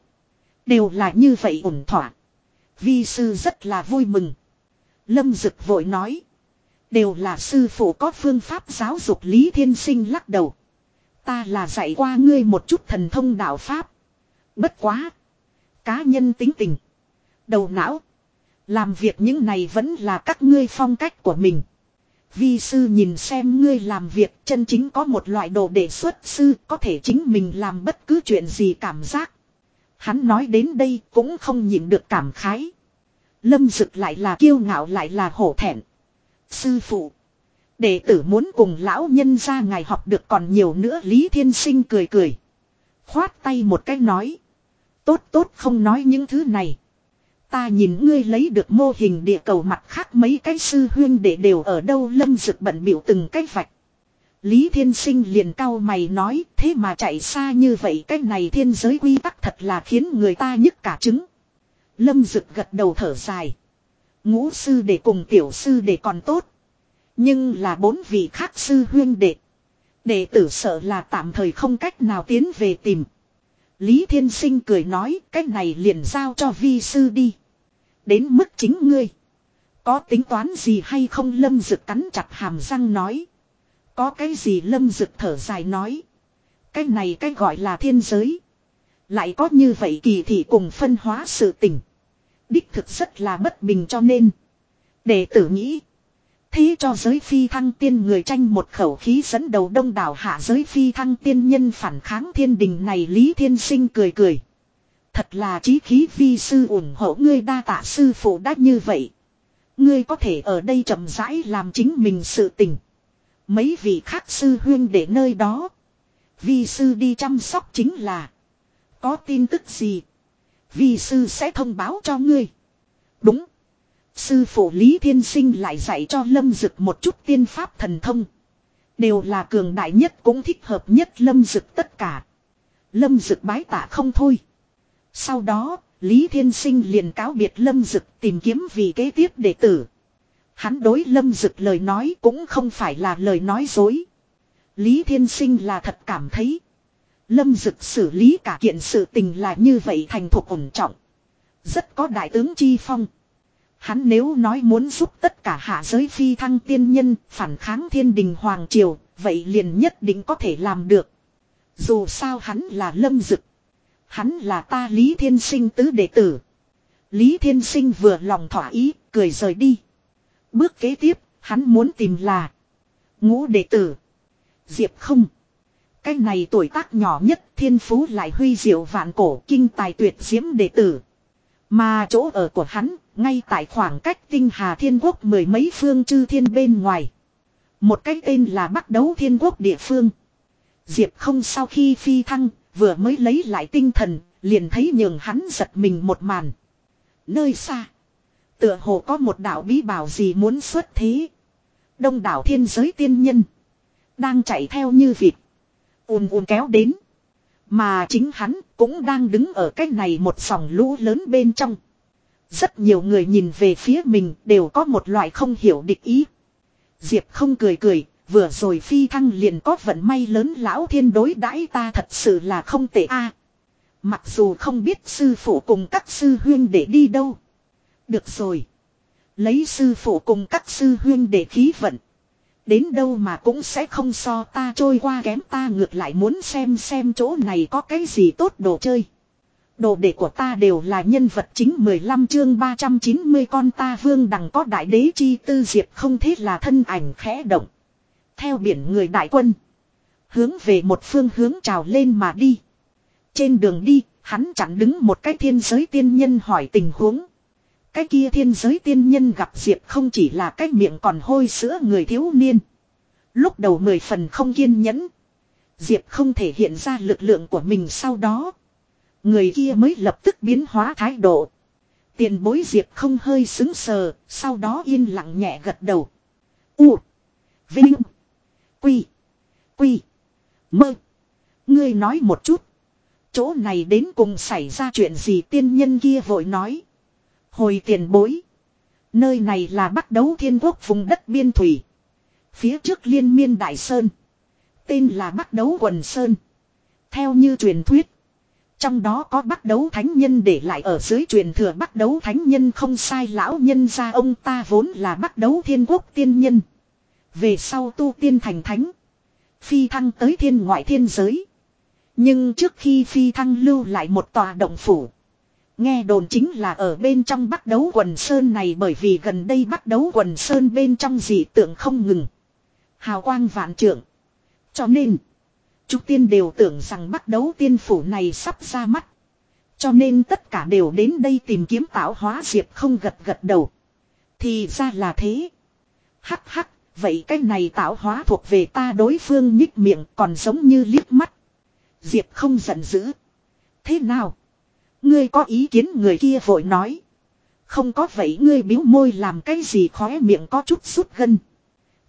Đều là như vậy ổn thỏa. Vi sư rất là vui mừng. Lâm Dực vội nói. Đều là sư phụ có phương pháp giáo dục Lý Thiên Sinh lắc đầu. Ta là dạy qua ngươi một chút thần thông đạo pháp. Bất quá. Cá nhân tính tình. Đầu não. Làm việc những này vẫn là các ngươi phong cách của mình. Vi sư nhìn xem ngươi làm việc, chân chính có một loại đồ để xuất sư, có thể chính mình làm bất cứ chuyện gì cảm giác. Hắn nói đến đây cũng không nhịn được cảm khái. Lâm Dực lại là kiêu ngạo lại là hổ thẹn. Sư phụ. Đệ tử muốn cùng lão nhân ra ngài học được còn nhiều nữa, Lý Thiên Sinh cười cười. Khoát tay một cái nói. Tốt tốt không nói những thứ này. Ta nhìn ngươi lấy được mô hình địa cầu mặt khác mấy cái sư huyên để đều ở đâu lâm dực bận biểu từng cái vạch. Lý Thiên Sinh liền cao mày nói, thế mà chạy xa như vậy, cái này thiên giới quy tắc thật là khiến người ta nhức cả trứng. Lâm Dực gật đầu thở dài. Ngũ sư để cùng tiểu sư để còn tốt. Nhưng là bốn vị khác sư huyên đệ. Đệ tử sợ là tạm thời không cách nào tiến về tìm. Lý Thiên Sinh cười nói cách này liền giao cho vi sư đi. Đến mức chính ngươi. Có tính toán gì hay không lâm dực cắn chặt hàm răng nói. Có cái gì lâm dực thở dài nói. Cái này cái gọi là thiên giới. Lại có như vậy kỳ thị cùng phân hóa sự tình. Đích thực rất là bất bình cho nên. để tử nghĩ. Thế cho giới phi thăng tiên người tranh một khẩu khí dẫn đầu đông đảo hạ giới phi thăng tiên nhân phản kháng thiên đình này Lý Thiên Sinh cười cười. Thật là trí khí vi sư ủng hộ ngươi đa tạ sư phụ đã như vậy. Ngươi có thể ở đây chậm rãi làm chính mình sự tình. Mấy vị khác sư huyên để nơi đó. Vi sư đi chăm sóc chính là. Có tin tức gì. Vi sư sẽ thông báo cho ngươi. Đúng. Sư phụ Lý Thiên Sinh lại dạy cho Lâm Dực một chút tiên pháp thần thông. Đều là cường đại nhất cũng thích hợp nhất Lâm Dực tất cả. Lâm Dực bái tạ không thôi. Sau đó, Lý Thiên Sinh liền cáo biệt Lâm Dực tìm kiếm vị kế tiếp đệ tử. Hắn đối Lâm Dực lời nói cũng không phải là lời nói dối. Lý Thiên Sinh là thật cảm thấy. Lâm Dực xử lý cả kiện sự tình là như vậy thành thuộc ổn trọng. Rất có đại tướng Chi Phong. Hắn nếu nói muốn giúp tất cả hạ giới phi thăng tiên nhân phản kháng thiên đình Hoàng Triều, vậy liền nhất định có thể làm được. Dù sao hắn là lâm dực. Hắn là ta Lý Thiên Sinh tứ đệ tử. Lý Thiên Sinh vừa lòng thỏa ý, cười rời đi. Bước kế tiếp, hắn muốn tìm là ngũ đệ tử. Diệp không. Cái này tuổi tác nhỏ nhất thiên phú lại huy diệu vạn cổ kinh tài tuyệt diễm đệ tử. Mà chỗ ở của hắn, ngay tại khoảng cách tinh hà thiên quốc mười mấy phương chư thiên bên ngoài. Một cái tên là bắt Đấu Thiên Quốc địa phương. Diệp không sau khi phi thăng, vừa mới lấy lại tinh thần, liền thấy nhường hắn giật mình một màn. Nơi xa, tựa hồ có một đạo bí bảo gì muốn xuất thế. Đông đảo thiên giới tiên nhân, đang chạy theo như vịt, ùn ùn kéo đến. Mà chính hắn cũng đang đứng ở cái này một sòng lũ lớn bên trong. Rất nhiều người nhìn về phía mình đều có một loại không hiểu địch ý. Diệp không cười cười, vừa rồi phi thăng liền có vận may lớn lão thiên đối đãi ta thật sự là không tệ a. mặc dù không biết sư phụ cùng các sư huyên để đi đâu. Được rồi. Lấy sư phụ cùng các sư huyên để khí vận. Đến đâu mà cũng sẽ không so ta trôi qua kém ta ngược lại muốn xem xem chỗ này có cái gì tốt đồ chơi. Đồ đệ của ta đều là nhân vật chính 15 chương 390 con ta vương đằng có đại đế chi tư diệp không thế là thân ảnh khẽ động. Theo biển người đại quân. Hướng về một phương hướng trào lên mà đi. Trên đường đi, hắn chặn đứng một cái thiên giới tiên nhân hỏi tình huống. Cái kia thiên giới tiên nhân gặp Diệp không chỉ là cái miệng còn hôi sữa người thiếu niên. Lúc đầu mười phần không kiên nhẫn. Diệp không thể hiện ra lực lượng của mình sau đó. Người kia mới lập tức biến hóa thái độ. Tiền bối Diệp không hơi xứng sờ, sau đó yên lặng nhẹ gật đầu. U. Vinh. Quy. Quy. Mơ. Ngươi nói một chút. Chỗ này đến cùng xảy ra chuyện gì tiên nhân kia vội nói. Hồi tiền bối. Nơi này là bắt đấu thiên quốc vùng đất biên thủy. Phía trước liên miên đại sơn. Tên là bắt đấu quần sơn. Theo như truyền thuyết. Trong đó có bắt đấu thánh nhân để lại ở dưới truyền thừa bắt đấu thánh nhân không sai lão nhân ra ông ta vốn là bắt đấu thiên quốc tiên nhân. Về sau tu tiên thành thánh. Phi thăng tới thiên ngoại thiên giới. Nhưng trước khi phi thăng lưu lại một tòa động phủ. Nghe đồn chính là ở bên trong bắt đấu quần sơn này bởi vì gần đây bắt đấu quần sơn bên trong dị tượng không ngừng. Hào quang vạn trưởng. Cho nên. Chúng tiên đều tưởng rằng bắt đấu tiên phủ này sắp ra mắt. Cho nên tất cả đều đến đây tìm kiếm tạo hóa diệp không gật gật đầu. Thì ra là thế. Hắc hắc, vậy cái này tạo hóa thuộc về ta đối phương nhích miệng còn giống như liếc mắt. Diệp không giận dữ. Thế nào? Ngươi có ý kiến người kia vội nói. Không có vậy ngươi biếu môi làm cái gì khóe miệng có chút sút gân.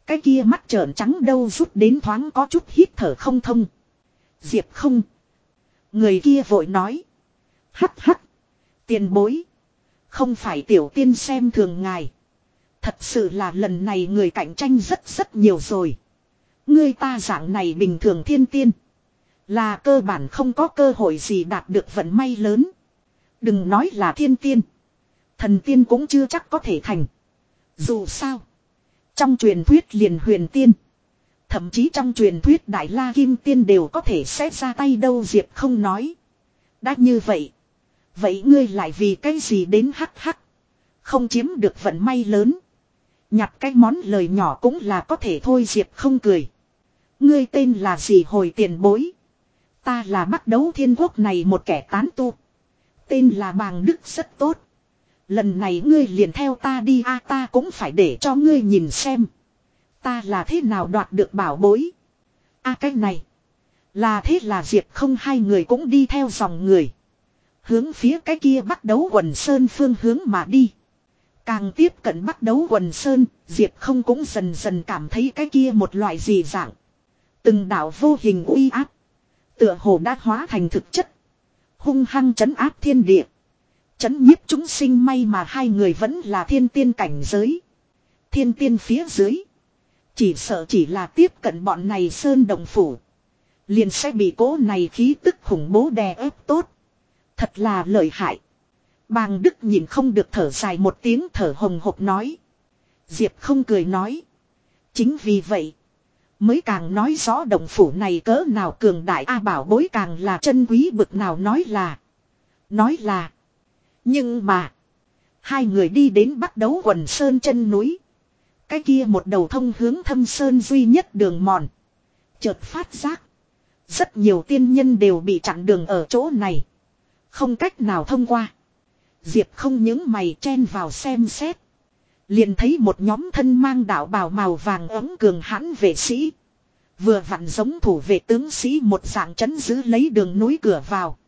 Cái kia mắt trợn trắng đâu rút đến thoáng có chút hít thở không thông. Diệp không. Người kia vội nói. hắt hắt Tiền bối. Không phải tiểu tiên xem thường ngài. Thật sự là lần này người cạnh tranh rất rất nhiều rồi. Người ta dạng này bình thường thiên tiên. Là cơ bản không có cơ hội gì đạt được vận may lớn. Đừng nói là thiên tiên. Thần tiên cũng chưa chắc có thể thành. Dù sao. Trong truyền thuyết liền huyền tiên. Thậm chí trong truyền thuyết Đại La Kim Tiên đều có thể xét ra tay đâu Diệp không nói. Đã như vậy. Vậy ngươi lại vì cái gì đến hắc hắc. Không chiếm được vận may lớn. Nhặt cái món lời nhỏ cũng là có thể thôi, Diệp không cười. Ngươi tên là gì hồi tiền bối. Ta là bắt đấu thiên quốc này một kẻ tán tu. Tên là bàng đức rất tốt. Lần này ngươi liền theo ta đi, a, ta cũng phải để cho ngươi nhìn xem. Ta là thế nào đoạt được bảo bối. a, cái này. Là thế là Diệp không hai người cũng đi theo dòng người. Hướng phía cái kia bắt đấu quần sơn phương hướng mà đi. Càng tiếp cận bắt đấu quần sơn, Diệp không cũng dần dần cảm thấy cái kia một loại gì dạng. Từng đạo vô hình uy áp. Tựa hồ đã hóa thành thực chất. Hung hăng chấn áp thiên địa. Chấn nhiếp chúng sinh may mà hai người vẫn là thiên tiên cảnh giới. Thiên tiên phía dưới. Chỉ sợ chỉ là tiếp cận bọn này sơn đồng phủ. Liền sẽ bị cố này khí tức khủng bố đè ép tốt. Thật là lợi hại. Bàng Đức nhìn không được thở dài một tiếng thở hồng hộc nói. Diệp không cười nói. Chính vì vậy. Mới càng nói rõ động phủ này cỡ nào cường đại A bảo bối càng là chân quý bực nào nói là. Nói là. Nhưng mà. Hai người đi đến bắt đấu quần sơn chân núi. Cái kia một đầu thông hướng thâm sơn duy nhất đường mòn. Chợt phát giác. Rất nhiều tiên nhân đều bị chặn đường ở chỗ này. Không cách nào thông qua. Diệp không những mày chen vào xem xét. Liền thấy một nhóm thân mang đạo bào màu vàng ấm cường hãn vệ sĩ. Vừa vặn giống thủ vệ tướng sĩ một dạng chấn giữ lấy đường núi cửa vào.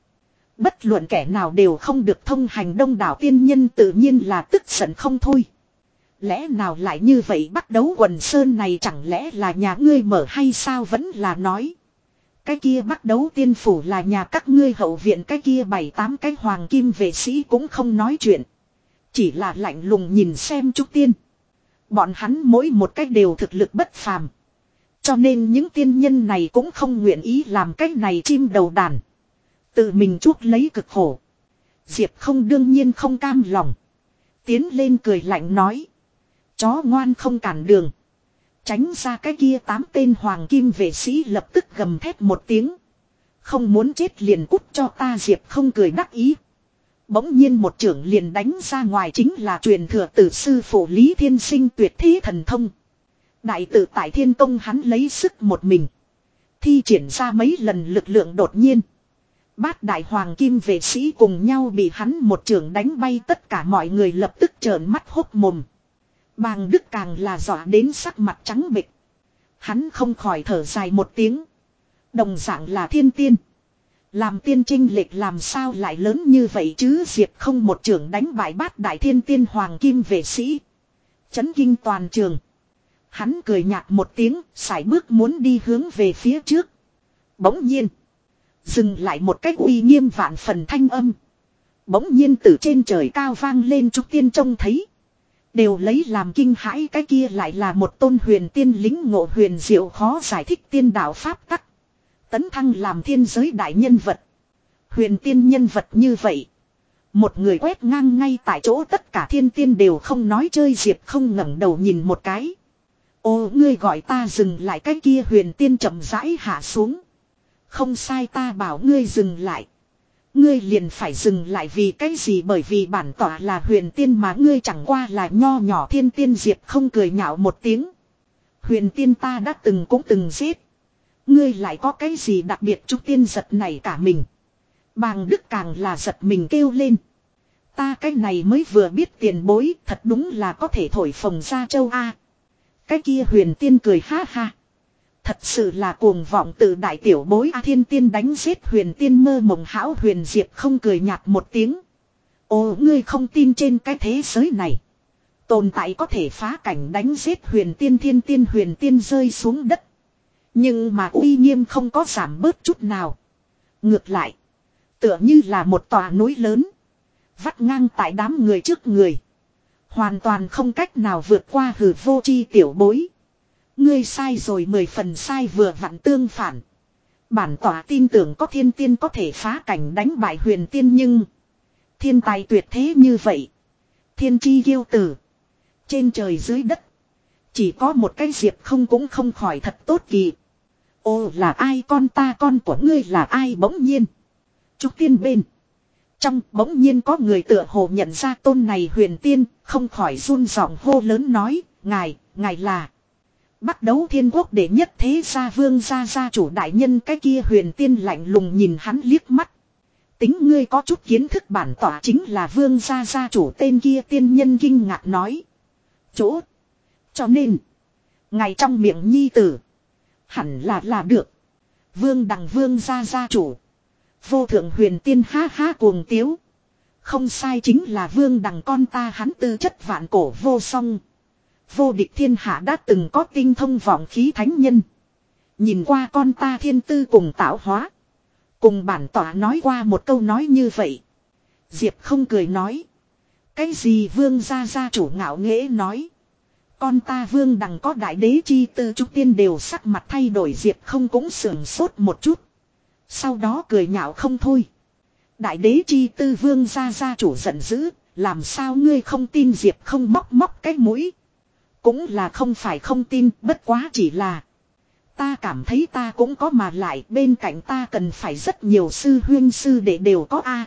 Bất luận kẻ nào đều không được thông hành đông đảo tiên nhân tự nhiên là tức giận không thôi. Lẽ nào lại như vậy bắt đấu quần sơn này chẳng lẽ là nhà ngươi mở hay sao vẫn là nói. Cái kia bắt đấu tiên phủ là nhà các ngươi hậu viện, cái kia bảy tám cái hoàng kim vệ sĩ cũng không nói chuyện. Chỉ là lạnh lùng nhìn xem trúc tiên. Bọn hắn mỗi một cách đều thực lực bất phàm. Cho nên những tiên nhân này cũng không nguyện ý làm cách này chim đầu đàn. Tự mình chuốc lấy cực khổ. Diệp không đương nhiên không cam lòng. Tiến lên cười lạnh nói. Chó ngoan không cản đường. Tránh ra cái kia tám tên hoàng kim vệ sĩ lập tức gầm thét một tiếng. Không muốn chết liền cút cho ta Diệp không cười đắc ý. Bỗng nhiên một trưởng liền đánh ra ngoài chính là truyền thừa tử sư phụ Lý Thiên Sinh tuyệt thế thần thông. Đại tử tại thiên công hắn lấy sức một mình. Thi triển ra mấy lần lực lượng đột nhiên. Bát đại hoàng kim vệ sĩ cùng nhau bị hắn một trưởng đánh bay tất cả mọi người lập tức trợn mắt hốc mồm. Bàng Đức càng là dọa đến sắc mặt trắng bệch. Hắn không khỏi thở dài một tiếng. Đồng dạng là thiên tiên. Làm tiên trinh lệch làm sao lại lớn như vậy chứ Diệp không một trưởng đánh bại bát đại thiên tiên hoàng kim vệ sĩ. Chấn kinh toàn trường. Hắn cười nhạt một tiếng, sải bước muốn đi hướng về phía trước. Bỗng nhiên. Dừng lại một cách uy nghiêm vạn phần thanh âm. Bỗng nhiên từ trên trời cao vang lên trúc tiên trông thấy. Đều lấy làm kinh hãi, cái kia lại là một tôn huyền tiên lính ngộ huyền diệu khó giải thích tiên đạo pháp tắc. Tấn thăng làm thiên giới đại nhân vật. Huyền tiên nhân vật như vậy. Một người quét ngang ngay tại chỗ tất cả thiên tiên đều không nói chơi diệp không ngẩng đầu nhìn một cái. Ô, ngươi gọi ta dừng lại cái kia huyền tiên chậm rãi hạ xuống. Không sai, ta bảo ngươi dừng lại. Ngươi liền phải dừng lại vì cái gì bởi vì bản tỏa là huyền tiên mà ngươi chẳng qua là nho nhỏ thiên tiên diệp không cười nhạo một tiếng. Huyền tiên ta đã từng cũng từng giết. Ngươi lại có cái gì đặc biệt chúc tiên giật này cả mình. Bàng đức càng là giật mình kêu lên. Ta cái này mới vừa biết tiền bối thật đúng là có thể thổi phồng ra châu A. Cái kia huyền tiên cười ha ha. Thật sự là cuồng vọng từ đại tiểu bối A thiên tiên đánh giết huyền tiên mơ mộng hão huyền diệp không cười nhạt một tiếng. Ồ, ngươi không tin trên cái thế giới này. Tồn tại có thể phá cảnh đánh giết huyền tiên thiên tiên huyền tiên rơi xuống đất. Nhưng mà uy nghiêm không có giảm bớt chút nào. Ngược lại. Tựa như là một tòa núi lớn. Vắt ngang tại đám người trước người. Hoàn toàn không cách nào vượt qua hử vô chi tiểu bối. Ngươi sai rồi mười phần sai vừa vặn tương phản. Bản tỏa tin tưởng có thiên tiên có thể phá cảnh đánh bại huyền tiên nhưng. Thiên tài tuyệt thế như vậy. Thiên chi yêu tử. Trên trời dưới đất. Chỉ có một cái diệp không cũng không khỏi thật tốt kỳ. Ô là ai con ta con của ngươi là ai bỗng nhiên. Trúc tiên bên. Trong bỗng nhiên có người tựa hồ nhận ra tôn này huyền tiên, không khỏi run giọng hô lớn nói, ngài, ngài là. Bắt đấu thiên quốc để nhất thế gia vương gia gia chủ đại nhân cái kia huyền tiên lạnh lùng nhìn hắn liếc mắt. Tính ngươi có chút kiến thức bản tỏa chính là vương gia gia chủ tên kia tiên nhân kinh ngạc nói. Chỗ. Cho nên. Ngày trong miệng nhi tử. Hẳn là là được. Vương đằng vương gia gia chủ. Vô thượng huyền tiên ha ha cuồng tiếu. Không sai chính là vương đằng con ta hắn tư chất vạn cổ vô song. Vô địch thiên hạ đã từng có tinh thông vọng khí thánh nhân. Nhìn qua con ta thiên tư cùng tạo hóa. Cùng bản tỏa nói qua một câu nói như vậy. Diệp không cười nói. Cái gì vương gia gia chủ ngạo nghễ nói. Con ta vương đằng có đại đế chi tư trúc tiên đều sắc mặt thay đổi Diệp không cũng sườn sốt một chút. Sau đó cười nhạo không thôi. Đại đế chi tư vương gia gia chủ giận dữ. Làm sao ngươi không tin Diệp không móc móc cái mũi. Cũng là không phải không tin, bất quá chỉ là. Ta cảm thấy ta cũng có mà lại, bên cạnh ta cần phải rất nhiều sư huyên sư để đều có a.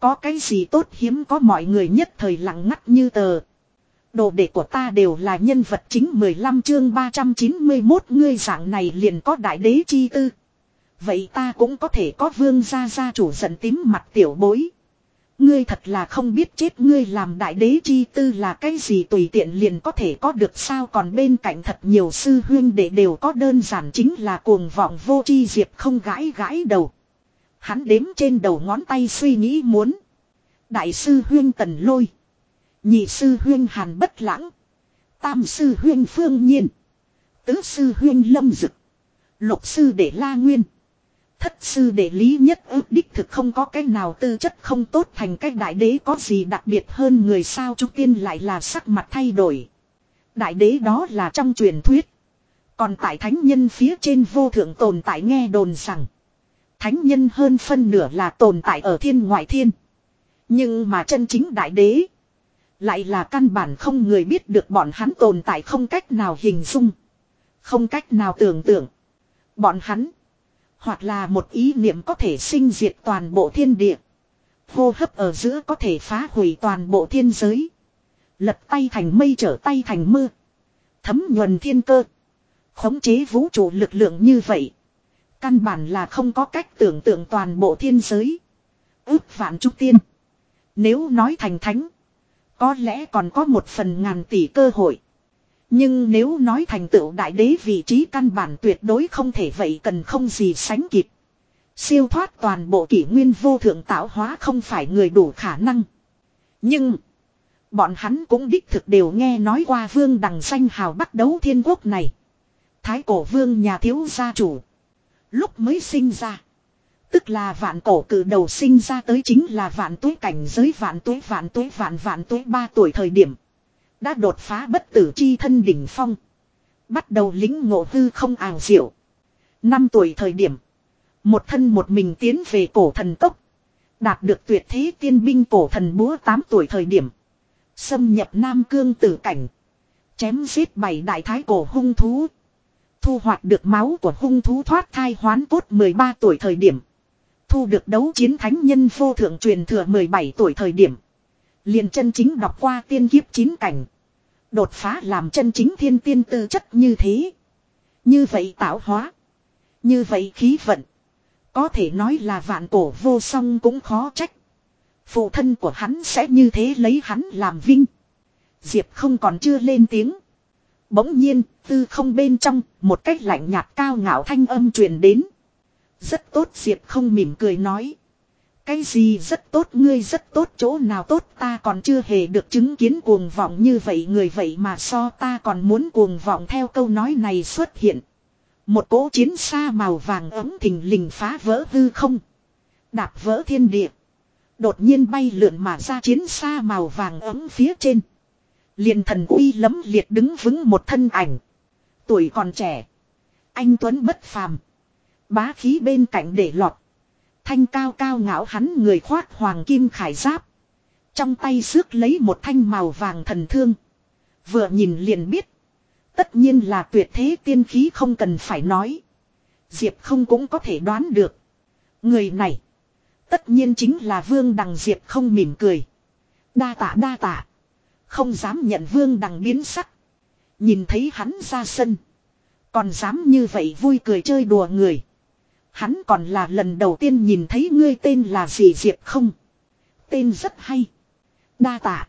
Có cái gì tốt hiếm có mọi người nhất thời lặng ngắt như tờ. Đồ đệ của ta đều là nhân vật chính 15 chương 391 ngươi dạng này liền có đại đế chi tư. Vậy ta cũng có thể có vương gia gia chủ giận tím mặt tiểu bối. Ngươi thật là không biết chết ngươi làm đại đế chi tư là cái gì tùy tiện liền có thể có được sao còn bên cạnh thật nhiều sư huyên để đều có đơn giản chính là cuồng vọng vô chi diệp không gãi gãi đầu. Hắn đếm trên đầu ngón tay suy nghĩ muốn. Đại sư huyên tần lôi. Nhị sư huyên hàn bất lãng. Tam sư huyên phương nhiên. Tứ sư huyên lâm dực. Lục sư để la nguyên. Thất sư đệ lý nhất ước đích thực không có cái nào tư chất không tốt thành cái đại đế có gì đặc biệt hơn người sao trung tiên lại là sắc mặt thay đổi. Đại đế đó là trong truyền thuyết. Còn tại thánh nhân phía trên vô thượng tồn tại nghe đồn rằng. Thánh nhân hơn phân nửa là tồn tại ở thiên ngoại thiên. Nhưng mà chân chính đại đế. Lại là căn bản không người biết được bọn hắn tồn tại không cách nào hình dung. Không cách nào tưởng tượng. Bọn hắn. Hoặc là một ý niệm có thể sinh diệt toàn bộ thiên địa. Hô hấp ở giữa có thể phá hủy toàn bộ thiên giới. Lật tay thành mây trở tay thành mưa. Thấm nhuần thiên cơ. Khống chế vũ trụ lực lượng như vậy. Căn bản là không có cách tưởng tượng toàn bộ thiên giới. Ước vạn trúc tiên. Nếu nói thành thánh. Có lẽ còn có một phần ngàn tỷ cơ hội. Nhưng nếu nói thành tựu đại đế vị trí căn bản tuyệt đối không thể vậy cần không gì sánh kịp. Siêu thoát toàn bộ kỷ nguyên vô thượng tạo hóa không phải người đủ khả năng. Nhưng. Bọn hắn cũng đích thực đều nghe nói qua vương đằng danh hào bắt đấu thiên quốc này. Thái cổ vương nhà thiếu gia chủ. Lúc mới sinh ra. Tức là vạn cổ cử đầu sinh ra tới chính là vạn tuế cảnh giới, vạn tuế vạn tuế, vạn vạn tuế ba tuổi thời điểm. Đã đột phá bất tử chi thân đỉnh phong. Bắt đầu lính ngộ hư không ảo diệu. Năm tuổi thời điểm. Một thân một mình tiến về cổ thần tốc. Đạt được tuyệt thế tiên binh cổ thần búa 8 tuổi thời điểm. Xâm nhập Nam Cương tử cảnh. Chém giết bảy đại thái cổ hung thú. Thu hoạch được máu của hung thú thoát thai hoán cốt 13 tuổi thời điểm. Thu được đấu chiến thánh nhân vô thượng truyền thừa 17 tuổi thời điểm. Liền chân chính đọc qua tiên kiếp chín cảnh. Đột phá làm chân chính thiên tiên tư chất như thế. Như vậy tạo hóa. Như vậy khí vận. Có thể nói là vạn cổ vô song cũng khó trách. Phụ thân của hắn sẽ như thế lấy hắn làm vinh. Diệp không còn chưa lên tiếng. Bỗng nhiên, tư không bên trong, một cách lạnh nhạt cao ngạo thanh âm truyền đến. Rất tốt Diệp không mỉm cười nói. Cái gì rất tốt, ngươi rất tốt, chỗ nào tốt, ta còn chưa hề được chứng kiến cuồng vọng như vậy, người vậy mà so ta còn muốn cuồng vọng theo câu nói này xuất hiện. Một cỗ chiến xa màu vàng ấm thình lình phá vỡ hư không. Đạp vỡ thiên địa. Đột nhiên bay lượn mà ra chiến xa màu vàng ấm phía trên. liền thần uy lấm liệt đứng vững một thân ảnh. Tuổi còn trẻ. Anh Tuấn bất phàm. Bá khí bên cạnh để lọt. Thanh cao cao ngạo hắn người khoác hoàng kim khải giáp. Trong tay xước lấy một thanh màu vàng thần thương. Vừa nhìn liền biết. Tất nhiên là tuyệt thế tiên khí không cần phải nói. Diệp không cũng có thể đoán được. Người này. Tất nhiên chính là vương đằng Diệp không mỉm cười. Đa tạ đa tạ. Không dám nhận vương đằng biến sắc. Nhìn thấy hắn ra sân. Còn dám như vậy vui cười chơi đùa người. Hắn còn là lần đầu tiên nhìn thấy ngươi tên là gì Diệp không? Tên rất hay. Đa tạ.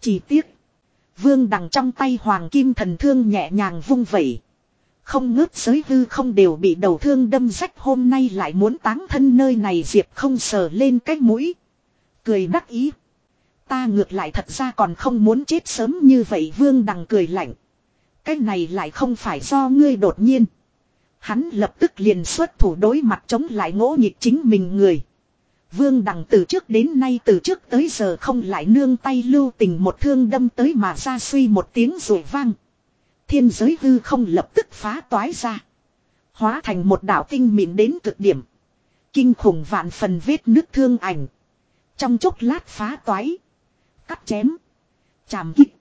Chỉ tiếc. Vương đằng trong tay hoàng kim thần thương nhẹ nhàng vung vẩy. Không ngớt giới hư không đều bị đầu thương đâm rách hôm nay lại muốn táng thân nơi này Diệp không sờ lên cái mũi. Cười đắc ý. Ta ngược lại thật ra còn không muốn chết sớm như vậy vương đằng cười lạnh. Cái này lại không phải do ngươi đột nhiên. Hắn lập tức liền xuất thủ đối mặt chống lại ngỗ nhịp chính mình người. Vương Đằng từ trước đến nay, từ trước tới giờ không lại nương tay lưu tình một thương đâm tới mà ra suy một tiếng rồi vang. Thiên giới hư không lập tức phá toái ra. Hóa thành một đảo tinh mịn đến cực điểm. Kinh khủng vạn phần vết nước thương ảnh. Trong chốc lát phá toái. Cắt chém. Chàm kích.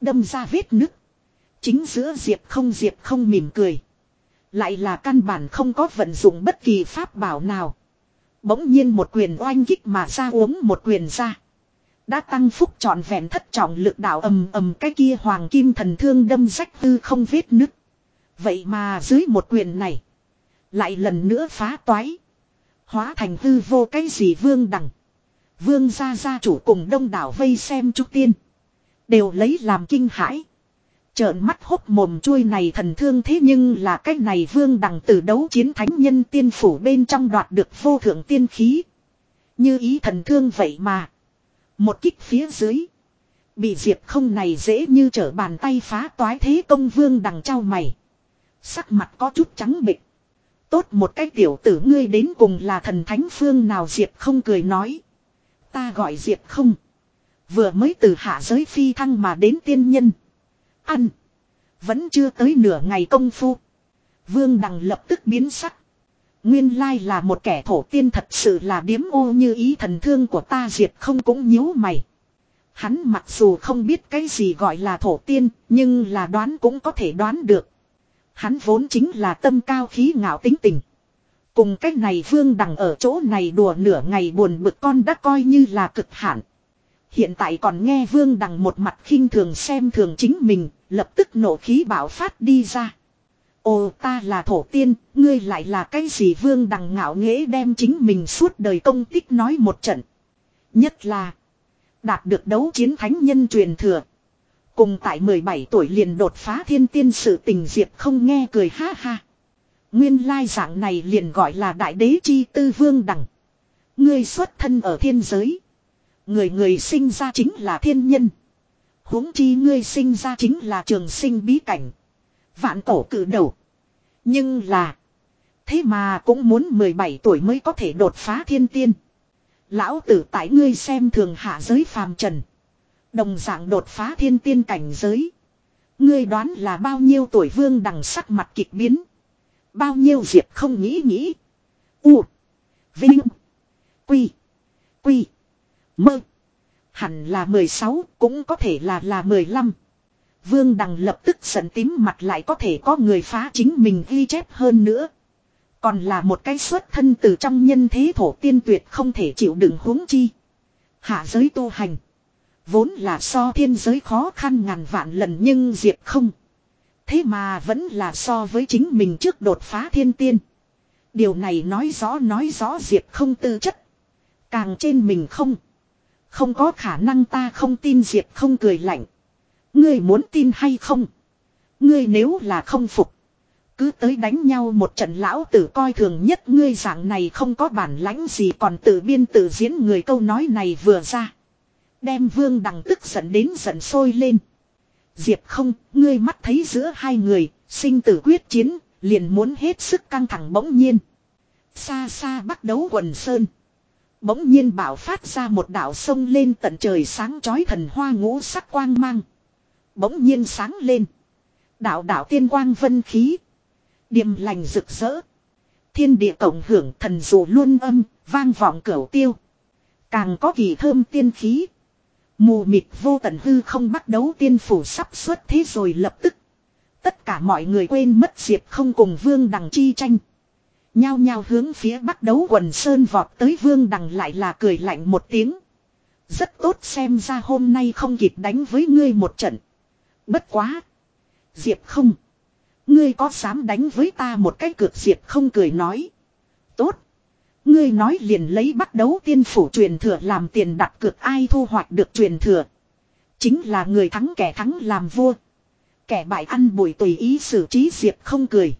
Đâm ra vết nước. Chính giữa diệp không diệp không mỉm cười. Lại là căn bản không có vận dụng bất kỳ pháp bảo nào. Bỗng nhiên một quyền oanh kích mà ra uống một quyền ra. Đã tăng phúc trọn vẹn thất trọng lực đạo ầm ầm cái kia hoàng kim thần thương đâm rách tư không vết nứt. Vậy mà dưới một quyền này. Lại lần nữa phá toái. Hóa thành hư vô cái gì vương đằng. Vương gia gia chủ cùng đông đảo vây xem trúc tiên. Đều lấy làm kinh hãi. Trợn mắt hốc mồm chui này thần thương thế nhưng là cái này vương đằng từ đấu chiến thánh nhân tiên phủ bên trong đoạt được vô thượng tiên khí. Như ý thần thương vậy mà. Một kích phía dưới. Bị diệp không này dễ như trở bàn tay phá toái thế công vương đằng trao mày. Sắc mặt có chút trắng bịch. Tốt một cái tiểu tử ngươi đến cùng là thần thánh phương nào diệp không cười nói. Ta gọi diệp không. Vừa mới từ hạ giới phi thăng mà đến tiên nhân. Ăn. Vẫn chưa tới nửa ngày công phu. Vương Đằng lập tức biến sắc. Nguyên lai là một kẻ thổ tiên thật sự là điếm ô như ý thần thương của ta diệt không cũng nhíu mày. Hắn mặc dù không biết cái gì gọi là thổ tiên, nhưng là đoán cũng có thể đoán được. Hắn vốn chính là tâm cao khí ngạo tính tình. Cùng cách này vương đằng ở chỗ này đùa nửa ngày buồn bực con đã coi như là cực hạn. Hiện tại còn nghe vương đằng một mặt khinh thường xem thường chính mình, lập tức nổ khí bảo phát đi ra. Ồ ta là thổ tiên, ngươi lại là cái gì vương đằng ngạo nghễ đem chính mình suốt đời công tích nói một trận. Nhất là đạt được đấu chiến thánh nhân truyền thừa. Cùng tại 17 tuổi liền đột phá thiên tiên sự tình diệp không nghe cười ha ha. Nguyên lai dạng này liền gọi là đại đế chi tư vương đằng. Ngươi xuất thân ở thiên giới. Người người sinh ra chính là thiên nhân huống chi ngươi sinh ra chính là trường sinh bí cảnh. Vạn cổ cử đầu. Nhưng là. Thế mà cũng muốn 17 tuổi mới có thể đột phá thiên tiên. Lão tử tại ngươi xem thường hạ giới phàm trần. Đồng dạng đột phá thiên tiên cảnh giới. Ngươi đoán là bao nhiêu tuổi vương đằng sắc mặt kịch biến. Bao nhiêu diệp không nghĩ nghĩ. U. Vinh. Quy. Quy. Mơ. Hẳn là 16 cũng có thể là là 15. Vương Đằng lập tức giận tím mặt lại có thể có người phá chính mình ghi chép hơn nữa. Còn là một cái xuất thân từ trong nhân thế thổ tiên tuyệt không thể chịu đựng huống chi. Hạ giới tu hành. Vốn là so thiên giới khó khăn ngàn vạn lần nhưng Diệp không. Thế mà vẫn là so với chính mình trước đột phá thiên tiên. Điều này nói rõ nói rõ Diệp không tư chất. Càng trên mình không. Không có khả năng ta không tin Diệp không cười lạnh. Ngươi muốn tin hay không? Ngươi nếu là không phục. Cứ tới đánh nhau một trận lão tử coi thường nhất ngươi dạng này không có bản lãnh gì còn tự biên tự diễn người câu nói này vừa ra. Đem vương đằng tức giận đến giận sôi lên. Diệp không, ngươi mắt thấy giữa hai người, sinh tử quyết chiến, liền muốn hết sức căng thẳng bỗng nhiên. Xa xa bắt đấu quần sơn. Bỗng nhiên bảo phát ra một đạo sông lên tận trời sáng chói thần hoa ngũ sắc quang mang. Bỗng nhiên sáng lên. Đạo đạo tiên quang vân khí. Điềm lành rực rỡ. Thiên địa cộng hưởng thần dù luôn âm, vang vọng cửu tiêu. Càng có kỳ thơm tiên khí. Mù mịt vô tận hư không bắt đấu tiên phủ sắp xuất thế rồi lập tức. Tất cả mọi người quên mất diệp không cùng vương đằng chi tranh. Nhao nhao hướng phía bắt đấu quần sơn vọt tới vương đằng lại là cười lạnh một tiếng. Rất tốt xem ra hôm nay không kịp đánh với ngươi một trận. Bất quá. Diệp không. Ngươi có dám đánh với ta một cái cược Diệp không cười nói. Tốt. Ngươi nói liền lấy bắt đấu tiên phủ truyền thừa làm tiền đặt cược ai thu hoạch được truyền thừa. Chính là người thắng kẻ thắng làm vua. Kẻ bại ăn bùi tùy ý xử trí Diệp không cười.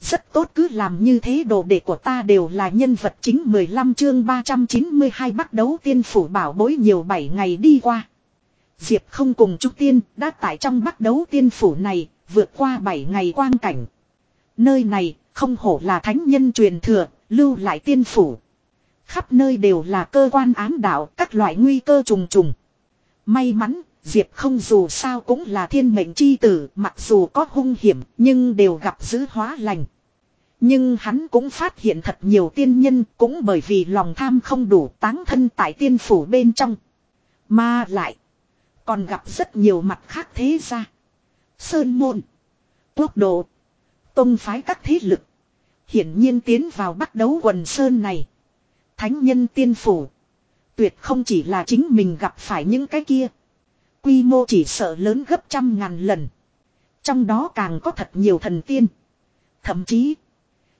Rất tốt cứ làm như thế đồ đệ của ta đều là nhân vật chính 15 chương 392 bắt đấu tiên phủ bảo bối nhiều 7 ngày đi qua. Diệp không cùng Trúc Tiên đã tại trong bắt đấu tiên phủ này vượt qua 7 ngày quang cảnh. Nơi này không hổ là thánh nhân truyền thừa, lưu lại tiên phủ. Khắp nơi đều là cơ quan ám đạo, các loại nguy cơ trùng trùng. May mắn, Diệp không dù sao cũng là thiên mệnh chi tử, mặc dù có hung hiểm, nhưng đều gặp giữ hóa lành. Nhưng hắn cũng phát hiện thật nhiều tiên nhân cũng bởi vì lòng tham không đủ táng thân tại tiên phủ bên trong. Mà lại, còn gặp rất nhiều mặt khác thế ra. Sơn môn, quốc độ, Tông phái các thế lực. Hiển nhiên tiến vào bắt đấu quần sơn này. Thánh nhân tiên phủ. Tuyệt không chỉ là chính mình gặp phải những cái kia. Quy mô chỉ sợ lớn gấp trăm ngàn lần. Trong đó càng có thật nhiều thần tiên. Thậm chí.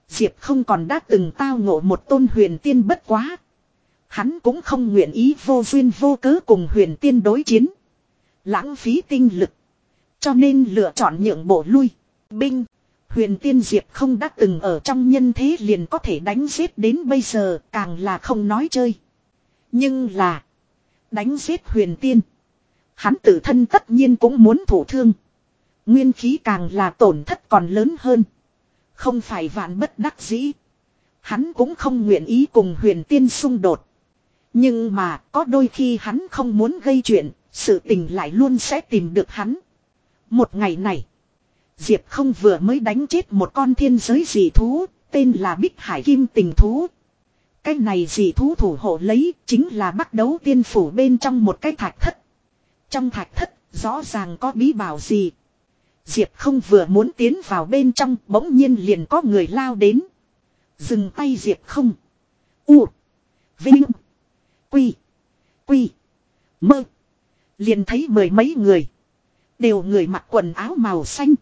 Diệp không còn đã từng tao ngộ một tôn huyền tiên bất quá. Hắn cũng không nguyện ý vô duyên vô cớ cùng huyền tiên đối chiến. Lãng phí tinh lực. Cho nên lựa chọn nhượng bộ lui. Binh. Huyền tiên Diệp không đã từng ở trong nhân thế liền có thể đánh giết đến bây giờ, càng là không nói chơi. Nhưng là. Đánh giết huyền tiên. Hắn tự thân tất nhiên cũng muốn thủ thương. Nguyên khí càng là tổn thất còn lớn hơn. Không phải vạn bất đắc dĩ. Hắn cũng không nguyện ý cùng huyền tiên xung đột. Nhưng mà có đôi khi hắn không muốn gây chuyện, sự tình lại luôn sẽ tìm được hắn. Một ngày này, Diệp không vừa mới đánh chết một con thiên giới dị thú, tên là Bích Hải Kim tình thú. Cái này dị thú thủ hộ lấy chính là bắt đấu tiên phủ bên trong một cái thạch thất. Trong thạch thất, rõ ràng có bí bảo gì. Diệp không vừa muốn tiến vào bên trong, bỗng nhiên liền có người lao đến. Dừng tay Diệp không. U. Vinh. Quy. Quy. Mơ. Liền thấy mười mấy người. Đều người mặc quần áo màu xanh.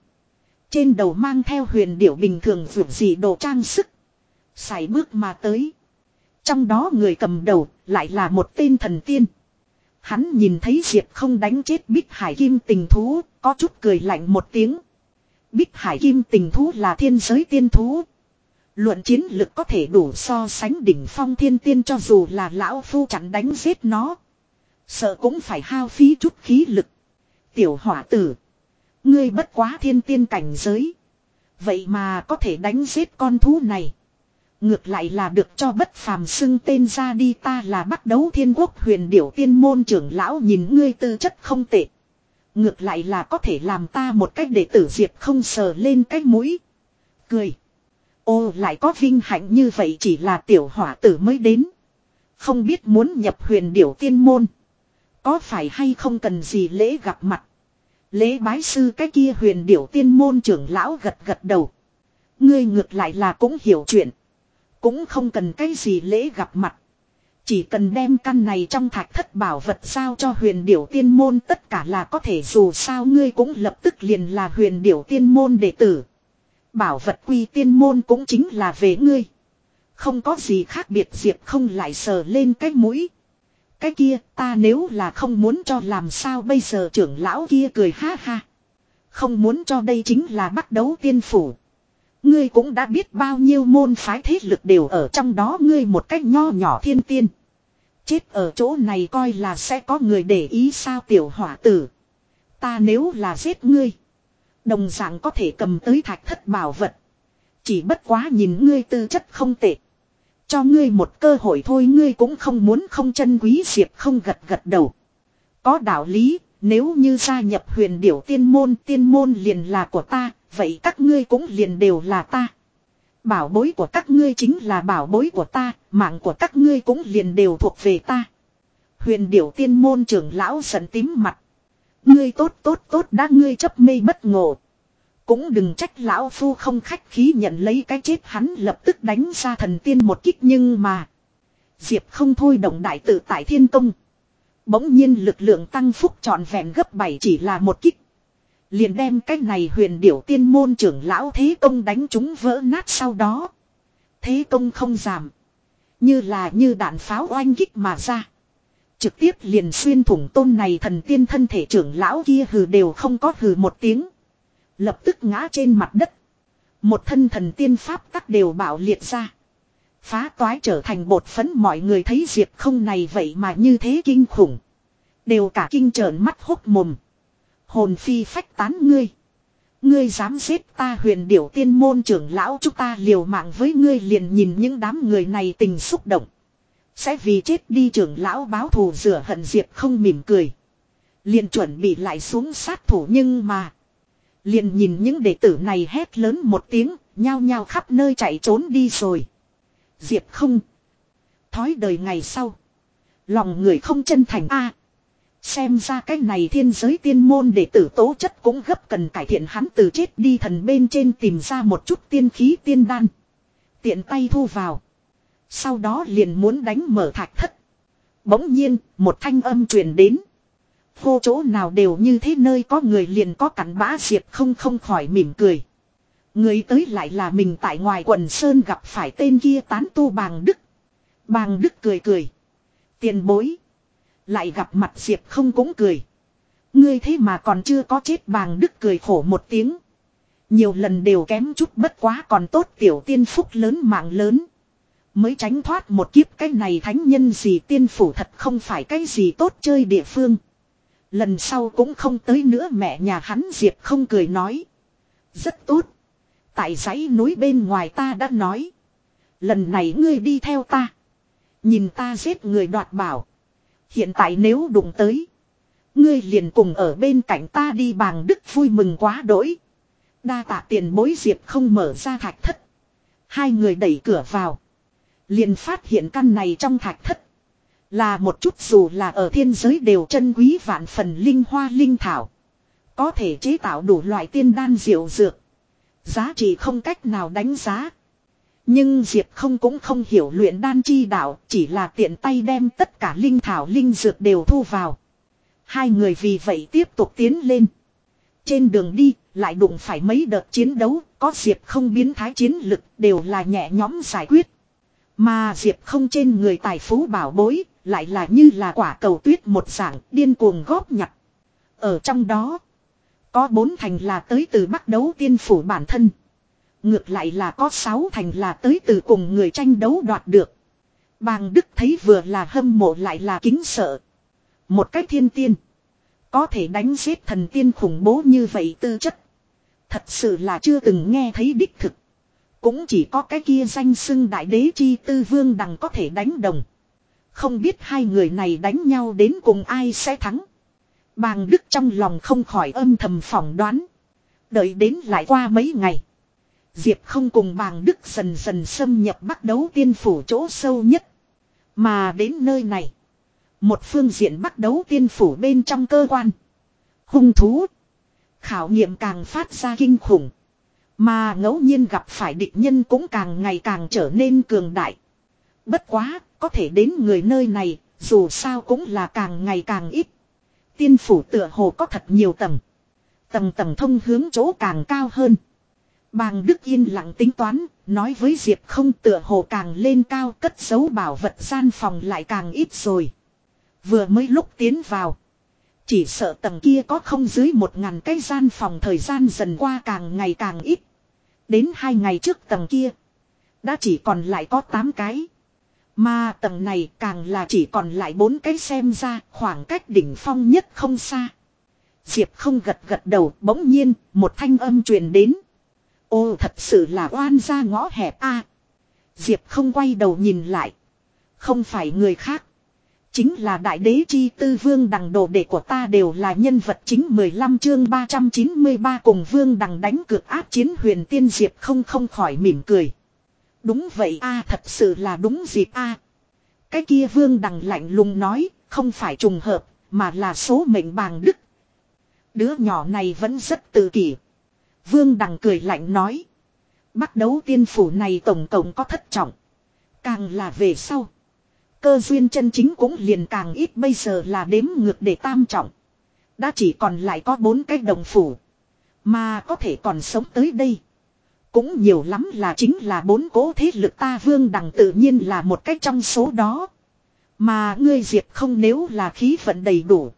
Trên đầu mang theo huyền điểu bình thường vượt gì đồ trang sức. Xài bước mà tới. Trong đó người cầm đầu lại là một tên thần tiên. Hắn nhìn thấy Diệp không đánh chết Bích Hải Kim tình thú, có chút cười lạnh một tiếng. Bích Hải Kim tình thú là thiên giới tiên thú. Luận chiến lực có thể đủ so sánh đỉnh phong thiên tiên cho dù là lão phu chẳng đánh giết nó. Sợ cũng phải hao phí chút khí lực. Tiểu hỏa tử. Ngươi bất quá thiên tiên cảnh giới. Vậy mà có thể đánh giết con thú này. Ngược lại là được cho bất phàm xưng tên ra đi ta là bắt đấu thiên quốc huyền điểu tiên môn trưởng lão nhìn ngươi tư chất không tệ. Ngược lại là có thể làm ta một cách để tử diệp không sờ lên cái mũi. Cười. Ô, lại có vinh hạnh như vậy chỉ là tiểu hỏa tử mới đến. Không biết muốn nhập huyền điểu tiên môn. Có phải hay không cần gì lễ gặp mặt. Lễ bái sư cái kia huyền điểu tiên môn trưởng lão gật gật đầu. Ngươi ngược lại là cũng hiểu chuyện. Cũng không cần cái gì lễ gặp mặt. Chỉ cần đem căn này trong thạch thất bảo vật sao cho huyền điểu tiên môn, tất cả là có thể, dù sao ngươi cũng lập tức liền là huyền điểu tiên môn đệ tử. Bảo vật quy tiên môn cũng chính là về ngươi. Không có gì khác biệt, diệp không lại sờ lên cái mũi. Cái kia, ta nếu là không muốn cho làm sao bây giờ, trưởng lão kia cười ha ha. Không muốn cho đây chính là bắt đấu tiên phủ. Ngươi cũng đã biết bao nhiêu môn phái thế lực đều ở trong đó ngươi một cách nho nhỏ thiên tiên. Chết ở chỗ này coi là sẽ có người để ý sao tiểu hỏa tử. Ta nếu là giết ngươi. Đồng dạng có thể cầm tới thạch thất bảo vật. Chỉ bất quá nhìn ngươi tư chất không tệ. Cho ngươi một cơ hội thôi ngươi cũng không muốn không chân quý diệp không gật gật đầu. Có đạo lý, nếu như gia nhập huyền điểu tiên môn tiên môn liền là của ta, vậy các ngươi cũng liền đều là ta. Bảo bối của các ngươi chính là bảo bối của ta, mạng của các ngươi cũng liền đều thuộc về ta. Huyền điểu tiên môn trưởng lão giận tím mặt. Ngươi tốt tốt tốt đã ngươi chấp mê bất ngộ. Cũng đừng trách lão phu không khách khí nhận lấy cái chết hắn lập tức đánh ra thần tiên một kích nhưng mà. Diệp không thôi động đại tự tại thiên công. Bỗng nhiên lực lượng tăng phúc trọn vẹn gấp 7 chỉ là một kích. Liền đem cái này huyền điểu tiên môn trưởng lão thế công đánh chúng vỡ nát sau đó. Thế công không giảm. Như là như đạn pháo oanh kích mà ra. Trực tiếp liền xuyên thủng tôn này thần tiên thân thể trưởng lão kia hừ đều không có hừ một tiếng. Lập tức ngã trên mặt đất. Một thân thần tiên pháp tắc đều bảo liệt ra. Phá toái trở thành bột phấn mọi người thấy diệp không này vậy mà như thế kinh khủng. Đều cả kinh trợn mắt hốc mồm. Hồn phi phách tán ngươi. Ngươi dám giết ta huyền điểu tiên môn trưởng lão chúng ta liều mạng với ngươi liền nhìn những đám người này tình xúc động. Sẽ vì chết đi trưởng lão báo thù rửa hận diệp không mỉm cười. Liền chuẩn bị lại xuống sát thủ nhưng mà. Liền nhìn những đệ tử này hét lớn một tiếng, nhao nhao khắp nơi chạy trốn đi rồi. Diệp không. Thói đời ngày sau. Lòng người không chân thành a Xem ra cái này thiên giới tiên môn đệ tử tố chất cũng gấp cần cải thiện hắn từ chết đi thần bên trên tìm ra một chút tiên khí tiên đan. Tiện tay thu vào. Sau đó liền muốn đánh mở thạch thất. Bỗng nhiên, một thanh âm truyền đến. Vô chỗ nào đều như thế nơi có người liền có cắn bã diệp không không khỏi mỉm cười. Người tới lại là mình tại ngoài quần sơn gặp phải tên kia tán tu bàng đức. Bàng đức cười cười. Tiền bối. Lại gặp mặt diệp không cũng cười. Ngươi thế mà còn chưa có chết bàng đức cười khổ một tiếng. Nhiều lần đều kém chút bất quá còn tốt tiểu tiên phúc lớn mạng lớn. Mới tránh thoát một kiếp cái này thánh nhân gì tiên phủ thật không phải cái gì tốt chơi địa phương. Lần sau cũng không tới nữa mẹ nhà hắn Diệp không cười nói. Rất tốt. Tại dãy núi bên ngoài ta đã nói. Lần này ngươi đi theo ta. Nhìn ta giết người đoạt bảo. Hiện tại nếu đụng tới. Ngươi liền cùng ở bên cạnh ta đi bàng đức vui mừng quá đỗi. Đa tạ tiền bối Diệp không mở ra thạch thất. Hai người đẩy cửa vào. Liền phát hiện căn này trong thạch thất. Là một chút dù là ở thiên giới đều chân quý vạn phần linh hoa linh thảo. Có thể chế tạo đủ loại tiên đan diệu dược. Giá trị không cách nào đánh giá. Nhưng Diệp không cũng không hiểu luyện đan chi đạo, chỉ là tiện tay đem tất cả linh thảo linh dược đều thu vào. Hai người vì vậy tiếp tục tiến lên. Trên đường đi, lại đụng phải mấy đợt chiến đấu, có Diệp không biến thái chiến lực, đều là nhẹ nhõm giải quyết. Mà Diệp không trên người tài phú bảo bối, lại là như là quả cầu tuyết một dạng, điên cuồng góp nhặt. Ở trong đó, có bốn thành là tới từ bắt đấu tiên phủ bản thân. Ngược lại là có sáu thành là tới từ cùng người tranh đấu đoạt được. Bàng Đức thấy vừa là hâm mộ lại là kính sợ. Một cách thiên tiên. Có thể đánh giết thần tiên khủng bố như vậy tư chất. Thật sự là chưa từng nghe thấy đích thực. Cũng chỉ có cái kia danh xưng đại đế chi tư vương đằng có thể đánh đồng. Không biết hai người này đánh nhau đến cùng ai sẽ thắng. Bàng Đức trong lòng không khỏi âm thầm phỏng đoán. Đợi đến lại qua mấy ngày. Diệp không cùng bàng Đức dần dần xâm nhập bắt đấu tiên phủ chỗ sâu nhất. Mà đến nơi này. Một phương diện bắt đấu tiên phủ bên trong cơ quan. Hung thú. Khảo nghiệm càng phát ra kinh khủng. Mà ngẫu nhiên gặp phải địch nhân cũng càng ngày càng trở nên cường đại. Bất quá, có thể đến người nơi này, dù sao cũng là càng ngày càng ít. Tiên phủ tựa hồ có thật nhiều tầng. Tầng tầng thông hướng chỗ càng cao hơn. Bàng Đức yên lặng tính toán, nói với Diệp không tựa hồ càng lên cao cất giấu bảo vật gian phòng lại càng ít rồi. Vừa mới lúc tiến vào. Chỉ sợ tầng kia có không dưới một ngàn cái gian phòng thời gian dần qua càng ngày càng ít. Đến hai ngày trước tầng kia. Đã chỉ còn lại có tám cái. Mà tầng này càng là chỉ còn lại bốn cái xem ra khoảng cách đỉnh phong nhất không xa. Diệp không gật gật đầu bỗng nhiên một thanh âm truyền đến. Ô thật sự là oan ra ngõ hẹp a. Diệp không quay đầu nhìn lại. Không phải người khác. Chính là đại đế chi tư vương đằng đồ đệ của ta đều là nhân vật chính 15 chương 393 cùng vương đằng đánh cược áp chiến huyền tiên diệp không không khỏi mỉm cười. Đúng vậy a thật sự là đúng dịp a Cái kia vương đằng lạnh lùng nói, không phải trùng hợp, mà là số mệnh bàng đức. Đứa nhỏ này vẫn rất tự kỷ. Vương đằng cười lạnh nói. Bắt đấu tiên phủ này tổng tổng có thất trọng. Càng là về sau. Cơ duyên chân chính cũng liền càng ít bây giờ là đếm ngược để tam trọng. Đã chỉ còn lại có bốn cái đồng phủ. Mà có thể còn sống tới đây. Cũng nhiều lắm là chính là bốn cố thế lực ta vương đằng tự nhiên là một cách trong số đó. Mà ngươi diệt không nếu là khí vận đầy đủ.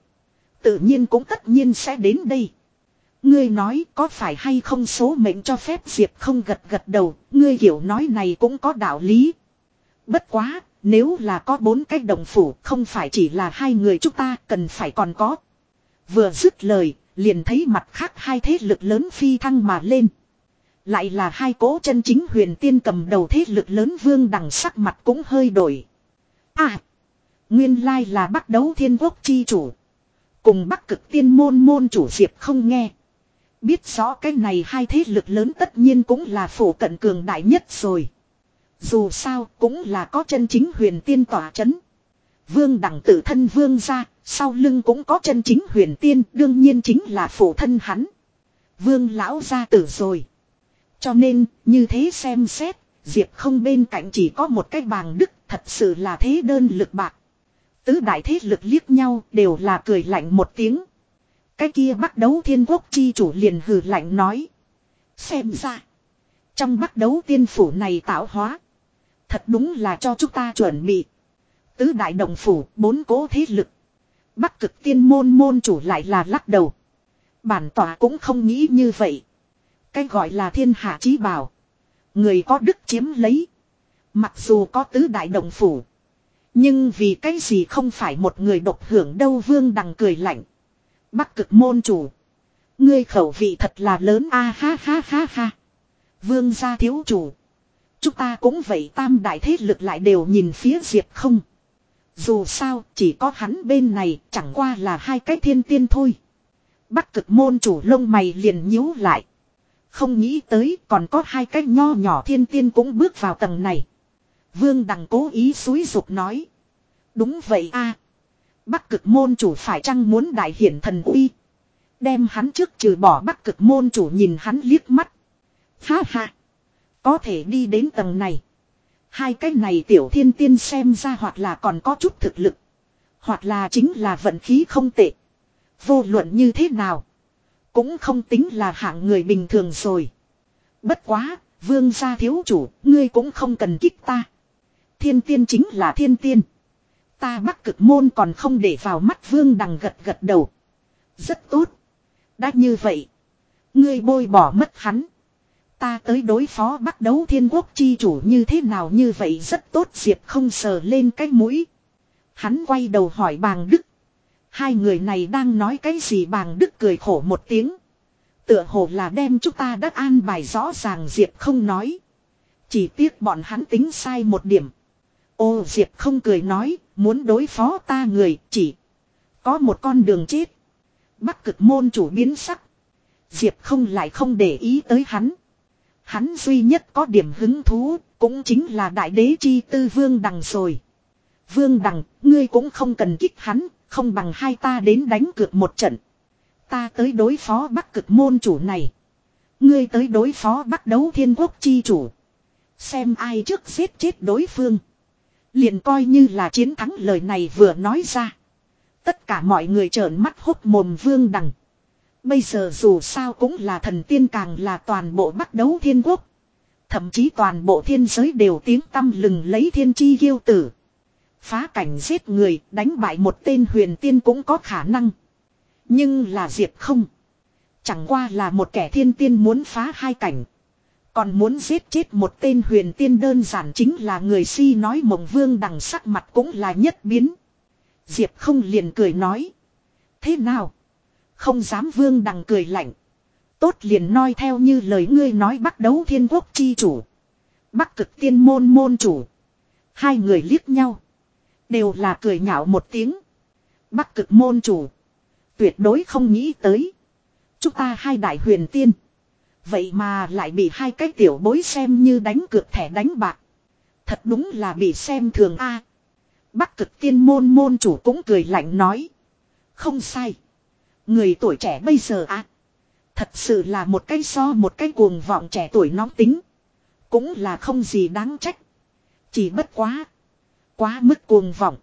Tự nhiên cũng tất nhiên sẽ đến đây. Ngươi nói có phải hay không số mệnh cho phép diệp không gật gật đầu, ngươi hiểu nói này cũng có đạo lý. Bất quá, nếu là có bốn cái đồng phủ không phải chỉ là hai người chúng ta cần phải còn có. Vừa dứt lời, liền thấy mặt khác hai thế lực lớn phi thăng mà lên. Lại là hai cố chân chính huyền tiên cầm đầu thế lực lớn vương đằng sắc mặt cũng hơi đổi. À! Nguyên lai là bắt đấu thiên quốc chi chủ. Cùng bắc cực tiên môn môn chủ diệp không nghe. Biết rõ cái này hai thế lực lớn tất nhiên cũng là phổ cận cường đại nhất rồi. Dù sao cũng là có chân chính huyền tiên tỏa chấn. Vương đẳng tự thân vương ra, Sau lưng cũng có chân chính huyền tiên đương nhiên chính là phổ thân hắn. Vương lão gia tử rồi. Cho nên như thế xem xét Diệp không bên cạnh chỉ có một cái bàng đức thật sự là thế đơn lực bạc. Tứ đại thế lực liếc nhau đều là cười lạnh một tiếng. Cái kia bắt đấu thiên quốc chi chủ liền hừ lạnh nói. Xem ra. Trong bắt đấu tiên phủ này tạo hóa. Thật đúng là cho chúng ta chuẩn bị. Tứ đại đồng phủ, bốn cố thế lực. Bắc cực tiên môn môn chủ lại là lắc đầu. Bản tỏa cũng không nghĩ như vậy. Cái gọi là thiên hạ chí bảo. Người có đức chiếm lấy. Mặc dù có tứ đại đồng phủ. Nhưng vì cái gì không phải một người độc hưởng đâu vương đằng cười lạnh. Bắc cực môn chủ. Ngươi khẩu vị thật là lớn a ha ha ha ha. Vương gia thiếu chủ. Chúng ta cũng vậy tam đại thế lực lại đều nhìn phía Diệp không. Dù sao, chỉ có hắn bên này, chẳng qua là hai cái thiên tiên thôi. Bắc cực môn chủ lông mày liền nhíu lại. Không nghĩ tới, còn có hai cái nho nhỏ thiên tiên cũng bước vào tầng này. Vương đằng cố ý suối dục nói. Đúng vậy a Bắc cực môn chủ phải chăng muốn đại hiển thần uy. Đem hắn trước trừ bỏ bắc cực môn chủ nhìn hắn liếc mắt. Ha ha. Có thể đi đến tầng này. Hai cái này tiểu thiên tiên xem ra hoặc là còn có chút thực lực. Hoặc là chính là vận khí không tệ. Vô luận như thế nào. Cũng không tính là hạng người bình thường rồi. Bất quá, vương gia thiếu chủ, ngươi cũng không cần kích ta. Thiên tiên chính là thiên tiên. Ta bắc cực môn còn không để vào mắt vương đằng gật gật đầu. Rất tốt. Đã như vậy. Ngươi bôi bỏ mất hắn. Ta tới đối phó bắt đấu thiên quốc chi chủ như thế nào như vậy rất tốt diệp không sờ lên cái mũi. Hắn quay đầu hỏi bàng đức. Hai người này đang nói cái gì bàng đức cười khổ một tiếng. Tựa hồ là đem chúng ta đã an bài rõ ràng Diệp không nói. Chỉ tiếc bọn hắn tính sai một điểm. Ô Diệp không cười nói, muốn đối phó ta người, chỉ có một con đường chết. Bắc cực môn chủ biến sắc. Diệp không lại không để ý tới hắn. Hắn duy nhất có điểm hứng thú, cũng chính là đại đế chi tư vương đằng rồi. Vương đằng, ngươi cũng không cần kích hắn, không bằng hai ta đến đánh cược một trận. Ta tới đối phó bắc cực môn chủ này. Ngươi tới đối phó bắc đấu thiên quốc chi chủ. Xem ai trước giết chết đối phương. Liền coi như là chiến thắng lời này vừa nói ra. Tất cả mọi người trợn mắt hốt mồm vương đằng. Bây giờ dù sao cũng là thần tiên càng là toàn bộ bắt đấu thiên quốc. Thậm chí toàn bộ thiên giới đều tiếng tâm lừng lấy thiên chi ghiêu tử. Phá cảnh giết người, đánh bại một tên huyền tiên cũng có khả năng. Nhưng là Diệp không. Chẳng qua là một kẻ thiên tiên muốn phá hai cảnh. Còn muốn giết chết một tên huyền tiên đơn giản chính là người si nói mộng vương đằng sắc mặt cũng là nhất biến. Diệp không liền cười nói. Thế nào? Không dám vương đằng cười lạnh. Tốt liền nói theo như lời ngươi nói bắt đấu thiên quốc chi chủ. Bắc cực tiên môn môn chủ. Hai người liếc nhau. Đều là cười nhạo một tiếng. Bắc cực môn chủ. Tuyệt đối không nghĩ tới. Chúng ta hai đại huyền tiên. Vậy mà lại bị hai cái tiểu bối xem như đánh cược thẻ đánh bạc. Thật đúng là bị xem thường a. Bắc cực tiên môn môn chủ cũng cười lạnh nói. Không sai. Người tuổi trẻ bây giờ a Thật sự là một cái so một cái cuồng vọng trẻ tuổi nóng tính. Cũng là không gì đáng trách. Chỉ bất quá. Quá mức cuồng vọng.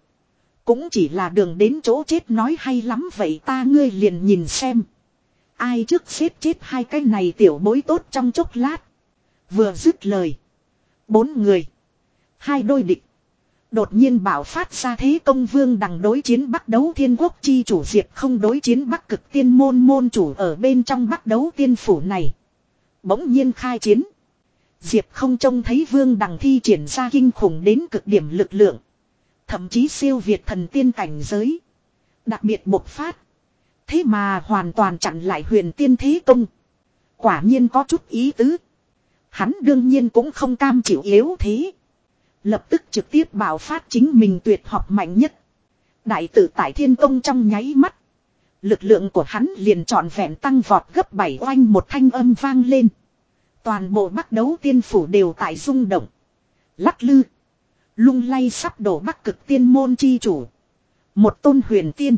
Cũng chỉ là đường đến chỗ chết nói hay lắm vậy ta ngươi liền nhìn xem. Ai trước xếp chết hai cái này tiểu bối tốt trong chốc lát. Vừa dứt lời. Bốn người. Hai đôi địch. Đột nhiên bảo phát ra thế công vương đằng đối chiến bắt đấu thiên quốc chi chủ diệp không đối chiến bắc cực tiên môn môn chủ ở bên trong bắt đấu tiên phủ này. Bỗng nhiên khai chiến. Diệp không trông thấy vương đằng thi triển ra kinh khủng đến cực điểm lực lượng. Thậm chí siêu việt thần tiên cảnh giới. Đặc biệt bộc phát. Thế mà hoàn toàn chặn lại huyền tiên thế công. Quả nhiên có chút ý tứ. Hắn đương nhiên cũng không cam chịu yếu thế. Lập tức trực tiếp bảo phát chính mình tuyệt học mạnh nhất. Đại tử tại thiên công trong nháy mắt. Lực lượng của hắn liền trọn vẹn tăng vọt gấp bảy oanh một thanh âm vang lên. Toàn bộ bắt đấu tiên phủ đều tại rung động. Lắc lư. Lung lay sắp đổ bắc cực tiên môn chi chủ. Một tôn huyền tiên.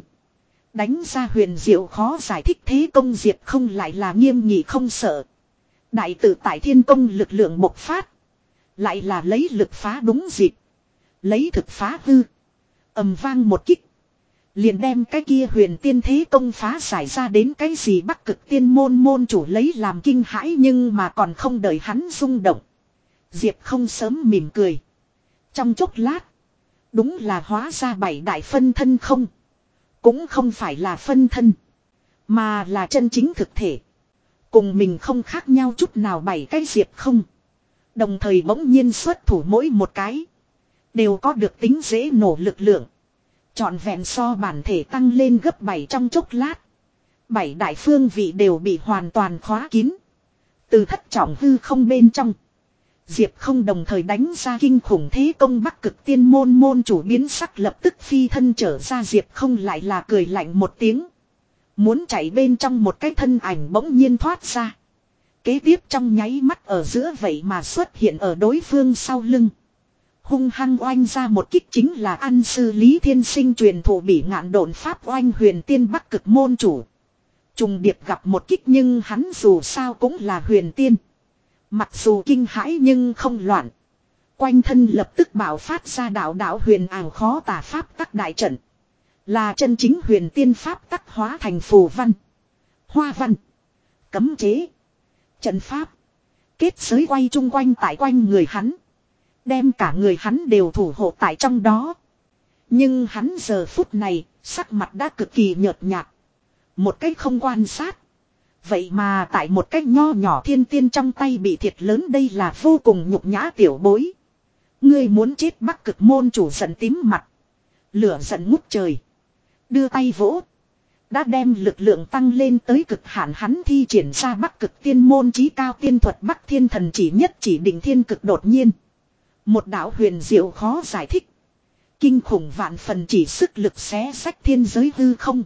Đánh ra huyền diệu khó giải thích thế công diệt không lại là nghiêm nghị không sợ. Đại tử tại thiên công lực lượng bộc phát. Lại là lấy lực phá đúng dịp. Lấy thực phá hư. ầm vang một kích. Liền đem cái kia huyền tiên thế công phá giải ra đến cái gì bắc cực tiên môn môn chủ lấy làm kinh hãi nhưng mà còn không đợi hắn rung động. Diệp không sớm mỉm cười. Trong chốc lát. Đúng là hóa ra bảy đại phân thân không. Cũng không phải là phân thân. Mà là chân chính thực thể. Cùng mình không khác nhau chút nào bảy cái diệp không. Đồng thời bỗng nhiên xuất thủ mỗi một cái. Đều có được tính dễ nổ lực lượng. Chọn vẹn so bản thể tăng lên gấp 7 trong chốc lát. Bảy đại phương vị đều bị hoàn toàn khóa kín. Từ thất trọng hư không bên trong. Diệp không đồng thời đánh ra kinh khủng thế công bắc cực tiên môn môn chủ biến sắc lập tức phi thân trở ra Diệp không lại là cười lạnh một tiếng. Muốn chạy bên trong một cái thân ảnh bỗng nhiên thoát ra. Kế tiếp trong nháy mắt ở giữa vậy mà xuất hiện ở đối phương sau lưng. Hung hăng oanh ra một kích chính là ăn sư Lý Thiên Sinh truyền thủ bị ngạn đồn Pháp oanh huyền tiên bắc cực môn chủ. Trùng điệp gặp một kích nhưng hắn dù sao cũng là huyền tiên. Mặc dù kinh hãi nhưng không loạn. Quanh thân lập tức bảo phát ra đạo đạo huyền ảo khó tả pháp tắc đại trận. Là chân chính huyền tiên pháp tắc hóa thành phù văn. Hoa văn. Cấm chế. Trận pháp. Kết giới quay chung quanh tại quanh người hắn. Đem cả người hắn đều thủ hộ tại trong đó. Nhưng hắn giờ phút này, sắc mặt đã cực kỳ nhợt nhạt. Một cách không quan sát. Vậy mà tại một cách nho nhỏ thiên tiên trong tay bị thiệt lớn đây là vô cùng nhục nhã tiểu bối. Ngươi muốn chết bắc cực môn chủ giận tím mặt. Lửa giận ngút trời. Đưa tay vỗ. Đã đem lực lượng tăng lên tới cực hạn hắn thi triển ra bắc cực tiên môn trí cao tiên thuật bắc thiên thần chỉ nhất chỉ định thiên cực đột nhiên. Một đạo huyền diệu khó giải thích. Kinh khủng vạn phần chỉ sức lực xé sách thiên giới hư không.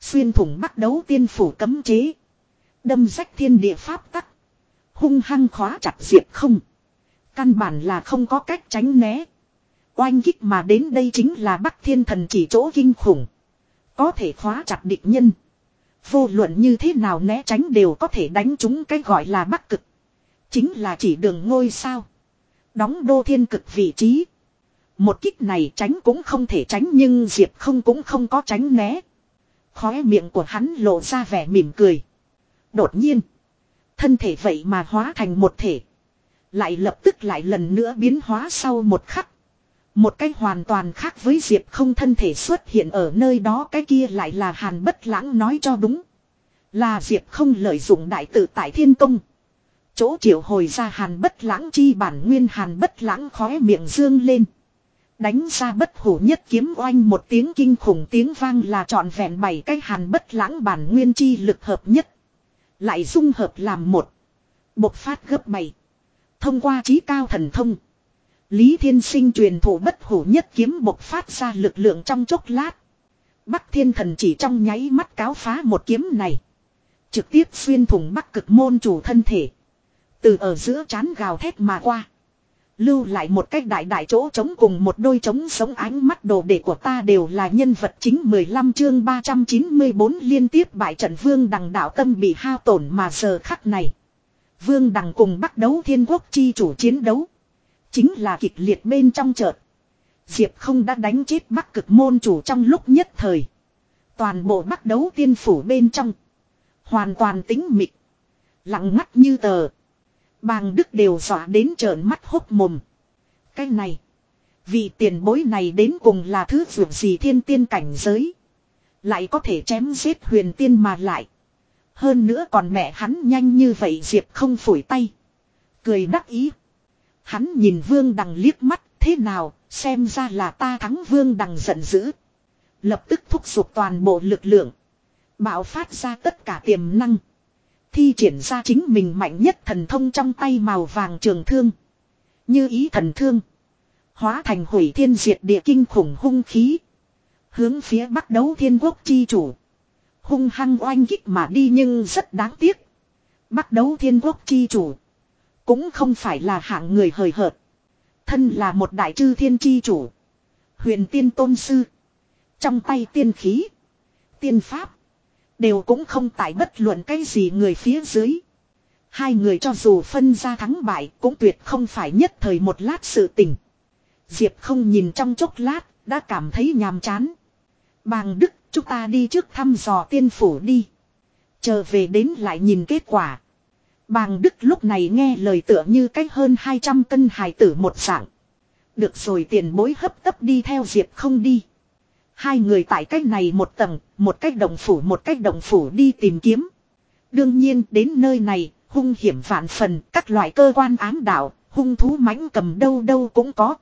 Xuyên thủng bắt đấu tiên phủ cấm chế. Đâm rách thiên địa pháp tắc. Hung hăng khóa chặt diệp không. Căn bản là không có cách tránh né. Oanh kích mà đến đây chính là bắc thiên thần chỉ chỗ kinh khủng. Có thể khóa chặt địch nhân. Vô luận như thế nào né tránh đều có thể đánh chúng cái gọi là bắc cực. Chính là chỉ đường ngôi sao. Đóng đô thiên cực vị trí. Một kích này tránh cũng không thể tránh nhưng Diệp không cũng không có tránh né. Khóe miệng của hắn lộ ra vẻ mỉm cười. Đột nhiên. Thân thể vậy mà hóa thành một thể. Lại lập tức lại lần nữa biến hóa sau một khắc. Một cách hoàn toàn khác với Diệp không thân thể xuất hiện ở nơi đó, cái kia lại là hàn bất lãng nói cho đúng. Là Diệp không lợi dụng đại tự tại thiên công. Chỗ triệu hồi ra hàn bất lãng chi bản nguyên, hàn bất lãng khóe miệng dương lên. Đánh ra bất hủ nhất kiếm oanh một tiếng kinh khủng tiếng vang là trọn vẹn bảy cái hàn bất lãng bản nguyên chi lực hợp nhất. Lại dung hợp làm một. Bộc phát gấp bảy. Thông qua trí cao thần thông. Lý Thiên Sinh truyền thủ bất hủ nhất kiếm bộc phát ra lực lượng trong chốc lát. Bắc Thiên Thần chỉ trong nháy mắt cáo phá một kiếm này. Trực tiếp xuyên thủng bắc cực môn chủ thân thể. Từ ở giữa chán gào thét mà qua. Lưu lại một cách đại đại chỗ trống cùng một đôi trống sống ánh mắt đồ đệ của ta đều là nhân vật chính 15 chương 394 liên tiếp bại trận vương đằng đạo tâm bị hao tổn mà giờ khắc này. Vương đằng cùng bắt đấu thiên quốc chi chủ chiến đấu. Chính là kịch liệt bên trong chợt. Diệp không đã đánh chết bắc cực môn chủ trong lúc nhất thời. Toàn bộ bắt đấu tiên phủ bên trong. Hoàn toàn tính mịt. Lặng ngắt như tờ. Bàng Đức đều dọa đến trợn mắt hốc mồm. Cái này. Vì tiền bối này đến cùng là thứ vượt gì thiên tiên cảnh giới. Lại có thể chém giết huyền tiên mà lại. Hơn nữa còn mẹ hắn nhanh như vậy Diệp không phủi tay. Cười đắc ý. Hắn nhìn Vương Đằng liếc mắt, thế nào, xem ra là ta thắng Vương Đằng giận dữ. Lập tức thúc giục toàn bộ lực lượng. Bạo phát ra tất cả tiềm năng. Thi triển ra chính mình mạnh nhất thần thông trong tay màu vàng trường thương. Như ý thần thương. Hóa thành hủy thiên diệt địa kinh khủng hung khí. Hướng phía bắc đấu thiên quốc chi chủ. Hung hăng oanh kích mà đi nhưng rất đáng tiếc. Bắc đấu thiên quốc chi chủ. Cũng không phải là hạng người hời hợt. Thân là một đại chư thiên chi chủ. Huyền tiên tôn sư. Trong tay tiên khí. Tiên pháp. Đều cũng không tại bất luận cái gì người phía dưới. Hai người cho dù phân ra thắng bại cũng tuyệt không phải nhất thời một lát sự tình. Diệp không nhìn trong chốc lát, đã cảm thấy nhàm chán. Bàng Đức, chúng ta đi trước thăm dò tiên phủ đi. Chờ về đến lại nhìn kết quả. Bàng Đức lúc này nghe lời tựa như cách hơn 200 cân hài tử một dạng. Được rồi tiền bối hấp tấp đi theo Diệp không đi. Hai người tại cách này một tầng, một cách đồng phủ một cách đồng phủ đi tìm kiếm. Đương nhiên đến nơi này, hung hiểm vạn phần, các loại cơ quan ám đạo, hung thú mãnh cầm đâu đâu cũng có.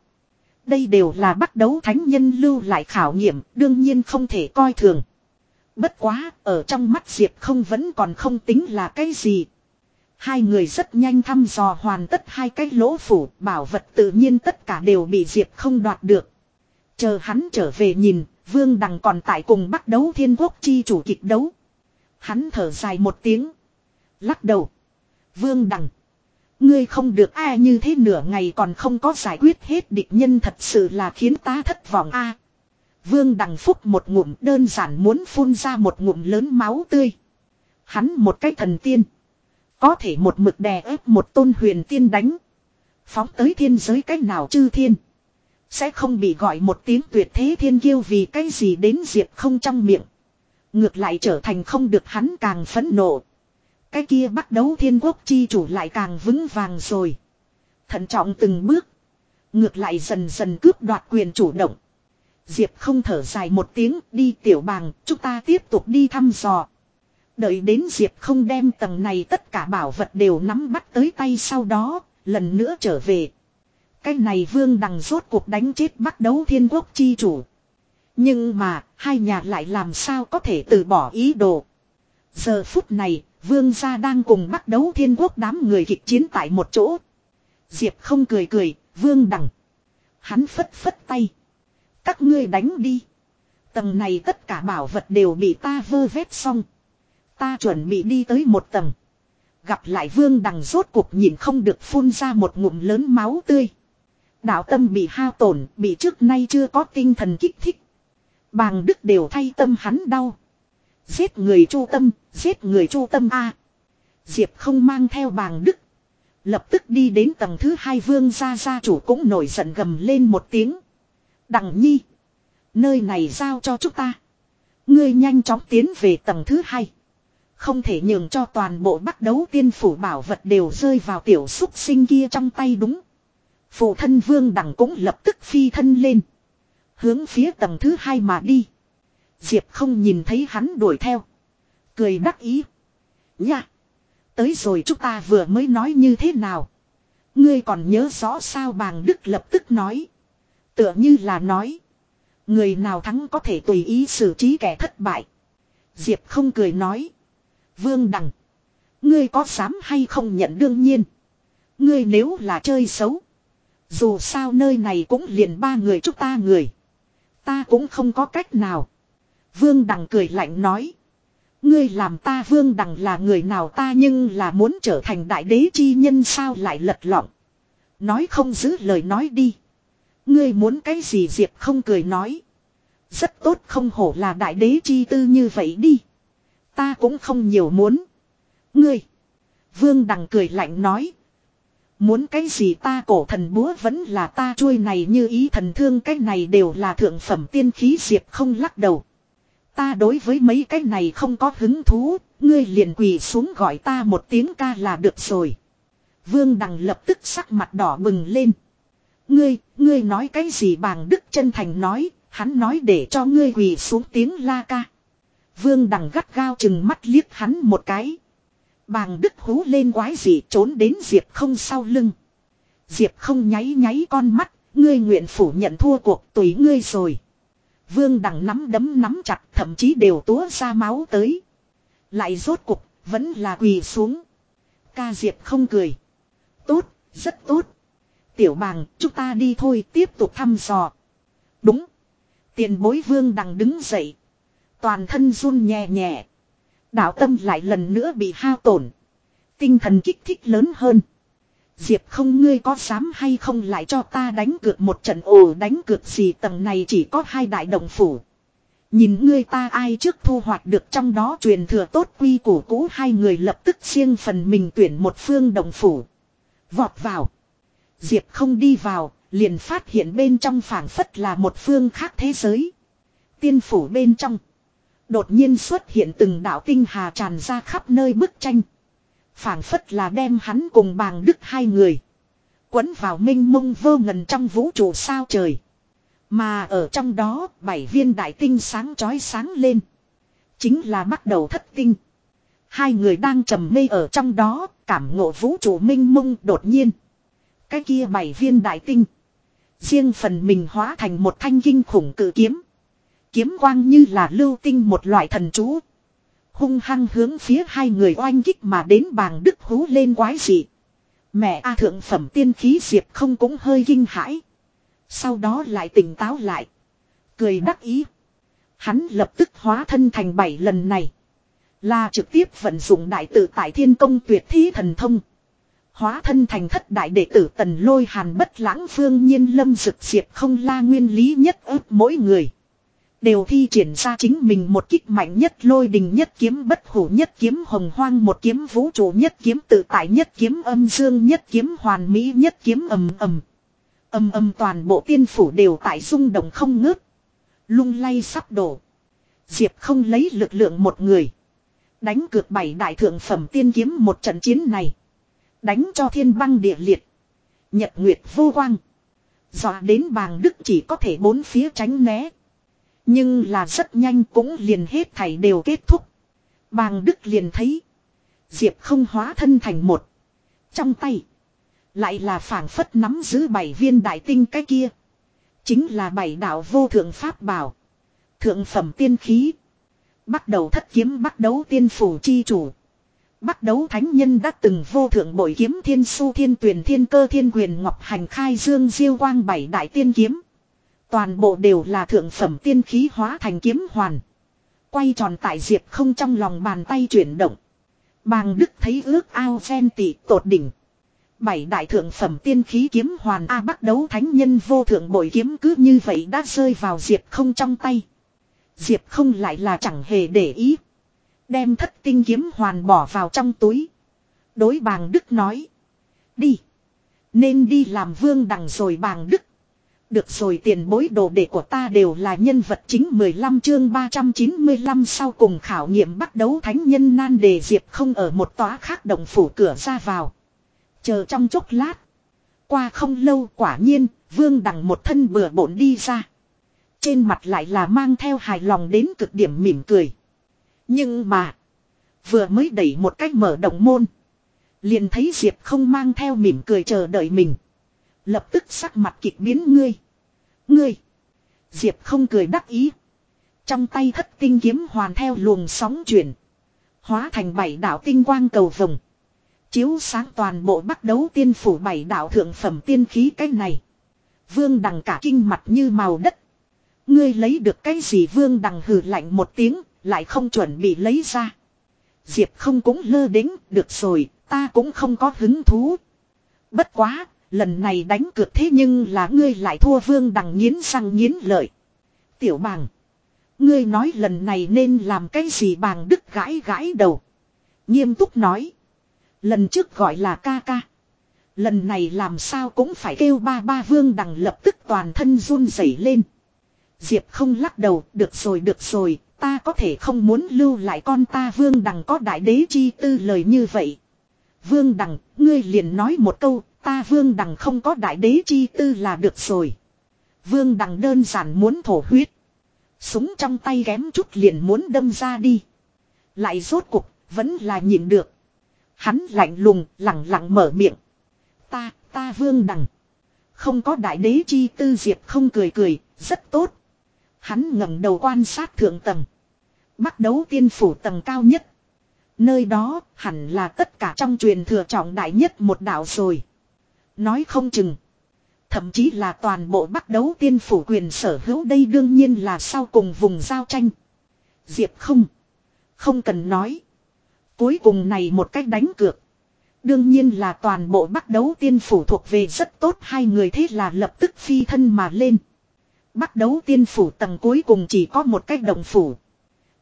Đây đều là bắt đấu thánh nhân lưu lại khảo nghiệm, đương nhiên không thể coi thường. Bất quá, ở trong mắt Diệp không vẫn còn không tính là cái gì. Hai người rất nhanh thăm dò hoàn tất hai cái lỗ phủ, bảo vật tự nhiên tất cả đều bị Diệp không đoạt được. Chờ hắn trở về nhìn, Vương Đằng còn tại cùng bắt đấu thiên quốc chi chủ kịch đấu. Hắn thở dài một tiếng. Lắc đầu. Vương Đằng. Ngươi không được ai như thế nửa ngày còn không có giải quyết hết địch nhân thật sự là khiến ta thất vọng a. Vương Đằng Phúc một ngụm đơn giản muốn phun ra một ngụm lớn máu tươi. Hắn một cái thần tiên. Có thể một mực đè ép một tôn huyền tiên đánh. Phóng tới thiên giới cách nào chư thiên. Sẽ không bị gọi một tiếng tuyệt thế thiên kiêu vì cái gì đến diệp không trong miệng. Ngược lại trở thành không được hắn càng phẫn nộ. Cái kia bắt đấu thiên quốc chi chủ lại càng vững vàng rồi. Thận trọng từng bước. Ngược lại dần dần cướp đoạt quyền chủ động. Diệp không thở dài một tiếng đi tiểu bàng, chúng ta tiếp tục đi thăm dò. Đợi đến Diệp không đem tầng này tất cả bảo vật đều nắm bắt tới tay sau đó, lần nữa trở về. Cái này vương đằng rốt cuộc đánh chết bắt đấu thiên quốc chi chủ. Nhưng mà, hai nhà lại làm sao có thể từ bỏ ý đồ. Giờ phút này, vương gia đang cùng bắt đấu thiên quốc đám người kịch chiến tại một chỗ. Diệp không cười cười, vương đằng. Hắn phất phất tay. Các ngươi đánh đi. Tầng này tất cả bảo vật đều bị ta vơ vét xong. Ta chuẩn bị đi tới một tầng. Gặp lại vương đằng rốt cuộc nhìn không được phun ra một ngụm lớn máu tươi. Đạo tâm bị hao tổn, bị trước nay chưa có tinh thần kích thích. Bàng đức đều thay tâm hắn đau. Giết người chu tâm, giết người chu tâm a. Diệp không mang theo bàng đức. Lập tức đi đến tầng thứ hai vương gia gia chủ cũng nổi giận gầm lên một tiếng. Đặng nhi. Nơi này giao cho chúng ta. Ngươi nhanh chóng tiến về tầng thứ hai. Không thể nhường cho toàn bộ bắt đấu tiên phủ bảo vật đều rơi vào tiểu xúc sinh kia trong tay đúng. Phụ thân vương đẳng cũng lập tức phi thân lên. Hướng phía tầng thứ hai mà đi. Diệp không nhìn thấy hắn đuổi theo. Cười đắc ý. Nha. Tới rồi chúng ta vừa mới nói như thế nào. Ngươi còn nhớ rõ sao bàng đức lập tức nói. Tựa như là nói. Người nào thắng có thể tùy ý xử trí kẻ thất bại. Diệp không cười nói. Vương Đằng. Ngươi có dám hay không nhận đương nhiên. Ngươi nếu là chơi xấu. Dù sao nơi này cũng liền ba người chúng ta người. Ta cũng không có cách nào. Vương Đằng cười lạnh nói. Ngươi làm ta Vương Đằng là người nào ta nhưng là muốn trở thành đại đế chi nhân sao lại lật lọng. Nói không giữ lời nói đi. Ngươi muốn cái gì Diệp không cười nói. Rất tốt không hổ là đại đế chi tư như vậy đi. Ta cũng không nhiều muốn. Ngươi. Vương Đằng cười lạnh nói. Muốn cái gì ta cổ thần búa vẫn là ta chuôi này như ý thần thương cái này đều là thượng phẩm tiên khí diệp không lắc đầu. Ta đối với mấy cái này không có hứng thú, ngươi liền quỳ xuống gọi ta một tiếng ca là được rồi. Vương Đằng lập tức sắc mặt đỏ bừng lên. Ngươi, ngươi nói cái gì bàng Đức chân thành nói, hắn nói để cho ngươi quỳ xuống tiếng la ca. Vương Đằng gắt gao chừng mắt liếc hắn một cái. Bàng Đức hú lên quái gì trốn đến Diệp không sau lưng. Diệp không nháy nháy con mắt, ngươi nguyện phủ nhận thua cuộc tùy ngươi rồi. Vương Đằng nắm đấm nắm chặt thậm chí đều túa ra máu tới. Lại rốt cục, vẫn là quỳ xuống. Ca Diệp không cười. Tốt, rất tốt. Tiểu bàng, chúng ta đi thôi tiếp tục thăm dò. Đúng. Tiền bối vương đằng đứng dậy. Toàn thân run nhẹ nhẹ. Đạo tâm lại lần nữa bị hao tổn. Tinh thần kích thích lớn hơn. Diệp không ngươi có dám hay không lại cho ta đánh cược một trận ồ đánh cược gì tầng này chỉ có hai đại đồng phủ. Nhìn ngươi ta ai trước thu hoạch được trong đó truyền thừa tốt quy củ cũ hai người lập tức riêng phần mình tuyển một phương đồng phủ. Vọt vào. Diệp không đi vào, liền phát hiện bên trong phảng phất là một phương khác thế giới. Tiên phủ bên trong. Đột nhiên xuất hiện từng đạo tinh hà tràn ra khắp nơi bức tranh. phảng phất là đem hắn cùng bàng đức hai người. Quấn vào minh mông vô ngần trong vũ trụ sao trời. Mà ở trong đó bảy viên đại tinh sáng chói sáng lên. Chính là bắt đầu thất tinh. Hai người đang trầm mê ở trong đó, cảm ngộ vũ trụ minh mông đột nhiên. Cái kia bảy viên đại tinh. Riêng phần mình hóa thành một thanh kinh khủng cự kiếm. Kiếm quang như là lưu tinh một loại thần chú. Hung hăng hướng phía hai người oanh kích mà đến bàng đức hú lên quái dị. Mẹ A thượng phẩm tiên khí diệp không cũng hơi kinh hãi. Sau đó lại tỉnh táo lại. Cười đắc ý. Hắn lập tức hóa thân thành bảy lần này. Là trực tiếp vận dụng đại tử tại thiên công tuyệt thí thần thông. Hóa thân thành thất đại đệ tử tần lôi hàn bất lãng phương nhiên lâm dực diệp không la nguyên lý nhất ước mỗi người. Đều thi triển ra chính mình một kích mạnh nhất lôi đình nhất kiếm bất hủ nhất kiếm hồng hoang một kiếm vũ trụ nhất kiếm tự tại nhất kiếm âm dương nhất kiếm hoàn mỹ nhất kiếm ầm ầm. Âm âm toàn bộ tiên phủ đều tại rung động không ngớt. Lung lay sắp đổ. Diệp không lấy lực lượng một người. Đánh cược bảy đại thượng phẩm tiên kiếm một trận chiến này. Đánh cho thiên băng địa liệt. Nhật nguyệt vô quang. Dọa đến bàng đức chỉ có thể bốn phía tránh né. Nhưng là rất nhanh cũng liền hết thảy đều kết thúc. Bàng đức liền thấy. Diệp không hóa thân thành một. Trong tay. Lại là phảng phất nắm giữ bảy viên đại tinh cái kia. Chính là bảy đạo vô thượng pháp bảo. Thượng phẩm tiên khí. Bắt đầu thất kiếm, bắt đấu tiên phủ chi chủ. Bắt đấu thánh nhân đã từng vô thượng bội kiếm thiên su thiên tuyển thiên cơ thiên quyền ngọc hành khai dương diêu quang bảy đại tiên kiếm. Toàn bộ đều là thượng phẩm tiên khí hóa thành kiếm hoàn. Quay tròn tại diệp không trong lòng bàn tay chuyển động. Bàng Đức thấy ước ao ven tỷ tột đỉnh. Bảy đại thượng phẩm tiên khí kiếm hoàn A bắt đấu thánh nhân vô thượng bội kiếm cứ như vậy đã rơi vào diệp không trong tay. Diệp không lại là chẳng hề để ý. Đem thất tinh kiếm hoàn bỏ vào trong túi. Đối bàng Đức nói. Đi. Nên đi làm vương đằng rồi bàng Đức. Được rồi tiền bối đồ đệ của ta đều là nhân vật chính 15 chương 395 sau cùng khảo nghiệm bắt đấu thánh nhân nan đề diệp không ở một tòa khác đồng phủ cửa ra vào. Chờ trong chốc lát. Qua không lâu quả nhiên, vương đằng một thân bừa bộn đi ra. Trên mặt lại là mang theo hài lòng đến cực điểm mỉm cười. Nhưng mà, vừa mới đẩy một cách mở động môn. Liền thấy Diệp không mang theo mỉm cười chờ đợi mình. Lập tức sắc mặt kịch biến ngươi. Ngươi. Diệp không cười đắc ý. Trong tay thất tinh kiếm hoàn theo luồng sóng chuyển. Hóa thành bảy đạo tinh quang cầu vồng. Chiếu sáng toàn bộ bắt đấu tiên phủ bảy đạo thượng phẩm tiên khí cái này. Vương đằng cả kinh mặt như màu đất. Ngươi lấy được cái gì vương đằng hừ lạnh một tiếng, lại không chuẩn bị lấy ra. Diệp không cũng lơ đính, được rồi, ta cũng không có hứng thú. Bất quá, lần này đánh cược thế nhưng là ngươi lại thua vương đằng nghiến răng nghiến lợi. Tiểu bàng. Ngươi nói lần này nên làm cái gì bàng đức gãi gãi đầu. Nghiêm túc nói. Lần trước gọi là ca ca. Lần này làm sao cũng phải kêu ba ba vương đằng lập tức toàn thân run rẩy lên. Diệp không lắc đầu, được rồi được rồi, ta có thể không muốn lưu lại con ta vương đằng có đại đế chi tư lời như vậy. Vương đằng, ngươi liền nói một câu, ta vương đằng không có đại đế chi tư là được rồi. Vương đằng đơn giản muốn thổ huyết. Súng trong tay ghém chút liền muốn đâm ra đi. Lại rốt cục, vẫn là nhìn được. Hắn lạnh lùng, lặng lặng mở miệng. Ta, ta vương đằng. Không có đại đế chi tư diệp không cười cười, rất tốt. Hắn ngẩng đầu quan sát thượng tầng. Bắt đấu tiên phủ tầng cao nhất. Nơi đó hẳn là tất cả trong truyền thừa trọng đại nhất một đạo rồi. Nói không chừng. Thậm chí là toàn bộ bắt đấu tiên phủ quyền sở hữu đây đương nhiên là sau cùng vùng giao tranh. Diệp không. Không cần nói. Cuối cùng này một cách đánh cược. Đương nhiên là toàn bộ bắt đấu tiên phủ thuộc về rất tốt hai người thế là lập tức phi thân mà lên. bắt đấu tiên phủ tầng cuối cùng chỉ có một cách đồng phủ.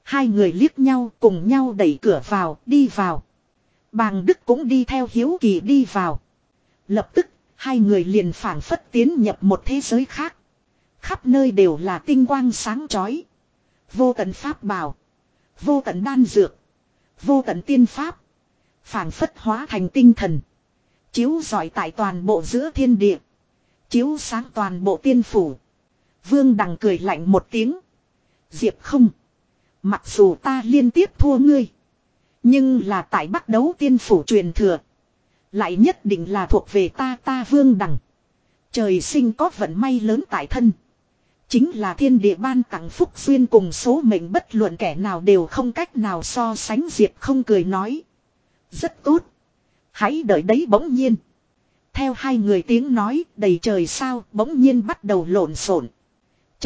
Hai người liếc nhau cùng nhau đẩy cửa vào, đi vào. Bàng Đức cũng đi theo hiếu kỳ đi vào. Lập tức, hai người liền phản phất tiến nhập một thế giới khác. Khắp nơi đều là tinh quang sáng chói. Vô tận pháp bảo. Vô tận đan dược. Vô tận tiên pháp. phản phất hóa thành tinh thần. Chiếu giỏi tại toàn bộ giữa thiên địa. Chiếu sáng toàn bộ tiên phủ. Vương Đằng cười lạnh một tiếng. Diệp không. Mặc dù ta liên tiếp thua ngươi. Nhưng là tại bắt đấu tiên phủ truyền thừa. Lại nhất định là thuộc về ta ta Vương Đằng. Trời sinh có vận may lớn tại thân. Chính là thiên địa ban tặng phúc duyên cùng số mệnh bất luận kẻ nào đều không cách nào so sánh Diệp không cười nói. Rất tốt. Hãy đợi đấy bỗng nhiên. Theo hai người tiếng nói đầy trời sao bỗng nhiên bắt đầu lộn xộn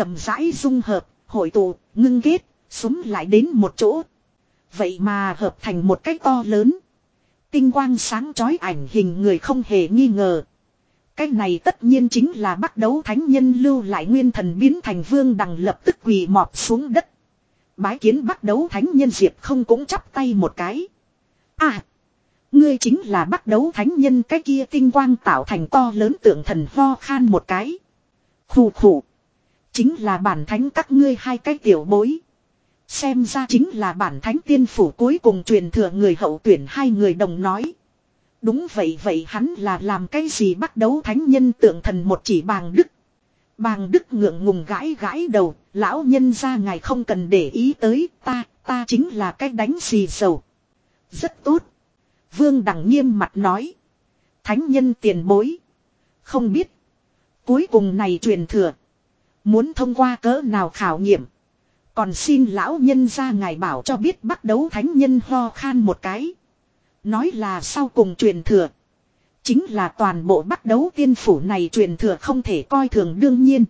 chậm rãi dung hợp, hội tụ, ngưng kết, súng lại đến một chỗ. Vậy mà hợp thành một cách to lớn. Tinh quang sáng chói ảnh hình người không hề nghi ngờ. Cái này tất nhiên chính là bắt đấu thánh nhân lưu lại nguyên thần biến thành vương đằng lập tức quỳ mọp xuống đất. Bái kiến bắt đấu thánh nhân diệp không cũng chắp tay một cái. À! Ngươi chính là bắt đấu thánh nhân cái kia tinh quang tạo thành to lớn tượng thần ho khan một cái. Khủ khủ. Chính là bản thánh các ngươi hai cái tiểu bối. Xem ra chính là bản thánh tiên phủ cuối cùng truyền thừa người hậu tuyển hai người đồng nói. Đúng vậy vậy hắn là làm cái gì bắt đấu thánh nhân tượng thần một chỉ bàng đức. Bàng đức ngượng ngùng gãi gãi đầu, lão nhân ra ngài không cần để ý tới, ta, ta chính là cái đánh xì dầu. Rất tốt. Vương Đằng nghiêm mặt nói. Thánh nhân tiền bối. Không biết. Cuối cùng này truyền thừa. Muốn thông qua cỡ nào khảo nghiệm. Còn xin lão nhân ra ngài bảo cho biết bắt đấu thánh nhân ho khan một cái. Nói là sau cùng truyền thừa. Chính là toàn bộ bắt đấu tiên phủ này truyền thừa không thể coi thường đương nhiên.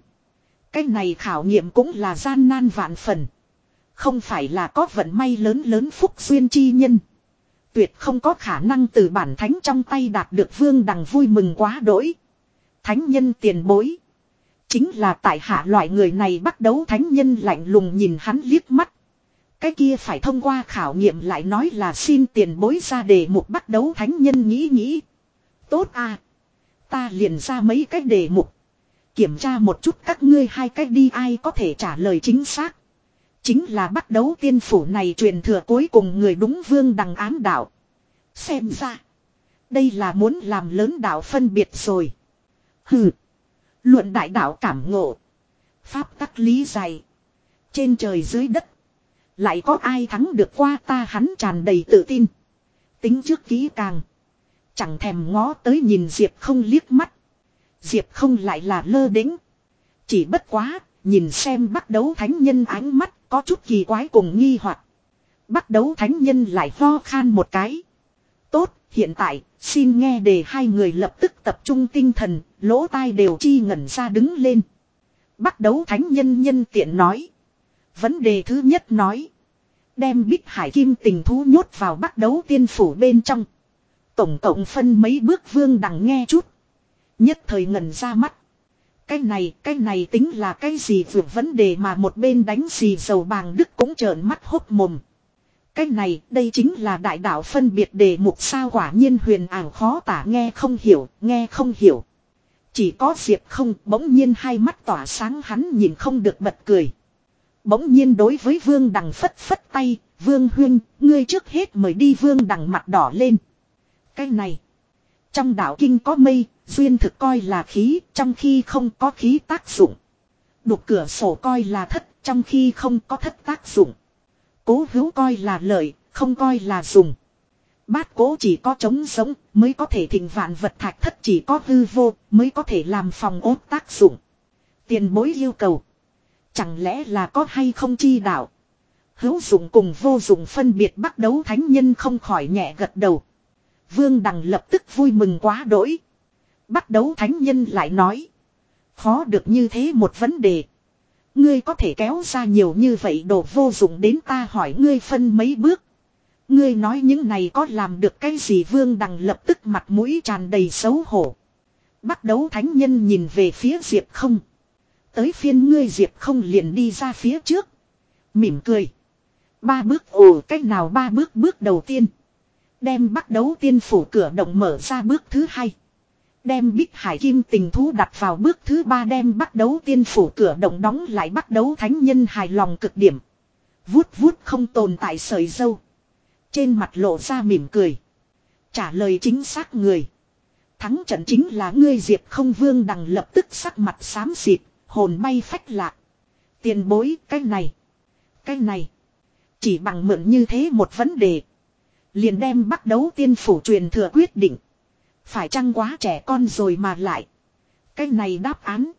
Cái này khảo nghiệm cũng là gian nan vạn phần. Không phải là có vận may lớn lớn phúc duyên chi nhân. Tuyệt không có khả năng từ bản thánh trong tay đạt được vương đằng vui mừng quá đỗi. Thánh nhân tiền bối. Chính là tại hạ loại người này bắt đấu thánh nhân lạnh lùng nhìn hắn liếc mắt. Cái kia phải thông qua khảo nghiệm lại nói là xin tiền bối ra đề mục bắt đấu thánh nhân nghĩ nghĩ. Tốt à. Ta liền ra mấy cái đề mục. Kiểm tra một chút các ngươi hai cách đi ai có thể trả lời chính xác. Chính là bắt đấu tiên phủ này truyền thừa cuối cùng người đúng vương đằng ám đạo. Xem ra. Đây là muốn làm lớn đạo phân biệt rồi. Hừ. Luận đại đạo cảm ngộ. Pháp tắc lý dày. Trên trời dưới đất. Lại có ai thắng được qua ta hắn tràn đầy tự tin. Tính trước kỹ càng. Chẳng thèm ngó tới nhìn Diệp không liếc mắt. Diệp không lại là lơ đĩnh. Chỉ bất quá, nhìn xem bắt đấu thánh nhân ánh mắt có chút kỳ quái cùng nghi hoặc. Bắt đấu thánh nhân lại ho khan một cái. Tốt, hiện tại, xin nghe đề hai người lập tức tập trung tinh thần, lỗ tai đều chi ngẩn ra đứng lên. Bắt đấu thánh nhân nhân tiện nói. Vấn đề thứ nhất nói. Đem bích hải kim tình thú nhốt vào bắt đấu tiên phủ bên trong. Tổng cộng phân mấy bước vương đằng nghe chút. Nhất thời ngẩn ra mắt. Cái này, cái này tính là cái gì vượt vấn đề mà một bên đánh gì dầu bàng đức cũng trợn mắt hốt mồm. Cái này, đây chính là đại đạo phân biệt đề mục sao quả nhiên huyền ảo khó tả nghe không hiểu, nghe không hiểu. Chỉ có Diệp không, bỗng nhiên hai mắt tỏa sáng hắn nhìn không được bật cười. Bỗng nhiên đối với Vương Đằng phất phất tay, Vương Huyên, ngươi trước hết mời đi Vương Đằng mặt đỏ lên. Cái này, trong đạo kinh có mây, duyên thực coi là khí, trong khi không có khí tác dụng. Đục cửa sổ coi là thất, trong khi không có thất tác dụng. Cố hữu coi là lợi, không coi là dùng. Bát cố chỉ có trống sống mới có thể thịnh vạn vật thạch thất chỉ có hư vô mới có thể làm phòng ốt tác dụng. Tiền bối yêu cầu. Chẳng lẽ là có hay không chi đạo. Hữu dụng cùng vô dụng phân biệt bắt đấu thánh nhân không khỏi nhẹ gật đầu. Vương Đằng lập tức vui mừng quá đỗi. Bắt đấu thánh nhân lại nói. Khó được như thế một vấn đề. Ngươi có thể kéo ra nhiều như vậy đồ vô dụng đến ta hỏi ngươi phân mấy bước. Ngươi nói những này có làm được cái gì vương đằng lập tức mặt mũi tràn đầy xấu hổ. Bắt đấu thánh nhân nhìn về phía Diệp không. Tới phiên ngươi diệp không liền đi ra phía trước. Mỉm cười. Ba bước, ồ, cách nào ba bước bước đầu tiên. Đem bắt đấu tiên phủ cửa động mở ra bước thứ hai. Đem bích hải kim tình thú đặt vào bước thứ ba đem bắt đấu tiên phủ cửa động đóng lại bắt đấu thánh nhân hài lòng cực điểm. Vút vút không tồn tại sợi dâu. Trên mặt lộ ra mỉm cười. Trả lời chính xác người. Thắng trận chính là ngươi diệp không vương đằng lập tức sắc mặt xám xịt, hồn bay phách lạc. Tiền bối cái này. Cái này. Chỉ bằng mượn như thế một vấn đề. Liền đem bắt đấu tiên phủ truyền thừa quyết định. Phải chăng quá trẻ con rồi mà lại. Cái này đáp án.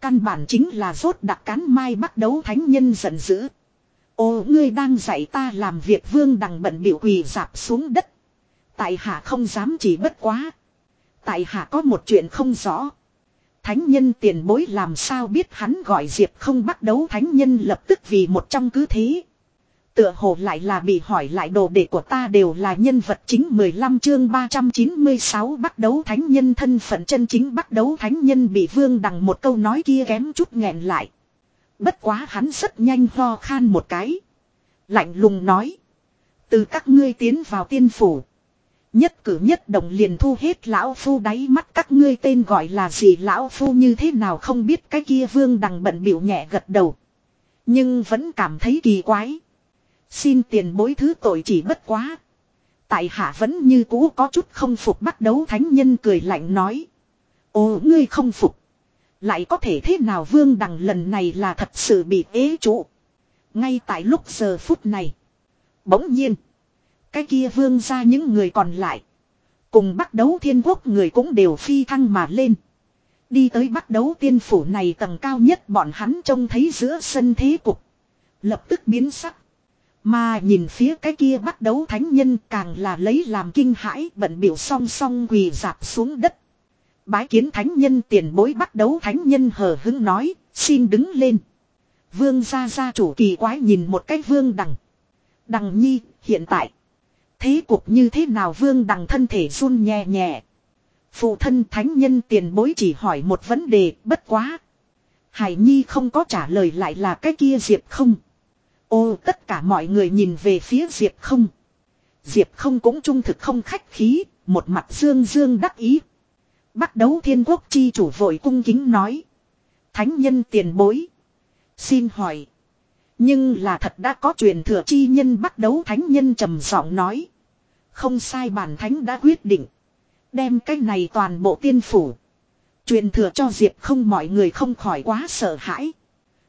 Căn bản chính là rốt đặc cán mai bắt đấu thánh nhân giận dữ. Ô, ngươi đang dạy ta làm việc vương đằng bận biểu quỳ dạp xuống đất. Tại hạ không dám chỉ bất quá. Tại hạ có một chuyện không rõ. Thánh nhân tiền bối làm sao biết hắn gọi Diệp không bắt đấu thánh nhân lập tức vì một trong cứ thế. Tựa hồ lại là bị hỏi lại đồ đệ của ta đều là nhân vật chính 15 chương 396 bắt đấu thánh nhân thân phận chân chính bắt đấu thánh nhân bị vương đằng một câu nói kia kém chút nghẹn lại. Bất quá hắn rất nhanh ho khan một cái. Lạnh lùng nói. Từ các ngươi tiến vào tiên phủ. Nhất cử nhất động liền thu hết lão phu đáy mắt các ngươi tên gọi là gì lão phu như thế nào không biết cái kia vương đằng bận biểu nhẹ gật đầu. Nhưng vẫn cảm thấy kỳ quái. Xin tiền bối thứ tội chỉ bất quá. Tại hạ vẫn như cũ có chút không phục bắt đấu thánh nhân cười lạnh nói. Ồ, ngươi không phục. Lại có thể thế nào vương đằng lần này là thật sự bị ế trụ. Ngay tại lúc giờ phút này. Bỗng nhiên. Cái kia vương ra những người còn lại. Cùng bắt đấu thiên quốc người cũng đều phi thăng mà lên. Đi tới bắt đấu tiên phủ này tầng cao nhất bọn hắn trông thấy giữa sân thế cục. Lập tức biến sắc. Mà nhìn phía cái kia bắt đấu thánh nhân càng là lấy làm kinh hãi bận biểu song song quỳ dạp xuống đất. Bái kiến thánh nhân tiền bối bắt đấu thánh nhân hờ hứng nói, xin đứng lên. Vương gia gia chủ kỳ quái nhìn một cái vương đằng. Đằng nhi, hiện tại. Thế cục như thế nào vương đằng thân thể run nhẹ nhẹ. Phụ thân thánh nhân tiền bối chỉ hỏi một vấn đề, bất quá. Hải Nhi không có trả lời lại là cái kia Diệp không. Ô tất cả mọi người nhìn về phía Diệp không. Diệp không cũng trung thực không khách khí, một mặt dương dương đắc ý. Bắt đấu thiên quốc chi chủ vội cung kính nói. Thánh nhân tiền bối. Xin hỏi. Nhưng là thật đã có truyền thừa chi nhân bắt đấu thánh nhân trầm giọng nói. Không sai bản thánh đã quyết định. Đem cái này toàn bộ tiên phủ. Truyền thừa cho Diệp không mọi người không khỏi quá sợ hãi.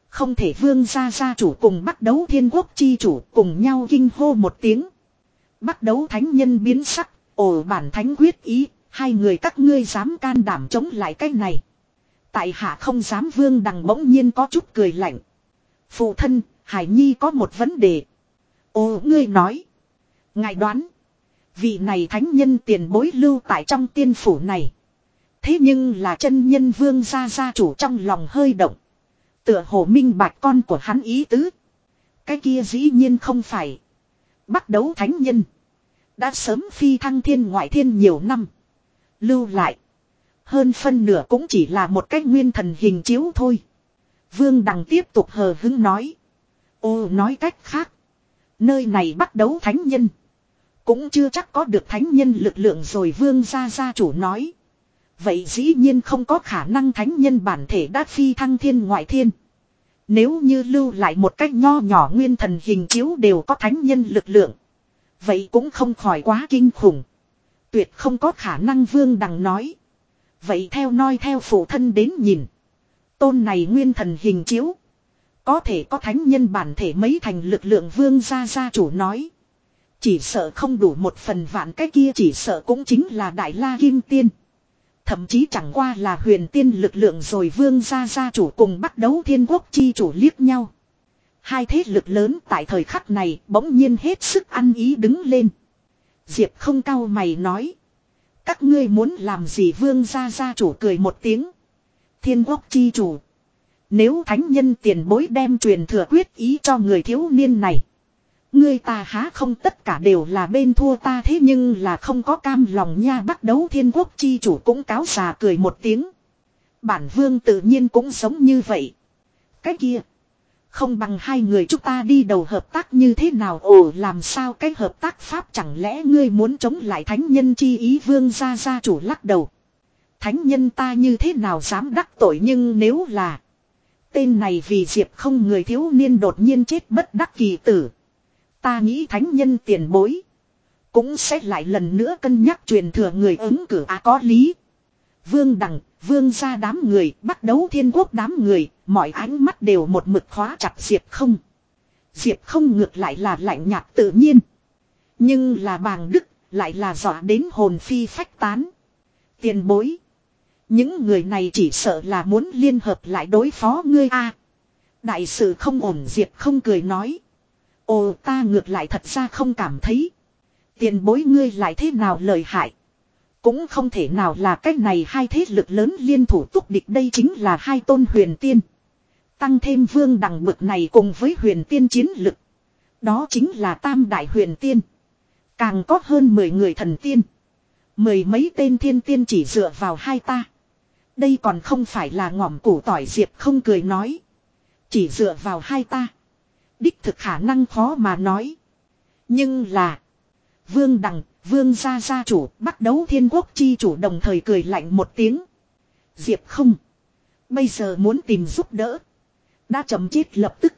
Không thể vương gia gia chủ cùng bắt đấu thiên quốc chi chủ cùng nhau kinh hô một tiếng. Bắt đấu thánh nhân biến sắc, ồ bản thánh quyết ý, hai người các ngươi dám can đảm chống lại cái này. Tại hạ không dám vương đằng bỗng nhiên có chút cười lạnh. Phụ thân, Hải Nhi có một vấn đề. Ồ ngươi nói. Ngài đoán. Vị này thánh nhân tiền bối lưu tại trong tiên phủ này. Thế nhưng là chân nhân vương gia gia chủ trong lòng hơi động. Tựa hồ minh bạch con của hắn ý tứ. Cái kia dĩ nhiên không phải. Bắt đấu thánh nhân. Đã sớm phi thăng thiên ngoại thiên nhiều năm. Lưu lại. Hơn phân nửa cũng chỉ là một cách nguyên thần hình chiếu thôi. Vương Đằng tiếp tục hờ hứng nói. Ô, nói cách khác. Nơi này bắt đấu thánh nhân. Cũng chưa chắc có được thánh nhân lực lượng rồi vương gia gia chủ nói. Vậy dĩ nhiên không có khả năng thánh nhân bản thể đã phi thăng thiên ngoại thiên. Nếu như lưu lại một cách nho nhỏ nguyên thần hình chiếu đều có thánh nhân lực lượng. Vậy cũng không khỏi quá kinh khủng. Tuyệt không có khả năng vương đằng nói. Vậy theo noi theo phụ thân đến nhìn. Tôn này nguyên thần hình chiếu. Có thể có thánh nhân bản thể mấy thành lực lượng vương gia gia chủ nói. Chỉ sợ không đủ một phần vạn cái kia chỉ sợ cũng chính là đại la kim tiên. Thậm chí chẳng qua là huyền tiên lực lượng rồi vương gia gia chủ cùng bắt đấu thiên quốc chi chủ liếc nhau. Hai thế lực lớn tại thời khắc này bỗng nhiên hết sức ăn ý đứng lên. Diệp không cao mày nói. Các ngươi muốn làm gì vương gia gia chủ cười một tiếng. Thiên quốc chi chủ. Nếu thánh nhân tiền bối đem truyền thừa quyết ý cho người thiếu niên này. Ngươi ta há không tất cả đều là bên thua ta thế nhưng là không có cam lòng nha bắt đấu thiên quốc chi chủ cũng cáo già cười một tiếng. Bản vương tự nhiên cũng sống như vậy. Cái kia. Không bằng hai người chúng ta đi đầu hợp tác như thế nào ồ, làm sao cái hợp tác pháp chẳng lẽ ngươi muốn chống lại thánh nhân chi ý vương gia gia chủ lắc đầu. Thánh nhân ta như thế nào dám đắc tội nhưng nếu là. Tên này vì diệp không người thiếu niên đột nhiên chết bất đắc kỳ tử. Ta nghĩ thánh nhân tiền bối. Cũng sẽ lại lần nữa cân nhắc truyền thừa người ứng cử à có lý. Vương đằng, vương ra đám người, bắt đấu thiên quốc đám người, mọi ánh mắt đều một mực khóa chặt Diệp không. Diệp không ngược lại là lạnh nhạt tự nhiên. Nhưng là bàng đức, lại là dọa đến hồn phi phách tán. Tiền bối. Những người này chỉ sợ là muốn liên hợp lại đối phó ngươi a. đại sự không ổn Diệp không cười nói. Ồ, ta ngược lại thật ra không cảm thấy. Tiền bối ngươi lại thế nào lời hại. Cũng không thể nào là cách này hai thế lực lớn liên thủ túc địch đây chính là hai tôn huyền tiên. Tăng thêm vương đẳng bực này cùng với huyền tiên chiến lực. Đó chính là tam đại huyền tiên. Càng có hơn 10 người thần tiên. Mười mấy tên thiên tiên chỉ dựa vào hai ta. Đây còn không phải là ngỏm củ tỏi diệp không cười nói. Chỉ dựa vào hai ta. Đích thực khả năng khó mà nói. Nhưng là. Vương Đằng, Vương gia gia chủ, bắt đấu thiên quốc chi chủ đồng thời cười lạnh một tiếng. Diệp không. Bây giờ muốn tìm giúp đỡ. Đã chậm chết lập tức.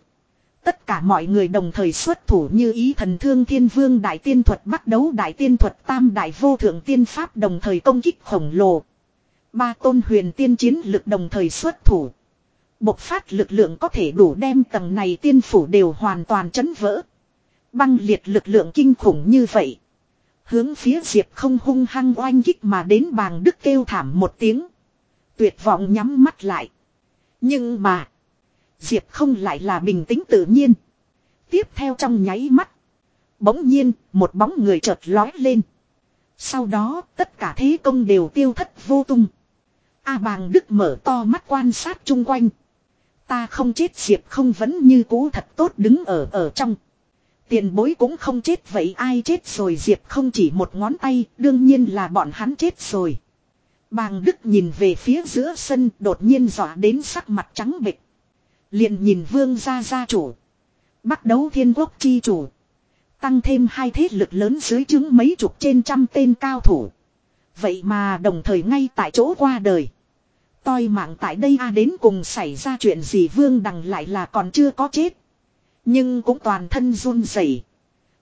Tất cả mọi người đồng thời xuất thủ như ý thần thương thiên vương đại tiên thuật bắt đấu đại tiên thuật tam đại vô thượng tiên pháp đồng thời công kích khổng lồ. Ba tôn huyền tiên chiến lực đồng thời xuất thủ. Bộc phát lực lượng có thể đủ đem tầng này tiên phủ đều hoàn toàn chấn vỡ. Băng liệt lực lượng kinh khủng như vậy. Hướng phía Diệp không hung hăng oanh kích mà đến bàng đức kêu thảm một tiếng. Tuyệt vọng nhắm mắt lại. Nhưng mà. Diệp không lại là bình tĩnh tự nhiên. Tiếp theo trong nháy mắt. Bỗng nhiên, một bóng người chợt lói lên. Sau đó, tất cả thế công đều tiêu thất vô tung. A bàng đức mở to mắt quan sát chung quanh. Ta không chết Diệp không vẫn như cũ thật tốt đứng ở ở trong. Tiền bối cũng không chết vậy ai chết rồi Diệp không chỉ một ngón tay, đương nhiên là bọn hắn chết rồi. Bàng Đức nhìn về phía giữa sân đột nhiên dọa đến sắc mặt trắng bệch. Liền nhìn vương gia gia chủ. Bắt đấu thiên quốc chi chủ. Tăng thêm hai thế lực lớn dưới chứng mấy chục trên trăm tên cao thủ. Vậy mà đồng thời ngay tại chỗ qua đời. Toi mạng tại đây a đến cùng xảy ra chuyện gì vương đằng lại là còn chưa có chết. Nhưng cũng toàn thân run rẩy,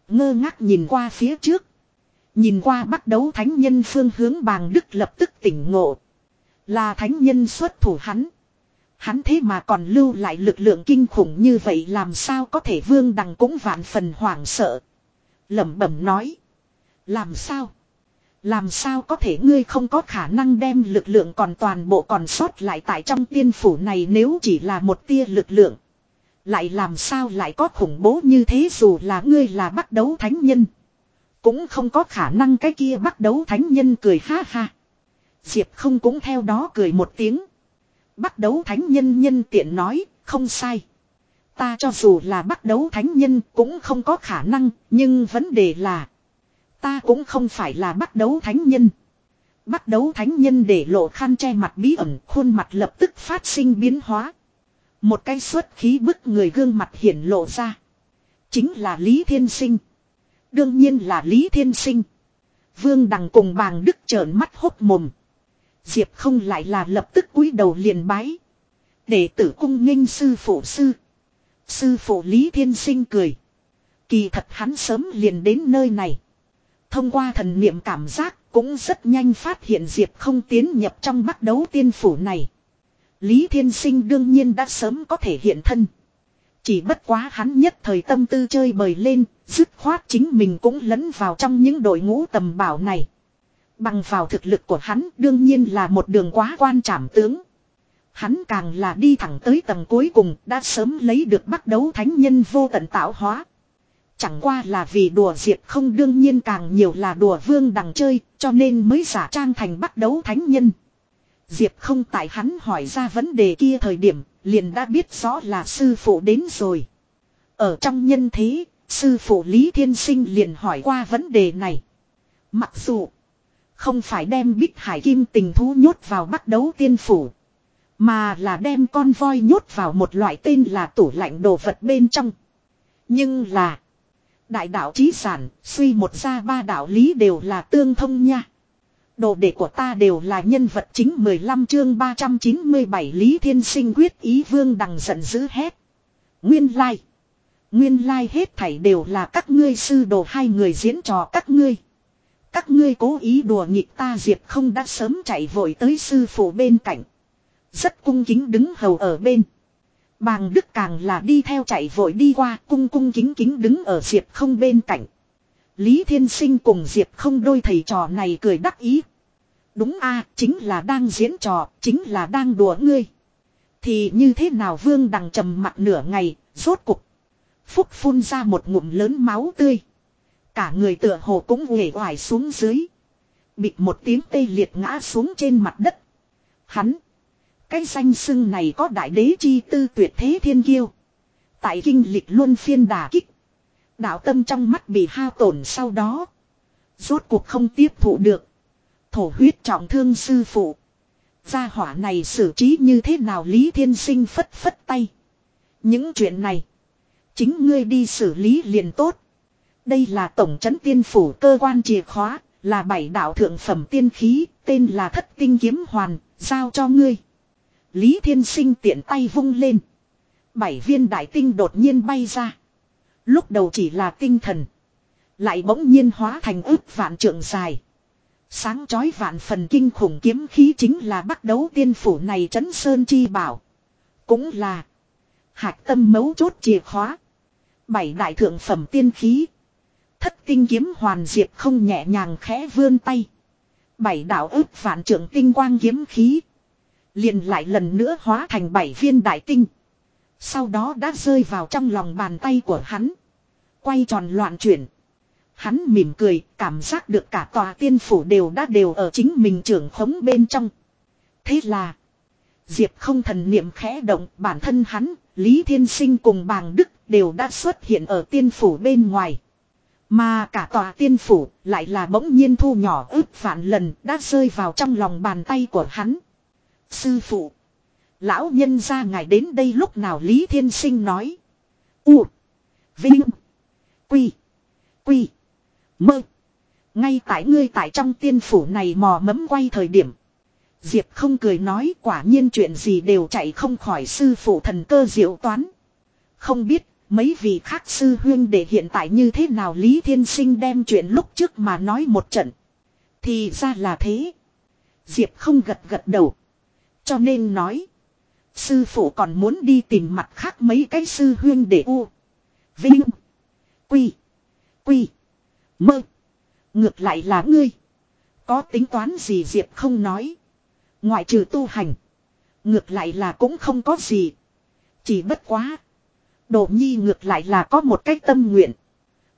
Ngơ ngác nhìn qua phía trước. Nhìn qua bắt đấu thánh nhân phương hướng bàng đức lập tức tỉnh ngộ. Là thánh nhân xuất thủ hắn. Hắn thế mà còn lưu lại lực lượng kinh khủng như vậy làm sao có thể vương đằng cũng vạn phần hoảng sợ. lẩm bẩm nói. Làm sao? Làm sao có thể ngươi không có khả năng đem lực lượng còn toàn bộ còn sót lại tại trong tiên phủ này nếu chỉ là một tia lực lượng. Lại làm sao lại có khủng bố như thế dù là ngươi là bắt đấu thánh nhân. Cũng không có khả năng cái kia bắt đấu thánh nhân cười ha ha. Diệp không cũng theo đó cười một tiếng. Bắt đấu thánh nhân nhân tiện nói, không sai. Ta cho dù là bắt đấu thánh nhân cũng không có khả năng, nhưng vấn đề là Ta cũng không phải là bắt đấu thánh nhân. Bắt đấu thánh nhân để lộ khăn che mặt bí ẩn, khuôn mặt lập tức phát sinh biến hóa. Một cái xuất khí bức người gương mặt hiển lộ ra. Chính là Lý Thiên Sinh. Đương nhiên là Lý Thiên Sinh. Vương Đằng cùng bàng đức trợn mắt hốt mồm. Diệp không lại là lập tức cúi đầu liền bái. Đệ tử cung nghênh sư phụ sư. Sư phụ Lý Thiên Sinh cười. Kỳ thật hắn sớm liền đến nơi này. Thông qua thần niệm cảm giác cũng rất nhanh phát hiện Diệp không tiến nhập trong bắt đấu tiên phủ này. Lý Thiên Sinh đương nhiên đã sớm có thể hiện thân. Chỉ bất quá hắn nhất thời tâm tư chơi bời lên, dứt khoát chính mình cũng lấn vào trong những đội ngũ tầm bảo này. Bằng vào thực lực của hắn đương nhiên là một đường quá quan trảm tướng. Hắn càng là đi thẳng tới tầng cuối cùng đã sớm lấy được bắt đấu thánh nhân vô tận tạo hóa. Chẳng qua là vì đùa diệt không đương nhiên càng nhiều là đùa vương đằng chơi cho nên mới giả trang thành bắt đấu thánh nhân. Diệp không tại hắn hỏi ra vấn đề kia thời điểm, liền đã biết rõ là sư phụ đến rồi. Ở trong nhân thế, sư phụ Lý Thiên Sinh liền hỏi qua vấn đề này. Mặc dù không phải đem bích hải kim tình thú nhốt vào bắt đấu tiên phủ. Mà là đem con voi nhốt vào một loại tên là tủ lạnh đồ vật bên trong. Nhưng là. Đại đạo chí sản, suy một ra ba đạo lý đều là tương thông nha. Đồ đệ của ta đều là nhân vật chính 15 chương 397 Lý Thiên Sinh quyết ý vương đằng giận dữ hét. Nguyên lai. Nguyên lai hết thảy đều là các ngươi sư đồ hai người diễn trò các ngươi. Các ngươi cố ý đùa nghịch ta Diệp không đã sớm chạy vội tới sư phụ bên cạnh. Rất cung kính đứng hầu ở bên. Bàng Đức càng là đi theo chạy vội đi qua cung cung kính kính đứng ở Diệp không bên cạnh. Lý Thiên Sinh cùng Diệp không đôi thầy trò này cười đắc ý. Đúng a chính là đang diễn trò, chính là đang đùa ngươi. Thì như thế nào vương đằng trầm mặt nửa ngày, rốt cục. Phúc phun ra một ngụm lớn máu tươi. Cả người tựa hồ cũng uể hoài xuống dưới. Bịt một tiếng tê liệt ngã xuống trên mặt đất. Hắn. Cái danh sưng này có đại đế chi tư tuyệt thế thiên kiêu. Tại kinh lịch luân phiên đà kích. Đạo tâm trong mắt bị hao tổn sau đó. Rốt cuộc không tiếp thụ được. Thổ huyết trọng thương sư phụ. Gia hỏa này xử trí như thế nào Lý Thiên Sinh phất phất tay. Những chuyện này. Chính ngươi đi xử lý liền tốt. Đây là tổng trấn tiên phủ cơ quan chìa khóa. Là bảy đạo thượng phẩm tiên khí. Tên là thất tinh kiếm hoàn. Giao cho ngươi. Lý Thiên Sinh tiện tay vung lên. Bảy viên đại tinh đột nhiên bay ra. Lúc đầu chỉ là tinh thần. Lại bỗng nhiên hóa thành ước vạn trượng dài. Sáng chói vạn phần kinh khủng kiếm khí chính là bắt đấu tiên phủ này trấn sơn chi bảo. Cũng là. hạch tâm mấu chốt chìa khóa. Bảy đại thượng phẩm tiên khí. Thất tinh kiếm hoàn diệp không nhẹ nhàng khẽ vươn tay. Bảy đạo ước vạn trượng tinh quang kiếm khí. Liền lại lần nữa hóa thành bảy viên đại tinh. Sau đó đã rơi vào trong lòng bàn tay của hắn. Quay tròn loạn chuyển. Hắn mỉm cười, cảm giác được cả tòa tiên phủ đều đã đều ở chính mình trưởng khống bên trong. Thế là, Diệp không thần niệm khẽ động, bản thân hắn, Lý Thiên Sinh cùng bàng Đức đều đã xuất hiện ở tiên phủ bên ngoài. Mà cả tòa tiên phủ lại là bỗng nhiên thu nhỏ ước vạn lần đã rơi vào trong lòng bàn tay của hắn. Sư phụ. Lão nhân ra ngài đến đây lúc nào Lý Thiên Sinh nói. U. Vinh. Quy. Quy. Mơ. Ngay tại ngươi tại trong tiên phủ này mò mẫm quay thời điểm. Diệp không cười nói quả nhiên chuyện gì đều chạy không khỏi sư phụ thần cơ diệu toán. Không biết, mấy vị khác sư huyên để hiện tại như thế nào Lý Thiên Sinh đem chuyện lúc trước mà nói một trận. Thì ra là thế. Diệp không gật gật đầu. Cho nên nói. Sư phụ còn muốn đi tìm mặt khác mấy cái sư huyên để u. Vinh. Quy. Quy. Mơ. Ngược lại là ngươi. Có tính toán gì Diệp không nói. Ngoại trừ tu hành. Ngược lại là cũng không có gì. Chỉ bất quá. Đồ nhi ngược lại là có một cách tâm nguyện.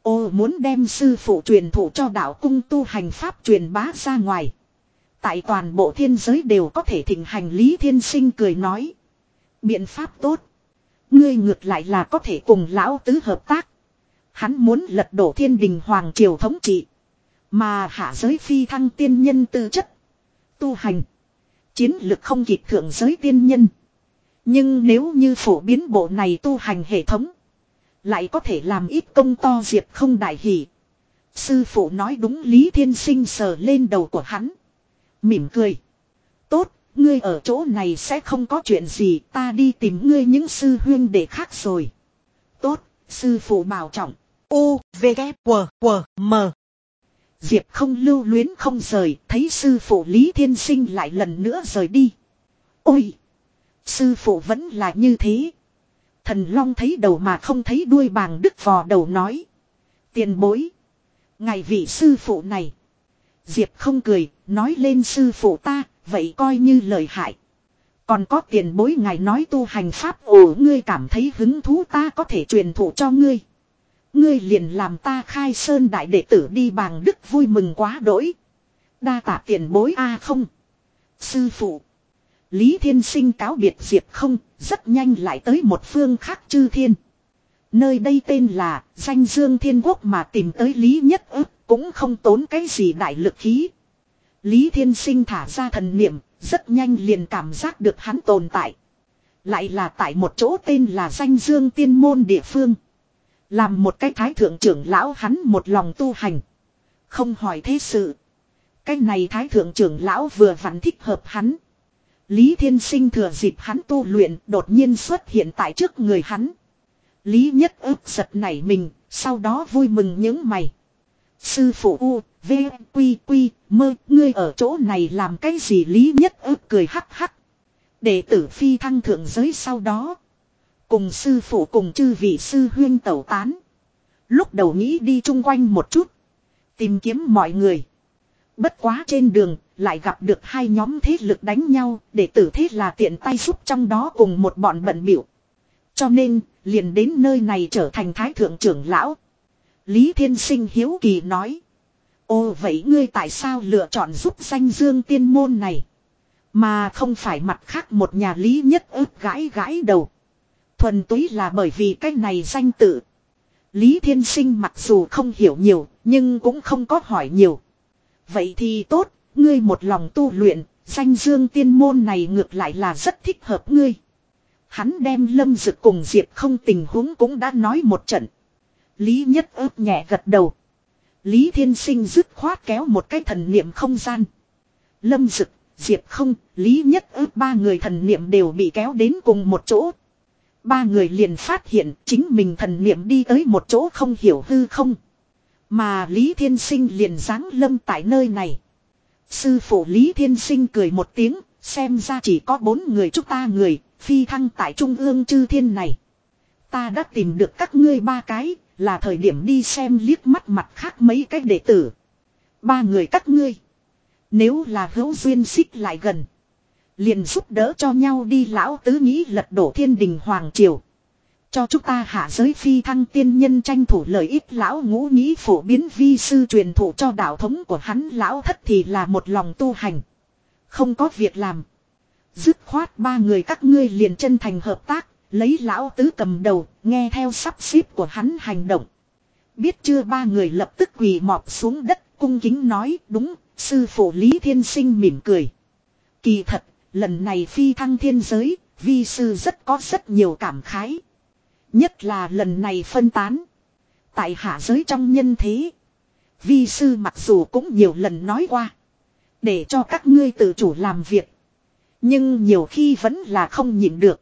Ô, muốn đem sư phụ truyền thụ cho đạo cung tu hành pháp truyền bá ra ngoài. Tại toàn bộ thiên giới đều có thể thịnh hành Lý Thiên Sinh cười nói. Biện pháp tốt. Ngươi ngược lại là có thể cùng lão tứ hợp tác. Hắn muốn lật đổ thiên đình hoàng triều thống trị. Mà hạ giới phi thăng tiên nhân tư chất. Tu hành. Chiến lực không kịp thượng giới tiên nhân. Nhưng nếu như phổ biến bộ này tu hành hệ thống. Lại có thể làm ít công to diệp không đại hỷ. Sư phụ nói đúng Lý Thiên Sinh sờ lên đầu của hắn. Mỉm cười. Tốt, ngươi ở chỗ này sẽ không có chuyện gì ta đi tìm ngươi những sư huyên để khác rồi. Tốt, sư phụ bảo trọng. U, V, K, W, W, M. Diệp không lưu luyến không rời, thấy sư phụ Lý Thiên Sinh lại lần nữa rời đi. Ôi! Sư phụ vẫn là như thế. Thần Long thấy đầu mà không thấy đuôi bàng đức vò đầu nói. Tiền bối. Ngày vị sư phụ này. Diệp không cười, nói lên sư phụ ta, vậy coi như lời hại. Còn có tiền bối ngài nói tu hành pháp ổ ngươi cảm thấy hứng thú ta có thể truyền thụ cho ngươi. Ngươi liền làm ta khai sơn đại đệ tử đi bàng đức vui mừng quá đỗi. Đa tạ tiền bối a à không. Sư phụ. Lý Thiên Sinh cáo biệt Diệp không, rất nhanh lại tới một phương khác chư thiên. Nơi đây tên là danh dương thiên quốc mà tìm tới Lý Nhất ức cũng không tốn cái gì đại lực khí. Lý Thiên Sinh thả ra thần niệm, rất nhanh liền cảm giác được hắn tồn tại. Lại là tại một chỗ tên là danh dương tiên môn địa phương. Làm một cái thái thượng trưởng lão hắn một lòng tu hành. Không hỏi thế sự. Cái này thái thượng trưởng lão vừa vặn thích hợp hắn. Lý Thiên Sinh thừa dịp hắn tu luyện đột nhiên xuất hiện tại trước người hắn. Lý nhất ức giật nảy mình, sau đó vui mừng những mày. Sư phụ U, V, Quy, Quy, mơ, ngươi ở chỗ này làm cái gì Lý nhất ức cười hắc hắc. Đệ tử phi thăng thượng giới sau đó. Cùng sư phụ cùng chư vị sư huyên tẩu tán. Lúc đầu nghĩ đi chung quanh một chút. Tìm kiếm mọi người. Bất quá trên đường lại gặp được hai nhóm thế lực đánh nhau. Đệ tử thế là tiện tay giúp trong đó cùng một bọn bận biểu. Cho nên liền đến nơi này trở thành thái thượng trưởng lão. Lý Thiên Sinh hiếu kỳ nói. Ồ vậy ngươi tại sao lựa chọn giúp danh dương tiên môn này? Mà không phải mặt khác một nhà lý nhất ức gãi gãi đầu. Thuần túy là bởi vì cái này danh tự. Lý Thiên Sinh mặc dù không hiểu nhiều, nhưng cũng không có hỏi nhiều. Vậy thì tốt, ngươi một lòng tu luyện, danh dương tiên môn này ngược lại là rất thích hợp ngươi. Hắn đem lâm dực cùng Diệp không tình huống cũng đã nói một trận. Lý nhất ớt nhẹ gật đầu. Lý Thiên Sinh dứt khoát kéo một cái thần niệm không gian. Lâm dực, Diệp không, Lý nhất ớt ba người thần niệm đều bị kéo đến cùng một chỗ. Ba người liền phát hiện chính mình thần niệm đi tới một chỗ không hiểu hư không. Mà Lý Thiên Sinh liền giáng lâm tại nơi này. Sư phụ Lý Thiên Sinh cười một tiếng, xem ra chỉ có bốn người chúng ta người, phi thăng tại trung ương chư thiên này. Ta đã tìm được các ngươi ba cái, là thời điểm đi xem liếc mắt mặt khác mấy cái đệ tử. Ba người các ngươi. Nếu là hữu duyên xích lại gần. Liền giúp đỡ cho nhau đi lão tứ nghĩ lật đổ thiên đình hoàng triều. Cho chúng ta hạ giới phi thăng tiên nhân tranh thủ lợi ích lão ngũ nghĩ phổ biến vi sư truyền thụ cho đạo thống của hắn lão thất thì là một lòng tu hành. Không có việc làm. Dứt khoát ba người các ngươi liền chân thành hợp tác, lấy lão tứ cầm đầu, nghe theo sắp xếp của hắn hành động. Biết chưa ba người lập tức quỳ mọp xuống đất, cung kính nói đúng, sư phụ Lý Thiên Sinh mỉm cười. Kỳ thật, lần này phi thăng thiên giới, vi sư rất có rất nhiều cảm khái. Nhất là lần này phân tán. Tại hạ giới trong nhân thế. Vi sư mặc dù cũng nhiều lần nói qua. Để cho các ngươi tự chủ làm việc. Nhưng nhiều khi vẫn là không nhịn được.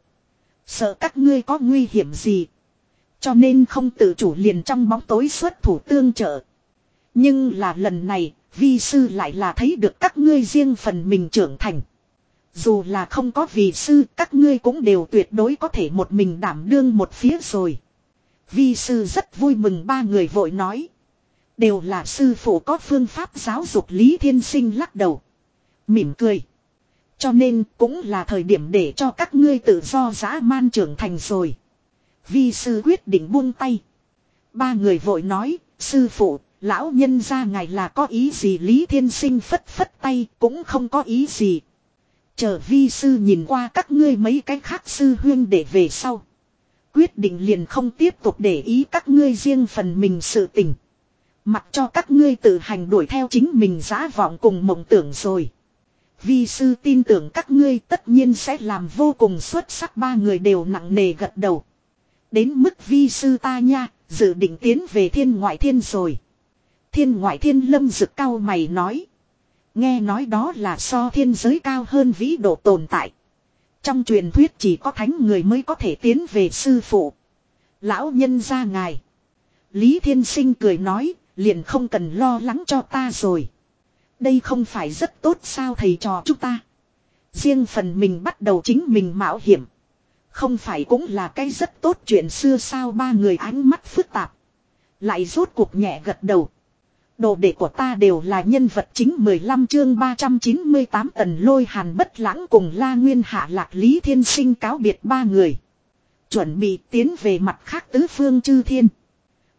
Sợ các ngươi có nguy hiểm gì. Cho nên không tự chủ liền trong bóng tối xuất thủ tương trợ. Nhưng là lần này, vi sư lại là thấy được các ngươi riêng phần mình trưởng thành. Dù là không có vị sư, các ngươi cũng đều tuyệt đối có thể một mình đảm đương một phía rồi. Vi sư rất vui mừng ba người vội nói. Đều là sư phụ có phương pháp giáo dục Lý Thiên Sinh lắc đầu. Mỉm cười. Cho nên cũng là thời điểm để cho các ngươi tự do dã man trưởng thành rồi. Vi sư quyết định buông tay. Ba người vội nói, sư phụ, lão nhân ra ngài là có ý gì Lý Thiên Sinh phất phất tay cũng không có ý gì. Chờ vi sư nhìn qua các ngươi mấy cái khác sư huyên để về sau. Quyết định liền không tiếp tục để ý các ngươi riêng phần mình sự tình. Mặc cho các ngươi tự hành đuổi theo chính mình giá vọng cùng mộng tưởng rồi. Vi sư tin tưởng các ngươi tất nhiên sẽ làm vô cùng xuất sắc ba người đều nặng nề gật đầu. Đến mức vi sư ta nha, dự định tiến về thiên ngoại thiên rồi. Thiên ngoại thiên lâm dực cao mày nói. Nghe nói đó là so thiên giới cao hơn vĩ độ tồn tại. Trong truyền thuyết chỉ có thánh người mới có thể tiến về sư phụ. Lão nhân ra ngài. Lý Thiên Sinh cười nói, liền không cần lo lắng cho ta rồi. Đây không phải rất tốt sao thầy trò chúng ta. Riêng phần mình bắt đầu chính mình mạo hiểm. Không phải cũng là cái rất tốt chuyện xưa sao ba người ánh mắt phức tạp. Lại rốt cuộc nhẹ gật đầu. Đồ đệ của ta đều là nhân vật chính 15 chương 398 tần lôi hàn bất lãng cùng la nguyên hạ lạc lý thiên sinh cáo biệt ba người. Chuẩn bị tiến về mặt khác tứ phương chư thiên.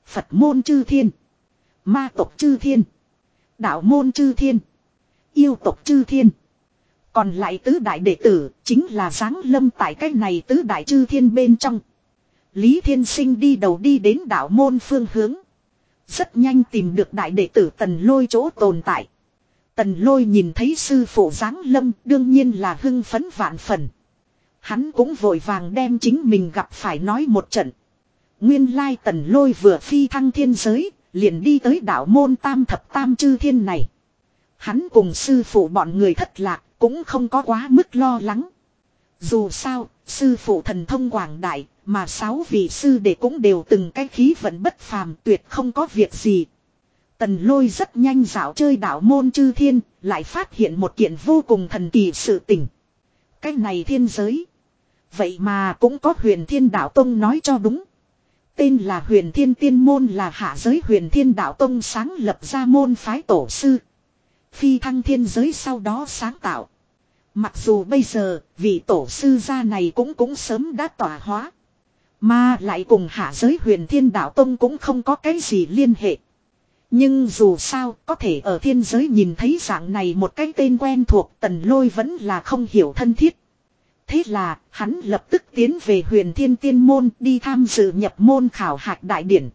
Phật môn chư thiên. Ma tộc chư thiên. Đạo môn chư thiên. Yêu tộc chư thiên. Còn lại tứ đại đệ tử chính là giáng lâm tại cái này tứ đại chư thiên bên trong. Lý Thiên Sinh đi đầu đi đến đạo môn phương hướng. Rất nhanh tìm được đại đệ tử tần lôi chỗ tồn tại. Tần lôi nhìn thấy sư phụ giáng lâm đương nhiên là hưng phấn vạn phần. Hắn cũng vội vàng đem chính mình gặp phải nói một trận. Nguyên lai tần lôi vừa phi thăng thiên giới, liền đi tới đảo môn tam thập tam chư thiên này. Hắn cùng sư phụ bọn người thất lạc, cũng không có quá mức lo lắng. Dù sao, sư phụ thần thông quảng đại, mà sáu vị sư đệ cũng đều từng cái khí vận bất phàm tuyệt không có việc gì. Tần lôi rất nhanh dạo chơi đảo môn chư thiên, lại phát hiện một kiện vô cùng thần kỳ sự tình. Cái này thiên giới. Vậy mà cũng có huyền thiên đạo tông nói cho đúng. Tên là huyền thiên tiên môn là hạ giới huyền thiên đạo tông sáng lập ra môn phái tổ sư. Phi thăng thiên giới sau đó sáng tạo. Mặc dù bây giờ, vị tổ sư gia này cũng cũng sớm đã tỏa hóa. Mà lại cùng hạ giới huyền thiên đạo tông cũng không có cái gì liên hệ. Nhưng dù sao, có thể ở thiên giới nhìn thấy dạng này một cái tên quen thuộc, tần lôi vẫn là không hiểu thân thiết. Thế là hắn lập tức tiến về huyền thiên tiên môn đi tham dự nhập môn khảo hạch đại điển.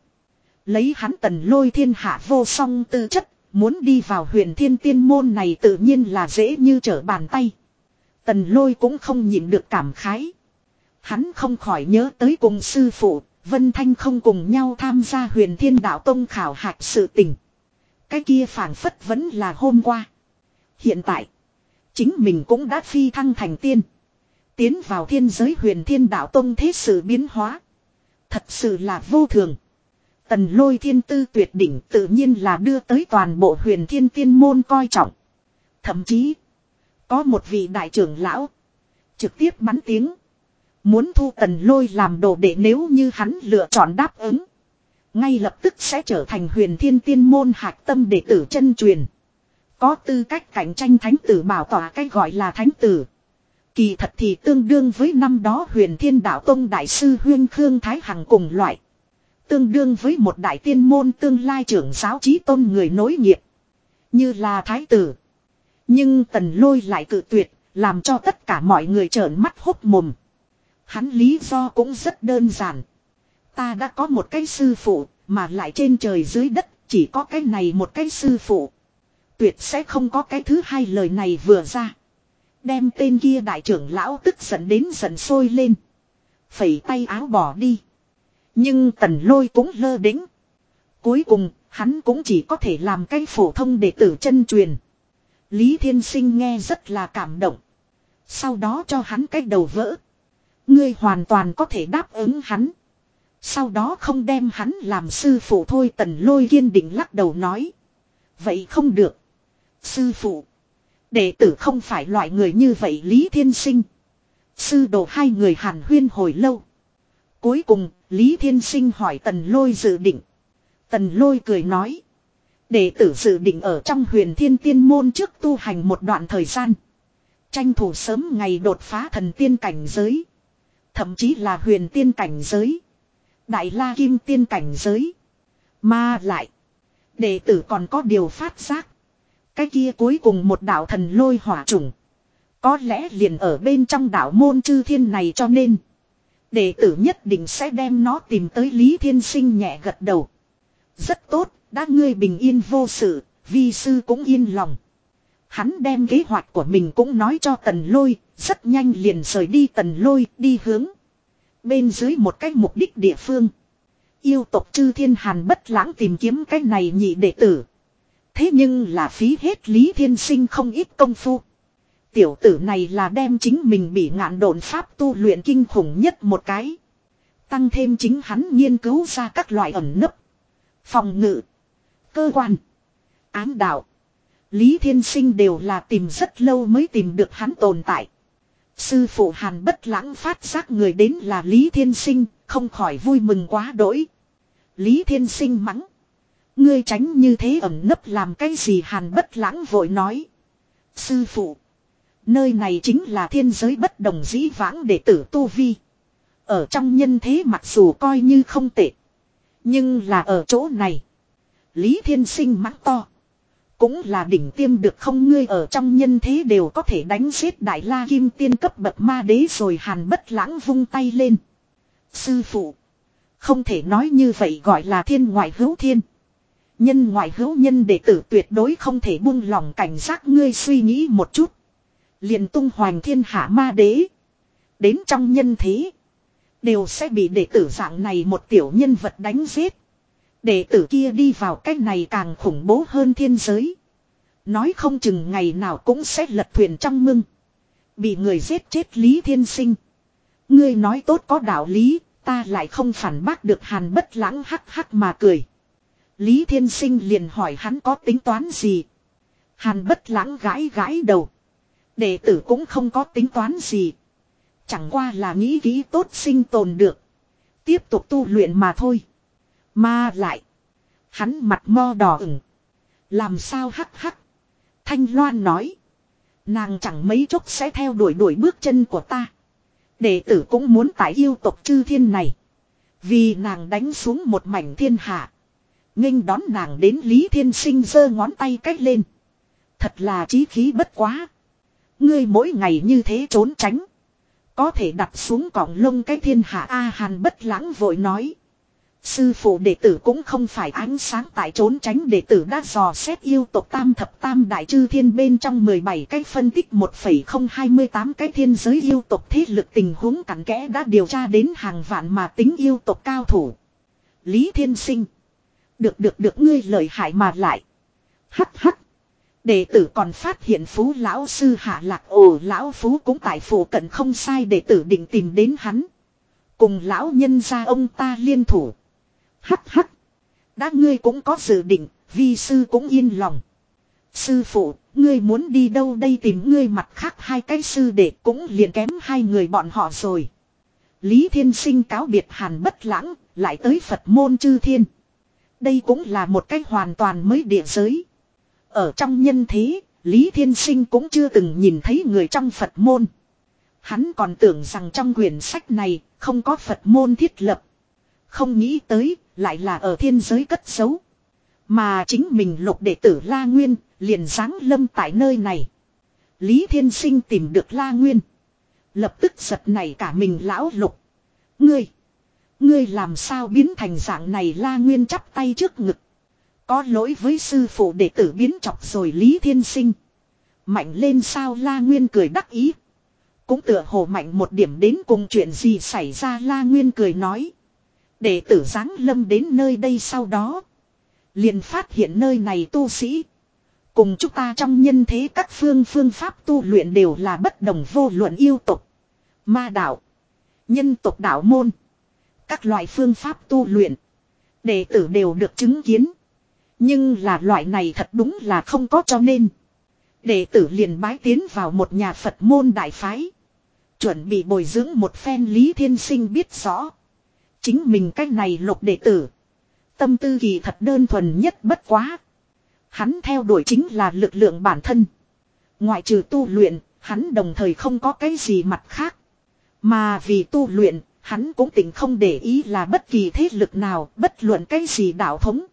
Lấy hắn tần lôi thiên hạ vô song tư chất, muốn đi vào huyền thiên tiên môn này tự nhiên là dễ như trở bàn tay. Tần lôi cũng không nhịn được cảm khái. Hắn không khỏi nhớ tới cùng sư phụ, Vân Thanh không cùng nhau tham gia huyền thiên đạo tông khảo hạch sự tình. Cái kia phản phất vẫn là hôm qua. Hiện tại, chính mình cũng đã phi thăng thành tiên. Tiến vào thiên giới huyền thiên đạo tông thế sự biến hóa. Thật sự là vô thường. Tần lôi thiên tư tuyệt đỉnh tự nhiên là đưa tới toàn bộ huyền thiên tiên môn coi trọng. Thậm chí, có một vị đại trưởng lão, trực tiếp bắn tiếng. Muốn thu tần lôi làm đồ để nếu như hắn lựa chọn đáp ứng. Ngay lập tức sẽ trở thành huyền thiên tiên môn hạc tâm đệ tử chân truyền. Có tư cách cạnh tranh thánh tử bảo tỏa cách gọi là thánh tử. Kỳ thật thì tương đương với năm đó huyền thiên đạo tông đại sư huyên khương thái hằng cùng loại. Tương đương với một đại tiên môn tương lai trưởng giáo trí tôn người nối nghiệp. Như là thái tử. Nhưng tần lôi lại cự tuyệt, làm cho tất cả mọi người trợn mắt hốt mồm. Hắn lý do cũng rất đơn giản. Ta đã có một cái sư phụ, mà lại trên trời dưới đất, chỉ có cái này một cái sư phụ. Tuyệt sẽ không có cái thứ hai lời này vừa ra. Đem tên kia đại trưởng lão tức giận đến giận sôi lên. Phẩy tay áo bỏ đi. Nhưng tần lôi cũng lơ đính. Cuối cùng, hắn cũng chỉ có thể làm cái phổ thông đệ tử chân truyền. Lý Thiên Sinh nghe rất là cảm động. Sau đó cho hắn cái đầu vỡ. Ngươi hoàn toàn có thể đáp ứng hắn. Sau đó không đem hắn làm sư phụ thôi tần lôi kiên định lắc đầu nói. Vậy không được. Sư phụ. Đệ tử không phải loại người như vậy Lý Thiên Sinh. Sư đồ hai người hàn huyên hồi lâu. Cuối cùng, Lý Thiên Sinh hỏi Tần Lôi dự định. Tần Lôi cười nói. Đệ tử dự định ở trong huyền thiên tiên môn trước tu hành một đoạn thời gian. Tranh thủ sớm ngày đột phá thần tiên cảnh giới. Thậm chí là huyền tiên cảnh giới. Đại la kim tiên cảnh giới. Mà lại. Đệ tử còn có điều phát giác. Cái kia cuối cùng một đạo thần lôi hỏa trùng. Có lẽ liền ở bên trong đạo môn chư thiên này cho nên. Đệ tử nhất định sẽ đem nó tìm tới Lý Thiên Sinh nhẹ gật đầu. Rất tốt, đã ngươi bình yên vô sự, vi sư cũng yên lòng. Hắn đem kế hoạch của mình cũng nói cho tần lôi, rất nhanh liền rời đi tần lôi đi hướng. Bên dưới một cái mục đích địa phương. Yêu tộc chư thiên hàn bất lãng tìm kiếm cái này nhị đệ tử. Thế nhưng là phí hết Lý Thiên Sinh không ít công phu. Tiểu tử này là đem chính mình bị ngạn đồn pháp tu luyện kinh khủng nhất một cái. Tăng thêm chính hắn nghiên cứu ra các loại ẩn nấp. Phòng ngự. Cơ quan. Ám đạo. Lý Thiên Sinh đều là tìm rất lâu mới tìm được hắn tồn tại. Sư phụ Hàn bất lãng phát giác người đến là Lý Thiên Sinh, không khỏi vui mừng quá đỗi. Lý Thiên Sinh mắng. Ngươi tránh như thế ẩm nấp làm cái gì Hàn bất lãng vội nói. Sư phụ. Nơi này chính là thiên giới bất đồng dĩ vãng để tử tu vi. Ở trong nhân thế mặc dù coi như không tệ. Nhưng là ở chỗ này. Lý Thiên Sinh mắng to. Cũng là đỉnh tiêm được không ngươi ở trong nhân thế đều có thể đánh giết đại la kim tiên cấp bậc ma đế rồi hàn bất lãng vung tay lên. Sư phụ. Không thể nói như vậy gọi là thiên ngoại hữu thiên. Nhân ngoại hữu nhân đệ tử tuyệt đối không thể buông lòng cảnh giác ngươi suy nghĩ một chút. liền tung hoành thiên hạ ma đế. Đến trong nhân thế. Đều sẽ bị đệ tử dạng này một tiểu nhân vật đánh giết. Đệ tử kia đi vào cách này càng khủng bố hơn thiên giới. Nói không chừng ngày nào cũng sẽ lật thuyền trong mưng. Bị người giết chết Lý Thiên Sinh. Ngươi nói tốt có đạo lý, ta lại không phản bác được hàn bất lãng hắc hắc mà cười. Lý Thiên Sinh liền hỏi hắn có tính toán gì. Hàn bất lãng gãi gãi đầu. Đệ tử cũng không có tính toán gì. Chẳng qua là nghĩ kỹ tốt sinh tồn được. Tiếp tục tu luyện mà thôi. Mà lại. Hắn mặt mo đỏ ửng. Làm sao hắc hắc. Thanh Loan nói. Nàng chẳng mấy chốc sẽ theo đuổi đuổi bước chân của ta. Đệ tử cũng muốn tải yêu tộc chư thiên này. Vì nàng đánh xuống một mảnh thiên hạ nghênh đón nàng đến Lý Thiên Sinh giơ ngón tay cách lên. Thật là trí khí bất quá. Ngươi mỗi ngày như thế trốn tránh. Có thể đặt xuống cọng lông cái thiên hạ A Hàn bất lãng vội nói. Sư phụ đệ tử cũng không phải ánh sáng tại trốn tránh đệ tử đã dò xét yêu tộc tam thập tam đại chư thiên bên trong 17 cái phân tích 1,028 cái thiên giới yêu tộc thế lực tình huống cặn kẽ đã điều tra đến hàng vạn mà tính yêu tộc cao thủ. Lý Thiên Sinh. Được được được ngươi lợi hại mà lại. Hắc hắc. Đệ tử còn phát hiện phú lão sư hạ lạc ồ lão phú cũng tại phủ cận không sai đệ tử định tìm đến hắn. Cùng lão nhân gia ông ta liên thủ. Hắc hắc. Đã ngươi cũng có dự định, vi sư cũng yên lòng. Sư phụ, ngươi muốn đi đâu đây tìm ngươi mặt khác hai cái sư đệ cũng liền kém hai người bọn họ rồi. Lý Thiên Sinh cáo biệt hàn bất lãng, lại tới Phật môn chư thiên. Đây cũng là một cách hoàn toàn mới địa giới. Ở trong nhân thế, Lý Thiên Sinh cũng chưa từng nhìn thấy người trong Phật môn. Hắn còn tưởng rằng trong quyển sách này không có Phật môn thiết lập. Không nghĩ tới, lại là ở thiên giới cất giấu. Mà chính mình lục đệ tử La Nguyên, liền giáng lâm tại nơi này. Lý Thiên Sinh tìm được La Nguyên. Lập tức giật này cả mình lão lục. Ngươi! Ngươi làm sao biến thành dạng này La Nguyên chắp tay trước ngực. Có lỗi với sư phụ đệ tử biến chọc rồi Lý Thiên Sinh. Mạnh lên sao La Nguyên cười đắc ý. Cũng tựa hồ mạnh một điểm đến cùng chuyện gì xảy ra La Nguyên cười nói. Đệ tử giáng lâm đến nơi đây sau đó. Liền phát hiện nơi này tu sĩ. Cùng chúng ta trong nhân thế các phương phương pháp tu luyện đều là bất đồng vô luận yêu tục. Ma đạo. Nhân tục đạo môn. Các loại phương pháp tu luyện. Đệ tử đều được chứng kiến. Nhưng là loại này thật đúng là không có cho nên. Đệ tử liền bái tiến vào một nhà Phật môn đại phái. Chuẩn bị bồi dưỡng một phen Lý Thiên Sinh biết rõ. Chính mình cách này lục đệ tử. Tâm tư kỳ thật đơn thuần nhất bất quá. Hắn theo đuổi chính là lực lượng bản thân. Ngoại trừ tu luyện, hắn đồng thời không có cái gì mặt khác. Mà vì tu luyện, hắn cũng tỉnh không để ý là bất kỳ thế lực nào, bất luận cái gì đạo thống.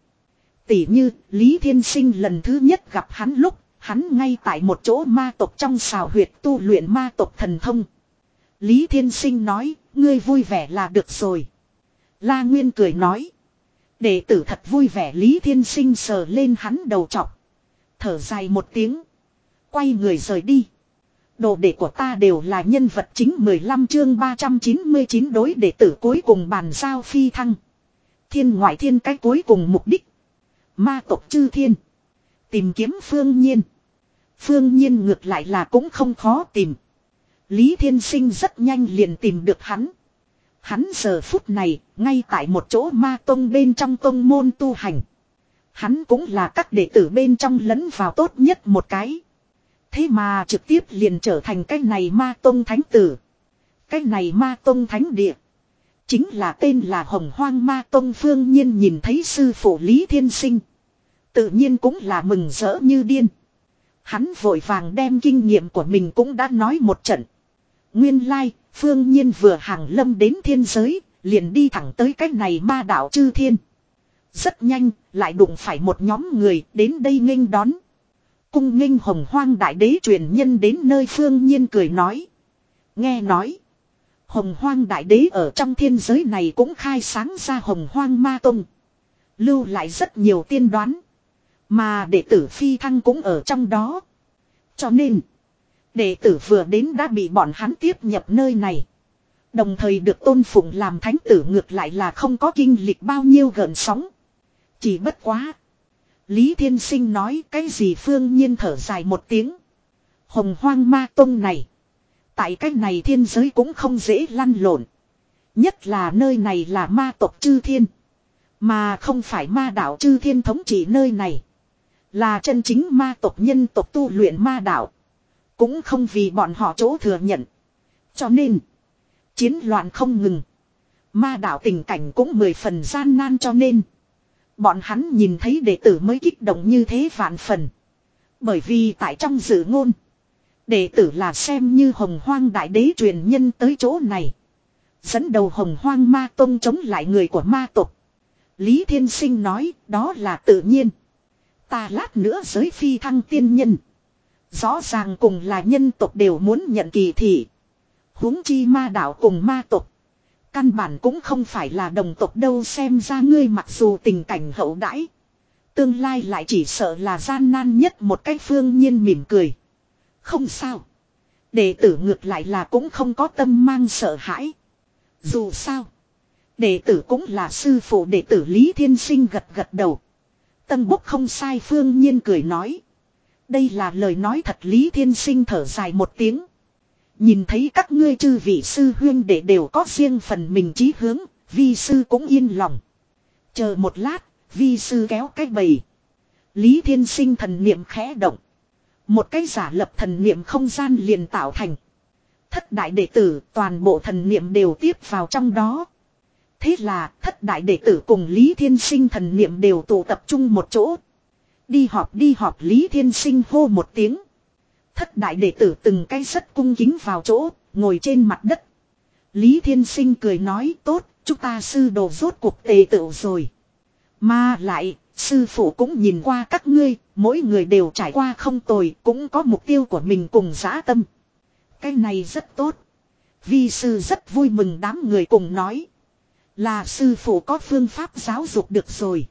Tỉ như, Lý Thiên Sinh lần thứ nhất gặp hắn lúc, hắn ngay tại một chỗ ma tộc trong xào huyệt tu luyện ma tộc thần thông. Lý Thiên Sinh nói, ngươi vui vẻ là được rồi. La Nguyên cười nói. Đệ tử thật vui vẻ Lý Thiên Sinh sờ lên hắn đầu chọc. Thở dài một tiếng. Quay người rời đi. Đồ đệ của ta đều là nhân vật chính 15 chương 399 đối đệ tử cuối cùng bàn giao phi thăng. Thiên ngoại thiên cái cuối cùng mục đích. Ma tộc chư thiên. Tìm kiếm phương nhiên. Phương nhiên ngược lại là cũng không khó tìm. Lý Thiên Sinh rất nhanh liền tìm được hắn. Hắn giờ phút này, ngay tại một chỗ ma tông bên trong tông môn tu hành. Hắn cũng là các đệ tử bên trong lẫn vào tốt nhất một cái. Thế mà trực tiếp liền trở thành cái này ma tông thánh tử. Cái này ma tông thánh địa. Chính là tên là Hồng Hoang Ma Tông Phương Nhiên nhìn thấy sư phụ Lý Thiên Sinh. Tự nhiên cũng là mừng rỡ như điên. Hắn vội vàng đem kinh nghiệm của mình cũng đã nói một trận. Nguyên lai, Phương Nhiên vừa hàng lâm đến thiên giới, liền đi thẳng tới cái này ma đạo chư thiên. Rất nhanh, lại đụng phải một nhóm người đến đây nghênh đón. Cung nghênh hồng hoang đại đế truyền nhân đến nơi Phương Nhiên cười nói. Nghe nói. Hồng hoang đại đế ở trong thiên giới này cũng khai sáng ra hồng hoang ma tông. Lưu lại rất nhiều tiên đoán. Mà đệ tử phi thăng cũng ở trong đó. Cho nên. Đệ tử vừa đến đã bị bọn hắn tiếp nhập nơi này. Đồng thời được tôn phụng làm thánh tử ngược lại là không có kinh lịch bao nhiêu gần sóng. Chỉ bất quá. Lý Thiên Sinh nói cái gì phương nhiên thở dài một tiếng. Hồng hoang ma tông này. Tại cách này thiên giới cũng không dễ lăn lộn. Nhất là nơi này là ma tộc chư thiên. Mà không phải ma đạo chư thiên thống trị nơi này. Là chân chính ma tộc nhân tộc tu luyện ma đạo. Cũng không vì bọn họ chỗ thừa nhận. Cho nên. Chiến loạn không ngừng. Ma đạo tình cảnh cũng mười phần gian nan cho nên. Bọn hắn nhìn thấy đệ tử mới kích động như thế vạn phần. Bởi vì tại trong dự ngôn. Đệ tử là xem như hồng hoang đại đế truyền nhân tới chỗ này. Dẫn đầu hồng hoang ma tông chống lại người của ma tộc. Lý Thiên Sinh nói, đó là tự nhiên. Ta lát nữa giới phi thăng tiên nhân. Rõ ràng cùng là nhân tộc đều muốn nhận kỳ thị. huống chi ma đạo cùng ma tộc. Căn bản cũng không phải là đồng tộc đâu xem ra ngươi mặc dù tình cảnh hậu đãi. Tương lai lại chỉ sợ là gian nan nhất một cách phương nhiên mỉm cười. Không sao. Đệ tử ngược lại là cũng không có tâm mang sợ hãi. Dù sao. Đệ tử cũng là sư phụ đệ tử Lý Thiên Sinh gật gật đầu. Tân búc không sai phương nhiên cười nói. Đây là lời nói thật Lý Thiên Sinh thở dài một tiếng. Nhìn thấy các ngươi chư vị sư huyên đệ đều có riêng phần mình chí hướng, vi sư cũng yên lòng. Chờ một lát, vi sư kéo cái bầy. Lý Thiên Sinh thần niệm khẽ động. Một cái giả lập thần niệm không gian liền tạo thành. Thất đại đệ tử toàn bộ thần niệm đều tiếp vào trong đó. Thế là thất đại đệ tử cùng Lý Thiên Sinh thần niệm đều tụ tập trung một chỗ. Đi họp đi họp Lý Thiên Sinh hô một tiếng. Thất đại đệ tử từng cái rất cung kính vào chỗ, ngồi trên mặt đất. Lý Thiên Sinh cười nói tốt, chúng ta sư đồ rốt cuộc tề tựu rồi. Mà lại, sư phụ cũng nhìn qua các ngươi, mỗi người đều trải qua không tồi, cũng có mục tiêu của mình cùng giã tâm. Cái này rất tốt. Vi sư rất vui mừng đám người cùng nói. Là sư phụ có phương pháp giáo dục được rồi.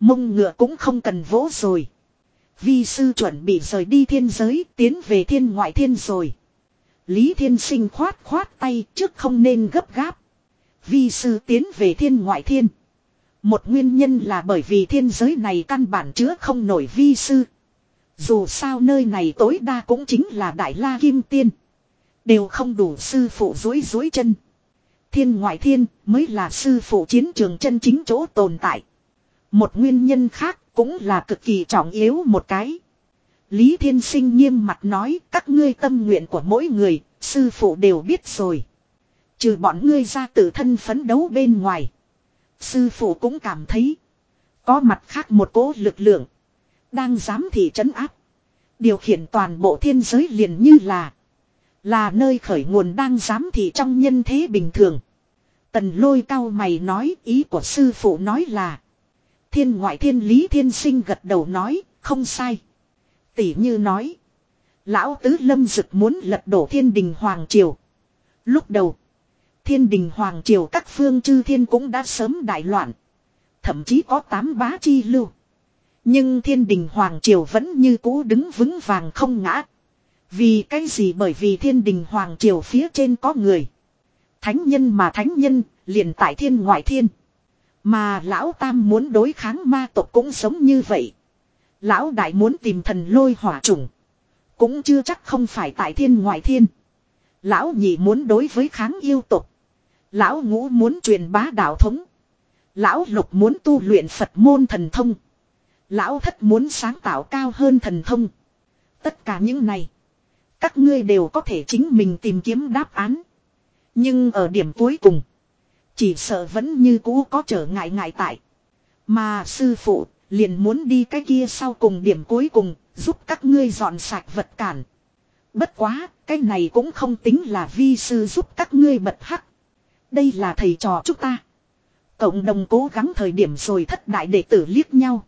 Mông ngựa cũng không cần vỗ rồi. Vi sư chuẩn bị rời đi thiên giới, tiến về thiên ngoại thiên rồi. Lý thiên sinh khoát khoát tay trước không nên gấp gáp. Vi sư tiến về thiên ngoại thiên. Một nguyên nhân là bởi vì thiên giới này căn bản chứa không nổi vi sư. Dù sao nơi này tối đa cũng chính là Đại La Kim Tiên. Đều không đủ sư phụ dối dối chân. Thiên ngoại thiên mới là sư phụ chiến trường chân chính chỗ tồn tại. Một nguyên nhân khác cũng là cực kỳ trọng yếu một cái. Lý Thiên Sinh nghiêm mặt nói các ngươi tâm nguyện của mỗi người, sư phụ đều biết rồi. Trừ bọn ngươi ra tự thân phấn đấu bên ngoài. Sư phụ cũng cảm thấy có mặt khác một cố lực lượng đang dám thị trấn áp. Điều khiển toàn bộ thiên giới liền như là là nơi khởi nguồn đang dám thị trong nhân thế bình thường. Tần lôi cao mày nói ý của sư phụ nói là Thiên ngoại thiên lý thiên sinh gật đầu nói, không sai. Tỷ như nói. Lão tứ lâm dực muốn lật đổ thiên đình hoàng triều. Lúc đầu. Thiên đình hoàng triều các phương chư thiên cũng đã sớm đại loạn. Thậm chí có tám bá chi lưu. Nhưng thiên đình hoàng triều vẫn như cũ đứng vững vàng không ngã. Vì cái gì bởi vì thiên đình hoàng triều phía trên có người. Thánh nhân mà thánh nhân liền tại thiên ngoại thiên. Mà lão tam muốn đối kháng ma tộc cũng sống như vậy. Lão đại muốn tìm thần lôi hỏa trùng. Cũng chưa chắc không phải tại thiên ngoại thiên. Lão nhị muốn đối với kháng yêu tộc. Lão ngũ muốn truyền bá đạo thống. Lão lục muốn tu luyện Phật môn thần thông. Lão thất muốn sáng tạo cao hơn thần thông. Tất cả những này. Các ngươi đều có thể chính mình tìm kiếm đáp án. Nhưng ở điểm cuối cùng. Chỉ sợ vẫn như cũ có trở ngại ngại tại. Mà sư phụ liền muốn đi cái kia sau cùng điểm cuối cùng, giúp các ngươi dọn sạch vật cản. Bất quá, cái này cũng không tính là vi sư giúp các ngươi bật hắc. Đây là thầy trò chúng ta. Cộng đồng cố gắng thời điểm rồi thất đại đệ tử liếc nhau.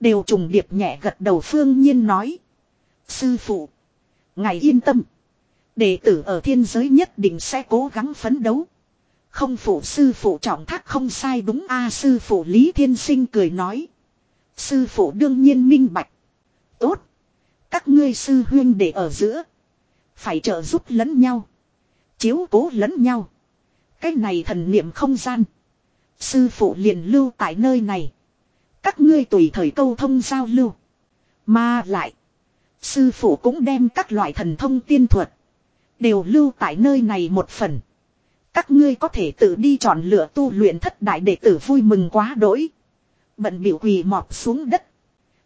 Đều trùng điệp nhẹ gật đầu phương nhiên nói. Sư phụ. Ngài yên tâm. Đệ tử ở thiên giới nhất định sẽ cố gắng phấn đấu. Không phụ sư phụ trọng thác không sai đúng a à, sư phụ Lý Thiên Sinh cười nói. Sư phụ đương nhiên minh bạch. Tốt. Các ngươi sư huyên để ở giữa. Phải trợ giúp lẫn nhau. Chiếu cố lẫn nhau. Cái này thần niệm không gian. Sư phụ liền lưu tại nơi này. Các ngươi tùy thời câu thông giao lưu. Mà lại. Sư phụ cũng đem các loại thần thông tiên thuật. Đều lưu tại nơi này một phần. Các ngươi có thể tự đi chọn lựa tu luyện thất đại đệ tử vui mừng quá đỗi. Bận biểu quỳ mọp xuống đất.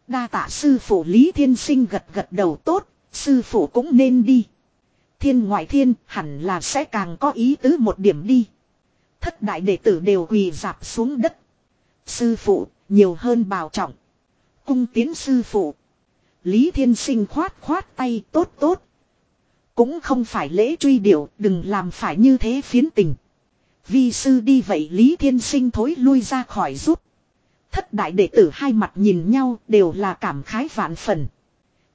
Đa tạ sư phụ Lý Thiên Sinh gật gật đầu tốt, sư phụ cũng nên đi. Thiên ngoại thiên hẳn là sẽ càng có ý tứ một điểm đi. Thất đại đệ tử đều quỳ dạp xuống đất. Sư phụ, nhiều hơn bào trọng. Cung tiến sư phụ. Lý Thiên Sinh khoát khoát tay tốt tốt. Cũng không phải lễ truy điệu, đừng làm phải như thế phiến tình. Vi sư đi vậy Lý Thiên Sinh thối lui ra khỏi giúp. Thất đại đệ tử hai mặt nhìn nhau đều là cảm khái vạn phần.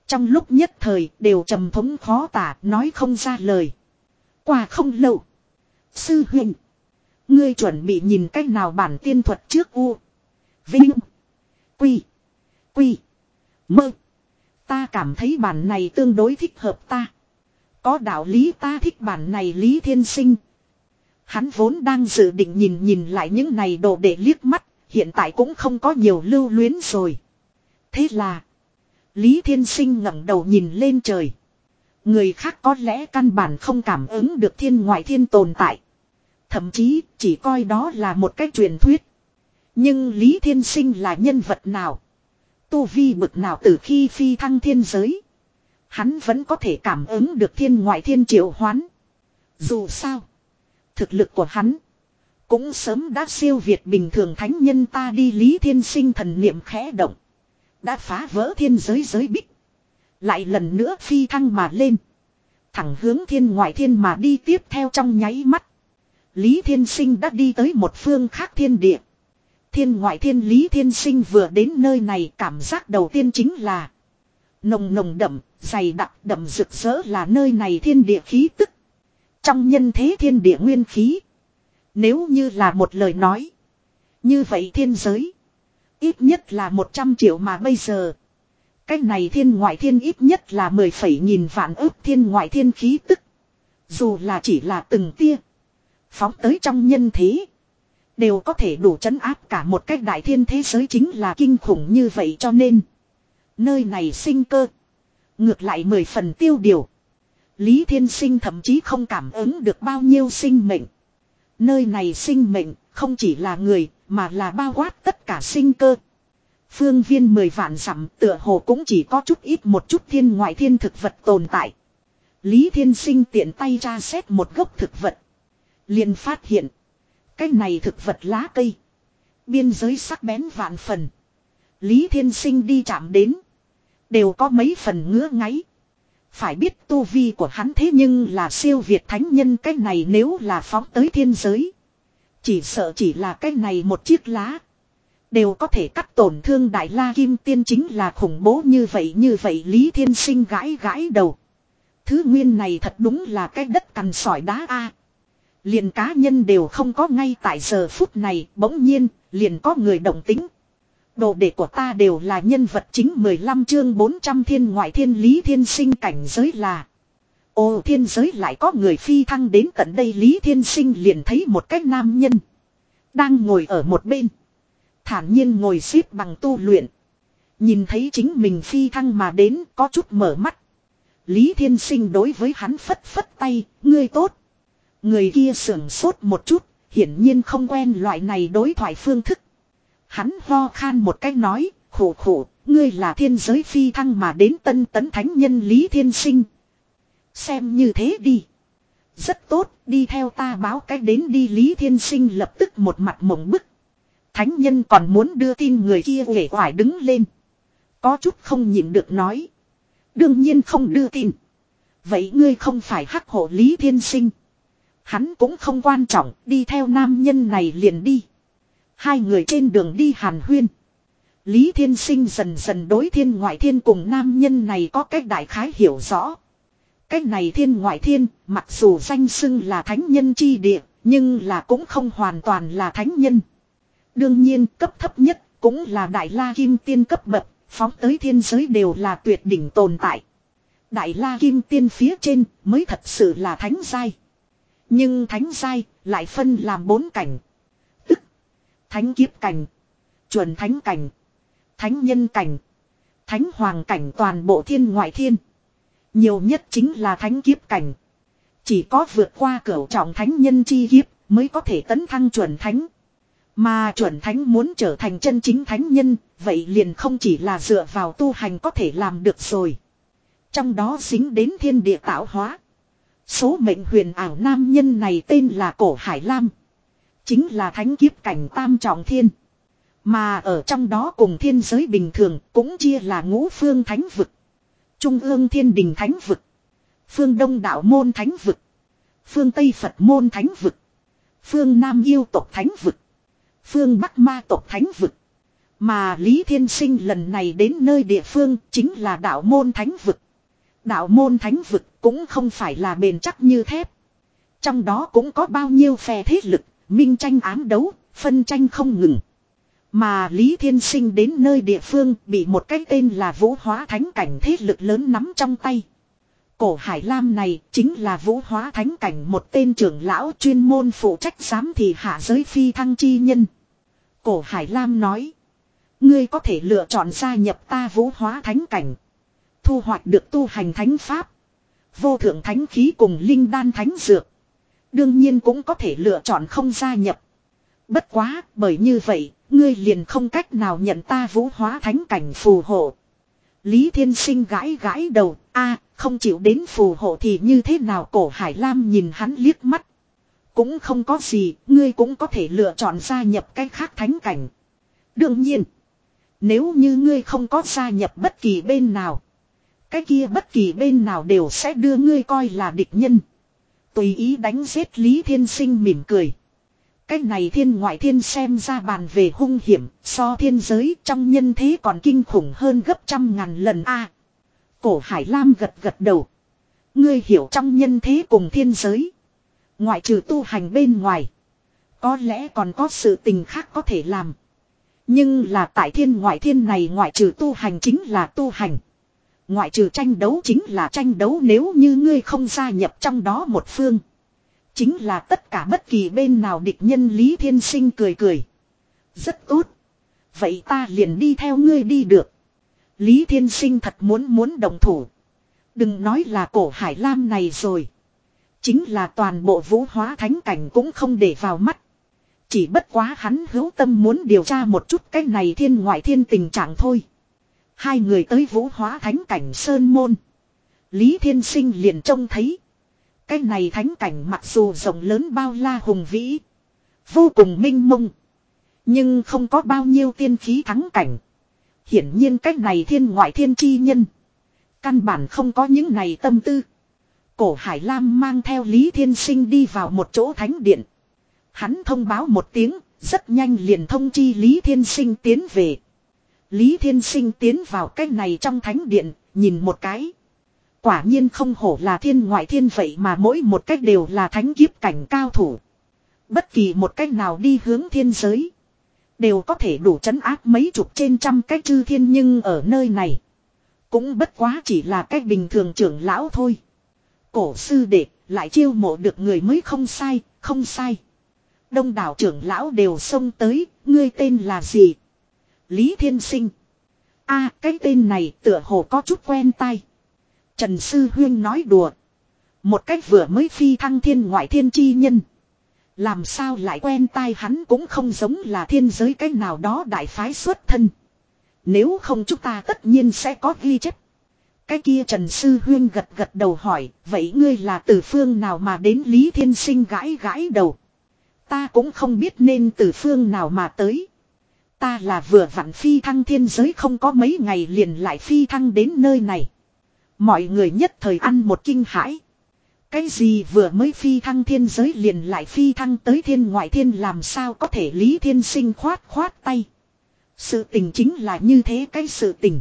Trong lúc nhất thời đều trầm thống khó tả nói không ra lời. Qua không lâu. Sư huynh. Ngươi chuẩn bị nhìn cách nào bản tiên thuật trước u. Vinh. Quy. Quy. Mơ. Ta cảm thấy bản này tương đối thích hợp ta. Có đạo lý ta thích bản này Lý Thiên Sinh. Hắn vốn đang dự định nhìn nhìn lại những này đồ để liếc mắt, hiện tại cũng không có nhiều lưu luyến rồi. Thế là, Lý Thiên Sinh ngẩng đầu nhìn lên trời. Người khác có lẽ căn bản không cảm ứng được thiên ngoại thiên tồn tại. Thậm chí chỉ coi đó là một cái truyền thuyết. Nhưng Lý Thiên Sinh là nhân vật nào? Tu vi bực nào từ khi phi thăng thiên giới? Hắn vẫn có thể cảm ứng được thiên ngoại thiên triệu hoán. Dù sao. Thực lực của hắn. Cũng sớm đã siêu việt bình thường thánh nhân ta đi lý thiên sinh thần niệm khẽ động. Đã phá vỡ thiên giới giới bích. Lại lần nữa phi thăng mà lên. Thẳng hướng thiên ngoại thiên mà đi tiếp theo trong nháy mắt. Lý thiên sinh đã đi tới một phương khác thiên địa. Thiên ngoại thiên Lý thiên sinh vừa đến nơi này cảm giác đầu tiên chính là. Nồng nồng đậm, dày đặc đậm rực rỡ là nơi này thiên địa khí tức. Trong nhân thế thiên địa nguyên khí. Nếu như là một lời nói. Như vậy thiên giới. Ít nhất là 100 triệu mà bây giờ. Cách này thiên ngoại thiên ít nhất là 10 phẩy nghìn vạn ước thiên ngoại thiên khí tức. Dù là chỉ là từng tia. Phóng tới trong nhân thế. Đều có thể đủ chấn áp cả một cách đại thiên thế giới chính là kinh khủng như vậy cho nên. Nơi này sinh cơ. Ngược lại mười phần tiêu điều. Lý Thiên Sinh thậm chí không cảm ứng được bao nhiêu sinh mệnh. Nơi này sinh mệnh không chỉ là người, mà là bao quát tất cả sinh cơ. Phương viên mười vạn dặm tựa hồ cũng chỉ có chút ít một chút thiên ngoại thiên thực vật tồn tại. Lý Thiên Sinh tiện tay ra xét một gốc thực vật. liền phát hiện. Cái này thực vật lá cây. Biên giới sắc bén vạn phần. Lý Thiên Sinh đi chạm đến. Đều có mấy phần ngứa ngáy. Phải biết tu vi của hắn thế nhưng là siêu việt thánh nhân, cái này nếu là phóng tới thiên giới. Chỉ sợ chỉ là cái này một chiếc lá. Đều có thể cắt tổn thương đại la kim tiên chính là khủng bố như vậy như vậy Lý Thiên Sinh gãi gãi đầu. Thứ nguyên này thật đúng là cái đất cằn sỏi đá a. Liền cá nhân đều không có ngay tại giờ phút này, bỗng nhiên, liền có người động tính Đồ đệ của ta đều là nhân vật chính 15 chương 400 thiên ngoại thiên lý thiên sinh cảnh giới là. Ồ thiên giới lại có người phi thăng đến tận đây Lý Thiên Sinh liền thấy một cái nam nhân. Đang ngồi ở một bên. Thản nhiên ngồi xếp bằng tu luyện. Nhìn thấy chính mình phi thăng mà đến có chút mở mắt. Lý Thiên Sinh đối với hắn phất phất tay, ngươi tốt. Người kia sưởng sốt một chút, hiển nhiên không quen loại này đối thoại phương thức. Hắn ho khan một cách nói, khổ khổ, ngươi là thiên giới phi thăng mà đến tân tấn thánh nhân Lý Thiên Sinh. Xem như thế đi. Rất tốt, đi theo ta báo cách đến đi Lý Thiên Sinh lập tức một mặt mộng bức. Thánh nhân còn muốn đưa tin người kia uể oải đứng lên. Có chút không nhịn được nói. Đương nhiên không đưa tin. Vậy ngươi không phải hắc hộ Lý Thiên Sinh. Hắn cũng không quan trọng, đi theo nam nhân này liền đi. Hai người trên đường đi hàn huyên. Lý Thiên Sinh dần dần đối thiên ngoại thiên cùng nam nhân này có cách đại khái hiểu rõ. Cách này thiên ngoại thiên, mặc dù danh xưng là thánh nhân chi địa, Nhưng là cũng không hoàn toàn là thánh nhân. Đương nhiên cấp thấp nhất cũng là đại la kim tiên cấp bậc, phóng tới thiên giới đều là tuyệt đỉnh tồn tại. Đại la kim tiên phía trên mới thật sự là thánh giai. Nhưng thánh giai lại phân làm bốn cảnh. Thánh kiếp cảnh, chuẩn thánh cảnh, thánh nhân cảnh, thánh hoàng cảnh toàn bộ thiên ngoại thiên. Nhiều nhất chính là thánh kiếp cảnh. Chỉ có vượt qua cửa trọng thánh nhân chi kiếp mới có thể tấn thăng chuẩn thánh. Mà chuẩn thánh muốn trở thành chân chính thánh nhân, vậy liền không chỉ là dựa vào tu hành có thể làm được rồi. Trong đó dính đến thiên địa tạo hóa. Số mệnh huyền ảo nam nhân này tên là Cổ Hải Lam. Chính là thánh kiếp cảnh tam trọng thiên. Mà ở trong đó cùng thiên giới bình thường cũng chia là ngũ phương thánh vực. Trung ương thiên đình thánh vực. Phương Đông đạo môn thánh vực. Phương Tây Phật môn thánh vực. Phương Nam yêu tộc thánh vực. Phương Bắc ma tộc thánh vực. Mà Lý Thiên Sinh lần này đến nơi địa phương chính là đạo môn thánh vực. Đạo môn thánh vực cũng không phải là bền chắc như thép. Trong đó cũng có bao nhiêu phe thế lực, minh tranh ám đấu, phân tranh không ngừng. Mà Lý Thiên Sinh đến nơi địa phương bị một cái tên là Vũ Hóa Thánh Cảnh thế lực lớn nắm trong tay. Cổ Hải Lam này chính là Vũ Hóa Thánh Cảnh một tên trưởng lão chuyên môn phụ trách giám thị hạ giới phi thăng chi nhân. Cổ Hải Lam nói. Ngươi có thể lựa chọn gia nhập ta Vũ Hóa Thánh Cảnh. Thu hoạch được tu hành thánh pháp. Vô thượng thánh khí cùng linh đan thánh dược. Đương nhiên cũng có thể lựa chọn không gia nhập. Bất quá, bởi như vậy, ngươi liền không cách nào nhận ta vũ hóa thánh cảnh phù hộ. Lý Thiên Sinh gãi gãi đầu, a không chịu đến phù hộ thì như thế nào cổ Hải Lam nhìn hắn liếc mắt. Cũng không có gì, ngươi cũng có thể lựa chọn gia nhập cái khác thánh cảnh. Đương nhiên, nếu như ngươi không có gia nhập bất kỳ bên nào, cái kia bất kỳ bên nào đều sẽ đưa ngươi coi là địch nhân. Tùy ý đánh giết Lý Thiên Sinh mỉm cười. Cách này thiên ngoại thiên xem ra bàn về hung hiểm, so thiên giới trong nhân thế còn kinh khủng hơn gấp trăm ngàn lần a. cổ Hải Lam gật gật đầu. Ngươi hiểu trong nhân thế cùng thiên giới. Ngoại trừ tu hành bên ngoài. Có lẽ còn có sự tình khác có thể làm. Nhưng là tại thiên ngoại thiên này ngoại trừ tu hành chính là tu hành. Ngoại trừ tranh đấu chính là tranh đấu nếu như ngươi không gia nhập trong đó một phương. Chính là tất cả bất kỳ bên nào địch nhân Lý Thiên Sinh cười cười. Rất tốt. Vậy ta liền đi theo ngươi đi được. Lý Thiên Sinh thật muốn muốn đồng thủ. Đừng nói là cổ Hải Lam này rồi. Chính là toàn bộ vũ hóa thánh cảnh cũng không để vào mắt. Chỉ bất quá hắn hữu tâm muốn điều tra một chút cái này thiên ngoại thiên tình trạng thôi. Hai người tới vũ hóa thánh cảnh Sơn Môn. Lý Thiên Sinh liền trông thấy. Cái này thánh cảnh mặc dù rộng lớn bao la hùng vĩ. Vô cùng minh mông. Nhưng không có bao nhiêu tiên khí thắng cảnh. Hiển nhiên cách này thiên ngoại thiên chi nhân. Căn bản không có những này tâm tư. Cổ Hải Lam mang theo Lý Thiên Sinh đi vào một chỗ thánh điện. Hắn thông báo một tiếng, rất nhanh liền thông chi Lý Thiên Sinh tiến về. Lý Thiên Sinh tiến vào cái này trong thánh điện, nhìn một cái. Quả nhiên không hổ là thiên ngoại thiên vậy mà mỗi một cách đều là thánh kiếp cảnh cao thủ. Bất kỳ một cách nào đi hướng thiên giới. Đều có thể đủ chấn áp mấy chục trên trăm cách chư thiên nhưng ở nơi này. Cũng bất quá chỉ là cách bình thường trưởng lão thôi. Cổ sư đệ lại chiêu mộ được người mới không sai, không sai. Đông đảo trưởng lão đều xông tới, ngươi tên là gì? Lý Thiên Sinh. a cái tên này tựa hồ có chút quen tai. Trần Sư Huyên nói đùa. Một cách vừa mới phi thăng thiên ngoại thiên chi nhân. Làm sao lại quen tai hắn cũng không giống là thiên giới cách nào đó đại phái xuất thân. Nếu không chúng ta tất nhiên sẽ có ghi chép. Cái kia Trần Sư Huyên gật gật đầu hỏi, vậy ngươi là từ phương nào mà đến Lý Thiên Sinh gãi gãi đầu. Ta cũng không biết nên từ phương nào mà tới. Ta là vừa vặn phi thăng thiên giới không có mấy ngày liền lại phi thăng đến nơi này. Mọi người nhất thời ăn một kinh hãi. Cái gì vừa mới phi thăng thiên giới liền lại phi thăng tới thiên ngoại thiên làm sao có thể lý thiên sinh khoát khoát tay. Sự tình chính là như thế cái sự tình.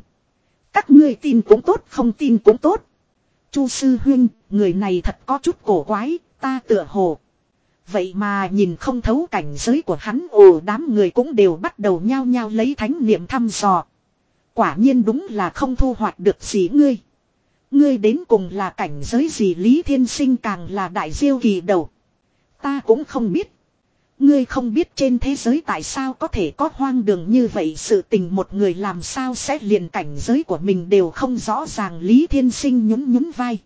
Các ngươi tin cũng tốt không tin cũng tốt. Chu sư huyên, người này thật có chút cổ quái, ta tựa hồ. Vậy mà nhìn không thấu cảnh giới của hắn, ồ, đám người cũng đều bắt đầu nhao nhao lấy thánh niệm thăm dò. Quả nhiên đúng là không thu hoạch được gì ngươi. Ngươi đến cùng là cảnh giới gì Lý Thiên Sinh càng là đại diêu kỳ đầu. Ta cũng không biết. Ngươi không biết trên thế giới tại sao có thể có hoang đường như vậy sự tình một người làm sao sẽ liền cảnh giới của mình đều không rõ ràng Lý Thiên Sinh nhún nhún vai.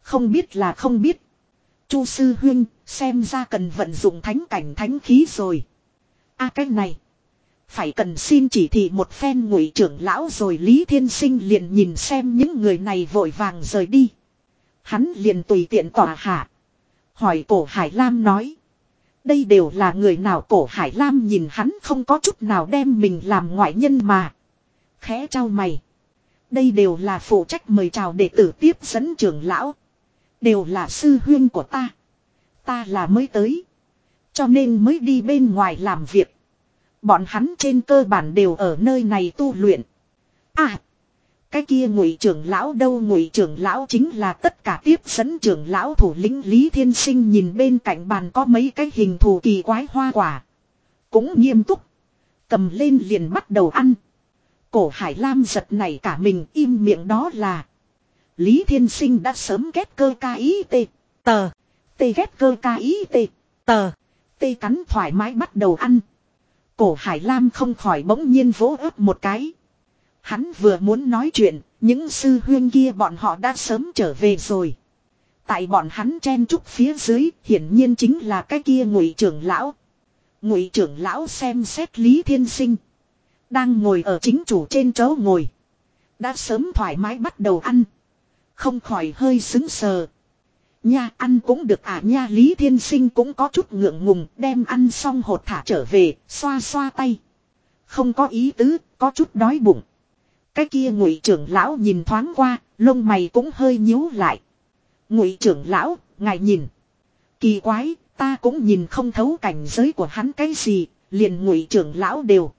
Không biết là không biết. Chu Sư Huyên, xem ra cần vận dụng thánh cảnh thánh khí rồi. a, cái này. Phải cần xin chỉ thị một phen ngụy trưởng lão rồi Lý Thiên Sinh liền nhìn xem những người này vội vàng rời đi. Hắn liền tùy tiện tỏa hạ. Hỏi cổ Hải Lam nói. Đây đều là người nào cổ Hải Lam nhìn hắn không có chút nào đem mình làm ngoại nhân mà. Khẽ trao mày. Đây đều là phụ trách mời chào đệ tử tiếp dẫn trưởng lão. Đều là sư huyên của ta. Ta là mới tới. Cho nên mới đi bên ngoài làm việc. Bọn hắn trên cơ bản đều ở nơi này tu luyện. À. Cái kia ngụy trưởng lão đâu ngụy trưởng lão chính là tất cả tiếp dẫn trưởng lão thủ lĩnh Lý Thiên Sinh nhìn bên cạnh bàn có mấy cái hình thù kỳ quái hoa quả. Cũng nghiêm túc. Cầm lên liền bắt đầu ăn. Cổ Hải Lam giật này cả mình, im miệng đó là. Lý Thiên Sinh đã sớm ghét cơ ca ý tê. Tờ. Tê ghét cơ ca ý tê. Tờ. Tê cắn thoải mái bắt đầu ăn. Cổ Hải Lam không khỏi bỗng nhiên vỗ ớt một cái. Hắn vừa muốn nói chuyện, những sư huyên kia bọn họ đã sớm trở về rồi. Tại bọn hắn chen trúc phía dưới, hiển nhiên chính là cái kia ngụy trưởng lão. Ngụy trưởng lão xem xét Lý Thiên Sinh. Đang ngồi ở chính chủ trên chỗ ngồi. Đã sớm thoải mái bắt đầu ăn. Không khỏi hơi xứng sờ. Nha ăn cũng được à nha Lý Thiên Sinh cũng có chút ngượng ngùng đem ăn xong hột thả trở về, xoa xoa tay. Không có ý tứ, có chút đói bụng. Cái kia ngụy trưởng lão nhìn thoáng qua, lông mày cũng hơi nhíu lại. Ngụy trưởng lão, ngài nhìn. Kỳ quái, ta cũng nhìn không thấu cảnh giới của hắn cái gì, liền ngụy trưởng lão đều.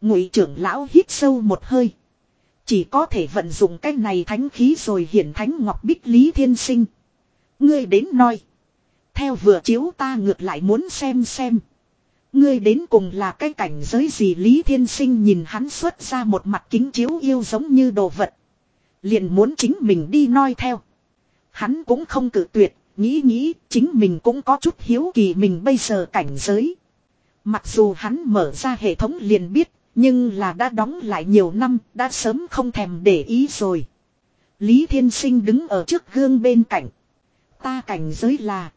Ngụy trưởng lão hít sâu một hơi. Chỉ có thể vận dụng cái này thánh khí rồi hiển thánh ngọc bích lý thiên sinh. Ngươi đến nói. Theo vừa chiếu ta ngược lại muốn xem xem. Ngươi đến cùng là cái cảnh giới gì Lý Thiên Sinh nhìn hắn xuất ra một mặt kính chiếu yêu giống như đồ vật. Liền muốn chính mình đi noi theo. Hắn cũng không cử tuyệt, nghĩ nghĩ chính mình cũng có chút hiếu kỳ mình bây giờ cảnh giới. Mặc dù hắn mở ra hệ thống liền biết, nhưng là đã đóng lại nhiều năm, đã sớm không thèm để ý rồi. Lý Thiên Sinh đứng ở trước gương bên cạnh. Ta cảnh giới là